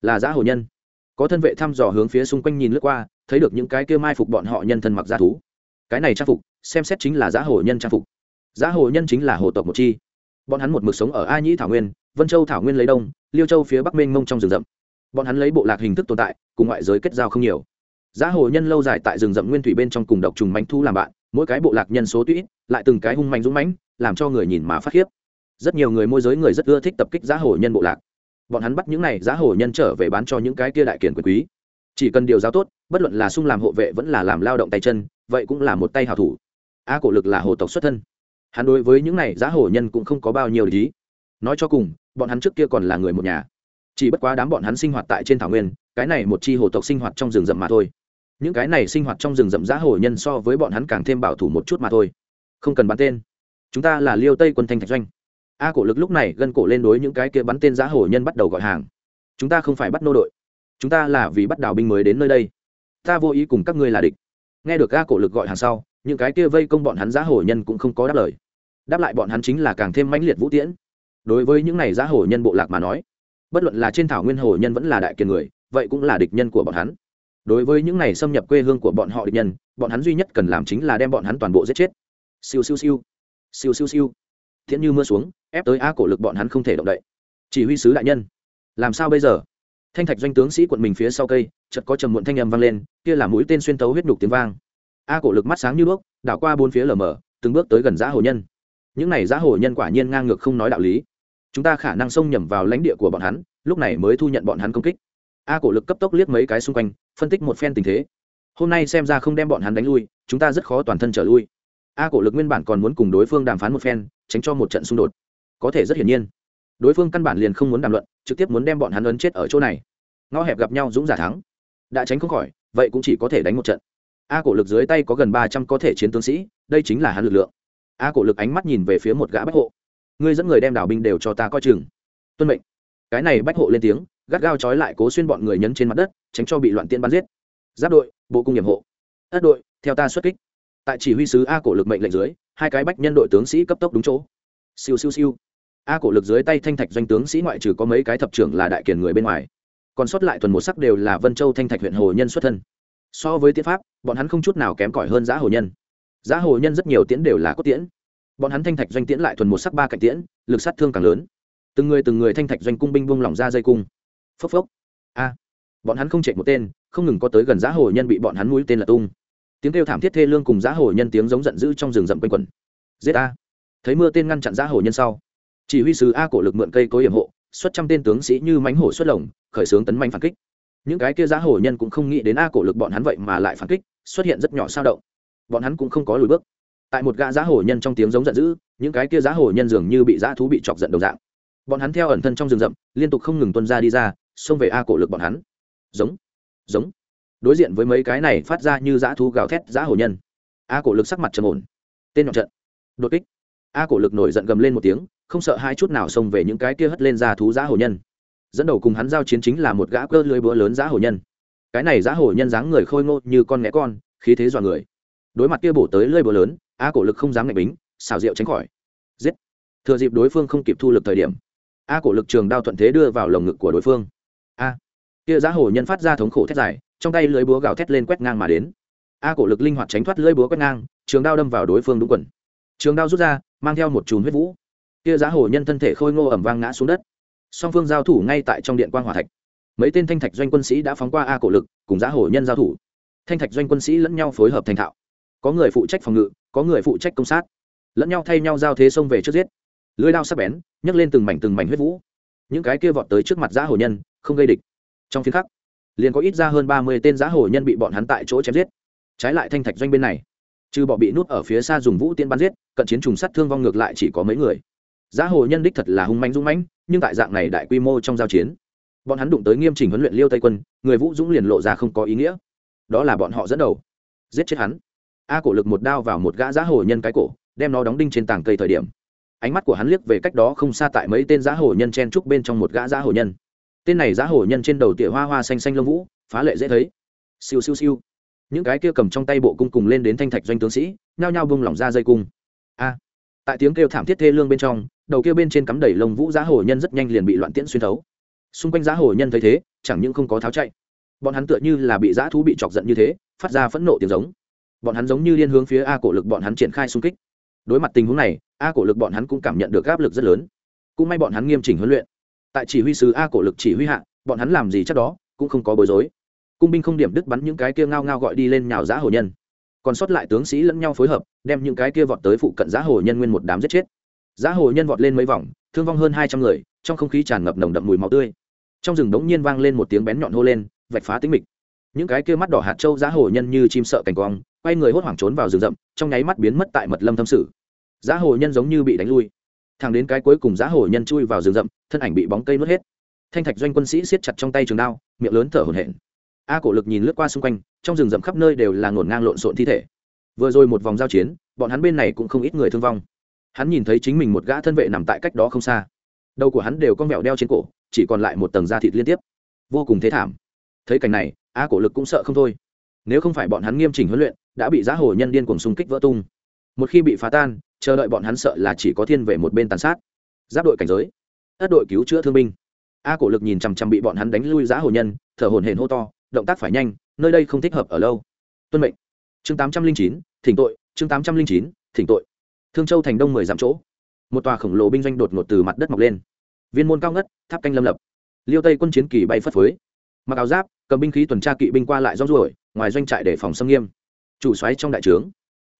là giã hồ nhân. Có thân vệ thăm dò hướng phía xung quanh nhìn lướt qua, thấy được những cái kia mai phục bọn họ nhân thân mặc g thú. Cái này trang phục, xem xét chính là giã hồ nhân trang phục. Giá hồ nhân chính là hồ tộc một chi. Bọn hắn một mực sống ở a nhĩ thảo nguyên, vân châu thảo nguyên lấy đông, liêu châu phía bắc mênh mông trong rừng rậm. Bọn hắn lấy bộ lạc hình thức tồn tại, cùng ngoại giới kết giao không nhiều. Giá hồ nhân lâu dài tại rừng rậm nguyên thủy bên trong cùng độc trùng mánh thu làm bạn, mỗi cái bộ lạc nhân số tụy lại từng cái hung mạnh dũng mãnh, làm cho người nhìn mà phát khiếp. Rất nhiều người môi giới người rất ưa thích tập kích giá hồ nhân bộ lạc. Bọn hắn bắt những này giá hồ nhân trở về bán cho những cái kia đại kiển quyền quý. Chỉ cần điều giáo tốt, bất luận là sung làm hộ vệ vẫn là làm lao động tay chân, vậy cũng là một tay hào thủ. A cổ lực là hồ tộc xuất thân hắn đối với những này giá Hổ nhân cũng không có bao nhiêu lý nói cho cùng, bọn hắn trước kia còn là người một nhà. Chỉ bất quá đám bọn hắn sinh hoạt tại trên thảo nguyên, cái này một chi hồ tộc sinh hoạt trong rừng rậm mà thôi. Những cái này sinh hoạt trong rừng rậm giá Hổ nhân so với bọn hắn càng thêm bảo thủ một chút mà thôi. Không cần bắn tên. Chúng ta là liêu tây quân thanh thạch doanh. A cổ lực lúc này gân cổ lên đối những cái kia bắn tên giá Hổ nhân bắt đầu gọi hàng. Chúng ta không phải bắt nô đội. Chúng ta là vì bắt đào binh mới đến nơi đây. Ta vô ý cùng các ngươi là địch. Nghe được a cổ lực gọi hàng sau những cái kia vây công bọn hắn giá hồ nhân cũng không có đáp lời. Đáp lại bọn hắn chính là càng thêm mãnh liệt vũ tiễn. Đối với những này giá hồ nhân bộ lạc mà nói, bất luận là trên thảo nguyên hồ nhân vẫn là đại kiền người, vậy cũng là địch nhân của bọn hắn. Đối với những này xâm nhập quê hương của bọn họ địch nhân, bọn hắn duy nhất cần làm chính là đem bọn hắn toàn bộ giết chết. Siêu siêu siêu. Siêu siêu siêu. Thiện như mưa xuống, ép tới a cổ lực bọn hắn không thể động đậy. Chỉ huy sứ đại nhân. Làm sao bây giờ? Thanh thạch doanh tướng sĩ quận mình phía sau cây, chợt có trầm muộn thanh âm vang lên, kia là mũi tên xuyên tấu huyết nhục tiếng vang a cổ lực mắt sáng như đuốc, đảo qua bốn phía lờ mờ, từng bước tới gần giá hồ nhân. Những này giá hồ nhân quả nhiên ngang ngược không nói đạo lý. Chúng ta khả năng xông nhầm vào lãnh địa của bọn hắn, lúc này mới thu nhận bọn hắn công kích. A cổ lực cấp tốc liếc mấy cái xung quanh, phân tích một phen tình thế. Hôm nay xem ra không đem bọn hắn đánh lui, chúng ta rất khó toàn thân trở lui. A cổ lực nguyên bản còn muốn cùng đối phương đàm phán một phen, tránh cho một trận xung đột. Có thể rất hiển nhiên, đối phương căn bản liền không muốn đàm luận, trực tiếp muốn đem bọn hắn ấn chết ở chỗ này. Ngõ hẹp gặp nhau dũng giả thắng. Đã tránh không khỏi, vậy cũng chỉ có thể đánh một trận a cổ lực dưới tay có gần ba trăm có thể chiến tướng sĩ, đây chính là hắn lực lượng. A cổ lực ánh mắt nhìn về phía một gã bách hộ. Ngươi dẫn người đem đảo binh đều cho ta coi chừng. Tuân mệnh. Cái này bách hộ lên tiếng, gắt gao trói lại cố xuyên bọn người nhấn trên mặt đất, tránh cho bị loạn tiên bắn giết. Giáp đội, bộ cung nghiệp hộ. Ất đội, theo ta xuất kích. Tại chỉ huy sứ a cổ lực mệnh lệnh dưới, hai cái bách nhân đội tướng sĩ cấp tốc đúng chỗ. Siêu siêu siêu. A cổ lực dưới tay thanh thạch doanh tướng sĩ ngoại trừ có mấy cái thập trưởng là đại kiền người bên ngoài. Còn sót lại thuần một sắc đều là vân châu thanh thạch huyện hồ nhân xuất thân so với tiễn pháp, bọn hắn không chút nào kém cỏi hơn giá hồ nhân. Giá hồ nhân rất nhiều tiễn đều là cốt tiễn. Bọn hắn thanh thạch doanh tiễn lại thuần một sắc ba cạnh tiễn, lực sát thương càng lớn. Từng người từng người thanh thạch doanh cung binh buông lỏng ra dây cung. Phốc phốc. A. Bọn hắn không chạy một tên, không ngừng có tới gần giá hồ nhân bị bọn hắn mũi tên là tung. Tiếng kêu thảm thiết thê lương cùng giá hồ nhân tiếng giống giận dữ trong rừng rậm quanh quẩn. Giết a. Thấy mưa tên ngăn chặn giá hồ nhân sau, chỉ huy sứ a cổ lực mượn cây có hiểm hộ, xuất trăm tên tướng sĩ như mánh hổ xuất lồng, khởi xướng tấn manh phản kích những cái kia giá hổ nhân cũng không nghĩ đến a cổ lực bọn hắn vậy mà lại phản kích, xuất hiện rất nhỏ sao động. Bọn hắn cũng không có lùi bước. Tại một gã giá hổ nhân trong tiếng giống giận dữ, những cái kia giá hổ nhân dường như bị giá thú bị chọc giận đồng dạng. Bọn hắn theo ẩn thân trong rừng rậm, liên tục không ngừng tuân ra đi ra, xông về a cổ lực bọn hắn. Giống giống. Đối diện với mấy cái này phát ra như giá thú gào thét giá hổ nhân. A cổ lực sắc mặt trầm ổn. Tên nhọn trận. Đột kích. A cổ lực nổi giận gầm lên một tiếng, không sợ hai chút nào xông về những cái kia hất lên ra thú giá hổ nhân dẫn đầu cùng hắn giao chiến chính là một gã cơ lưới búa lớn giá hổ nhân. Cái này giá hổ nhân dáng người khôi ngô như con nghé con, khí thế dọa người. Đối mặt kia bổ tới lưới búa lớn, a cổ lực không dám ngạch bính xào rượu tránh khỏi. Giết! Thừa dịp đối phương không kịp thu lực thời điểm, a cổ lực trường đao thuận thế đưa vào lồng ngực của đối phương. A! Kia giá hổ nhân phát ra thống khổ thét dài, trong tay lưới búa gào thét lên quét ngang mà đến. A cổ lực linh hoạt tránh thoát lưới búa quét ngang, trường đao đâm vào đối phương đúng quần. Trường đao rút ra, mang theo một chùm huyết vũ. Kia giá hổ nhân thân thể khôi ngô ẩm vang ngã xuống đất song phương giao thủ ngay tại trong điện quan hòa thạch. Mấy tên thanh thạch doanh quân sĩ đã phóng qua a cổ lực, cùng giá Hổ nhân giao thủ. Thanh thạch doanh quân sĩ lẫn nhau phối hợp thành thạo. Có người phụ trách phòng ngự, có người phụ trách công sát. Lẫn nhau thay nhau giao thế xông về trước giết. Lưới lao sắc bén, nhấc lên từng mảnh từng mảnh huyết vũ. Những cái kia vọt tới trước mặt giá Hổ nhân, không gây địch. Trong phiên khắc, liền có ít ra hơn ba mươi tên giá Hổ nhân bị bọn hắn tại chỗ chém giết. Trái lại thanh thạch doanh bên này, trừ bọ bị nút ở phía xa dùng vũ tiên bắn giết, cận chiến trùng sát thương vong ngược lại chỉ có mấy người. Giá hồ nhân đích thật là hung manh dũng mãnh nhưng tại dạng này đại quy mô trong giao chiến, bọn hắn đụng tới nghiêm chỉnh huấn luyện liêu tây quân, người vũ dũng liền lộ ra không có ý nghĩa. Đó là bọn họ dẫn đầu, giết chết hắn. A cổ lực một đao vào một gã giá hồ nhân cái cổ, đem nó đóng đinh trên tảng cây thời điểm. Ánh mắt của hắn liếc về cách đó không xa tại mấy tên giá hồ nhân chen trúc bên trong một gã giá hồ nhân. Tên này giá hồ nhân trên đầu tỉa hoa hoa xanh xanh lông vũ, phá lệ dễ thấy. Siêu siêu siêu. Những cái kia cầm trong tay bộ cung cùng lên đến thanh thạch doanh tướng sĩ, nhao nhao bung lỏng ra dây cung. A. Tại tiếng kêu thảm thiết thê lương bên trong đầu kia bên trên cắm đầy lông vũ giá hổ nhân rất nhanh liền bị loạn tiễn xuyên thấu. Xung quanh giá hổ nhân thấy thế, chẳng những không có tháo chạy, bọn hắn tựa như là bị giá thú bị chọc giận như thế, phát ra phẫn nộ tiếng giống. Bọn hắn giống như liên hướng phía a cổ lực bọn hắn triển khai xung kích. Đối mặt tình huống này, a cổ lực bọn hắn cũng cảm nhận được áp lực rất lớn. Cũng may bọn hắn nghiêm chỉnh huấn luyện. Tại chỉ huy sứ a cổ lực chỉ huy hạ, bọn hắn làm gì chắc đó, cũng không có bối rối. Cung binh không điểm đứt bắn những cái kia ngao ngao gọi đi lên nhào giá hồ nhân. Còn sót lại tướng sĩ lẫn nhau phối hợp, đem những cái kia vọt tới phụ cận giá hồ nhân nguyên một đám giết chết giá hồ nhân vọt lên mấy vòng, thương vong hơn hai trăm người, trong không khí tràn ngập nồng đậm mùi máu tươi. Trong rừng đống nhiên vang lên một tiếng bén nhọn hô lên, vạch phá tính mịch. Những cái kia mắt đỏ hạt trâu giá hồ nhân như chim sợ cảnh quang, quay người hốt hoảng trốn vào rừng rậm, trong nháy mắt biến mất tại mật lâm thâm sử. Giá hồ nhân giống như bị đánh lui. Thẳng đến cái cuối cùng giá hồ nhân chui vào rừng rậm, thân ảnh bị bóng cây nuốt hết. Thanh thạch doanh quân sĩ siết chặt trong tay trường đao, miệng lớn thở hổn hển. A cổ lực nhìn lướt qua xung quanh, trong rừng rậm khắp nơi đều là ngổn ngang lộn xộn thi thể. Vừa rồi một vòng giao chiến, bọn hắn bên này cũng không ít người thương vong hắn nhìn thấy chính mình một gã thân vệ nằm tại cách đó không xa. Đầu của hắn đều con mẹo đeo trên cổ, chỉ còn lại một tầng da thịt liên tiếp. Vô cùng thế thảm. Thấy cảnh này, a cổ lực cũng sợ không thôi. Nếu không phải bọn hắn nghiêm chỉnh huấn luyện, đã bị giá hồ nhân điên cùng xung kích vỡ tung. Một khi bị phá tan, chờ đợi bọn hắn sợ là chỉ có thiên về một bên tàn sát. Giáp đội cảnh giới. Ất đội cứu chữa thương binh. A cổ lực nhìn chằm chằm bị bọn hắn đánh lui giá hồ nhân, thở hồn hển hô to, động tác phải nhanh, nơi đây không thích hợp ở lâu. Tuân mệnh. Chương tám trăm linh chín, thỉnh tội, chương tám trăm linh chín, thỉnh tội thương châu thành đông mười dặm chỗ, một tòa khổng lồ binh doanh đột ngột từ mặt đất mọc lên. Viên môn cao ngất, tháp canh lâm lập. Liêu tây quân chiến kỳ bay phất phới. Mặc áo giáp, cầm binh khí tuần tra kỵ binh qua lại rong ruổi, ngoài doanh trại để phòng xâm nghiêm. Chủ xoáy trong đại trướng.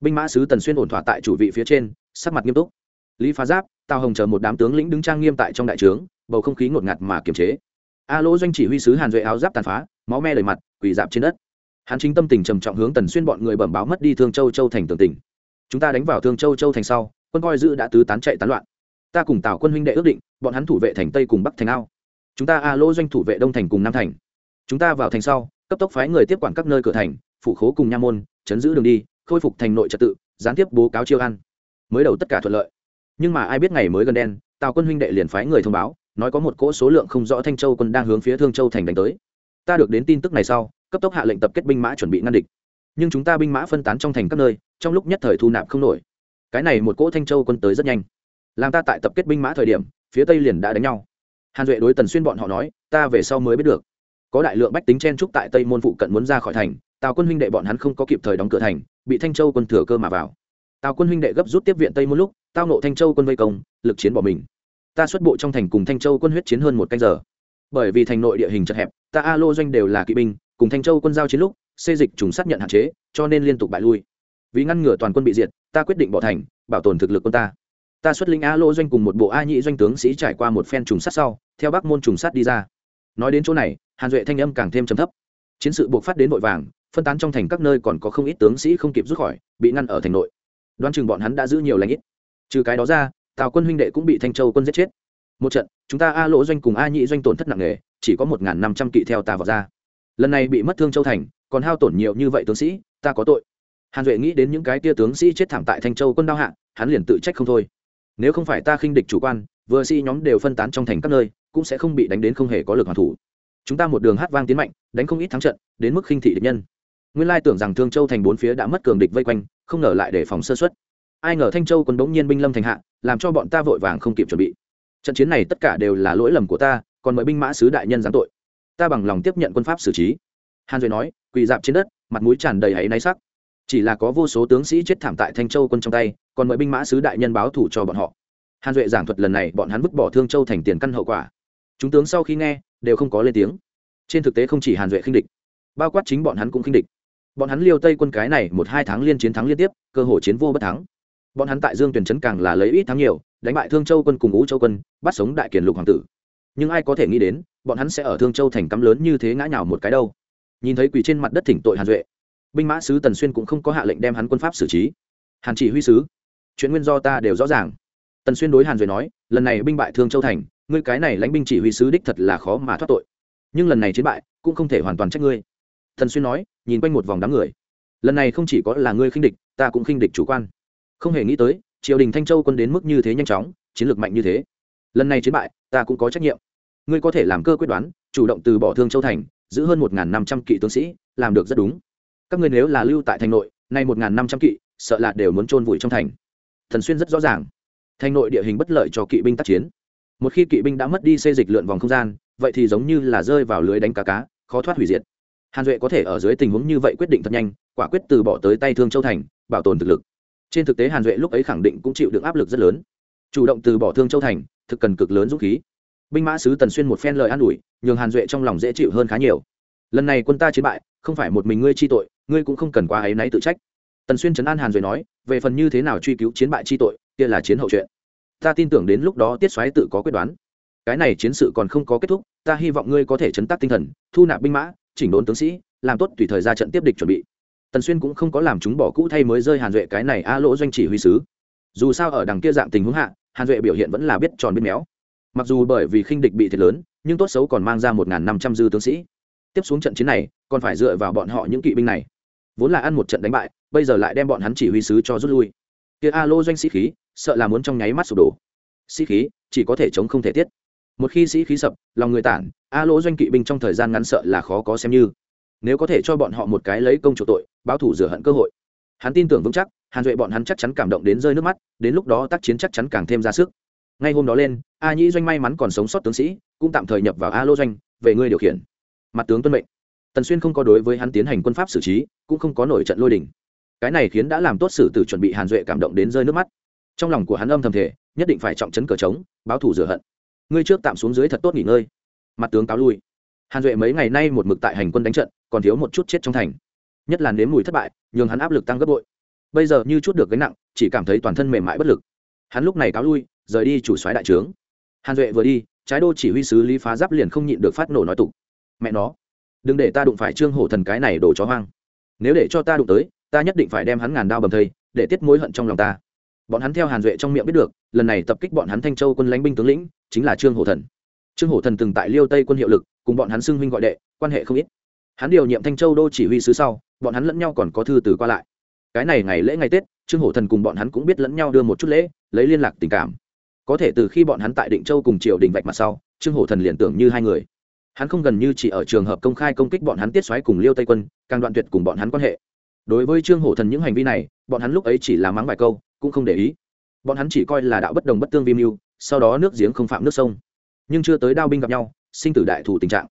Binh mã sứ tần xuyên ổn thỏa tại chủ vị phía trên, sắc mặt nghiêm túc. Lý phá giáp, tào hồng chờ một đám tướng lĩnh đứng trang nghiêm tại trong đại trướng, bầu không khí ngột ngạt mà kiềm chế. A lỗ doanh chỉ huy sứ hàn duệ áo giáp tàn phá, máu me đầy mặt, quỳ dạp trên đất. Hắn chính tâm tình trầm trọng hướng tần xuyên bọn người bẩm báo mất đi thương châu châu thành tường tỉnh chúng ta đánh vào thương châu châu thành sau, quân coi giữ đã tứ tán chạy tán loạn. Ta cùng tào quân huynh đệ ước định, bọn hắn thủ vệ thành tây cùng bắc thành ao. Chúng ta a lỗ doanh thủ vệ đông thành cùng nam thành. Chúng ta vào thành sau, cấp tốc phái người tiếp quản các nơi cửa thành, phủ khố cùng nha môn, chấn giữ đường đi, khôi phục thành nội trật tự, gián tiếp bố cáo chiêu ăn mới đầu tất cả thuận lợi. Nhưng mà ai biết ngày mới gần đen, tào quân huynh đệ liền phái người thông báo, nói có một cỗ số lượng không rõ thanh châu quân đang hướng phía thương châu thành đánh tới. Ta được đến tin tức này sau, cấp tốc hạ lệnh tập kết binh mã chuẩn bị ngăn địch nhưng chúng ta binh mã phân tán trong thành các nơi, trong lúc nhất thời thu nạp không nổi. Cái này một cỗ thanh châu quân tới rất nhanh. Làm ta tại tập kết binh mã thời điểm, phía tây liền đã đánh nhau. Hàn duệ đối tần xuyên bọn họ nói, ta về sau mới biết được. Có đại lượng bách tính chen trúc tại tây môn phụ cận muốn ra khỏi thành, tào quân huynh đệ bọn hắn không có kịp thời đóng cửa thành, bị thanh châu quân thừa cơ mà vào. Tào quân huynh đệ gấp rút tiếp viện tây một lúc, tao nộ thanh châu quân vây công, lực chiến bỏ mình. Ta xuất bộ trong thành cùng thanh châu quân huyết chiến hơn một canh giờ. Bởi vì thành nội địa hình chật hẹp, ta a lô doanh đều là kỵ binh, cùng thanh châu quân giao chiến lúc xê dịch trùng sát nhận hạn chế, cho nên liên tục bại lui. Vì ngăn ngừa toàn quân bị diệt, ta quyết định bỏ thành, bảo tồn thực lực quân ta. Ta xuất linh a lô doanh cùng một bộ a nhị doanh tướng sĩ trải qua một phen trùng sát sau, theo bắc môn trùng sát đi ra. Nói đến chỗ này, hàn duệ thanh âm càng thêm trầm thấp. Chiến sự buộc phát đến vội vàng, phân tán trong thành các nơi còn có không ít tướng sĩ không kịp rút khỏi, bị ngăn ở thành nội. Đoan chừng bọn hắn đã giữ nhiều lãnh ít. Trừ cái đó ra, tào quân huynh đệ cũng bị thanh châu quân giết chết. Một trận, chúng ta a lỗ doanh cùng a nhị doanh tổn thất nặng nề, chỉ có một năm trăm kỵ theo ta vào ra. Lần này bị mất thương châu thành còn hao tổn nhiều như vậy tướng sĩ, ta có tội. Hàn duệ nghĩ đến những cái tia tướng sĩ chết thảm tại thanh châu quân đao hạ, hắn liền tự trách không thôi. Nếu không phải ta khinh địch chủ quan, vừa sĩ nhóm đều phân tán trong thành các nơi, cũng sẽ không bị đánh đến không hề có lực hoàn thủ. Chúng ta một đường hát vang tiến mạnh, đánh không ít thắng trận, đến mức khinh thị địch nhân. Nguyên lai tưởng rằng thương châu thành bốn phía đã mất cường địch vây quanh, không ngờ lại để phòng sơ xuất ai ngờ thanh châu quân đống nhiên binh lâm thành hạ, làm cho bọn ta vội vàng không kịp chuẩn bị. Trận chiến này tất cả đều là lỗi lầm của ta, còn mời binh mã sứ đại nhân giáng tội. Ta bằng lòng tiếp nhận quân pháp xử trí. Hàn duệ nói quỳ dạp trên đất, mặt mũi tràn đầy áy náy sắc. Chỉ là có vô số tướng sĩ chết thảm tại thanh châu quân trong tay, còn mời binh mã sứ đại nhân báo thủ cho bọn họ. Hàn duệ giảng thuật lần này, bọn hắn vứt bỏ thương châu thành tiền căn hậu quả. Chúng tướng sau khi nghe, đều không có lên tiếng. Trên thực tế không chỉ hàn duệ khinh địch, bao quát chính bọn hắn cũng khinh địch. Bọn hắn liêu tây quân cái này một hai tháng liên chiến thắng liên tiếp, cơ hội chiến vô bất thắng. Bọn hắn tại dương tuyển trấn càng là lấy ít thắng nhiều, đánh bại thương châu quân cùng ngũ châu quân, bắt sống đại kiển lục hoàng tử. Nhưng ai có thể nghĩ đến, bọn hắn sẽ ở thương châu thành cắm lớn như thế ngã nhào một cái đâu? Nhìn thấy quỳ trên mặt đất thỉnh tội hàn duệ. Binh mã sứ tần xuyên cũng không có hạ lệnh đem hắn quân pháp xử trí. Hàn chỉ huy sứ, chuyện nguyên do ta đều rõ ràng. Tần xuyên đối hàn duệ nói, lần này binh bại thương châu thành, ngươi cái này lãnh binh chỉ huy sứ đích thật là khó mà thoát tội. Nhưng lần này chiến bại, cũng không thể hoàn toàn trách ngươi. Tần xuyên nói, nhìn quanh một vòng đám người. Lần này không chỉ có là ngươi khinh địch, ta cũng khinh địch chủ quan. Không hề nghĩ tới, triều đình thanh châu quân đến mức như thế nhanh chóng, chiến lược mạnh như thế. Lần này chiến bại, ta cũng có trách nhiệm. Ngươi có thể làm cơ quyết đoán, chủ động từ bỏ thương châu thành giữ hơn một năm trăm kỵ tướng sĩ, làm được rất đúng. Các ngươi nếu là lưu tại thành nội, nay một năm trăm kỵ, sợ là đều muốn trôn vùi trong thành. Thần xuyên rất rõ ràng. Thành nội địa hình bất lợi cho kỵ binh tác chiến. Một khi kỵ binh đã mất đi xây dịch lượn vòng không gian, vậy thì giống như là rơi vào lưới đánh cá cá, khó thoát hủy diệt. Hàn duệ có thể ở dưới tình huống như vậy quyết định thật nhanh, quả quyết từ bỏ tới tay thương châu thành, bảo tồn thực lực. Trên thực tế hàn duệ lúc ấy khẳng định cũng chịu được áp lực rất lớn. Chủ động từ bỏ thương châu thành, thực cần cực lớn dũng khí binh mã sứ tần xuyên một phen lời an ủi, nhường hàn duệ trong lòng dễ chịu hơn khá nhiều. Lần này quân ta chiến bại, không phải một mình ngươi chi tội, ngươi cũng không cần quá áy náy tự trách. Tần xuyên trấn an hàn duệ nói, về phần như thế nào truy cứu chiến bại chi tội, kia là chiến hậu chuyện. Ta tin tưởng đến lúc đó tiết xoáy tự có quyết đoán. Cái này chiến sự còn không có kết thúc, ta hy vọng ngươi có thể chấn tác tinh thần, thu nạp binh mã, chỉnh đốn tướng sĩ, làm tốt tùy thời ra trận tiếp địch chuẩn bị. Tần xuyên cũng không có làm chúng bỏ cũ thay mới rơi hàn duệ cái này a lỗ doanh chỉ huy sứ. Dù sao ở đằng kia dạng tình huống hạ, hàn duệ biểu hiện vẫn là biết tròn biết méo mặc dù bởi vì khinh địch bị thiệt lớn, nhưng tốt xấu còn mang ra một năm trăm dư tướng sĩ. Tiếp xuống trận chiến này, còn phải dựa vào bọn họ những kỵ binh này. Vốn là ăn một trận đánh bại, bây giờ lại đem bọn hắn chỉ huy sứ cho rút lui. Kia a lô doanh sĩ khí, sợ là muốn trong nháy mắt sụp đổ. Sĩ khí, chỉ có thể chống không thể tiết. Một khi sĩ khí sập, lòng người tản, a Lô doanh kỵ binh trong thời gian ngắn sợ là khó có xem như. Nếu có thể cho bọn họ một cái lấy công chủ tội, báo thủ rửa hận cơ hội. Hắn tin tưởng vững chắc, hàn duệ bọn hắn chắc chắn cảm động đến rơi nước mắt, đến lúc đó tác chiến chắc chắn càng thêm ra sức ngay hôm đó lên, a nhĩ doanh may mắn còn sống sót tướng sĩ, cũng tạm thời nhập vào a lô doanh, về ngươi điều khiển. Mặt tướng tuân mệnh. Tần xuyên không có đối với hắn tiến hành quân pháp xử trí, cũng không có nổi trận lôi đình. Cái này khiến đã làm tốt xử tử chuẩn bị hàn duệ cảm động đến rơi nước mắt. Trong lòng của hắn âm thầm thể nhất định phải trọng chấn cờ trống, báo thủ rửa hận. Ngươi trước tạm xuống dưới thật tốt nghỉ ngơi. Mặt tướng cáo lui. Hàn duệ mấy ngày nay một mực tại hành quân đánh trận, còn thiếu một chút chết trong thành. Nhất là nếm mùi thất bại, nhường hắn áp lực tăng gấp bội. Bây giờ như chút được gánh nặng, chỉ cảm thấy toàn thân mềm mại bất lực. Hắn lúc này cáo lui rời đi chủ soái đại trướng. Hàn duệ vừa đi, trái đô chỉ huy sứ lý phá giáp liền không nhịn được phát nổ nói tục. Mẹ nó, đừng để ta đụng phải trương hổ thần cái này đổ chó hoang. Nếu để cho ta đụng tới, ta nhất định phải đem hắn ngàn đao bầm thây, để tiết mối hận trong lòng ta. Bọn hắn theo hàn duệ trong miệng biết được, lần này tập kích bọn hắn thanh châu quân lãnh binh tướng lĩnh, chính là trương hổ thần. Trương hổ thần từng tại liêu tây quân hiệu lực, cùng bọn hắn xưng huynh gọi đệ, quan hệ không ít. Hắn điều nhiệm thanh châu đô chỉ huy sứ sau, bọn hắn lẫn nhau còn có thư từ qua lại. Cái này ngày lễ ngày tết, trương hổ thần cùng bọn hắn cũng biết lẫn nhau đưa một chút lễ, lấy liên lạc tình cảm có thể từ khi bọn hắn tại định châu cùng triều đình vạch mặt sau, trương hổ thần liền tưởng như hai người. Hắn không gần như chỉ ở trường hợp công khai công kích bọn hắn tiết xoáy cùng liêu tây quân, càng đoạn tuyệt cùng bọn hắn quan hệ. Đối với trương hổ thần những hành vi này, bọn hắn lúc ấy chỉ là mắng vài câu, cũng không để ý. Bọn hắn chỉ coi là đạo bất đồng bất tương vi mưu, sau đó nước giếng không phạm nước sông. Nhưng chưa tới đao binh gặp nhau, sinh tử đại thủ tình trạng.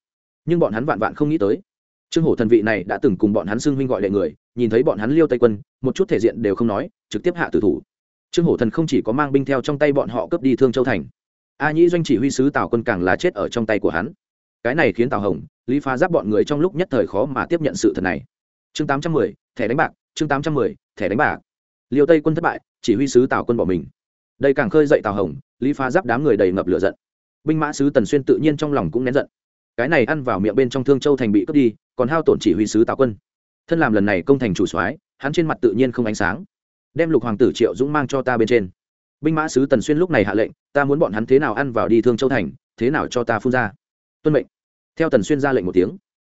Nhưng bọn hắn vạn vạn không nghĩ tới. Trương hổ thần vị này đã từng cùng bọn hắn xưng huynh gọi lệ người, nhìn thấy bọn hắn liêu tây quân, một chút thể diện đều không nói, trực tiếp hạ tử thủ trương hổ thần không chỉ có mang binh theo trong tay bọn họ cướp đi thương châu thành, a nhĩ doanh chỉ huy sứ tào quân càng là chết ở trong tay của hắn. Cái này khiến tào hồng, lý phá giáp bọn người trong lúc nhất thời khó mà tiếp nhận sự thật này. Chương tám trăm mười, thẻ đánh bạc, chương tám trăm mười, thẻ đánh bạc. Liêu tây quân thất bại, chỉ huy sứ tào quân bỏ mình. Đây càng khơi dậy tào hồng, lý phá giáp đám người đầy ngập lửa giận. Binh mã sứ tần xuyên tự nhiên trong lòng cũng nén giận. Cái này ăn vào miệng bên trong thương châu thành bị cướp đi, còn hao tổn chỉ huy sứ tào quân. Thân làm lần này công thành chủ soái, hắn trên mặt tự nhiên không ánh sáng đem lục hoàng tử triệu dũng mang cho ta bên trên. Binh mã sứ tần xuyên lúc này hạ lệnh, ta muốn bọn hắn thế nào ăn vào đi thương châu thành, thế nào cho ta phun ra? Tuân mệnh. Theo tần xuyên ra lệnh một tiếng,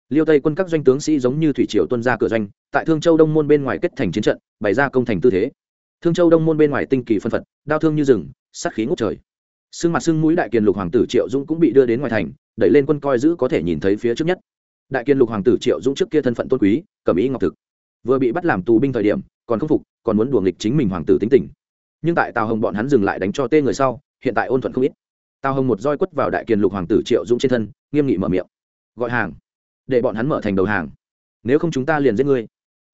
liêu tây quân các doanh tướng sĩ giống như thủy triều tuân ra cửa doanh, tại thương châu đông môn bên ngoài kết thành chiến trận, bày ra công thành tư thế. Thương châu đông môn bên ngoài tinh kỳ phân phật, đao thương như rừng, sát khí ngút trời. Sưng mặt sưng mũi đại kiền lục hoàng tử triệu dũng cũng bị đưa đến ngoài thành, đẩy lên quân coi giữ có thể nhìn thấy phía trước nhất. Đại kiên lục hoàng tử triệu dũng trước kia thân phận tôn quý, cẩm ý ngọc thực. Vừa bị bắt làm tù binh thời điểm còn không phục, còn muốn đùa nghịch chính mình hoàng tử tính tình. Nhưng tại tào hồng bọn hắn dừng lại đánh cho tên người sau, hiện tại ôn thuận không ít. Tào hồng một roi quất vào đại kiền lục hoàng tử triệu dũng trên thân, nghiêm nghị mở miệng. Gọi hàng. Để bọn hắn mở thành đầu hàng. Nếu không chúng ta liền giết ngươi.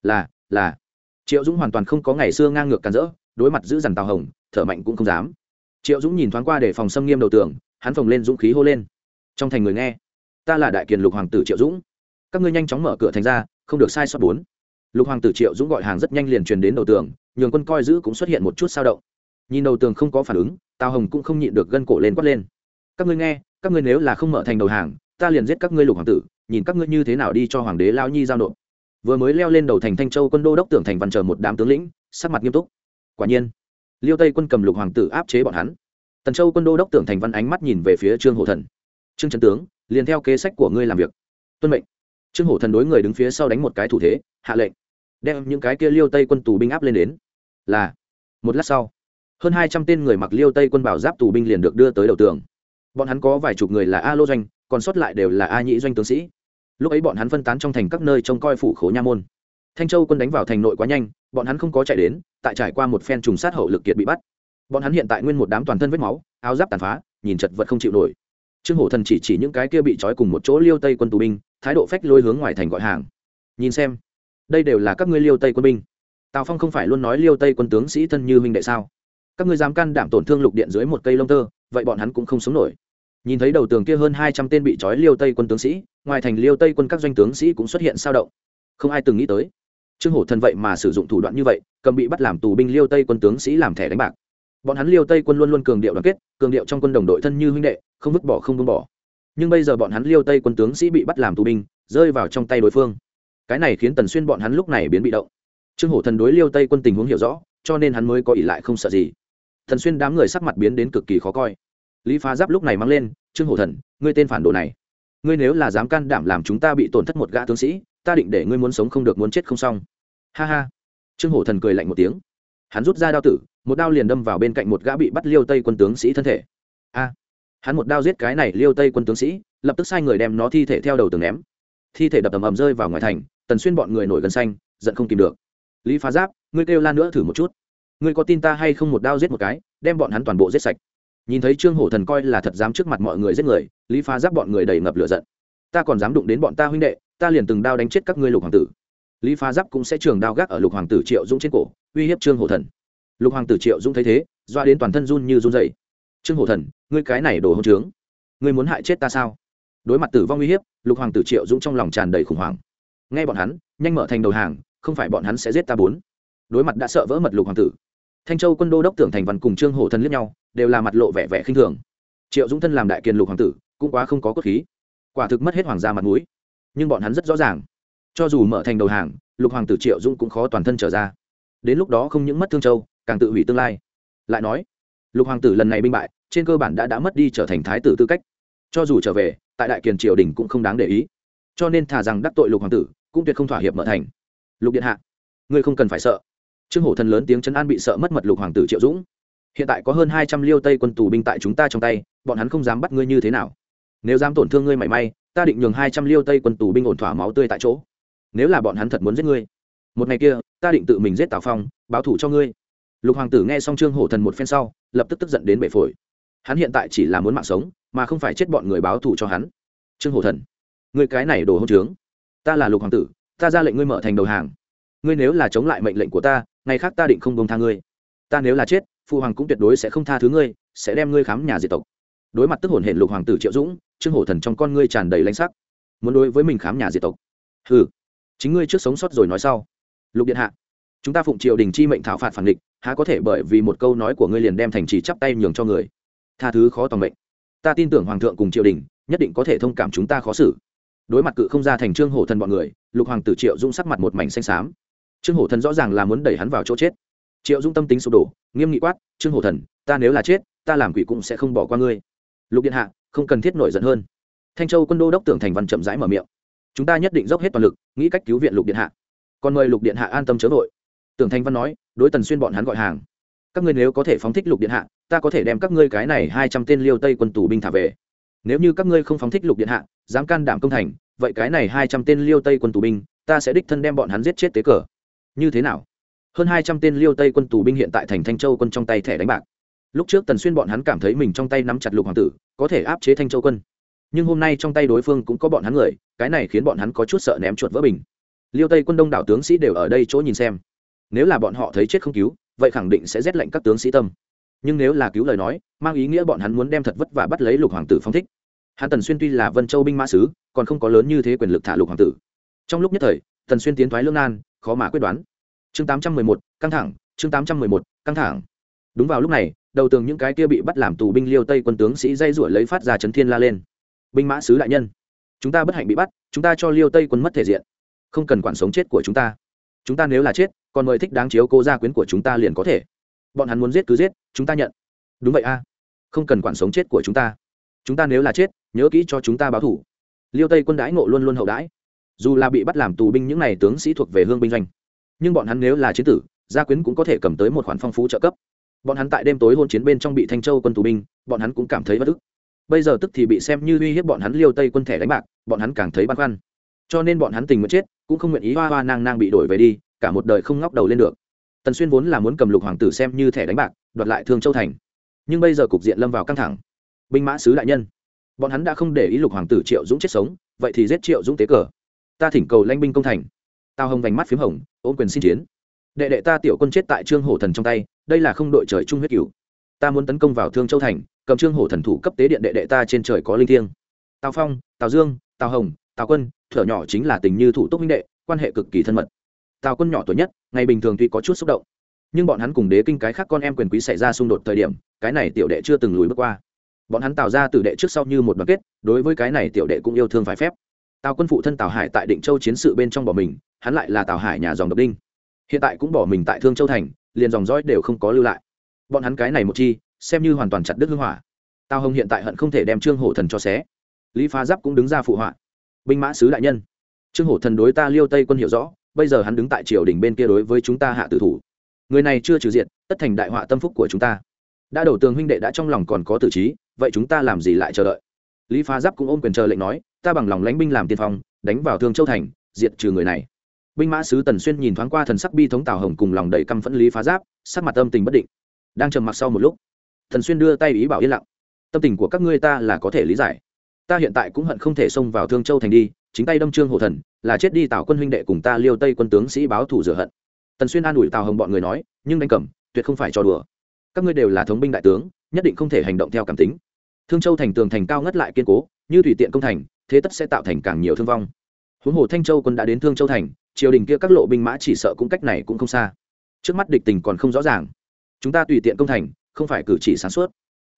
Là là. Triệu dũng hoàn toàn không có ngày xưa ngang ngược càn rỡ, đối mặt giữ dằn tào hồng, thở mạnh cũng không dám. Triệu dũng nhìn thoáng qua để phòng xâm nghiêm đầu tường, hắn phồng lên dũng khí hô lên. Trong thành người nghe. Ta là đại kiền lục hoàng tử triệu dũng. Các ngươi nhanh chóng mở cửa thành ra, không được sai sót bốn lục hoàng tử triệu dũng gọi hàng rất nhanh liền truyền đến đầu tường, nhường quân coi giữ cũng xuất hiện một chút sao động. Nhìn đầu tường không có phản ứng, tào hồng cũng không nhịn được gân cổ lên quát lên. Các ngươi nghe, các ngươi nếu là không mở thành đầu hàng, ta liền giết các ngươi lục hoàng tử, nhìn các ngươi như thế nào đi cho hoàng đế lao nhi giao nộp. Vừa mới leo lên đầu thành thanh châu quân đô đốc tưởng thành văn chờ một đám tướng lĩnh, sắc mặt nghiêm túc. Quả nhiên, liêu tây quân cầm lục hoàng tử áp chế bọn hắn. Tần châu quân đô đốc tưởng thành văn ánh mắt nhìn về phía trương hổ thần. Trương trần tướng, liền theo kế sách của ngươi làm việc. Tuân mệnh. Trương hổ thần đối người đứng phía sau đánh một cái thủ thế, hạ lệnh đem những cái kia liêu tây quân tù binh áp lên đến. Là, một lát sau, hơn hai trăm tên người mặc liêu tây quân bảo giáp tù binh liền được đưa tới đầu tường. Bọn hắn có vài chục người là a lô doanh, còn sót lại đều là a nhĩ doanh tướng sĩ. Lúc ấy bọn hắn phân tán trong thành các nơi trông coi phủ khố nha môn. Thanh châu quân đánh vào thành nội quá nhanh, bọn hắn không có chạy đến, tại trải qua một phen trùng sát hậu lực kiệt bị bắt. Bọn hắn hiện tại nguyên một đám toàn thân vết máu, áo giáp tàn phá, nhìn chật vật không chịu nổi. Trương hổ thần chỉ chỉ những cái kia bị trói cùng một chỗ liêu tây quân tù binh, thái độ phách lôi hướng ngoài thành gọi hàng. Nhìn xem đây đều là các ngươi liêu tây quân binh. Tào phong không phải luôn nói liêu tây quân tướng sĩ thân như huynh đệ sao? Các ngươi dám can đảm tổn thương lục điện dưới một cây lông tơ, vậy bọn hắn cũng không sống nổi. Nhìn thấy đầu tường kia hơn hai trăm tên bị trói liêu tây quân tướng sĩ, ngoài thành liêu tây quân các doanh tướng sĩ cũng xuất hiện sao động. Không ai từng nghĩ tới. Trương hổ thần vậy mà sử dụng thủ đoạn như vậy, cầm bị bắt làm tù binh liêu tây quân tướng sĩ làm thẻ đánh bạc. Bọn hắn liêu tây quân luôn luôn cường điệu đoàn kết, cường điệu trong quân đồng đội thân như huynh đệ, không vứt bỏ không buông bỏ. Nhưng bây giờ bọn hắn liêu tây quân tướng sĩ bị bắt làm tù binh, rơi vào trong tay đối phương cái này khiến tần xuyên bọn hắn lúc này biến bị động. Trương hổ thần đối liêu tây quân tình huống hiểu rõ, cho nên hắn mới có ỷ lại không sợ gì. Thần xuyên đám người sắc mặt biến đến cực kỳ khó coi. Lý phá giáp lúc này mang lên, trương hổ thần, ngươi tên phản đồ này. Ngươi nếu là dám can đảm làm chúng ta bị tổn thất một gã tướng sĩ, ta định để ngươi muốn sống không được muốn chết không xong. Ha ha. Trương hổ thần cười lạnh một tiếng. Hắn rút ra đao tử, một đao liền đâm vào bên cạnh một gã bị bắt liêu tây quân tướng sĩ thân thể. A. Hắn một đao giết cái này liêu tây quân tướng sĩ, lập tức sai người đem nó thi thể theo đầu tường ném. Thi thể đập ầm ầm rơi vào ngoài thành tần xuyên bọn người nổi gần xanh, giận không kìm được. Lý phá giáp, ngươi kêu la nữa thử một chút. Ngươi có tin ta hay không một đao giết một cái, đem bọn hắn toàn bộ giết sạch. Nhìn thấy trương hổ thần coi là thật dám trước mặt mọi người giết người, lý phá giáp bọn người đầy ngập lửa giận. Ta còn dám đụng đến bọn ta huynh đệ, ta liền từng đao đánh chết các ngươi lục hoàng tử. Lý phá giáp cũng sẽ trường đao gác ở lục hoàng tử triệu dũng trên cổ, uy hiếp trương hổ thần. Lục hoàng tử triệu dũng thấy thế, doa đến toàn thân run như run dày trương hổ thần, ngươi cái này đồ hỗn trướng, ngươi muốn hại chết ta sao? Đối mặt tử vong uy hiếp, lục hoàng tử triệu dũng trong lòng tràn đầy khủng hoảng nghe bọn hắn, nhanh mở thành đầu hàng, không phải bọn hắn sẽ giết ta bốn. Đối mặt đã sợ vỡ mật lục hoàng tử. Thanh châu quân đô đốc tưởng thành văn cùng trương hổ thần liếc nhau, đều là mặt lộ vẻ vẻ khinh thường. Triệu dũng thân làm đại kiền lục hoàng tử, cũng quá không có cốt khí. Quả thực mất hết hoàng gia mặt mũi. Nhưng bọn hắn rất rõ ràng. Cho dù mở thành đầu hàng, lục hoàng tử triệu dũng cũng khó toàn thân trở ra. Đến lúc đó không những mất thương châu, càng tự hủy tương lai. Lại nói, lục hoàng tử lần này binh bại, trên cơ bản đã đã mất đi trở thành thái tử tư cách. Cho dù trở về, tại đại kiền triều đình cũng không đáng để ý cho nên thà rằng đắc tội lục hoàng tử, cũng tuyệt không thỏa hiệp mở thành. Lục điện hạ, ngươi không cần phải sợ. Trương hổ thần lớn tiếng chấn an bị sợ mất mật lục hoàng tử triệu dũng. Hiện tại có hơn hai trăm liêu tây quân tù binh tại chúng ta trong tay, bọn hắn không dám bắt ngươi như thế nào. Nếu dám tổn thương ngươi mảy may, ta định nhường hai trăm liêu tây quân tù binh ổn thỏa máu tươi tại chỗ. Nếu là bọn hắn thật muốn giết ngươi, một ngày kia, ta định tự mình giết tào phong, báo thủ cho ngươi. Lục hoàng tử nghe xong trương hổ thần một phen sau, lập tức tức giận đến bể phổi. Hắn hiện tại chỉ là muốn mạng sống, mà không phải chết bọn người báo thù cho hắn. Trương hổ thần người cái này đồ hỗn trướng. Ta là lục hoàng tử, ta ra lệnh ngươi mở thành đầu hàng. Ngươi nếu là chống lại mệnh lệnh của ta, ngày khác ta định không bông tha ngươi. Ta nếu là chết, phụ hoàng cũng tuyệt đối sẽ không tha thứ ngươi, sẽ đem ngươi khám nhà diệt tộc. Đối mặt tức hồn hển lục hoàng tử triệu dũng, trương hổ thần trong con ngươi tràn đầy lãnh sắc. Muốn đối với mình khám nhà diệt tộc. Ừ chính ngươi trước sống sót rồi nói sau. Lục điện hạ, chúng ta phụng triều đình chi mệnh thảo phạt phản địch há có thể bởi vì một câu nói của ngươi liền đem thành trì chắp tay nhường cho người? Tha thứ khó tòng mệnh. Ta tin tưởng hoàng thượng cùng triều đình, nhất định có thể thông cảm chúng ta khó xử đối mặt cự không ra thành trương hổ thần bọn người, lục hoàng tử triệu dung sắc mặt một mảnh xanh xám. Trương hổ thần rõ ràng là muốn đẩy hắn vào chỗ chết. Triệu dung tâm tính sụp đổ, nghiêm nghị quát, trương hổ thần, ta nếu là chết, ta làm quỷ cũng sẽ không bỏ qua ngươi. Lục điện hạ, không cần thiết nổi giận hơn. Thanh châu quân đô đốc tưởng thành văn chậm rãi mở miệng. Chúng ta nhất định dốc hết toàn lực, nghĩ cách cứu viện lục điện hạ. Còn mời lục điện hạ an tâm chớ vội. Tưởng thành văn nói, đối tần xuyên bọn hắn gọi hàng. Các ngươi nếu có thể phóng thích lục điện hạ, ta có thể đem các ngươi cái này hai trăm tên liêu tây quân tù binh thả về nếu như các ngươi không phóng thích lục điện hạ, dám can đảm công thành, vậy cái này hai trăm tên liêu tây quân tù binh, ta sẽ đích thân đem bọn hắn giết chết tế cờ. Như thế nào? Hơn hai trăm tên liêu tây quân tù binh hiện tại thành thanh châu quân trong tay thẻ đánh bạc. Lúc trước tần xuyên bọn hắn cảm thấy mình trong tay nắm chặt lục hoàng tử, có thể áp chế thanh châu quân. Nhưng hôm nay trong tay đối phương cũng có bọn hắn người, cái này khiến bọn hắn có chút sợ ném chuột vỡ bình. Liêu tây quân đông đảo tướng sĩ đều ở đây chỗ nhìn xem. Nếu là bọn họ thấy chết không cứu, vậy khẳng định sẽ rét lệnh các tướng sĩ tâm. Nhưng nếu là cứu lời nói, mang ý nghĩa bọn hắn muốn đem thật vất vả bắt lấy lục hoàng tử phong thích hắn tần xuyên tuy là vân châu binh mã sứ còn không có lớn như thế quyền lực thả lục hoàng tử. Trong lúc nhất thời, tần xuyên tiến thoái lương nan, khó mà quyết đoán. Chương tám trăm mười một, căng thẳng, chương tám trăm mười một, căng thẳng. Đúng vào lúc này, đầu tường những cái kia bị bắt làm tù binh liêu tây quân tướng sĩ dây ruổi lấy phát ra chấn thiên la lên. Binh mã sứ đại nhân, chúng ta bất hạnh bị bắt, chúng ta cho liêu tây quân mất thể diện. Không cần quản sống chết của chúng ta. Chúng ta nếu là chết, còn mời thích đáng chiếu cố gia quyến của chúng ta liền có thể. Bọn hắn muốn giết cứ giết, chúng ta nhận. Đúng vậy a. Không cần quản sống chết của chúng ta chúng ta nếu là chết, nhớ kỹ cho chúng ta báo thủ. Liêu tây quân đãi ngộ luôn luôn hậu đãi. Dù là bị bắt làm tù binh những n à y tướng sĩ thuộc về hương binh doanh. Nhưng bọn hắn nếu là chiến tử, gia quyến cũng có thể cầm tới một khoản phong phú trợ cấp. Bọn hắn tại đêm tối hôn chiến bên trong bị thanh châu quân tù binh, bọn hắn cũng cảm thấy bất ức. Bây giờ tức thì bị xem như uy hiếp bọn hắn liêu tây quân thẻ đánh bạc, bọn hắn càng thấy băn khoăn. Cho nên bọn hắn tình nguyện chết, cũng không nguyện ý hoa hoa nang nang bị đổi về đi, cả một đời không ngóc đầu lên được. Tần xuyên vốn là muốn cầm lục hoàng tử xem như thẻ đánh bạc, đoạt lại thương châu thành. Nhưng bây giờ cục diện lâm vào căng thẳng binh mã sứ đại nhân. Bọn hắn đã không để ý lục hoàng tử triệu dũng chết sống, vậy thì giết triệu dũng tế cờ. Ta thỉnh cầu lanh binh công thành. Tao hồng vành mắt p h í m hồng, ôm quyền xin chiến. Đệ đệ ta tiểu quân chết tại trương hổ thần trong tay, đây là không đội trời chung huyết cửu. Ta muốn tấn công vào thương châu thành, cầm trương hổ thần thủ cấp tế điện đệ đệ ta trên trời có linh thiêng. Tào phong, tào dương, tào hồng, tào quân, thở nhỏ chính là tình như thủ túc minh đệ, quan hệ cực kỳ thân mật. Tào quân nhỏ tuổi nhất, ngày bình thường tuy có chút xúc động, nhưng bọn hắn cùng đế kinh cái khác con em quyền quý xảy ra xung đột thời điểm, cái này tiểu đệ chưa từng lùi bước qua bọn hắn tạo ra từ đệ trước sau như một đoàn kết, đối với cái này tiểu đệ cũng yêu thương phải phép. Tào quân phụ thân tào hải tại định châu chiến sự bên trong bỏ mình, hắn lại là tào hải nhà dòng độc đinh. Hiện tại cũng bỏ mình tại thương châu thành, liền dòng dõi đều không có lưu lại. Bọn hắn cái này một chi, xem như hoàn toàn chặt đứt hưng hỏa. Tào hồng hiện tại hận không thể đem trương hổ thần cho xé. Lý phá giáp cũng đứng ra phụ họa. Binh mã sứ đại nhân. Trương hổ thần đối ta liêu tây quân hiểu rõ, bây giờ hắn đứng tại triều đình bên kia đối với chúng ta hạ tử thủ. Người này chưa trừ diện tất thành đại họa tâm phúc của chúng ta. Đã đầu tường huynh đệ đã trong lòng còn có tử trí vậy chúng ta làm gì lại chờ đợi? Lý phá giáp cũng ôm quyền chờ lệnh nói, ta bằng lòng lãnh binh làm tiên phong, đánh vào thương châu thành, diệt trừ người này. Binh mã sứ tần xuyên nhìn thoáng qua thần sắc bi thống tào hồng cùng lòng đầy căm phẫn lý phá giáp, sắc mặt âm tình bất định. Đang trầm mặc sau một lúc thần xuyên đưa tay ý bảo yên lặng, tâm tình của các ngươi ta là có thể lý giải. Ta hiện tại cũng hận không thể xông vào thương châu thành đi, chính tay đâm trương hổ thần, là chết đi Tào quân huynh đệ cùng ta liêu tây quân tướng sĩ báo thủ rửa hận. Tần xuyên an ủi tào hồng bọn người nói, nhưng đánh cầm tuyệt không phải cho đùa. Các ngươi đều là thống binh đại tướng nhất định không thể hành động theo cảm tính. Thương châu thành tường thành cao ngất lại kiên cố, như tùy tiện công thành, thế tất sẽ tạo thành càng nhiều thương vong. Huống hồ thanh châu quân đã đến thương châu thành, triều đình kia các lộ binh mã chỉ sợ cũng cách này cũng không xa. Trước mắt địch tình còn không rõ ràng. Chúng ta tùy tiện công thành, không phải cử chỉ sáng suốt.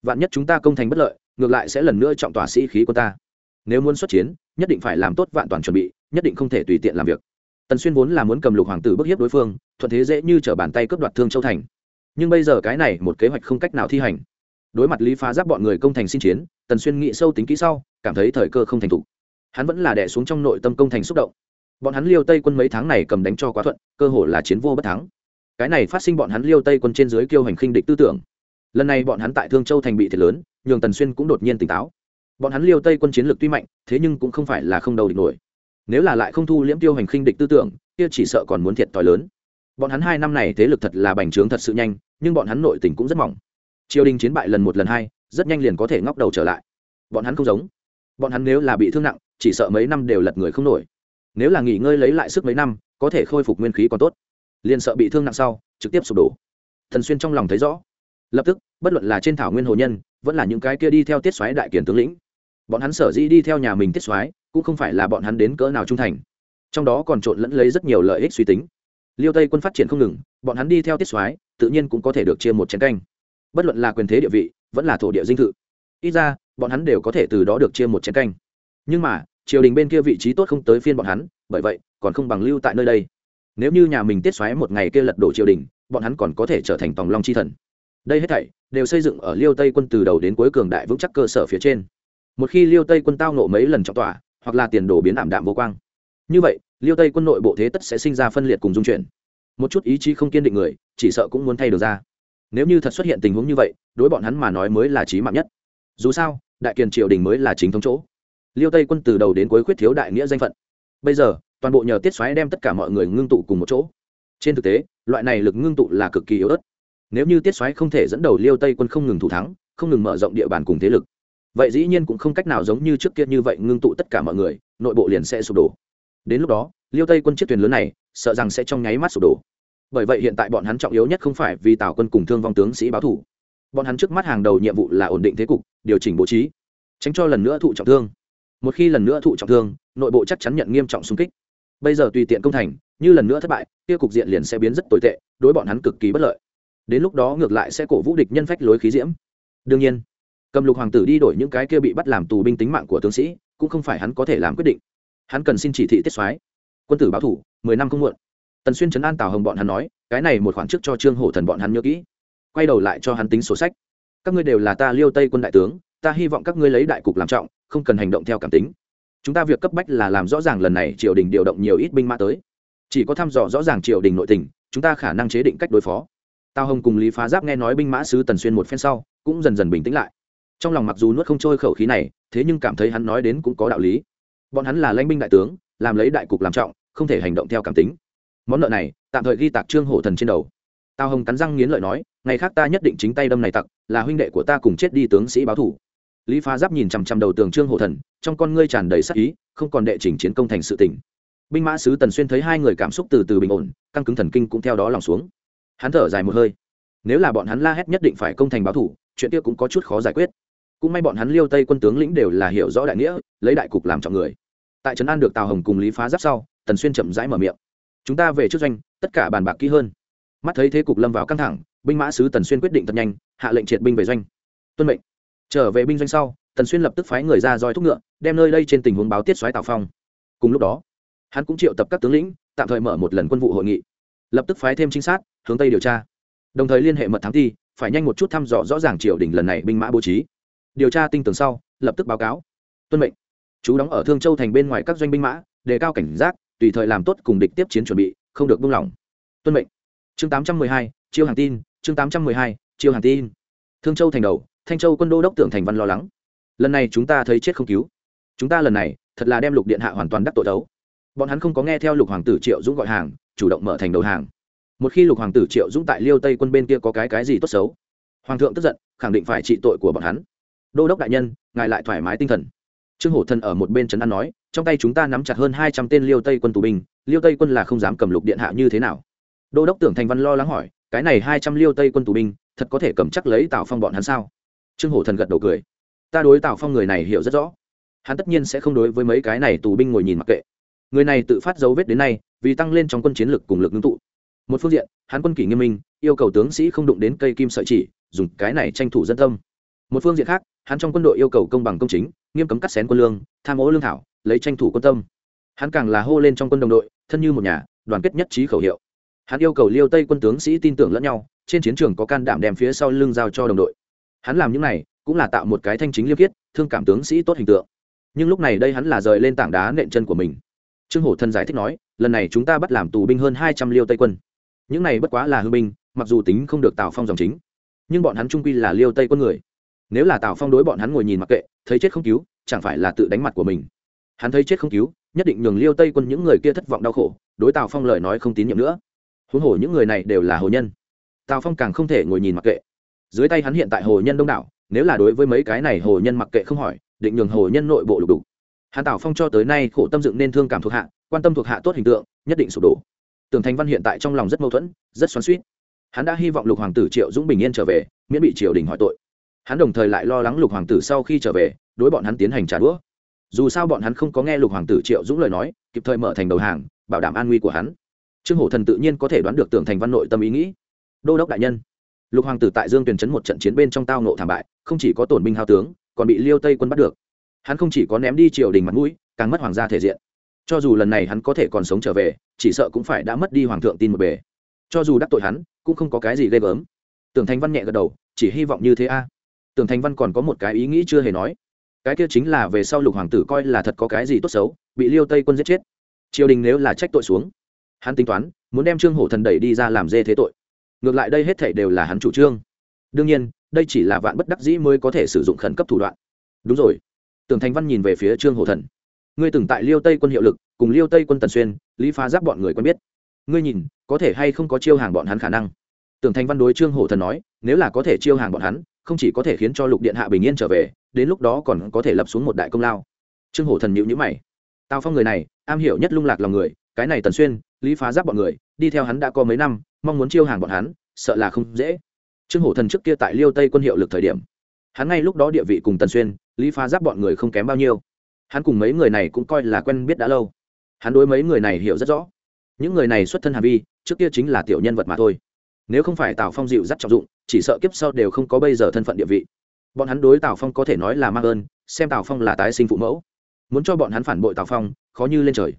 Vạn nhất chúng ta công thành bất lợi, ngược lại sẽ lần nữa trọng tỏa sĩ khí của ta. Nếu muốn xuất chiến, nhất định phải làm tốt vạn toàn chuẩn bị, nhất định không thể tùy tiện làm việc. Tần xuyên vốn là muốn cầm lục hoàng tử bức hiếp đối phương, thuận thế dễ như t r ở bàn tay cướp đoạt thương châu thành. Nhưng bây giờ cái này một kế hoạch không cách nào thi hành đối mặt lý phá giáp bọn người công thành xin chiến, tần xuyên nghĩ sâu tính kỹ sau, cảm thấy thời cơ không thành thục. Hắn vẫn là đẻ xuống trong nội tâm công thành xúc động. Bọn hắn liêu tây quân mấy tháng này cầm đánh cho quá thuận, cơ hội là chiến vô bất thắng. Cái này phát sinh bọn hắn liêu tây quân trên dưới kiêu hành khinh địch tư tưởng. Lần này bọn hắn tại thương châu thành bị thiệt lớn, nhường tần xuyên cũng đột nhiên tỉnh táo. Bọn hắn liêu tây quân chiến lược tuy mạnh, thế nhưng cũng không phải là không đầu địch nổi. Nếu là lại không thu liễm tiêu hành khinh địch tư tưởng, kia chỉ sợ còn muốn thiệt t lớn. Bọn hắn hai năm này thế lực thật là bành trướng thật sự nhanh, nhưng bọn hắn nội tình cũng rất mỏng triều đình chiến bại lần một lần hai, rất nhanh liền có thể ngóc đầu trở lại. Bọn hắn không giống. Bọn hắn nếu là bị thương nặng, chỉ sợ mấy năm đều lật người không nổi. Nếu là nghỉ ngơi lấy lại sức mấy năm, có thể khôi phục nguyên khí còn tốt. Liền sợ bị thương nặng sau, trực tiếp sụp đổ. Thần xuyên trong lòng thấy rõ. Lập tức, bất luận là trên thảo nguyên hồ nhân, vẫn là những cái kia đi theo tiết xoáy đại kiển tướng lĩnh, bọn hắn sở dĩ đi theo nhà mình tiết xoáy cũng không phải là bọn hắn đến cỡ nào trung thành. Trong đó còn trộn lẫn lấy rất nhiều lợi ích suy tính. Liêu tây quân phát triển không ngừng, bọn hắn đi theo tiết xoáy tự nhiên cũng có thể được chia một chén canh bất luận là quyền thế địa vị, vẫn là thổ địa dinh thự. Ít ra, bọn hắn đều có thể từ đó được chia một chén canh. Nhưng mà, triều đình bên kia vị trí tốt không tới phiên bọn hắn, bởi vậy, còn không bằng lưu tại nơi đây. Nếu như nhà mình tiết xoáy một ngày kia lật đổ triều đình, bọn hắn còn có thể trở thành tòng long chi thần. Đây hết thảy, đều xây dựng ở liêu tây quân từ đầu đến cuối cường đại vững chắc cơ sở phía trên. Một khi liêu tây quân tao nộ mấy lần trọng tỏa hoặc là tiền đồ biến ảm đạm vô quang, như vậy, liêu tây quân nội bộ thế tất sẽ sinh ra phân liệt cùng dung chuyển. Một chút ý chí không kiên định người, chỉ sợ cũng muốn thay được ra nếu như thật xuất hiện tình huống như vậy, đối bọn hắn mà nói mới là trí mạng nhất. Dù sao, đại kiền triều đình mới là chính thống chỗ. Liêu tây quân từ đầu đến cuối khuyết thiếu đại nghĩa danh phận. Bây giờ, toàn bộ nhờ tiết xoáy đem tất cả mọi người ngưng tụ cùng một chỗ. Trên thực tế, loại này lực ngưng tụ là cực kỳ yếu ớt. Nếu như tiết xoáy không thể dẫn đầu liêu tây quân không ngừng thủ thắng, không ngừng mở rộng địa bàn cùng thế lực, vậy dĩ nhiên cũng không cách nào giống như trước kia như vậy ngưng tụ tất cả mọi người, nội bộ liền sẽ sụp đổ. Đến lúc đó, liêu tây quân chiếc thuyền lớn này, sợ rằng sẽ trong nháy mắt sụp đổ bởi vậy hiện tại bọn hắn trọng yếu nhất không phải vì tào quân cùng thương vong tướng sĩ báo thủ. Bọn hắn trước mắt hàng đầu nhiệm vụ là ổn định thế cục, điều chỉnh bố trí, tránh cho lần nữa thụ trọng thương. Một khi lần nữa thụ trọng thương, nội bộ chắc chắn nhận nghiêm trọng xung kích. Bây giờ tùy tiện công thành, như lần nữa thất bại, kia cục diện liền sẽ biến rất tồi tệ, đối bọn hắn cực kỳ bất lợi. Đến lúc đó ngược lại sẽ cổ vũ địch nhân phách lối khí diễm. Đương nhiên, cầm lục hoàng tử đi đổi những cái kia bị bắt làm tù binh tính mạng của tướng sĩ, cũng không phải hắn có thể làm quyết định. Hắn cần xin chỉ thị tiết soái. Quân tử báo thủ, mười năm không muộn tần xuyên chấn an tào hồng bọn hắn nói, cái này một khoản trước cho trương hổ thần bọn hắn nhớ kỹ. Quay đầu lại cho hắn tính sổ sách. Các ngươi đều là ta liêu tây quân đại tướng, ta hy vọng các ngươi lấy đại cục làm trọng, không cần hành động theo cảm tính. Chúng ta việc cấp bách là làm rõ ràng lần này triều đình điều động nhiều ít binh mã tới. Chỉ có thăm dò rõ ràng triều đình nội tình, chúng ta khả năng chế định cách đối phó. Tào hồng cùng lý phá giáp nghe nói binh mã sứ tần xuyên một phen sau, cũng dần dần bình tĩnh lại. Trong lòng mặc dù nuốt không trôi khẩu khí này, thế nhưng cảm thấy hắn nói đến cũng có đạo lý. Bọn hắn là lãnh binh đại tướng, làm lấy đại cục làm trọng, không thể hành động theo cảm tính món nợ này, tạm thời ghi tạc trương hổ thần trên đầu. Tào hồng cắn răng nghiến lợi nói, ngày khác ta nhất định chính tay đâm này tặc, là huynh đệ của ta cùng chết đi tướng sĩ báo thủ. Lý phá giáp nhìn chằm chằm đầu tường trương hổ thần, trong con ngươi tràn đầy sắc ý, không còn đệ trình chiến công thành sự tỉnh binh mã sứ tần xuyên thấy hai người cảm xúc từ từ bình ổn, căng cứng thần kinh cũng theo đó lòng xuống. Hắn thở dài một hơi. Nếu là bọn hắn la hét nhất định phải công thành báo thủ, chuyện kia cũng có chút khó giải quyết. Cũng may bọn hắn liêu tây quân tướng lĩnh đều là hiểu rõ đại nghĩa, lấy đại cục làm trọng người. Tại trấn an được tào hồng cùng lý phá giáp sau, tần xuyên chậm rãi mở miệng chúng ta về trước doanh, tất cả bàn bạc kỹ hơn. Mắt thấy thế cục lâm vào căng thẳng, binh mã sứ tần xuyên quyết định thật nhanh, hạ lệnh triệt binh về doanh. Tuân mệnh. Trở về binh doanh sau, tần xuyên lập tức phái người ra roi thúc ngựa, đem nơi đây trên tình huống báo tiết xoáy tào phong. Cùng lúc đó, hắn cũng triệu tập các tướng lĩnh, tạm thời mở một lần quân vụ hội nghị. Lập tức phái thêm trinh sát, hướng tây điều tra. Đồng thời liên hệ mật thám thi, phải nhanh một chút thăm dò rõ ràng triều đình lần này binh mã bố trí. Điều tra tinh tường sau, lập tức báo cáo. Tuân mệnh. Chú đóng ở thương châu thành bên ngoài các doanh binh mã, đề cao cảnh giác tùy thời làm tốt cùng địch tiếp chiến chuẩn bị, không được buông lỏng. Tuân mệnh. Chương tám trăm mười hai chiêu hàng tin, chương tám trăm mười hai chiêu hàng tin. Thương châu thành đầu, thanh châu quân đô đốc tưởng thành văn lo lắng. Lần này chúng ta thấy chết không cứu. Chúng ta lần này, thật là đem lục điện hạ hoàn toàn đắc tội đấu. Bọn hắn không có nghe theo lục hoàng tử triệu dũng gọi hàng, chủ động mở thành đầu hàng. Một khi lục hoàng tử triệu dũng tại liêu tây quân bên kia có cái cái gì tốt xấu, hoàng thượng tức giận, khẳng định phải trị tội của bọn hắn. Đô đốc đại nhân, ngài lại thoải mái tinh thần. Trương hổ thân ở một bên trấn an nói trong tay chúng ta nắm chặt hơn hai trăm tên liêu tây quân tù binh, liêu tây quân là không dám cầm lục điện hạ như thế nào? Đô đốc tưởng thành văn lo lắng hỏi, cái này hai trăm liêu tây quân tù binh, thật có thể cầm chắc lấy tào phong bọn hắn sao? Trương hổ thần gật đầu cười. Ta đối tào phong người này hiểu rất rõ. Hắn tất nhiên sẽ không đối với mấy cái này tù binh ngồi nhìn mặc kệ. Người này tự phát dấu vết đến nay, vì tăng lên trong quân chiến lực cùng lực ngưng tụ. Một phương diện, hắn quân kỷ nghiêm minh, yêu cầu tướng sĩ không đụng đến cây kim sợi chỉ, dùng cái này tranh thủ dân tâm. Một phương diện khác, hắn trong quân đội yêu cầu công bằng công chính nghiêm cấm cắt xén quân lương, tham ô lương thảo, lấy tranh thủ quân tâm. Hắn càng là hô lên trong quân đồng đội, thân như một nhà, đoàn kết nhất trí khẩu hiệu. Hắn yêu cầu liêu tây quân tướng sĩ tin tưởng lẫn nhau, trên chiến trường có can đảm đem phía sau lưng giao cho đồng đội. Hắn làm những này, cũng là tạo một cái thanh chính liêm khiết, thương cảm tướng sĩ tốt hình tượng. Nhưng lúc này đây hắn là rời lên tảng đá nện chân của mình. Trương hổ thân giải thích nói, lần này chúng ta bắt làm tù binh hơn hai trăm liêu tây quân. Những này bất quá là hư binh, mặc dù tính không được tạo phong dòng chính, nhưng bọn hắn trung quy là liêu tây quân người nếu là tào phong đối bọn hắn ngồi nhìn mặc kệ, thấy chết không cứu, chẳng phải là tự đánh mặt của mình. Hắn thấy chết không cứu, nhất định nhường liêu tây quân những người kia thất vọng đau khổ, đối tào phong lời nói không tín nhiệm nữa. Huống hồ những người này đều là hồ nhân. Tào phong càng không thể ngồi nhìn mặc kệ. Dưới tay hắn hiện tại hồ nhân đông đảo, nếu là đối với mấy cái này hồ nhân mặc kệ không hỏi, định nhường hồ nhân nội bộ lục đục. Hắn tào phong cho tới nay khổ tâm dựng nên thương cảm thuộc hạ, quan tâm thuộc hạ tốt hình tượng, nhất định sụp đổ. Tưởng thành văn hiện tại trong lòng rất mâu thuẫn, rất xoắn suýt hắn đã hy vọng lục hoàng tử triệu dũng bình yên trở về, miễn bị triều đình hỏi tội hắn đồng thời lại lo lắng lục hoàng tử sau khi trở về, đối bọn hắn tiến hành trả đũa. Dù sao bọn hắn không có nghe lục hoàng tử triệu dũng lời nói, kịp thời mở thành đầu hàng, bảo đảm an nguy của hắn. Trương hổ thần tự nhiên có thể đoán được tưởng thành văn nội tâm ý nghĩ. Đô đốc đại nhân, lục hoàng tử tại dương tuyền chấn một trận chiến bên trong tao nộ thảm bại, không chỉ có tổn binh hao tướng, còn bị liêu tây quân bắt được. Hắn không chỉ có ném đi triều đình mặt mũi, càng mất hoàng gia thể diện. Cho dù lần này hắn có thể còn sống trở về, chỉ sợ cũng phải đã mất đi hoàng thượng tin một bề. Cho dù đắc tội hắn, cũng không có cái gì ghê gớm. Tưởng thành văn nhẹ gật đầu, chỉ hy vọng như thế a tưởng thành văn còn có một cái ý nghĩ chưa hề nói. Cái kia chính là về sau lục hoàng tử coi là thật có cái gì tốt xấu, bị liêu tây quân giết chết. Triều đình nếu là trách tội xuống, hắn tính toán, muốn đem trương hổ thần đẩy đi ra làm dê thế tội. Ngược lại đây hết thảy đều là hắn chủ trương. Đương nhiên, đây chỉ là vạn bất đắc dĩ mới có thể sử dụng khẩn cấp thủ đoạn. Đúng rồi. Tưởng thành văn nhìn về phía trương hổ thần. Ngươi từng tại liêu tây quân hiệu lực, cùng liêu tây quân tần xuyên, lý phá giáp bọn người quen biết. Ngươi nhìn, có thể hay không có chiêu hàng bọn hắn khả năng? Tưởng thành văn đối trương hổ thần nói, nếu là có thể chiêu hàng bọn hắn không chỉ có thể khiến cho lục điện hạ bình yên trở về, đến lúc đó còn có thể lập xuống một đại công lao. Trương hổ thần nhịu nhữ mày. Tào phong người này, am hiểu nhất lung lạc lòng người, cái này tần xuyên, lý phá giáp bọn người, đi theo hắn đã có mấy năm, mong muốn chiêu hàng bọn hắn, sợ là không dễ. Trương hổ thần trước kia tại liêu tây quân hiệu lực thời điểm, hắn ngay lúc đó địa vị cùng tần xuyên, lý phá giáp bọn người không kém bao nhiêu. Hắn cùng mấy người này cũng coi là quen biết đã lâu. Hắn đối mấy người này hiểu rất rõ. Những người này xuất thân hà vi, trước kia chính là tiểu nhân vật mà thôi nếu không phải tào phong dịu dắt trọng dụng, chỉ sợ kiếp sau đều không có bây giờ thân phận địa vị. Bọn hắn đối tào phong có thể nói là mang ơn, xem tào phong là tái sinh phụ mẫu. Muốn cho bọn hắn phản bội tào phong, khó như lên trời.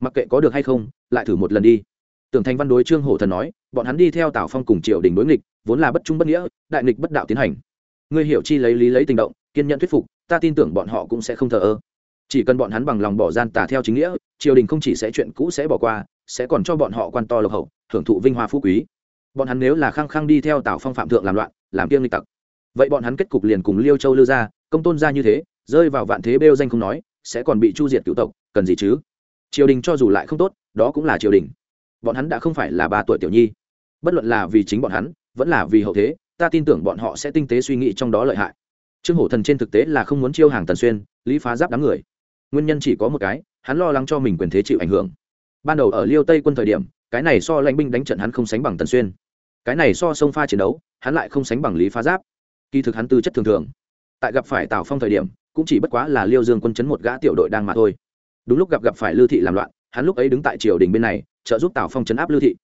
Mặc kệ có được hay không, lại thử một lần đi. Tưởng thành văn đối trương hổ thần nói, bọn hắn đi theo tào phong cùng triều đình đối nghịch, vốn là bất trung bất nghĩa, đại nghịch bất đạo tiến hành. Ngươi hiểu chi lấy lý lấy tình động, kiên nhận thuyết phục, ta tin tưởng bọn họ cũng sẽ không thờ ơ. Chỉ cần bọn hắn bằng lòng bỏ gian tà theo chính nghĩa, triều đình không chỉ sẽ chuyện cũ sẽ bỏ qua, sẽ còn cho bọn họ quan to lộc hậu hưởng thụ vinh hoa phú quý bọn hắn nếu là khăng khăng đi theo tào phong phạm thượng làm loạn, làm kiêng lịch tặc. Vậy bọn hắn kết cục liền cùng liêu châu lưu ra, công tôn ra như thế, rơi vào vạn thế bêu danh không nói, sẽ còn bị chu diệt cựu tộc, cần gì chứ? Triều đình cho dù lại không tốt, đó cũng là triều đình. Bọn hắn đã không phải là ba tuổi tiểu nhi. Bất luận là vì chính bọn hắn, vẫn là vì hậu thế, ta tin tưởng bọn họ sẽ tinh tế suy nghĩ trong đó lợi hại. Trương hổ thần trên thực tế là không muốn chiêu hàng tần xuyên, lý phá giáp đám người. Nguyên nhân chỉ có một cái, hắn lo lắng cho mình quyền thế chịu ảnh hưởng. Ban đầu ở liêu tây quân thời điểm cái này so lãnh binh đánh trận hắn không sánh bằng tần xuyên. Cái này so sông pha chiến đấu, hắn lại không sánh bằng lý phá giáp. Kỳ thực hắn tư chất thường thường. Tại gặp phải tào phong thời điểm, cũng chỉ bất quá là liêu dương quân chấn một gã tiểu đội đang mà thôi. Đúng lúc gặp gặp phải lưu thị làm loạn, hắn lúc ấy đứng tại triều đình bên này, trợ giúp tào phong chấn áp lưu thị.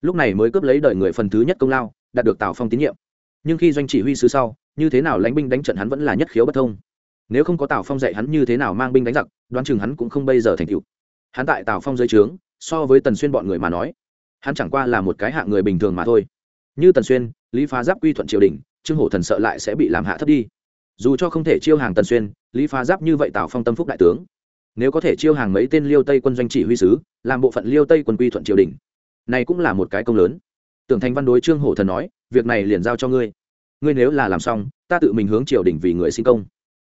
Lúc này mới cướp lấy đời người phần thứ nhất công lao, đạt được tào phong tín nhiệm. Nhưng khi doanh chỉ huy sứ sau, như thế nào lãnh binh đánh trận hắn vẫn là nhất khiếu bất thông. Nếu không có tào phong dạy hắn như thế nào mang binh đánh giặc, đoán chừng hắn cũng không bây giờ thành cựu hắn tại tào phong dưới trướng so với tần xuyên bọn người mà nói, hắn chẳng qua là một cái hạng người bình thường mà thôi. Như tần xuyên, lý phá giáp quy thuận triều đình, trương hổ thần sợ lại sẽ bị làm hạ thấp đi. Dù cho không thể chiêu hàng tần xuyên, lý phá giáp như vậy tạo phong tâm phúc đại tướng. Nếu có thể chiêu hàng mấy tên liêu tây quân doanh chỉ huy sứ, làm bộ phận liêu tây quân quy thuận triều đình, này cũng là một cái công lớn. Tưởng thành văn đối trương hổ thần nói, việc này liền giao cho ngươi. Ngươi nếu là làm xong, ta tự mình hướng triều đình vì người sinh công.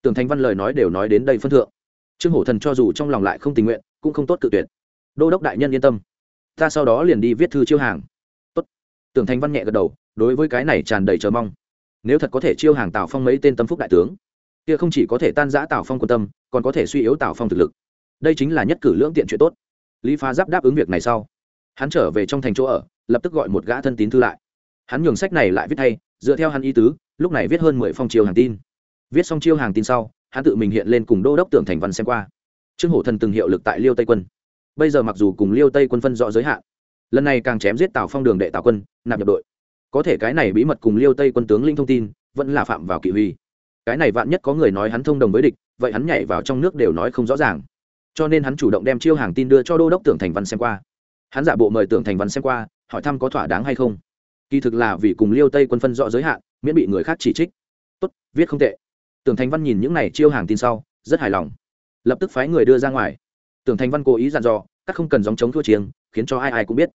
Tưởng thành văn lời nói đều nói đến đây phân thượng. Trương hổ thần cho dù trong lòng lại không tình nguyện, cũng không tốt cự tuyệt đô đốc đại nhân yên tâm. Ta sau đó liền đi viết thư chiêu hàng. Tốt. Tưởng thành văn nhẹ gật đầu, đối với cái này tràn đầy chờ mong. Nếu thật có thể chiêu hàng tào phong mấy tên tâm phúc đại tướng, kia không chỉ có thể tan giã tào phong quan tâm, còn có thể suy yếu tào phong thực lực. Đây chính là nhất cử lưỡng tiện chuyện tốt. Lý phá giáp đáp ứng việc này sau. Hắn trở về trong thành chỗ ở, lập tức gọi một gã thân tín thư lại. Hắn nhường sách này lại viết thay, dựa theo hắn ý tứ, lúc này viết hơn mười phong chiêu hàng tin. Viết xong chiêu hàng tin sau, hắn tự mình hiện lên cùng đô đốc tưởng thành văn xem qua. Trương hổ thần từng hiệu lực tại liêu tây quân bây giờ mặc dù cùng liêu tây quân phân rõ giới hạn, lần này càng chém giết tào phong đường đệ tào quân, nạp nhập đội. Có thể cái này bí mật cùng liêu tây quân tướng linh thông tin, vẫn là phạm vào kỵ huy. Cái này vạn nhất có người nói hắn thông đồng với địch, vậy hắn nhảy vào trong nước đều nói không rõ ràng. Cho nên hắn chủ động đem chiêu hàng tin đưa cho đô đốc tưởng thành văn xem qua. Hắn giả bộ mời tưởng thành văn xem qua, hỏi thăm có thỏa đáng hay không. Kỳ thực là vì cùng liêu tây quân phân rõ giới hạn, miễn bị người khác chỉ trích. Tốt, viết không tệ. Tưởng thành văn nhìn những này chiêu hàng tin sau, rất hài lòng. Lập tức phái người đưa ra ngoài tưởng thành văn cố ý dặn dò, các không cần dòng chống thua chiêng, khiến cho ai ai cũng biết.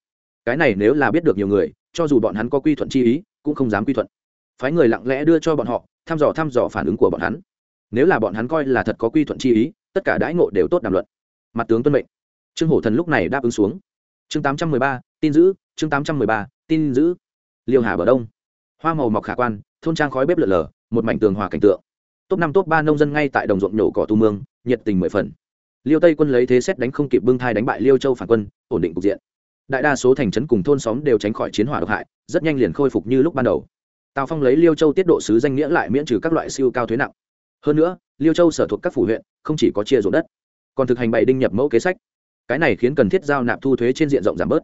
Cái này nếu là biết được nhiều người, cho dù bọn hắn có quy thuận chi ý, cũng không dám quy thuận. Phái người lặng lẽ đưa cho bọn họ, thăm dò thăm dò phản ứng của bọn hắn. Nếu là bọn hắn coi là thật có quy thuận chi ý, tất cả đãi ngộ đều tốt đàm luận. Mặt tướng tuân mệnh. Trương hổ thần lúc này đáp ứng xuống. Chương tám trăm mười ba, tin giữ, chương tám trăm mười ba, tin giữ. Liêu hà bờ đông. Hoa màu mọc khả quan, thôn trang khói bếp lợn lờ một mảnh tường hòa cảnh tượng. Top năm, top ba nông dân ngay tại đồng ruộng nhổ cỏ tu mương, nhiệt tình mười phần liêu tây quân lấy thế xét đánh không kịp bưng thai đánh bại liêu châu phản quân, ổn định cục diện. Đại đa số thành trấn cùng thôn xóm đều tránh khỏi chiến hỏa độc hại, rất nhanh liền khôi phục như lúc ban đầu. Tào phong lấy liêu châu tiết độ sứ danh nghĩa lại miễn trừ các loại siêu cao thuế nặng. Hơn nữa, liêu châu sở thuộc các phủ huyện, không chỉ có chia ruộng đất, còn thực hành bày đinh nhập mẫu kế sách. Cái này khiến cần thiết giao nạp thu thuế trên diện rộng giảm bớt.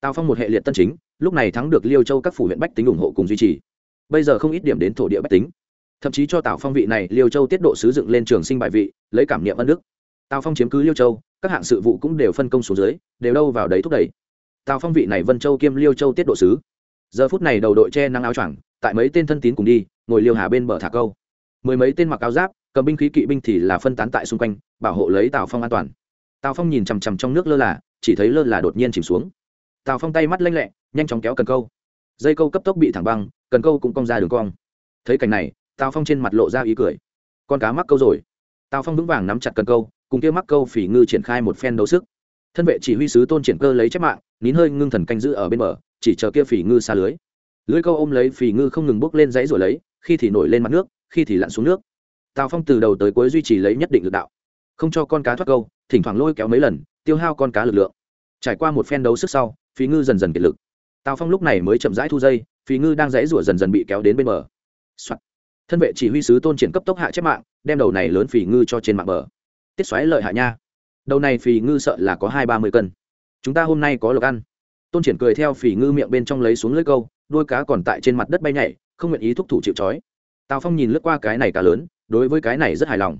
Tào phong một hệ liệt tân chính, lúc này thắng được liêu châu các phủ huyện bách tính ủng hộ cùng duy trì. Bây giờ không ít điểm đến thổ địa bách tính. Thậm chí cho tào phong vị này, liêu châu tiết độ sứ dựng lên trường sinh bài vị, lấy cảm niệm ân đức tào phong chiếm cứ liêu châu các hạng sự vụ cũng đều phân công xuống dưới đều đâu vào đấy thúc đẩy tào phong vị này vân châu kiêm liêu châu tiết độ sứ giờ phút này đầu đội che nắng áo choàng tại mấy tên thân tín cùng đi ngồi liêu hà bên bờ thả câu mười mấy tên mặc áo giáp cầm binh khí kỵ binh thì là phân tán tại xung quanh bảo hộ lấy tào phong an toàn tào phong nhìn chằm chằm trong nước lơ là chỉ thấy lơ là đột nhiên chìm xuống tào phong tay mắt lanh lẹ nhanh chóng kéo cần câu dây câu cấp tốc bị thẳng băng cần câu cũng cong ra đường cong thấy cảnh này tào phong trên mặt lộ ra ý cười con cá mắc câu rồi tào phong vững vàng nắm chặt cần câu cùng kia mắc câu phỉ ngư triển khai một phen đấu sức. Thân vệ chỉ huy sứ tôn triển cơ lấy chép mạng, nín hơi ngưng thần canh giữ ở bên bờ, chỉ chờ kia phỉ ngư xa lưới. Lưới câu ôm lấy phỉ ngư không ngừng bốc lên dãy rồi lấy, khi thì nổi lên mặt nước, khi thì lặn xuống nước. Tào phong từ đầu tới cuối duy trì lấy nhất định lực đạo. Không cho con cá thoát câu, thỉnh thoảng lôi kéo mấy lần, tiêu hao con cá lực lượng. Trải qua một phen đấu sức sau phí ngư dần dần kiệt lực. Tào phong lúc này mới chậm rãi thu dây phí ngư đang dãy rủa dần dần bị kéo đến bên bờ、Soạn. thân vệ chỉ huy sứ tôn triển cấp tốc hạ chép mạng, đem đầu này lớn phỉ ngư cho trên mạng bờ tiết xoáy lợi hạ nha. Đầu này phỉ ngư sợ là có hai ba mươi cân. Chúng ta hôm nay có lộc ăn. Tôn triển cười theo phỉ ngư miệng bên trong lấy xuống lưới câu đôi cá còn tại trên mặt đất bay nhảy, không nguyện ý thúc thủ chịu trói. Tào phong nhìn lướt qua cái này cá lớn, đối với cái này rất hài lòng.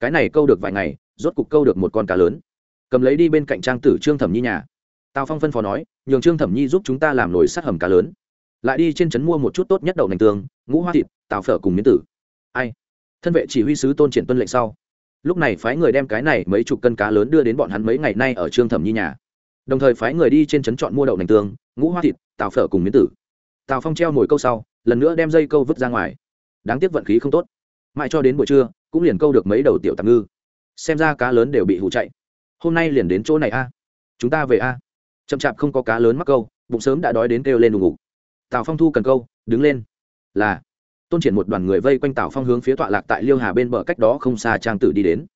Cái này câu được vài ngày, rốt cục câu được một con cá lớn. Cầm lấy đi bên cạnh trang tử trương thẩm nhi nhà. Tào phong phân phó nói, nhường trương thẩm nhi giúp chúng ta làm nồi sát hầm cá lớn. Lại đi trên trấn mua một chút tốt nhất đậu nành tương, ngũ hoa thịt tào phở cùng miến tử. Ai? Thân vệ chỉ huy sứ tôn triển tuân lệnh sau lúc này phái người đem cái này mấy chục cân cá lớn đưa đến bọn hắn mấy ngày nay ở trương thẩm nhi nhà. Đồng thời phái người đi trên trấn chọn mua đậu nành tương, ngũ hoa thịt, tào phở cùng miến tử. Tào phong treo mồi câu sau, lần nữa đem dây câu vứt ra ngoài. Đáng tiếc vận khí không tốt. Mãi cho đến buổi trưa, cũng liền câu được mấy đầu tiểu tạm ngư. Xem ra cá lớn đều bị hụ chạy. Hôm nay liền đến chỗ này a. Chúng ta về a. Chậm chạp không có cá lớn mắc câu, bụng sớm đã đói đến kêu lên đùng ngục. Tào phong thu cần câu, đứng lên. Là tôn triển một đoàn người vây quanh tào phong hướng phía tọa lạc tại liêu hà bên bờ cách đó không xa trang tử đi đến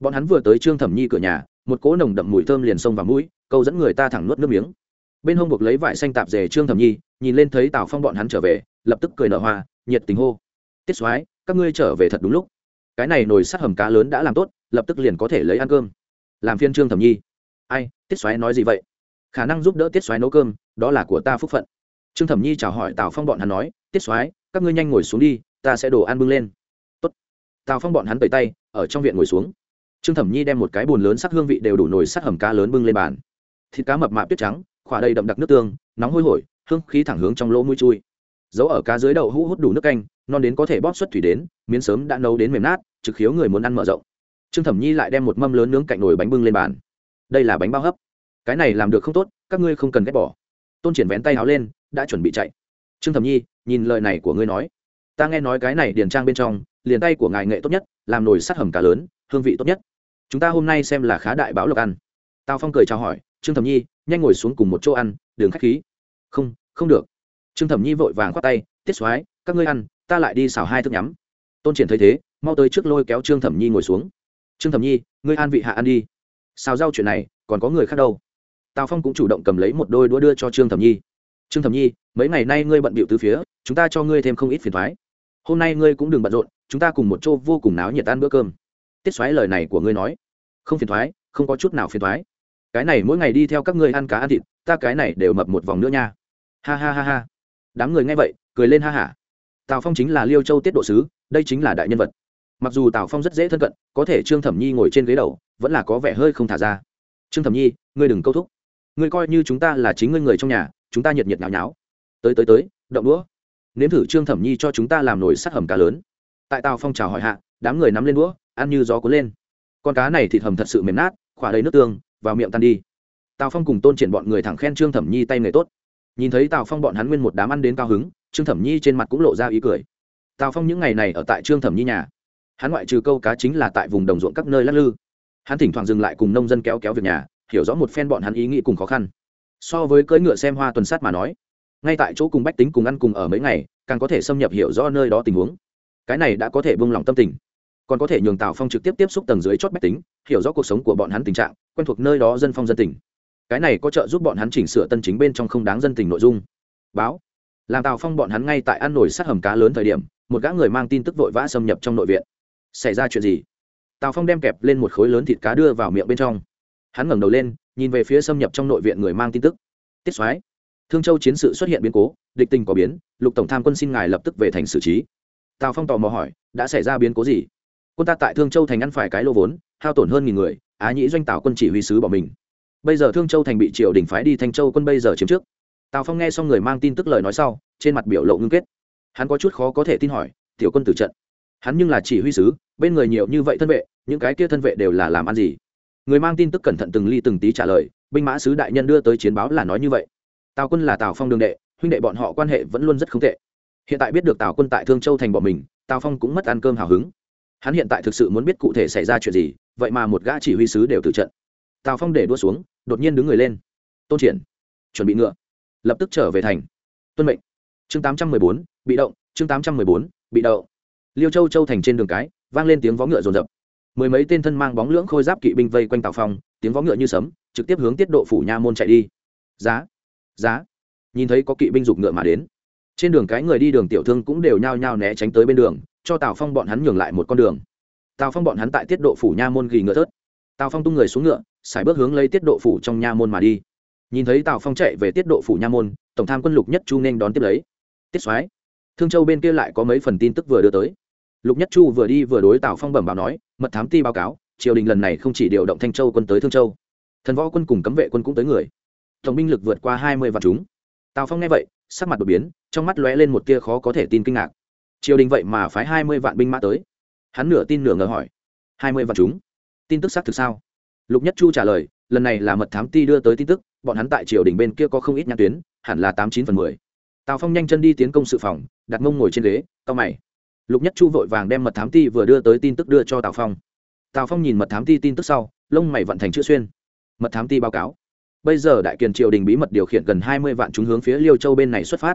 bọn hắn vừa tới trương thẩm nhi cửa nhà một cỗ nồng đậm mùi thơm liền xông vào mũi câu dẫn người ta thẳng nuốt nước miếng bên hông buộc lấy vải xanh tạp dề trương thẩm nhi nhìn lên thấy tào phong bọn hắn trở về lập tức cười nở hoa nhiệt tình hô tiết soái các ngươi trở về thật đúng lúc cái này nồi sắt hầm cá lớn đã làm tốt lập tức liền có thể lấy ăn cơm làm phiên trương thẩm nhi ai tiết Soái nói gì vậy khả năng giúp đỡ tiết Soái nấu cơm đó là của ta phúc phận trương thẩm nhi chào hỏi tào phong bọn hắn nói, tiết xoáy các ngươi nhanh ngồi xuống đi, ta sẽ đổ ăn bưng lên. Tốt. tào phong bọn hắn tẩy tay, ở trong viện ngồi xuống. Trương thẩm nhi đem một cái bùn lớn sắc hương vị đều đủ nồi sắc hầm cá lớn bưng lên bàn. Thịt cá mập mạp tuyết trắng, khỏa đầy đậm đặc nước tương, nóng hôi hổi, hương khí thẳng hướng trong lỗ mũi chui. Giấu ở cá dưới đậu hũ hút đủ nước canh, non đến có thể bóp xuất thủy đến miến sớm đã nấu đến mềm nát, trực khiếu người muốn ăn mở rộng. Trương thẩm nhi lại đem một mâm lớn nướng cạnh nồi bánh bưng lên bàn. Đây là bánh bao hấp. Cái này làm được không tốt, các ngươi không cần ghét bỏ. Tôn triển vén tay háo lên đã chuẩn bị chạy. Trương thẩm nhi, nhìn lời này của ngươi nói. Ta nghe nói cái này điền trang bên trong, liền tay của ngài nghệ tốt nhất, làm nồi sát hầm cá lớn, hương vị tốt nhất. Chúng ta hôm nay xem là khá đại báo lộc ăn. Tào phong cười chào hỏi, trương thẩm nhi, nhanh ngồi xuống cùng một chỗ ăn đường khách khí. Không không được. Trương thẩm nhi vội vàng khoát tay, tiết xoái các ngươi ăn, ta lại đi xào hai thức nhắm. Tôn triển thấy thế, mau tới trước lôi kéo trương thẩm nhi ngồi xuống. Trương thẩm nhi, ngươi an vị hạ ăn đi. Xào rau chuyện này, còn có người khác đâu. Tào phong cũng chủ động cầm lấy một đôi đũa đưa cho trương thẩm nhi trương thẩm nhi, mấy ngày nay ngươi bận bịu từ phía, chúng ta cho ngươi thêm không ít phiền thoái. Hôm nay ngươi cũng đừng bận rộn, chúng ta cùng một chỗ vô cùng náo nhiệt ăn bữa cơm. Tiết xoáy lời này của ngươi nói, không phiền thoái, không có chút nào phiền thoái. Cái này mỗi ngày đi theo các ngươi ăn cá ăn thịt, ta cái này đều mập một vòng nữa nha. Ha ha ha ha. Đám người nghe vậy, cười lên ha hả tào phong chính là liêu châu tiết độ sứ, đây chính là đại nhân vật. Mặc dù tào phong rất dễ thân cận, có thể trương thẩm nhi ngồi trên ghế đầu, vẫn là có vẻ hơi không thả ra. Trương thẩm nhi, ngươi đừng câu thúc. Ngươi coi như chúng ta là chính ngươi người trong nhà chúng ta nhiệt nhiệt nháo nháo. Tới tới tới, động đũa. Nếm thử trương thẩm nhi cho chúng ta làm nồi sắt hầm cá lớn. Tại tào phong chào hỏi hạ, đám người nắm lên đũa, ăn như gió cuốn lên. Con cá này thịt hầm thật sự mềm nát, khỏa đầy nước tương, vào miệng tan đi. Tào phong cùng tôn triển bọn người thẳng khen trương thẩm nhi tay nghề tốt. Nhìn thấy tào phong bọn hắn nguyên một đám ăn đến cao hứng, trương thẩm nhi trên mặt cũng lộ ra ý cười. Tào phong những ngày này ở tại trương thẩm nhi nhà. Hắn ngoại trừ câu cá chính là tại vùng đồng ruộng các nơi lắc lư. Hắn thỉnh thoảng dừng lại cùng nông dân kéo kéo việc nhà, hiểu rõ một phen bọn hắn ý nghĩ cùng khó khăn so với cưỡi ngựa xem hoa tuần sát mà nói, ngay tại chỗ cùng bách tính cùng ăn cùng ở mấy ngày, càng có thể xâm nhập hiểu rõ nơi đó tình huống. Cái này đã có thể buông lỏng tâm tình. Còn có thể nhường tào phong trực tiếp tiếp xúc tầng dưới chót bách tính, hiểu rõ cuộc sống của bọn hắn tình trạng, quen thuộc nơi đó dân phong dân tình. Cái này có trợ giúp bọn hắn chỉnh sửa tân chính bên trong không đáng dân tình nội dung. Báo. Làm tào phong bọn hắn ngay tại ăn nổi sát hầm cá lớn thời điểm, một gã người mang tin tức vội vã xâm nhập trong nội viện. Xảy ra chuyện gì? Tào phong đem kẹp lên một khối lớn thịt cá đưa vào miệng bên trong. Hắn ngẩng đầu lên nhìn về phía xâm nhập trong nội viện người mang tin tức. Tiết soái, thương châu chiến sự xuất hiện biến cố, địch tình có biến, lục tổng tham quân xin ngài lập tức về thành xử trí. Tào phong tò mò hỏi, đã xảy ra biến cố gì? Quân ta tại thương châu thành ăn phải cái lô vốn, hao tổn hơn nghìn người, á nhĩ doanh tào quân chỉ huy sứ bỏ mình. Bây giờ thương châu thành bị triều đình phái đi thanh châu quân bây giờ chiếm trước. Tào phong nghe xong người mang tin tức lời nói sau, trên mặt biểu lộ ngưng kết. Hắn có chút khó có thể tin hỏi, tiểu quân tử trận, hắn nhưng là chỉ huy sứ, bên người nhiều như vậy thân vệ, những cái kia thân vệ đều là làm ăn gì? Người mang tin tức cẩn thận từng ly từng tí trả lời, binh mã sứ đại nhân đưa tới chiến báo là nói như vậy. Tào quân là tào phong đường đệ, huynh đệ bọn họ quan hệ vẫn luôn rất không tệ. Hiện tại biết được tào quân tại thương châu thành bọn mình, tào phong cũng mất ăn cơm hào hứng. Hắn hiện tại thực sự muốn biết cụ thể xảy ra chuyện gì, vậy mà một gã chỉ huy sứ đều từ trận. Tào phong để đua xuống, đột nhiên đứng người lên. Tôn triển, chuẩn bị ngựa. Lập tức trở về thành. Tuân mệnh. Chương tám trăm mười bốn, bị động. Chương tám trăm mười bốn, bị đậu. Liêu châu châu thành trên đường cái, vang lên tiếng vó ngựa rồn rập mười mấy tên thân mang bóng lưỡng khôi giáp kỵ binh vây quanh tào phong, tiếng vó ngựa như sấm, trực tiếp hướng tiết độ phủ nha môn chạy đi. Giá giá. Nhìn thấy có kỵ binh giục ngựa mà đến. Trên đường cái người đi đường tiểu thương cũng đều nhao nhao né tránh tới bên đường, cho tào phong bọn hắn nhường lại một con đường. Tào phong bọn hắn tại tiết độ phủ nha môn ghi ngựa thớt. Tào phong tung người xuống ngựa, xài bước hướng lấy tiết độ phủ trong nha môn mà đi. Nhìn thấy tào phong chạy về tiết độ phủ nha môn, tổng tham quân lục nhất chu nên đón tiếp lấy. Tiết soái, thương châu bên kia lại có mấy phần tin tức vừa đưa tới lục nhất chu vừa đi vừa đối tào phong bẩm báo nói, mật thám ti báo cáo, triều đình lần này không chỉ điều động thanh châu quân tới thương châu, thần võ quân cùng cấm vệ quân cũng tới người. Tổng binh lực vượt qua hai mươi vạn chúng. Tào phong nghe vậy, sắc mặt đột biến, trong mắt lóe lên một tia khó có thể tin kinh ngạc. Triều đình vậy mà phái hai mươi vạn binh mã tới? Hắn nửa tin nửa ngờ hỏi. Hai mươi vạn chúng? Tin tức xác thực sao? Lục nhất chu trả lời, lần này là mật thám ti đưa tới tin tức, bọn hắn tại triều đình bên kia có không ít nhãn tuyến, hẳn là tám chín phần mười. Tào phong nhanh chân đi tiến công sự phòng, đặt mông ngồi trên ghế cao mày lục nhất chu vội vàng đem mật thám ti vừa đưa tới tin tức đưa cho tào phong. Tào phong nhìn mật thám ti tin tức sau, lông mày vận thành chữ xuyên. Mật thám ti báo cáo. Bây giờ đại kiền triều đình bí mật điều khiển gần hai mươi vạn chúng hướng phía liêu châu bên này xuất phát.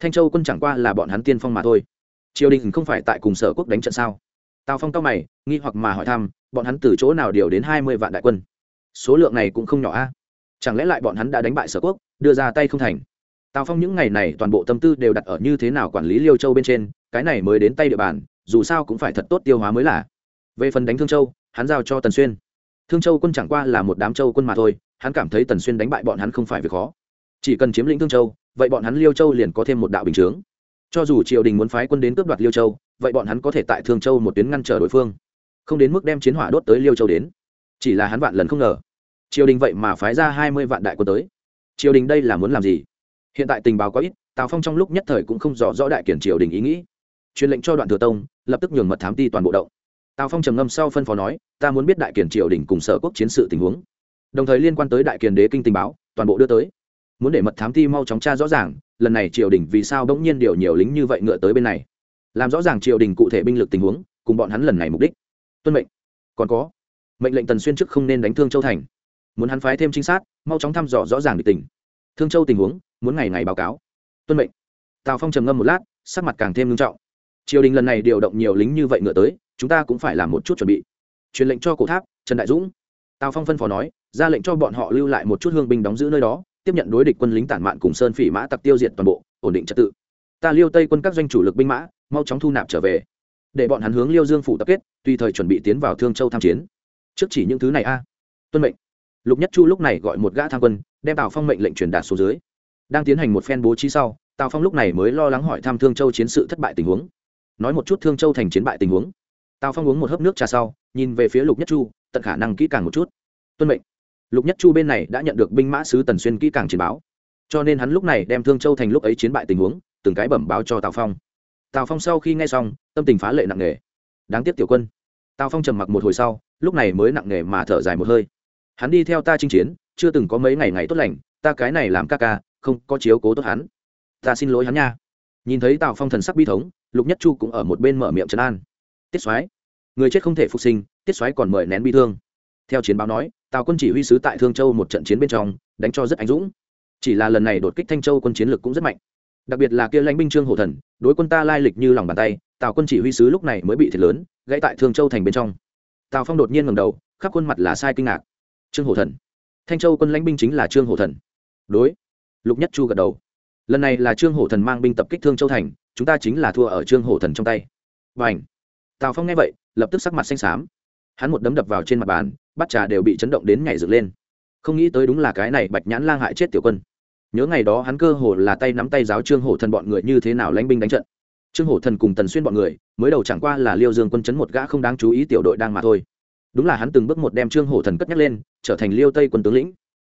Thanh châu quân chẳng qua là bọn hắn tiên phong mà thôi. Triều đình không phải tại cùng sở quốc đánh trận sao? Tào phong cao mày, nghi hoặc mà hỏi thăm, bọn hắn từ chỗ nào điều đến hai mươi vạn đại quân? Số lượng này cũng không nhỏ a. Chẳng lẽ lại bọn hắn đã đánh bại sở quốc, đưa ra tay không thành? Tào phong những ngày này toàn bộ tâm tư đều đặt ở như thế nào quản lý liêu châu bên trên cái này mới đến tay địa bàn, dù sao cũng phải thật tốt tiêu hóa mới là. Về phần đánh thương châu, hắn giao cho tần xuyên. Thương châu quân chẳng qua là một đám châu quân mà thôi, hắn cảm thấy tần xuyên đánh bại bọn hắn không phải việc khó. Chỉ cần chiếm lĩnh thương châu, vậy bọn hắn liêu châu liền có thêm một đạo bình chướng. Cho dù triều đình muốn phái quân đến cướp đoạt liêu châu, vậy bọn hắn có thể tại thương châu một tuyến ngăn trở đối phương. Không đến mức đem chiến hỏa đốt tới liêu châu đến. Chỉ là hắn vạn lần không ngờ. Triều đình vậy mà phái ra hai mươi vạn đại quân tới. Triều đình đây là muốn làm gì? Hiện tại tình báo có ít, tào phong trong lúc nhất thời cũng không rõ rõ đại kiển triều đình ý nghĩ truyền lệnh cho đoạn thừa tông, lập tức nhường mật thám ti toàn bộ động. Tào phong trầm ngâm sau phân phó nói, ta muốn biết đại kiển triều đình cùng sở quốc chiến sự tình huống. Đồng thời liên quan tới đại kiền đế kinh tình báo, toàn bộ đưa tới. Muốn để mật thám ti mau chóng tra rõ ràng, lần này triều đình vì sao bỗng nhiên điều nhiều lính như vậy ngựa tới bên này. Làm rõ ràng triều đình cụ thể binh lực tình huống, cùng bọn hắn lần này mục đích. Tuân mệnh. Còn có, mệnh lệnh tần xuyên trước không nên đánh thương châu thành. Muốn hắn phái thêm trinh sát, mau chóng thăm dò rõ ràng địch tình. Thương châu tình huống, muốn ngày ngày báo cáo. Tuân mệnh. Tào phong trầm ngâm một lát, sắc mặt càng thêm nghiêm trọng triều đình lần này điều động nhiều lính như vậy ngựa tới, chúng ta cũng phải làm một chút chuẩn bị. Truyền lệnh cho cổ tháp, trần đại dũng. Tào phong phân phó nói, ra lệnh cho bọn họ lưu lại một chút hương binh đóng giữ nơi đó, tiếp nhận đối địch quân lính tản mạn cùng sơn phỉ mã tặc tiêu diệt toàn bộ, ổn định trật tự. Ta liêu tây quân các doanh chủ lực binh mã, mau chóng thu nạp trở về. Để bọn hắn hướng liêu dương phủ tập kết, tùy thời chuẩn bị tiến vào thương châu tham chiến. Trước chỉ những thứ này a. Tuân mệnh. Lục nhất chu lúc này gọi một gã tham quân, đem tào phong mệnh lệnh truyền đạt xuống dưới. Đang tiến hành một phen bố trí sau, tào phong lúc này mới lo lắng hỏi thăm thương châu chiến sự thất bại tình huống nói một chút thương châu thành chiến bại tình huống. Tào phong uống một hớp nước trà sau, nhìn về phía lục nhất chu, tận khả năng kỹ càng một chút. Tuân mệnh. Lục nhất chu bên này đã nhận được binh mã sứ tần xuyên kỹ càng chiến báo. Cho nên hắn lúc này đem thương châu thành lúc ấy chiến bại tình huống, từng cái bẩm báo cho tào phong. Tào phong sau khi nghe xong, tâm tình phá lệ nặng nề. Đáng tiếc tiểu quân. Tào phong trầm mặc một hồi sau, lúc này mới nặng nề mà thở dài một hơi. Hắn đi theo ta chinh chiến, chưa từng có mấy ngày ngày tốt lành, ta cái này làm ca ca, không có chiếu cố tốt hắn. Ta xin lỗi hắn nha. Nhìn thấy tào phong thần sắc bi thống lục nhất chu cũng ở một bên mở miệng trấn an. Tiết soái, người chết không thể phục sinh, tiết soái còn mời nén bi thương. Theo chiến báo nói, tào quân chỉ huy sứ tại thương châu một trận chiến bên trong, đánh cho rất anh dũng. Chỉ là lần này đột kích thanh châu quân chiến lực cũng rất mạnh. Đặc biệt là kia lãnh binh trương hổ thần, đối quân ta lai lịch như lòng bàn tay, tào quân chỉ huy sứ lúc này mới bị thiệt lớn, gãy tại thương châu thành bên trong. Tào phong đột nhiên ngầm đầu, khắp khuôn mặt là sai kinh ngạc. Trương hổ thần. Thanh châu quân lãnh binh chính là trương hổ thần. Đối. Lục nhất chu gật đầu. Lần này là trương hổ thần mang binh tập kích thương châu thành chúng ta chính là thua ở trương hổ thần trong tay. Và ảnh tào phong nghe vậy, lập tức sắc mặt xanh xám. Hắn một đấm đập vào trên mặt bàn bắt trà đều bị chấn động đến nhảy dựng lên. Không nghĩ tới đúng là cái này bạch nhãn lang hại chết tiểu quân. Nhớ ngày đó hắn cơ hồ là tay nắm tay giáo trương hổ thần bọn người như thế nào lãnh binh đánh trận. Trương hổ thần cùng tần xuyên bọn người, mới đầu chẳng qua là liêu dương quân chấn một gã không đáng chú ý tiểu đội đang mà thôi. Đúng là hắn từng bước một đem trương hổ thần cất nhắc lên, trở thành liêu tây quân tướng lĩnh.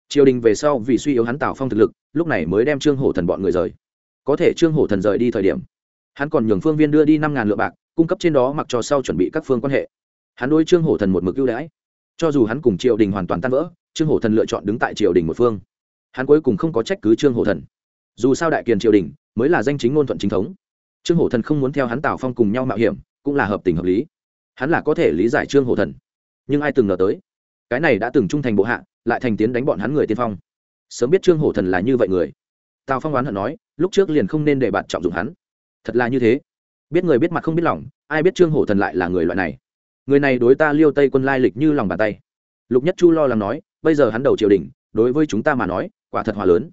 Triều đình về sau vì suy yếu hắn tào phong thực lực, lúc này mới đem trương hổ thần bọn người rời có thể trương hổ thần rời đi thời điểm, hắn còn nhường phương viên đưa đi năm ngàn lượng bạc, cung cấp trên đó mặc cho sau chuẩn bị các phương quan hệ. Hắn đối trương hổ thần một mực ưu đãi. Cho dù hắn cùng triều đình hoàn toàn tan vỡ, trương hổ thần lựa chọn đứng tại triều đình một phương. Hắn cuối cùng không có trách cứ trương hổ thần. Dù sao đại kiền triều đình mới là danh chính ngôn thuận chính thống. Trương hổ thần không muốn theo hắn tào phong cùng nhau mạo hiểm, cũng là hợp tình hợp lý. Hắn là có thể lý giải trương hổ thần. Nhưng ai từng ngờ tới, cái này đã từng trung thành bộ hạ, lại thành tiến đánh bọn hắn người tiên phong. Sớm biết trương hổ thần là như vậy người tào phong oán hận nói, lúc trước liền không nên để bạn trọng dụng hắn. Thật là như thế. Biết người biết mặt không biết lòng, ai biết trương hổ thần lại là người loại này. Người này đối ta liêu tây quân lai lịch như lòng bàn tay. Lục nhất chu lo lắng nói, bây giờ hắn đầu triều đình, đối với chúng ta mà nói, quả thật hòa lớn.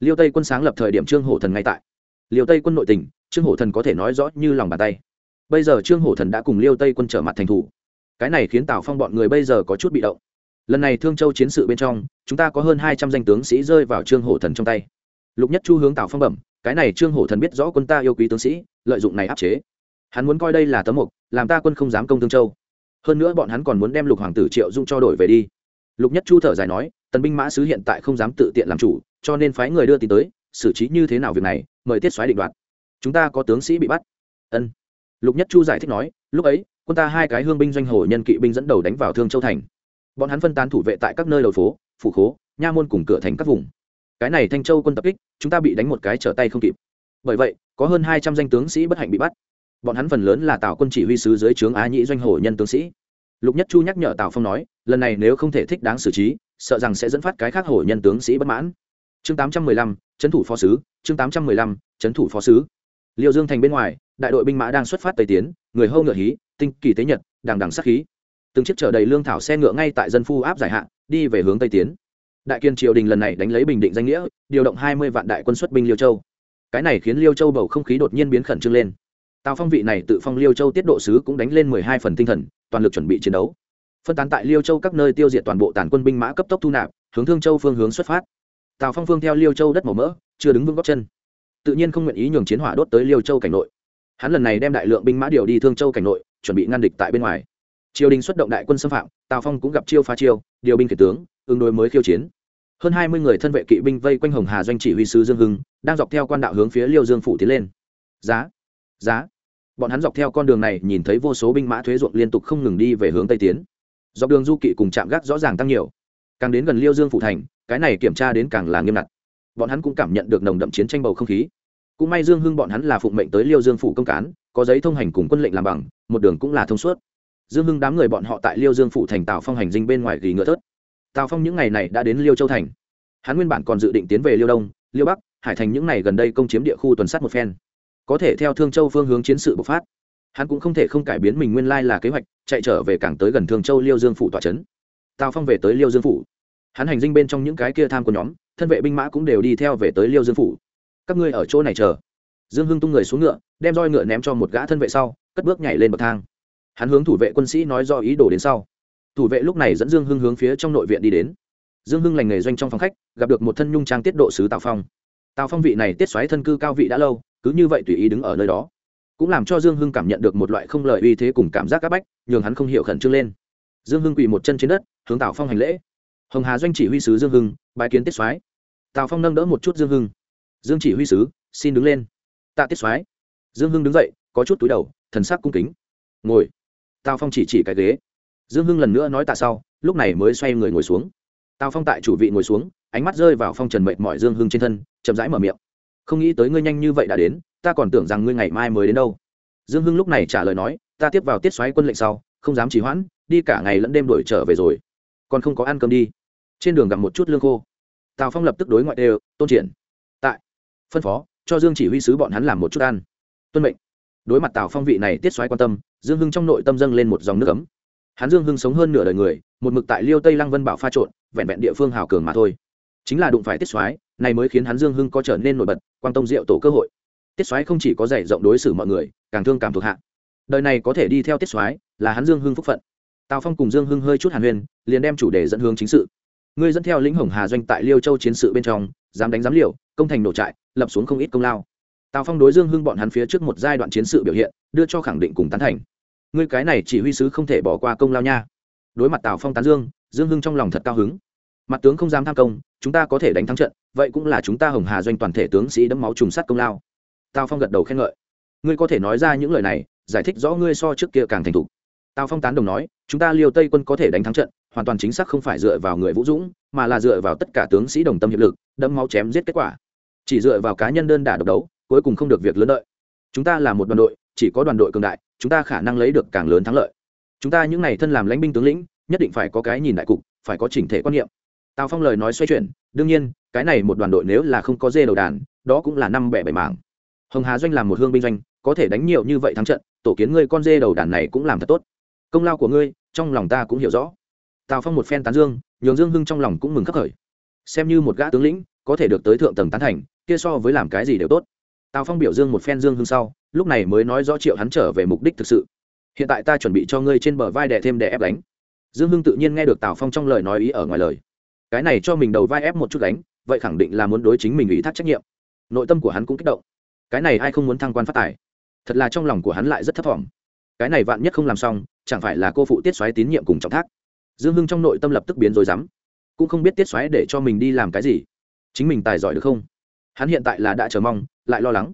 Liêu tây quân sáng lập thời điểm trương hổ thần ngay tại. Liêu tây quân nội tình, trương hổ thần có thể nói rõ như lòng bàn tay. Bây giờ trương hổ thần đã cùng liêu tây quân trở mặt thành thủ. Cái này khiến tào phong bọn người bây giờ có chút bị động. Lần này thương châu chiến sự bên trong, chúng ta có hơn hai trăm danh tướng sĩ rơi vào trương hổ thần trong tay lục nhất chu hướng tào phong bẩm, cái này trương hổ thần biết rõ quân ta yêu quý tướng sĩ, lợi dụng này áp chế. Hắn muốn coi đây là tấm mục, làm ta quân không dám công thương châu. Hơn nữa bọn hắn còn muốn đem lục hoàng tử triệu dung cho đổi về đi. Lục nhất chu thở dài nói, tần binh mã sứ hiện tại không dám tự tiện làm chủ, cho nên phái người đưa tin tới, xử trí như thế nào việc này, mời tiết xoáy định đoạt. Chúng ta có tướng sĩ bị bắt. Ân. Lục nhất chu giải thích nói, lúc ấy, quân ta hai cái hương binh doanh hồ nhân kỵ binh dẫn đầu đánh vào thương châu thành. Bọn hắn phân tán thủ vệ tại các nơi đầu phố, phủ khố, nha môn cùng cửa thành các vùng cái này thanh châu quân tập kích, chúng ta bị đánh một cái trở tay không kịp. Bởi vậy, có hơn hai trăm danh tướng sĩ bất hạnh bị bắt. Bọn hắn phần lớn là tào quân chỉ huy sứ dưới trướng á nhĩ doanh hồ nhân tướng sĩ. Lục nhất chu nhắc nhở tào phong nói, lần này nếu không thể thích đáng xử trí, sợ rằng sẽ dẫn phát cái khác hồ nhân tướng sĩ bất mãn. Chương tám trăm mười lăm, trấn thủ phó sứ, chương tám trăm mười lăm, trấn thủ phó sứ. Liệu dương thành bên ngoài, đại đội binh mã đang xuất phát tây tiến, người hâu ngựa hí, tinh kỳ tế nhật, đằng đằng sắc khí. Từng chiếc chở đầy lương thảo xe ngựa ngay tại dân phu áp giải hạn đi về hướng tây tiến đại kiên triều đình lần này đánh lấy bình định danh nghĩa, điều động hai mươi vạn đại quân xuất binh liêu châu. Cái này khiến liêu châu bầu không khí đột nhiên biến khẩn trương lên. Tào phong vị này tự phong liêu châu tiết độ sứ cũng đánh lên mười hai phần tinh thần, toàn lực chuẩn bị chiến đấu. Phân tán tại liêu châu các nơi tiêu diệt toàn bộ tàn quân binh mã cấp tốc thu nạp, hướng thương châu phương hướng xuất phát. Tào phong phương theo liêu châu đất màu mỡ, chưa đứng vững góc chân. Tự nhiên không nguyện ý nhường chiến hỏa đốt tới liêu châu cảnh nội. Hắn lần này đem đại lượng binh mã điều đi thương châu cảnh nội, chuẩn bị ngăn địch tại bên ngoài. Triều đình xuất động đại quân xâm phạm, tào phong cũng gặp chiêu phá chiêu, điều binh kể tướng ứng đối mới khiêu chiến. Hơn hai mươi người thân vệ kỵ binh vây quanh hồng hà doanh chỉ huy sứ dương hưng, đang dọc theo quan đạo hướng phía liêu dương phủ tiến lên. Giá giá. Bọn hắn dọc theo con đường này nhìn thấy vô số binh mã thuế ruộng liên tục không ngừng đi về hướng tây tiến. Dọc đường du kỵ cùng chạm gác rõ ràng tăng nhiều. Càng đến gần liêu dương phủ thành, cái này kiểm tra đến càng là nghiêm ngặt. Bọn hắn cũng cảm nhận được nồng đậm chiến tranh bầu không khí. Cũng may dương hưng bọn hắn là phụng mệnh tới liêu dương phủ công cán, có giấy thông hành cùng quân lệnh làm bằng, một đường cũng là thông suốt. Dương hưng đám người bọn họ tại liêu dương phủ thành tạo phong hành dinh bên ngoài ghi ngựa thớt tào phong những ngày này đã đến liêu châu thành. Hắn nguyên bản còn dự định tiến về liêu đông, liêu bắc, hải thành những ngày gần đây công chiếm địa khu tuần sát một phen. Có thể theo thương châu phương hướng chiến sự bộc phát, hắn cũng không thể không cải biến mình nguyên lai là kế hoạch, chạy trở về cảng tới gần thương châu liêu dương phủ tòa trấn. Tào phong về tới liêu dương phủ. Hắn hành dinh bên trong những cái kia tham của nhóm, thân vệ binh mã cũng đều đi theo về tới liêu dương phủ. Các ngươi ở chỗ này chờ. Dương hưng tung người xuống ngựa, đem roi ngựa ném cho một gã thân vệ sau, cất bước nhảy lên bậc thang. Hắn hướng thủ vệ quân sĩ nói do ý đồ đến sau thủ vệ lúc này dẫn dương hưng hướng phía trong nội viện đi đến. Dương hưng lành nghề doanh trong phòng khách, gặp được một thân nhung trang tiết độ sứ tào phong. Tào phong vị này tiết xoáy thân cư cao vị đã lâu, cứ như vậy tùy ý đứng ở nơi đó. Cũng làm cho dương hưng cảm nhận được một loại không lợi uy thế cùng cảm giác áp bách, nhường hắn không hiểu khẩn trương lên. Dương hưng quỳ một chân trên đất, hướng tào phong hành lễ. Hồng hà doanh chỉ huy sứ dương hưng bài kiến tiết soái tào phong nâng đỡ một chút dương hưng. Dương chỉ huy sứ, xin đứng lên. Tạ tiết soái dương hưng đứng dậy, có chút túi đầu, thần sắc cung kính. Ngồi. Tào phong chỉ chỉ cái ghế dương hưng lần nữa nói tạ sau, lúc này mới xoay người ngồi xuống. Tào phong tại chủ vị ngồi xuống, ánh mắt rơi vào phong trần mệt mỏi dương hưng trên thân, chậm rãi mở miệng. Không nghĩ tới ngươi nhanh như vậy đã đến, ta còn tưởng rằng ngươi ngày mai mới đến đâu. Dương hưng lúc này trả lời nói, ta tiếp vào tiết xoáy quân lệnh sau, không dám trì hoãn, đi cả ngày lẫn đêm đổi trở về rồi. Còn không có ăn cơm đi. Trên đường gặp một chút lương khô. Tào phong lập tức đối ngoại đều, tôn triển, tại, phân phó, cho dương chỉ huy sứ bọn hắn làm một chút ăn. Tuân mệnh. Đối mặt tào phong vị này tiết xoáy quan tâm, dương hưng trong nội tâm dâng lên một dòng nước ấm hắn dương hưng sống hơn nửa đời người một mực tại liêu tây lăng vân bảo pha trộn vẹn vẹn địa phương hào cường mà thôi. Chính là đụng phải tiết Soái, này mới khiến hắn dương hưng có trở nên nổi bật quan tông diệu tổ cơ hội. Tiết Soái không chỉ có dạy rộng đối xử mọi người càng thương cảm thuộc hạ. Đời này có thể đi theo tiết Soái, là hắn dương hưng phúc phận. Tào phong cùng dương hưng hơi chút hàn huyên liền đem chủ đề dẫn hướng chính sự. Ngươi dẫn theo lĩnh hồng hà doanh tại liêu châu chiến sự bên trong dám đánh dám liều công thành nổ trại lập xuống không ít công lao. Tào phong đối dương hưng bọn hắn phía trước một giai đoạn chiến sự biểu hiện đưa cho khẳng định cùng tán thành ngươi cái này chỉ huy sứ không thể bỏ qua công lao nha. Đối mặt tào phong tán dương dương hưng trong lòng thật cao hứng. Mặt tướng không dám tham công, chúng ta có thể đánh thắng trận, vậy cũng là chúng ta hồng hà doanh toàn thể tướng sĩ đẫm máu trùng sát công lao. Tào phong gật đầu khen ngợi. Ngươi có thể nói ra những lời này, giải thích rõ ngươi so trước kia càng thành thục. Tào phong tán đồng nói, chúng ta liêu tây quân có thể đánh thắng trận, hoàn toàn chính xác không phải dựa vào người vũ dũng, mà là dựa vào tất cả tướng sĩ đồng tâm hiệp lực, đẫm máu chém giết kết quả. Chỉ dựa vào cá nhân đơn đả độc đấu, cuối cùng không được việc lớn lợi chúng ta là một đoàn đội chỉ có đoàn đội cường đại, chúng ta khả năng lấy được càng lớn thắng lợi. Chúng ta những n à y thân làm lãnh binh tướng lĩnh, nhất định phải có cái nhìn đại cục, phải có chỉnh thể quan niệm. Tào phong lời nói xoay chuyển, đương nhiên, cái này một đoàn đội nếu là không có dê đầu đàn, đó cũng là năm bẻ bảy mảng. Hồng hà doanh làm một hương binh doanh, có thể đánh nhiều như vậy thắng trận, tổ kiến ngươi con dê đầu đàn này cũng làm thật tốt. Công lao của ngươi, trong lòng ta cũng hiểu rõ. Tào phong một phen tán dương, nhường dương hưng trong lòng cũng mừng khắc khởi. Xem như một gã tướng lĩnh, có thể được tới thượng tầng tán thành, kia so với làm cái gì đều tốt. Tào phong biểu dương một phen dương hưng sau lúc này mới nói rõ triệu hắn trở về mục đích thực sự. Hiện tại ta chuẩn bị cho ngươi trên bờ vai đẻ thêm đẻ ép đánh dương hưng tự nhiên nghe được tào phong trong lời nói ý ở ngoài lời. Cái này cho mình đầu vai ép một chút đánh vậy khẳng định là muốn đối chính mình ủy thác trách nhiệm. Nội tâm của hắn cũng kích động. Cái này ai không muốn thăng quan phát tài? Thật là trong lòng của hắn lại rất thấp t cái này vạn nhất không làm xong, chẳng phải là cô phụ tiết xoáy tín nhiệm cùng trọng thác? Dương hưng trong nội tâm lập tức biến rồi dám cũng không biết tiết xoáy để cho mình đi làm cái gì. Chính mình tài giỏi được không? Hắn hiện tại là đã chờ mong, lại lo lắng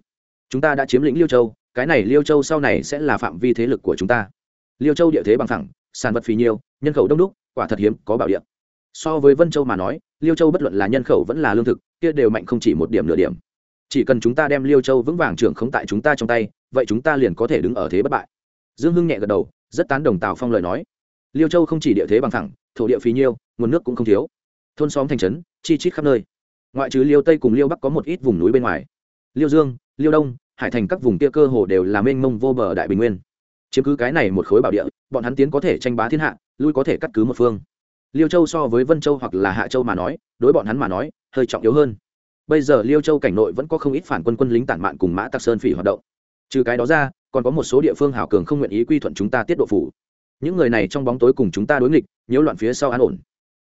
chúng ta đã chiếm lĩnh liêu châu, cái này liêu châu sau này sẽ là phạm vi thế lực của chúng ta. Liêu châu địa thế bằng thẳng sản vật phì nhiêu nhân khẩu đông đúc, quả thật hiếm, có bảo địa. So với vân châu mà nói, liêu châu bất luận là nhân khẩu vẫn là lương thực, kia đều mạnh không chỉ một điểm nửa điểm. Chỉ cần chúng ta đem liêu châu vững vàng trưởng không tại chúng ta trong tay, vậy chúng ta liền có thể đứng ở thế bất bại. Dương hưng nhẹ gật đầu, rất tán đồng tào phong lời nói. Liêu châu không chỉ địa thế bằng thẳng thổ địa phí nhiêu nguồn nước cũng không thiếu. Thôn xóm thành trấn, chi chít khắp nơi. Ngoại trừ liêu tây cùng liêu bắc có một ít vùng núi bên ngoài. Liêu dương liêu đông, hải thành các vùng kia cơ hồ đều là mênh mông vô bờ đại bình nguyên. Chiếm cứ cái này một khối bảo địa, bọn hắn tiến có thể tranh bá thiên hạ, lui có thể cắt cứ một phương. Liêu châu so với vân châu hoặc là hạ châu mà nói, đối bọn hắn mà nói, hơi trọng yếu hơn. Bây giờ liêu châu cảnh nội vẫn có không ít phản quân quân lính tản mạn cùng mã tạc sơn phỉ hoạt động. Trừ cái đó ra, còn có một số địa phương hảo cường không nguyện ý quy thuận chúng ta tiết độ phủ. Những người này trong bóng tối cùng chúng ta đối nghịch, nhiễu loạn phía sau an ổn.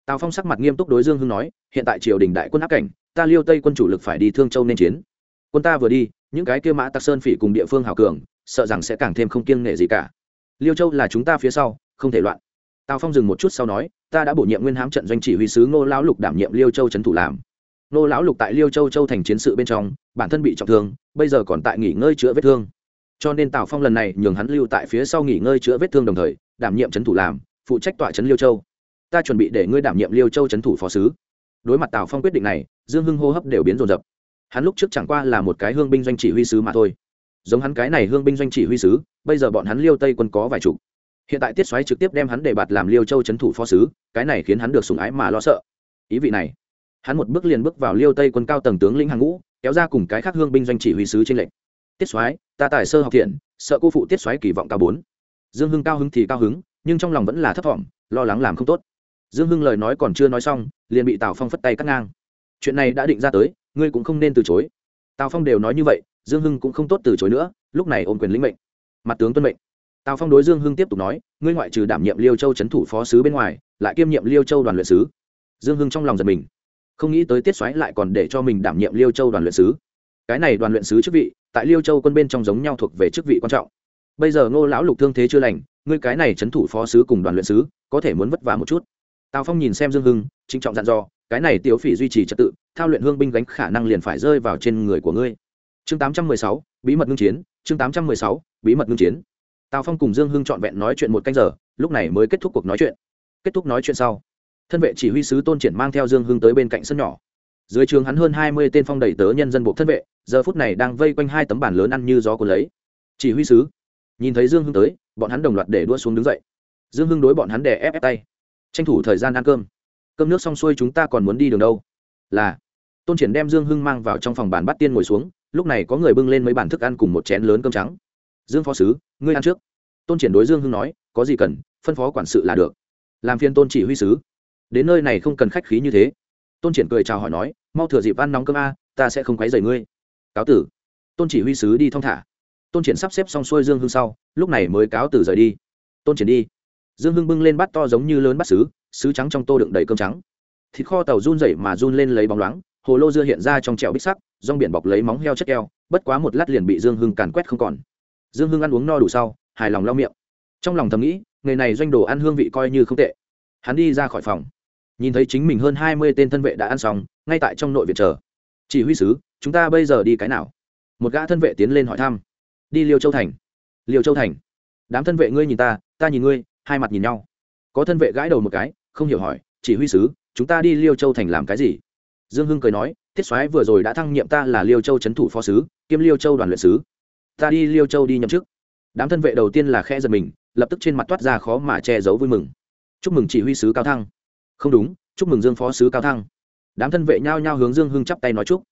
Tào phong sắc mặt nghiêm túc đối dương hưng nói, hiện tại triều đình đại quân áp cảnh, ta liêu tây quân chủ lực phải đi thương châu nên chiến. Quân ta vừa đi những cái kia mã tặc sơn phỉ cùng địa phương hảo cường, sợ rằng sẽ càng thêm không kiêng nể gì cả. Liêu châu là chúng ta phía sau, không thể loạn. Tào phong dừng một chút sau nói, ta đã bổ nhiệm nguyên hãm trận doanh chỉ huy sứ ngô lão lục đảm nhiệm liêu châu trấn thủ làm. Ngô lão lục tại liêu châu châu thành chiến sự bên trong, bản thân bị trọng thương, bây giờ còn tại nghỉ ngơi chữa vết thương. Cho nên tào phong lần này nhường hắn lưu tại phía sau nghỉ ngơi chữa vết thương đồng thời, đảm nhiệm trấn thủ làm, phụ trách tọa trấn liêu châu. Ta chuẩn bị để ngươi đảm nhiệm liêu châu trấn thủ phó sứ. Đối mặt tào phong quyết định này, dương hưng hô hấp đều biến rồn rập hắn lúc trước chẳng qua là một cái hương binh doanh chỉ huy sứ mà thôi. Giống hắn cái này hương binh doanh chỉ huy sứ, bây giờ bọn hắn liêu tây quân có vài chục. Hiện tại tiết xoáy trực tiếp đem hắn để bạt làm liêu châu c h ấ n thủ phó sứ, cái này khiến hắn được sùng ái mà lo sợ. Ý vị này, hắn một bước liền bước vào liêu tây quân cao tầng tướng lĩnh hàng ngũ, kéo ra cùng cái khác hương binh doanh chỉ huy sứ trên lệnh tiết xoáy ta tài sơ học thiện, sợ cô phụ tiết xoáy kỳ vọng cao bốn. Dương hưng cao hứng thì cao hứng, nhưng trong lòng vẫn là thấp t lo lắng làm không tốt. Dương hưng lời nói còn chưa nói xong, liền bị tào phong phất tay cắt ngang. Chuyện này đã định ra tới ngươi cũng không nên từ chối. Tào phong đều nói như vậy, dương hưng cũng không tốt từ chối nữa, lúc này ôm quyền lĩnh mệnh. Mặt tướng tuân mệnh. Tào phong đối dương hưng tiếp tục nói, ngươi ngoại trừ đảm nhiệm liêu châu c h ấ n thủ phó sứ bên ngoài, lại kiêm nhiệm liêu châu đoàn luyện sứ. Dương hưng trong lòng giật mình. Không nghĩ tới tiết xoáy lại còn để cho mình đảm nhiệm liêu châu đoàn luyện sứ. Cái này đoàn luyện sứ chức vị, tại liêu châu quân bên trong giống nhau thuộc về chức vị quan trọng. Bây giờ ngô lão lục thương thế chưa lành, ngươi cái này c h ấ n thủ phó sứ cùng đoàn luyện sứ, có thể muốn vất vả một chút. Tào phong nhìn xem dương hưng trinh trọng dặn dò cái này tiểu phỉ duy trì trật tự, thao luyện hương binh gánh khả năng liền phải rơi vào trên người của ngươi. Chương tám trăm mười sáu, bí mật ngưng chiến, chương tám trăm mười sáu, bí mật ngưng chiến. Tào phong cùng dương hưng trọn vẹn nói chuyện một canh giờ, lúc này mới kết thúc cuộc nói chuyện. Kết thúc nói chuyện sau, thân vệ chỉ huy sứ tôn triển mang theo dương hưng tới bên cạnh sân nhỏ. Dưới trường hắn hơn hai mươi tên phong đầy tớ nhân dân buộc thân vệ, giờ phút này đang vây quanh hai tấm bản lớn ăn như gió của lấy. Chỉ huy sứ, nhìn thấy dương hưng tới, bọn hắn đồng loạt để đua xuống đứng dậy. Dương hưng đối bọn hắn đè ép ép tay. Tranh thủ thời gian ăn cơm cơm nước xong xuôi chúng ta còn muốn đi đường đâu? Là. Tôn triển đem dương hưng mang vào trong phòng bàn bắt tiên ngồi xuống, lúc này có người bưng lên mấy bàn thức ăn cùng một chén lớn cơm trắng. Dương phó sứ, ngươi ăn trước. Tôn triển đối dương hưng nói, có gì cần, phân phó quản sự là được. Làm phiên tôn chỉ huy sứ. Đến nơi này không cần khách khí như thế. Tôn triển cười chào hỏi nói, mau thừa dịp ăn nóng cơm a, ta sẽ không quấy rầy ngươi. Cáo tử. Tôn chỉ huy sứ đi thong thả. Tôn triển sắp xếp xong xuôi dương hưng sau, lúc này mới cáo tử rời đi. Tôn triển đi. Dương hưng bưng lên bát to giống như lớn bát sứ sứ trắng trong tô đựng đầy cơm trắng. Thịt kho tàu run rẩy mà run lên lấy bóng loáng, hồ lô dưa hiện ra trong trẹo bích sắc, rong biển bọc lấy móng heo chất keo, bất quá một lát liền bị dương hưng càn quét không còn. Dương hưng ăn uống no đủ sau, hài lòng lau miệng. Trong lòng thầm nghĩ người này doanh đồ ăn hương vị coi như không tệ. Hắn đi ra khỏi phòng, nhìn thấy chính mình hơn hai mươi tên thân vệ đã ăn xong, ngay tại trong nội viện chờ. Chỉ huy sứ, chúng ta bây giờ đi cái nào? Một gã thân vệ tiến lên hỏi thăm. Đi liêu châu thành. Liêu châu thành? Đám thân vệ ngươi nhìn ta ta nhìn ngươi, hai mặt nhìn nhau. Có thân vệ gãi đầu một cái không hiểu hỏi, chỉ huy sứ, chúng ta đi liêu châu thành làm cái gì? Dương hưng cười nói thiết soái vừa rồi đã thăng nhiệm ta là liêu châu c h ấ n thủ phó sứ, kiêm liêu châu đoàn luyện sứ. Ta đi liêu châu đi nhậm chức. Đám thân vệ đầu tiên là khe giật mình, lập tức trên mặt toát ra khó mà che giấu vui mừng. Chúc mừng chỉ huy sứ cao thăng. Không đúng, chúc mừng dương phó sứ cao thăng. Đám thân vệ nhao nhao hướng dương hưng chắp tay nói chúc.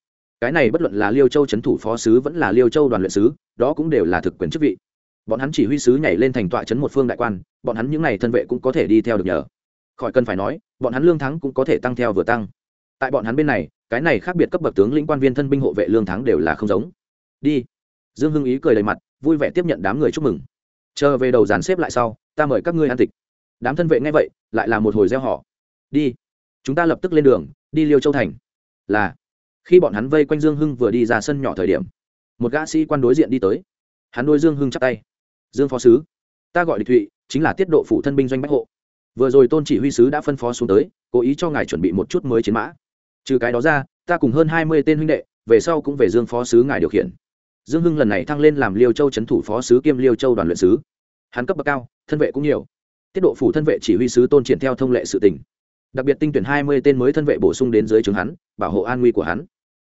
Cái này bất luận là liêu châu c h ấ n thủ phó sứ vẫn là liêu châu đoàn luyện sứ, đó cũng đều là thực quyền chức vị. Bọn hắn chỉ huy sứ nhảy lên thành tọa chấn một phương đại quan, bọn hắn những n à y thân vệ cũng có thể đi theo được nhờ khỏi cần phải nói, bọn hắn lương thắng cũng có thể tăng theo vừa tăng. Tại bọn hắn bên này, cái này khác biệt cấp bậc tướng lĩnh quan viên thân binh hộ vệ lương thắng đều là không giống. Đi. Dương hưng ý cười đầy mặt, vui vẻ tiếp nhận đám người chúc mừng. Chờ về đầu dàn xếp lại sau, ta mời các ngươi ăn tịch. Đám thân vệ nghe vậy, lại là một hồi gieo họ đi. Chúng ta lập tức lên đường, đi liêu châu thành. Là. Khi bọn hắn vây quanh dương hưng vừa đi ra sân nhỏ thời điểm, một gã sĩ quan đối diện đi tới. Hắn đôi dương hưng chắp tay. Dương phó sứ, ta gọi địch thụy, chính là tiết độ phủ thân binh doanh bách hộ vừa rồi tôn chỉ huy sứ đã phân phó xuống tới, cố ý cho ngài chuẩn bị một chút mới chiến mã. Trừ cái đó ra, ta cùng hơn hai mươi tên huynh đệ, về sau cũng về dương phó sứ ngài điều khiển. Dương hưng lần này thăng lên làm liêu châu c h ấ n thủ phó sứ kiêm liêu châu đoàn luyện sứ. Hắn cấp bậc cao, thân vệ cũng nhiều. Tiết độ phủ thân vệ chỉ huy sứ tôn triển theo thông lệ sự tỉnh đặc biệt tinh tuyển hai mươi tên mới thân vệ bổ sung đến dưới trường hắn, bảo hộ an nguy của hắn.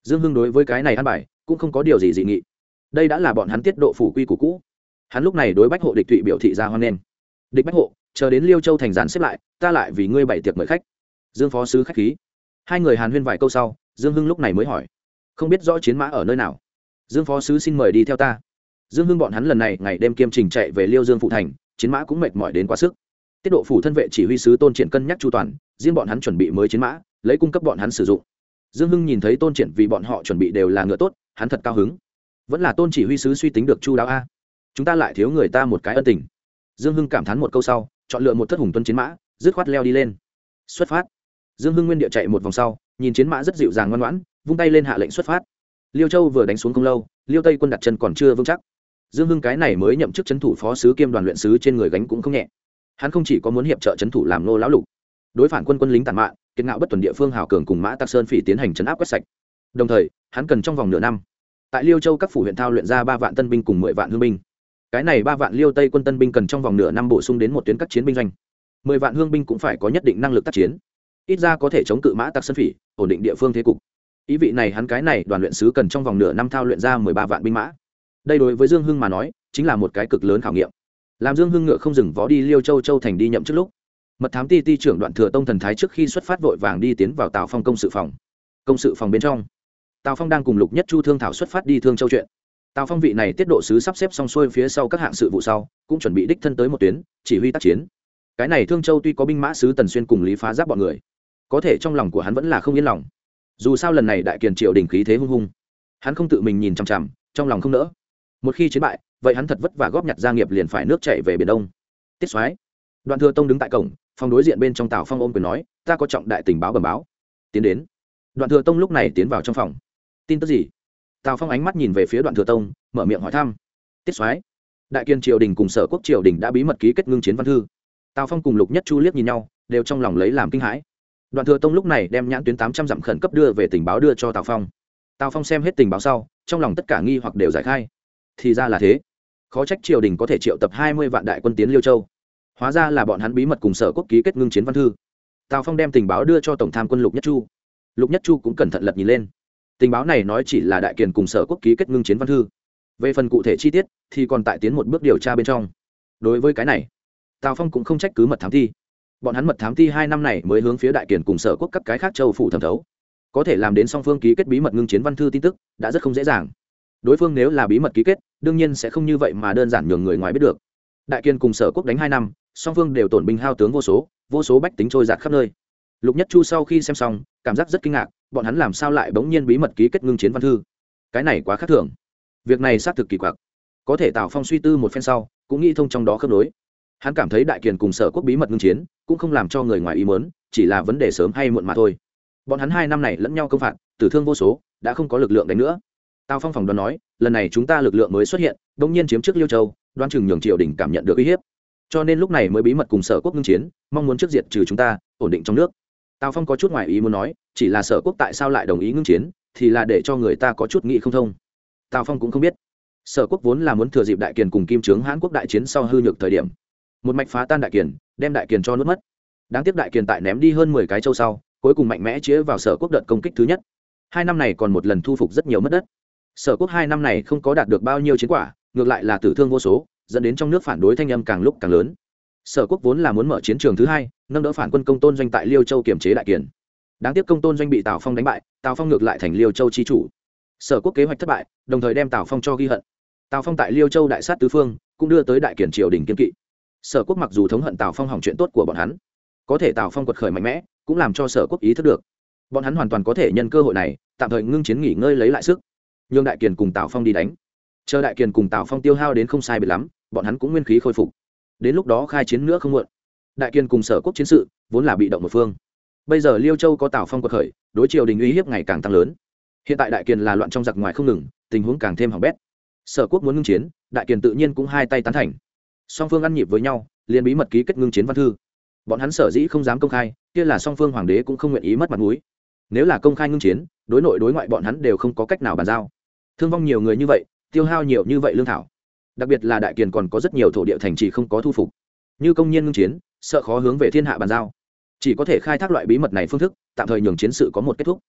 Dương hưng đối với cái này ăn bài, cũng không có điều gì dị nghị. Đây đã là bọn hắn tiết độ phủ quy của cũ. Hắn lúc này đối bách hộ địch thụy biểu thị ra hoan nghênh. Địch bách hộ chờ đến liêu châu thành gián xếp lại, ta lại vì ngươi bảy tiệc mời khách. Dương phó sứ khách khí. Hai người hàn huyên vài câu sau, dương hưng lúc này mới hỏi, không biết rõ chiến mã ở nơi nào? Dương phó sứ xin mời đi theo ta. Dương hưng bọn hắn lần này ngày đêm kiêm trình chạy về liêu dương phụ thành, chiến mã cũng mệt mỏi đến quá sức. Tiết độ phủ thân vệ chỉ huy sứ tôn triển cân nhắc chu toàn, riêng bọn hắn chuẩn bị mới chiến mã, lấy cung cấp bọn hắn sử dụng. Dương hưng nhìn thấy tôn triển vì bọn họ chuẩn bị đều là ngựa tốt, hắn thật cao hứng. Vẫn là tôn chỉ huy sứ suy tính được chu đáo a. Chúng ta lại thiếu người ta một cái ân tình. Dương hưng cảm thán một câu sau chọn lựa một thất hùng tuân chiến mã, dứt khoát leo đi lên. Xuất phát. Dương hưng nguyên địa chạy một vòng sau, nhìn chiến mã rất dịu dàng ngoan ngoãn, vung tay lên hạ lệnh xuất phát. Liêu châu vừa đánh xuống không lâu, liêu tây quân đặt chân còn chưa vững chắc. Dương hưng cái này mới nhậm chức c thủ phó sứ kiêm đoàn luyện sứ trên người gánh cũng không nhẹ. Hắn không chỉ có muốn hiệp trợ c thủ làm nô lão lục, đối phản quân quân lính tàn mạn, kiệt ngạo bất tuần địa phương hào cường cùng mã tạc sơn phỉ tiến hành chấn áp quét sạch. Đồng thời, hắn cần trong vòng nửa năm, tại liêu châu các phủ huyện thao luyện ra ba vạn tân binh cùng mười vạn hương binh cái này ba vạn liêu tây quân tân binh cần trong vòng nửa năm bổ sung đến một tuyến các chiến binh doanh. Mười vạn hương binh cũng phải có nhất định năng lực tác chiến. Ít ra có thể chống cự mã tặc sơn phỉ, ổn định địa phương thế cục. Ý vị này hắn cái này đoàn luyện sứ cần trong vòng nửa năm thao luyện ra mười ba vạn binh mã. Đây đối với dương hưng mà nói, chính là một cái cực lớn khảo nghiệm. Làm dương hưng ngựa không dừng vó đi liêu châu châu thành đi nhậm trước lúc, mật thám ti ti trưởng đoạn thừa tông thần thái trước khi xuất phát vội vàng đi tiến vào tào phong công sự phòng. Công sự phòng bên trong, tào phong đang cùng lục nhất chu thương thảo xuất phát đi thương châu chuyện tào phong vị này tiết độ sứ sắp xếp xong xuôi phía sau các hạng sự vụ sau, cũng chuẩn bị đích thân tới một tuyến, chỉ huy tác chiến. Cái này thương châu tuy có binh mã sứ tần xuyên cùng lý phá giáp bọn người, có thể trong lòng của hắn vẫn là không yên lòng. Dù sao lần này đại kiền triều đình khí thế hung hung, hắn không tự mình nhìn chằm chằm, trong lòng không nỡ. Một khi chiến bại, vậy hắn thật vất vả góp nhặt gia nghiệp liền phải nước chạy về biển đông. Tiết soái, đoạn thừa tông đứng tại cổng, phòng đối diện bên trong tào phong ôm quyền nói, ta có trọng đại tình báo bẩm báo. Tiến đến. Đoạn thừa tông lúc này tiến vào trong phòng. Tin tức gì? Tào phong ánh mắt nhìn về phía đoạn thừa tông, mở miệng hỏi thăm. Tiết soái, đại kiên triều đình cùng sở quốc triều đình đã bí mật ký kết ngưng chiến văn thư. Tào phong cùng lục nhất chu liếc nhìn nhau, đều trong lòng lấy làm kinh hãi. Đoạn thừa tông lúc này đem nhãn tuyến tám trăm dặm khẩn cấp đưa về tình báo đưa cho tào phong. Tào phong xem hết tình báo sau, trong lòng tất cả nghi hoặc đều giải khai. Thì ra là thế. Khó trách triều đình có thể triệu tập hai mươi vạn đại quân tiến liêu châu. Hóa ra là bọn hắn bí mật cùng sở quốc ký kết ngưng chiến văn thư. Tào phong đem tình báo đưa cho tổng tham quân lục nhất chu. Lục nhất chu cũng cẩn thận lật nhìn lên tình báo này nói chỉ là đại kiền cùng sở quốc ký kết ngưng chiến văn thư. Về phần cụ thể chi tiết, thì còn tại tiến một bước điều tra bên trong. Đối với cái này, tào phong cũng không trách cứ mật thám thi. Bọn hắn mật thám thi hai năm này mới hướng phía đại kiền cùng sở quốc các cái khác châu phủ thẩm thấu. Có thể làm đến song phương ký kết bí mật ngưng chiến văn thư tin tức, đã rất không dễ dàng. Đối phương nếu là bí mật ký kết, đương nhiên sẽ không như vậy mà đơn giản nhường người ngoài biết được. Đại kiên cùng sở quốc đánh hai năm, song phương đều tổn binh hao tướng vô số vô số bách tính trôi giạt khắp nơi. Lục nhất chu sau khi xem xong, cảm giác rất kinh ngạc bọn hắn làm sao lại bỗng nhiên bí mật ký kết ngưng chiến văn thư? Cái này quá khác thường. Việc này xác thực kỳ quặc. Có thể tào phong suy tư một phen sau, cũng nghĩ thông trong đó khớp nối. Hắn cảm thấy đại kiền cùng sở quốc bí mật ngưng chiến, cũng không làm cho người ngoài ý mớn chỉ là vấn đề sớm hay muộn mà thôi. Bọn hắn hai năm này lẫn nhau công phạt, tử thương vô số, đã không có lực lượng đánh nữa. Tào phong phòng đoán nói, lần này chúng ta lực lượng mới xuất hiện đ ỗ n g nhiên chiếm trước liêu châu đoan chừng nhường triều đình cảm nhận được uy hiếp. Cho nên lúc này mới bí mật cùng sở quốc ngưng chiến, mong muốn trước diệt trừ chúng ta, ổn định trong nước tào phong có chút ngoài ý muốn nói, chỉ là sở quốc tại sao lại đồng ý ngưng chiến, thì là để cho người ta có chút nghĩ không thông. Tào phong cũng không biết. Sở quốc vốn là muốn thừa dịp đại kiền cùng kim trướng hãn quốc đại chiến sau hư nhược thời điểm. Một mạch phá tan đại kiền, đem đại kiền cho nuốt mất. Đáng tiếc đại kiền tại ném đi hơn mười cái châu sau, cuối cùng mạnh mẽ chĩa vào sở quốc đợt công kích thứ nhất. Hai năm này còn một lần thu phục rất nhiều mất đất. Sở quốc hai năm này không có đạt được bao nhiêu chiến quả, ngược lại là tử thương vô số, dẫn đến trong nước phản đối thanh âm càng lúc càng lớn sở quốc vốn là muốn mở chiến trường thứ hai, nâng đỡ phản quân công tôn doanh tại liêu châu kiểm chế đại kiền. Đáng tiếc công tôn doanh bị tào phong đánh bại, tào phong ngược lại thành liêu châu chi chủ. Sở quốc kế hoạch thất bại, đồng thời đem tào phong cho ghi hận. Tào phong tại liêu châu đại sát tứ phương, cũng đưa tới đại kiển triều đình kiên kỵ. Sở quốc mặc dù thống hận tào phong hỏng chuyện tốt của bọn hắn, có thể tào phong quật khởi mạnh mẽ, cũng làm cho sở quốc ý thức được. Bọn hắn hoàn toàn có thể nhân cơ hội này, tạm thời ngưng chiến nghỉ ngơi lấy lại sức. Nhường đại kiền cùng tào phong đi đánh. Chờ đại kiền cùng tào phong tiêu hao đến không sai biệt lắm, bọn hắn cũng nguyên khí khôi phục đến lúc đó khai chiến nữa không muộn. Đại kiền cùng sở quốc chiến sự vốn là bị động một phương. Bây giờ liêu châu có tào phong quật khởi, đối triều đình uy hiếp ngày càng tăng lớn. Hiện tại đại kiền là loạn trong giặc ngoài không ngừng, tình huống càng thêm hỏng bét. Sở quốc muốn ngưng chiến, đại kiền tự nhiên cũng hai tay tán thành. Song phương ăn nhịp với nhau, liền bí mật ký kết ngưng chiến văn thư. Bọn hắn sở dĩ không dám công khai, kia là song phương hoàng đế cũng không nguyện ý mất mặt mũi. Nếu là công khai ngưng chiến, đối nội đối ngoại bọn hắn đều không có cách nào bàn giao. Thương vong nhiều người như vậy, tiêu hao nhiều như vậy lương thảo đặc biệt là đại kiền còn có rất nhiều thổ địa thành trì không có thu phục. Như công nhân ngưng chiến, sợ khó hướng về thiên hạ bàn giao. Chỉ có thể khai thác loại bí mật này phương thức, tạm thời nhường chiến sự có một kết thúc.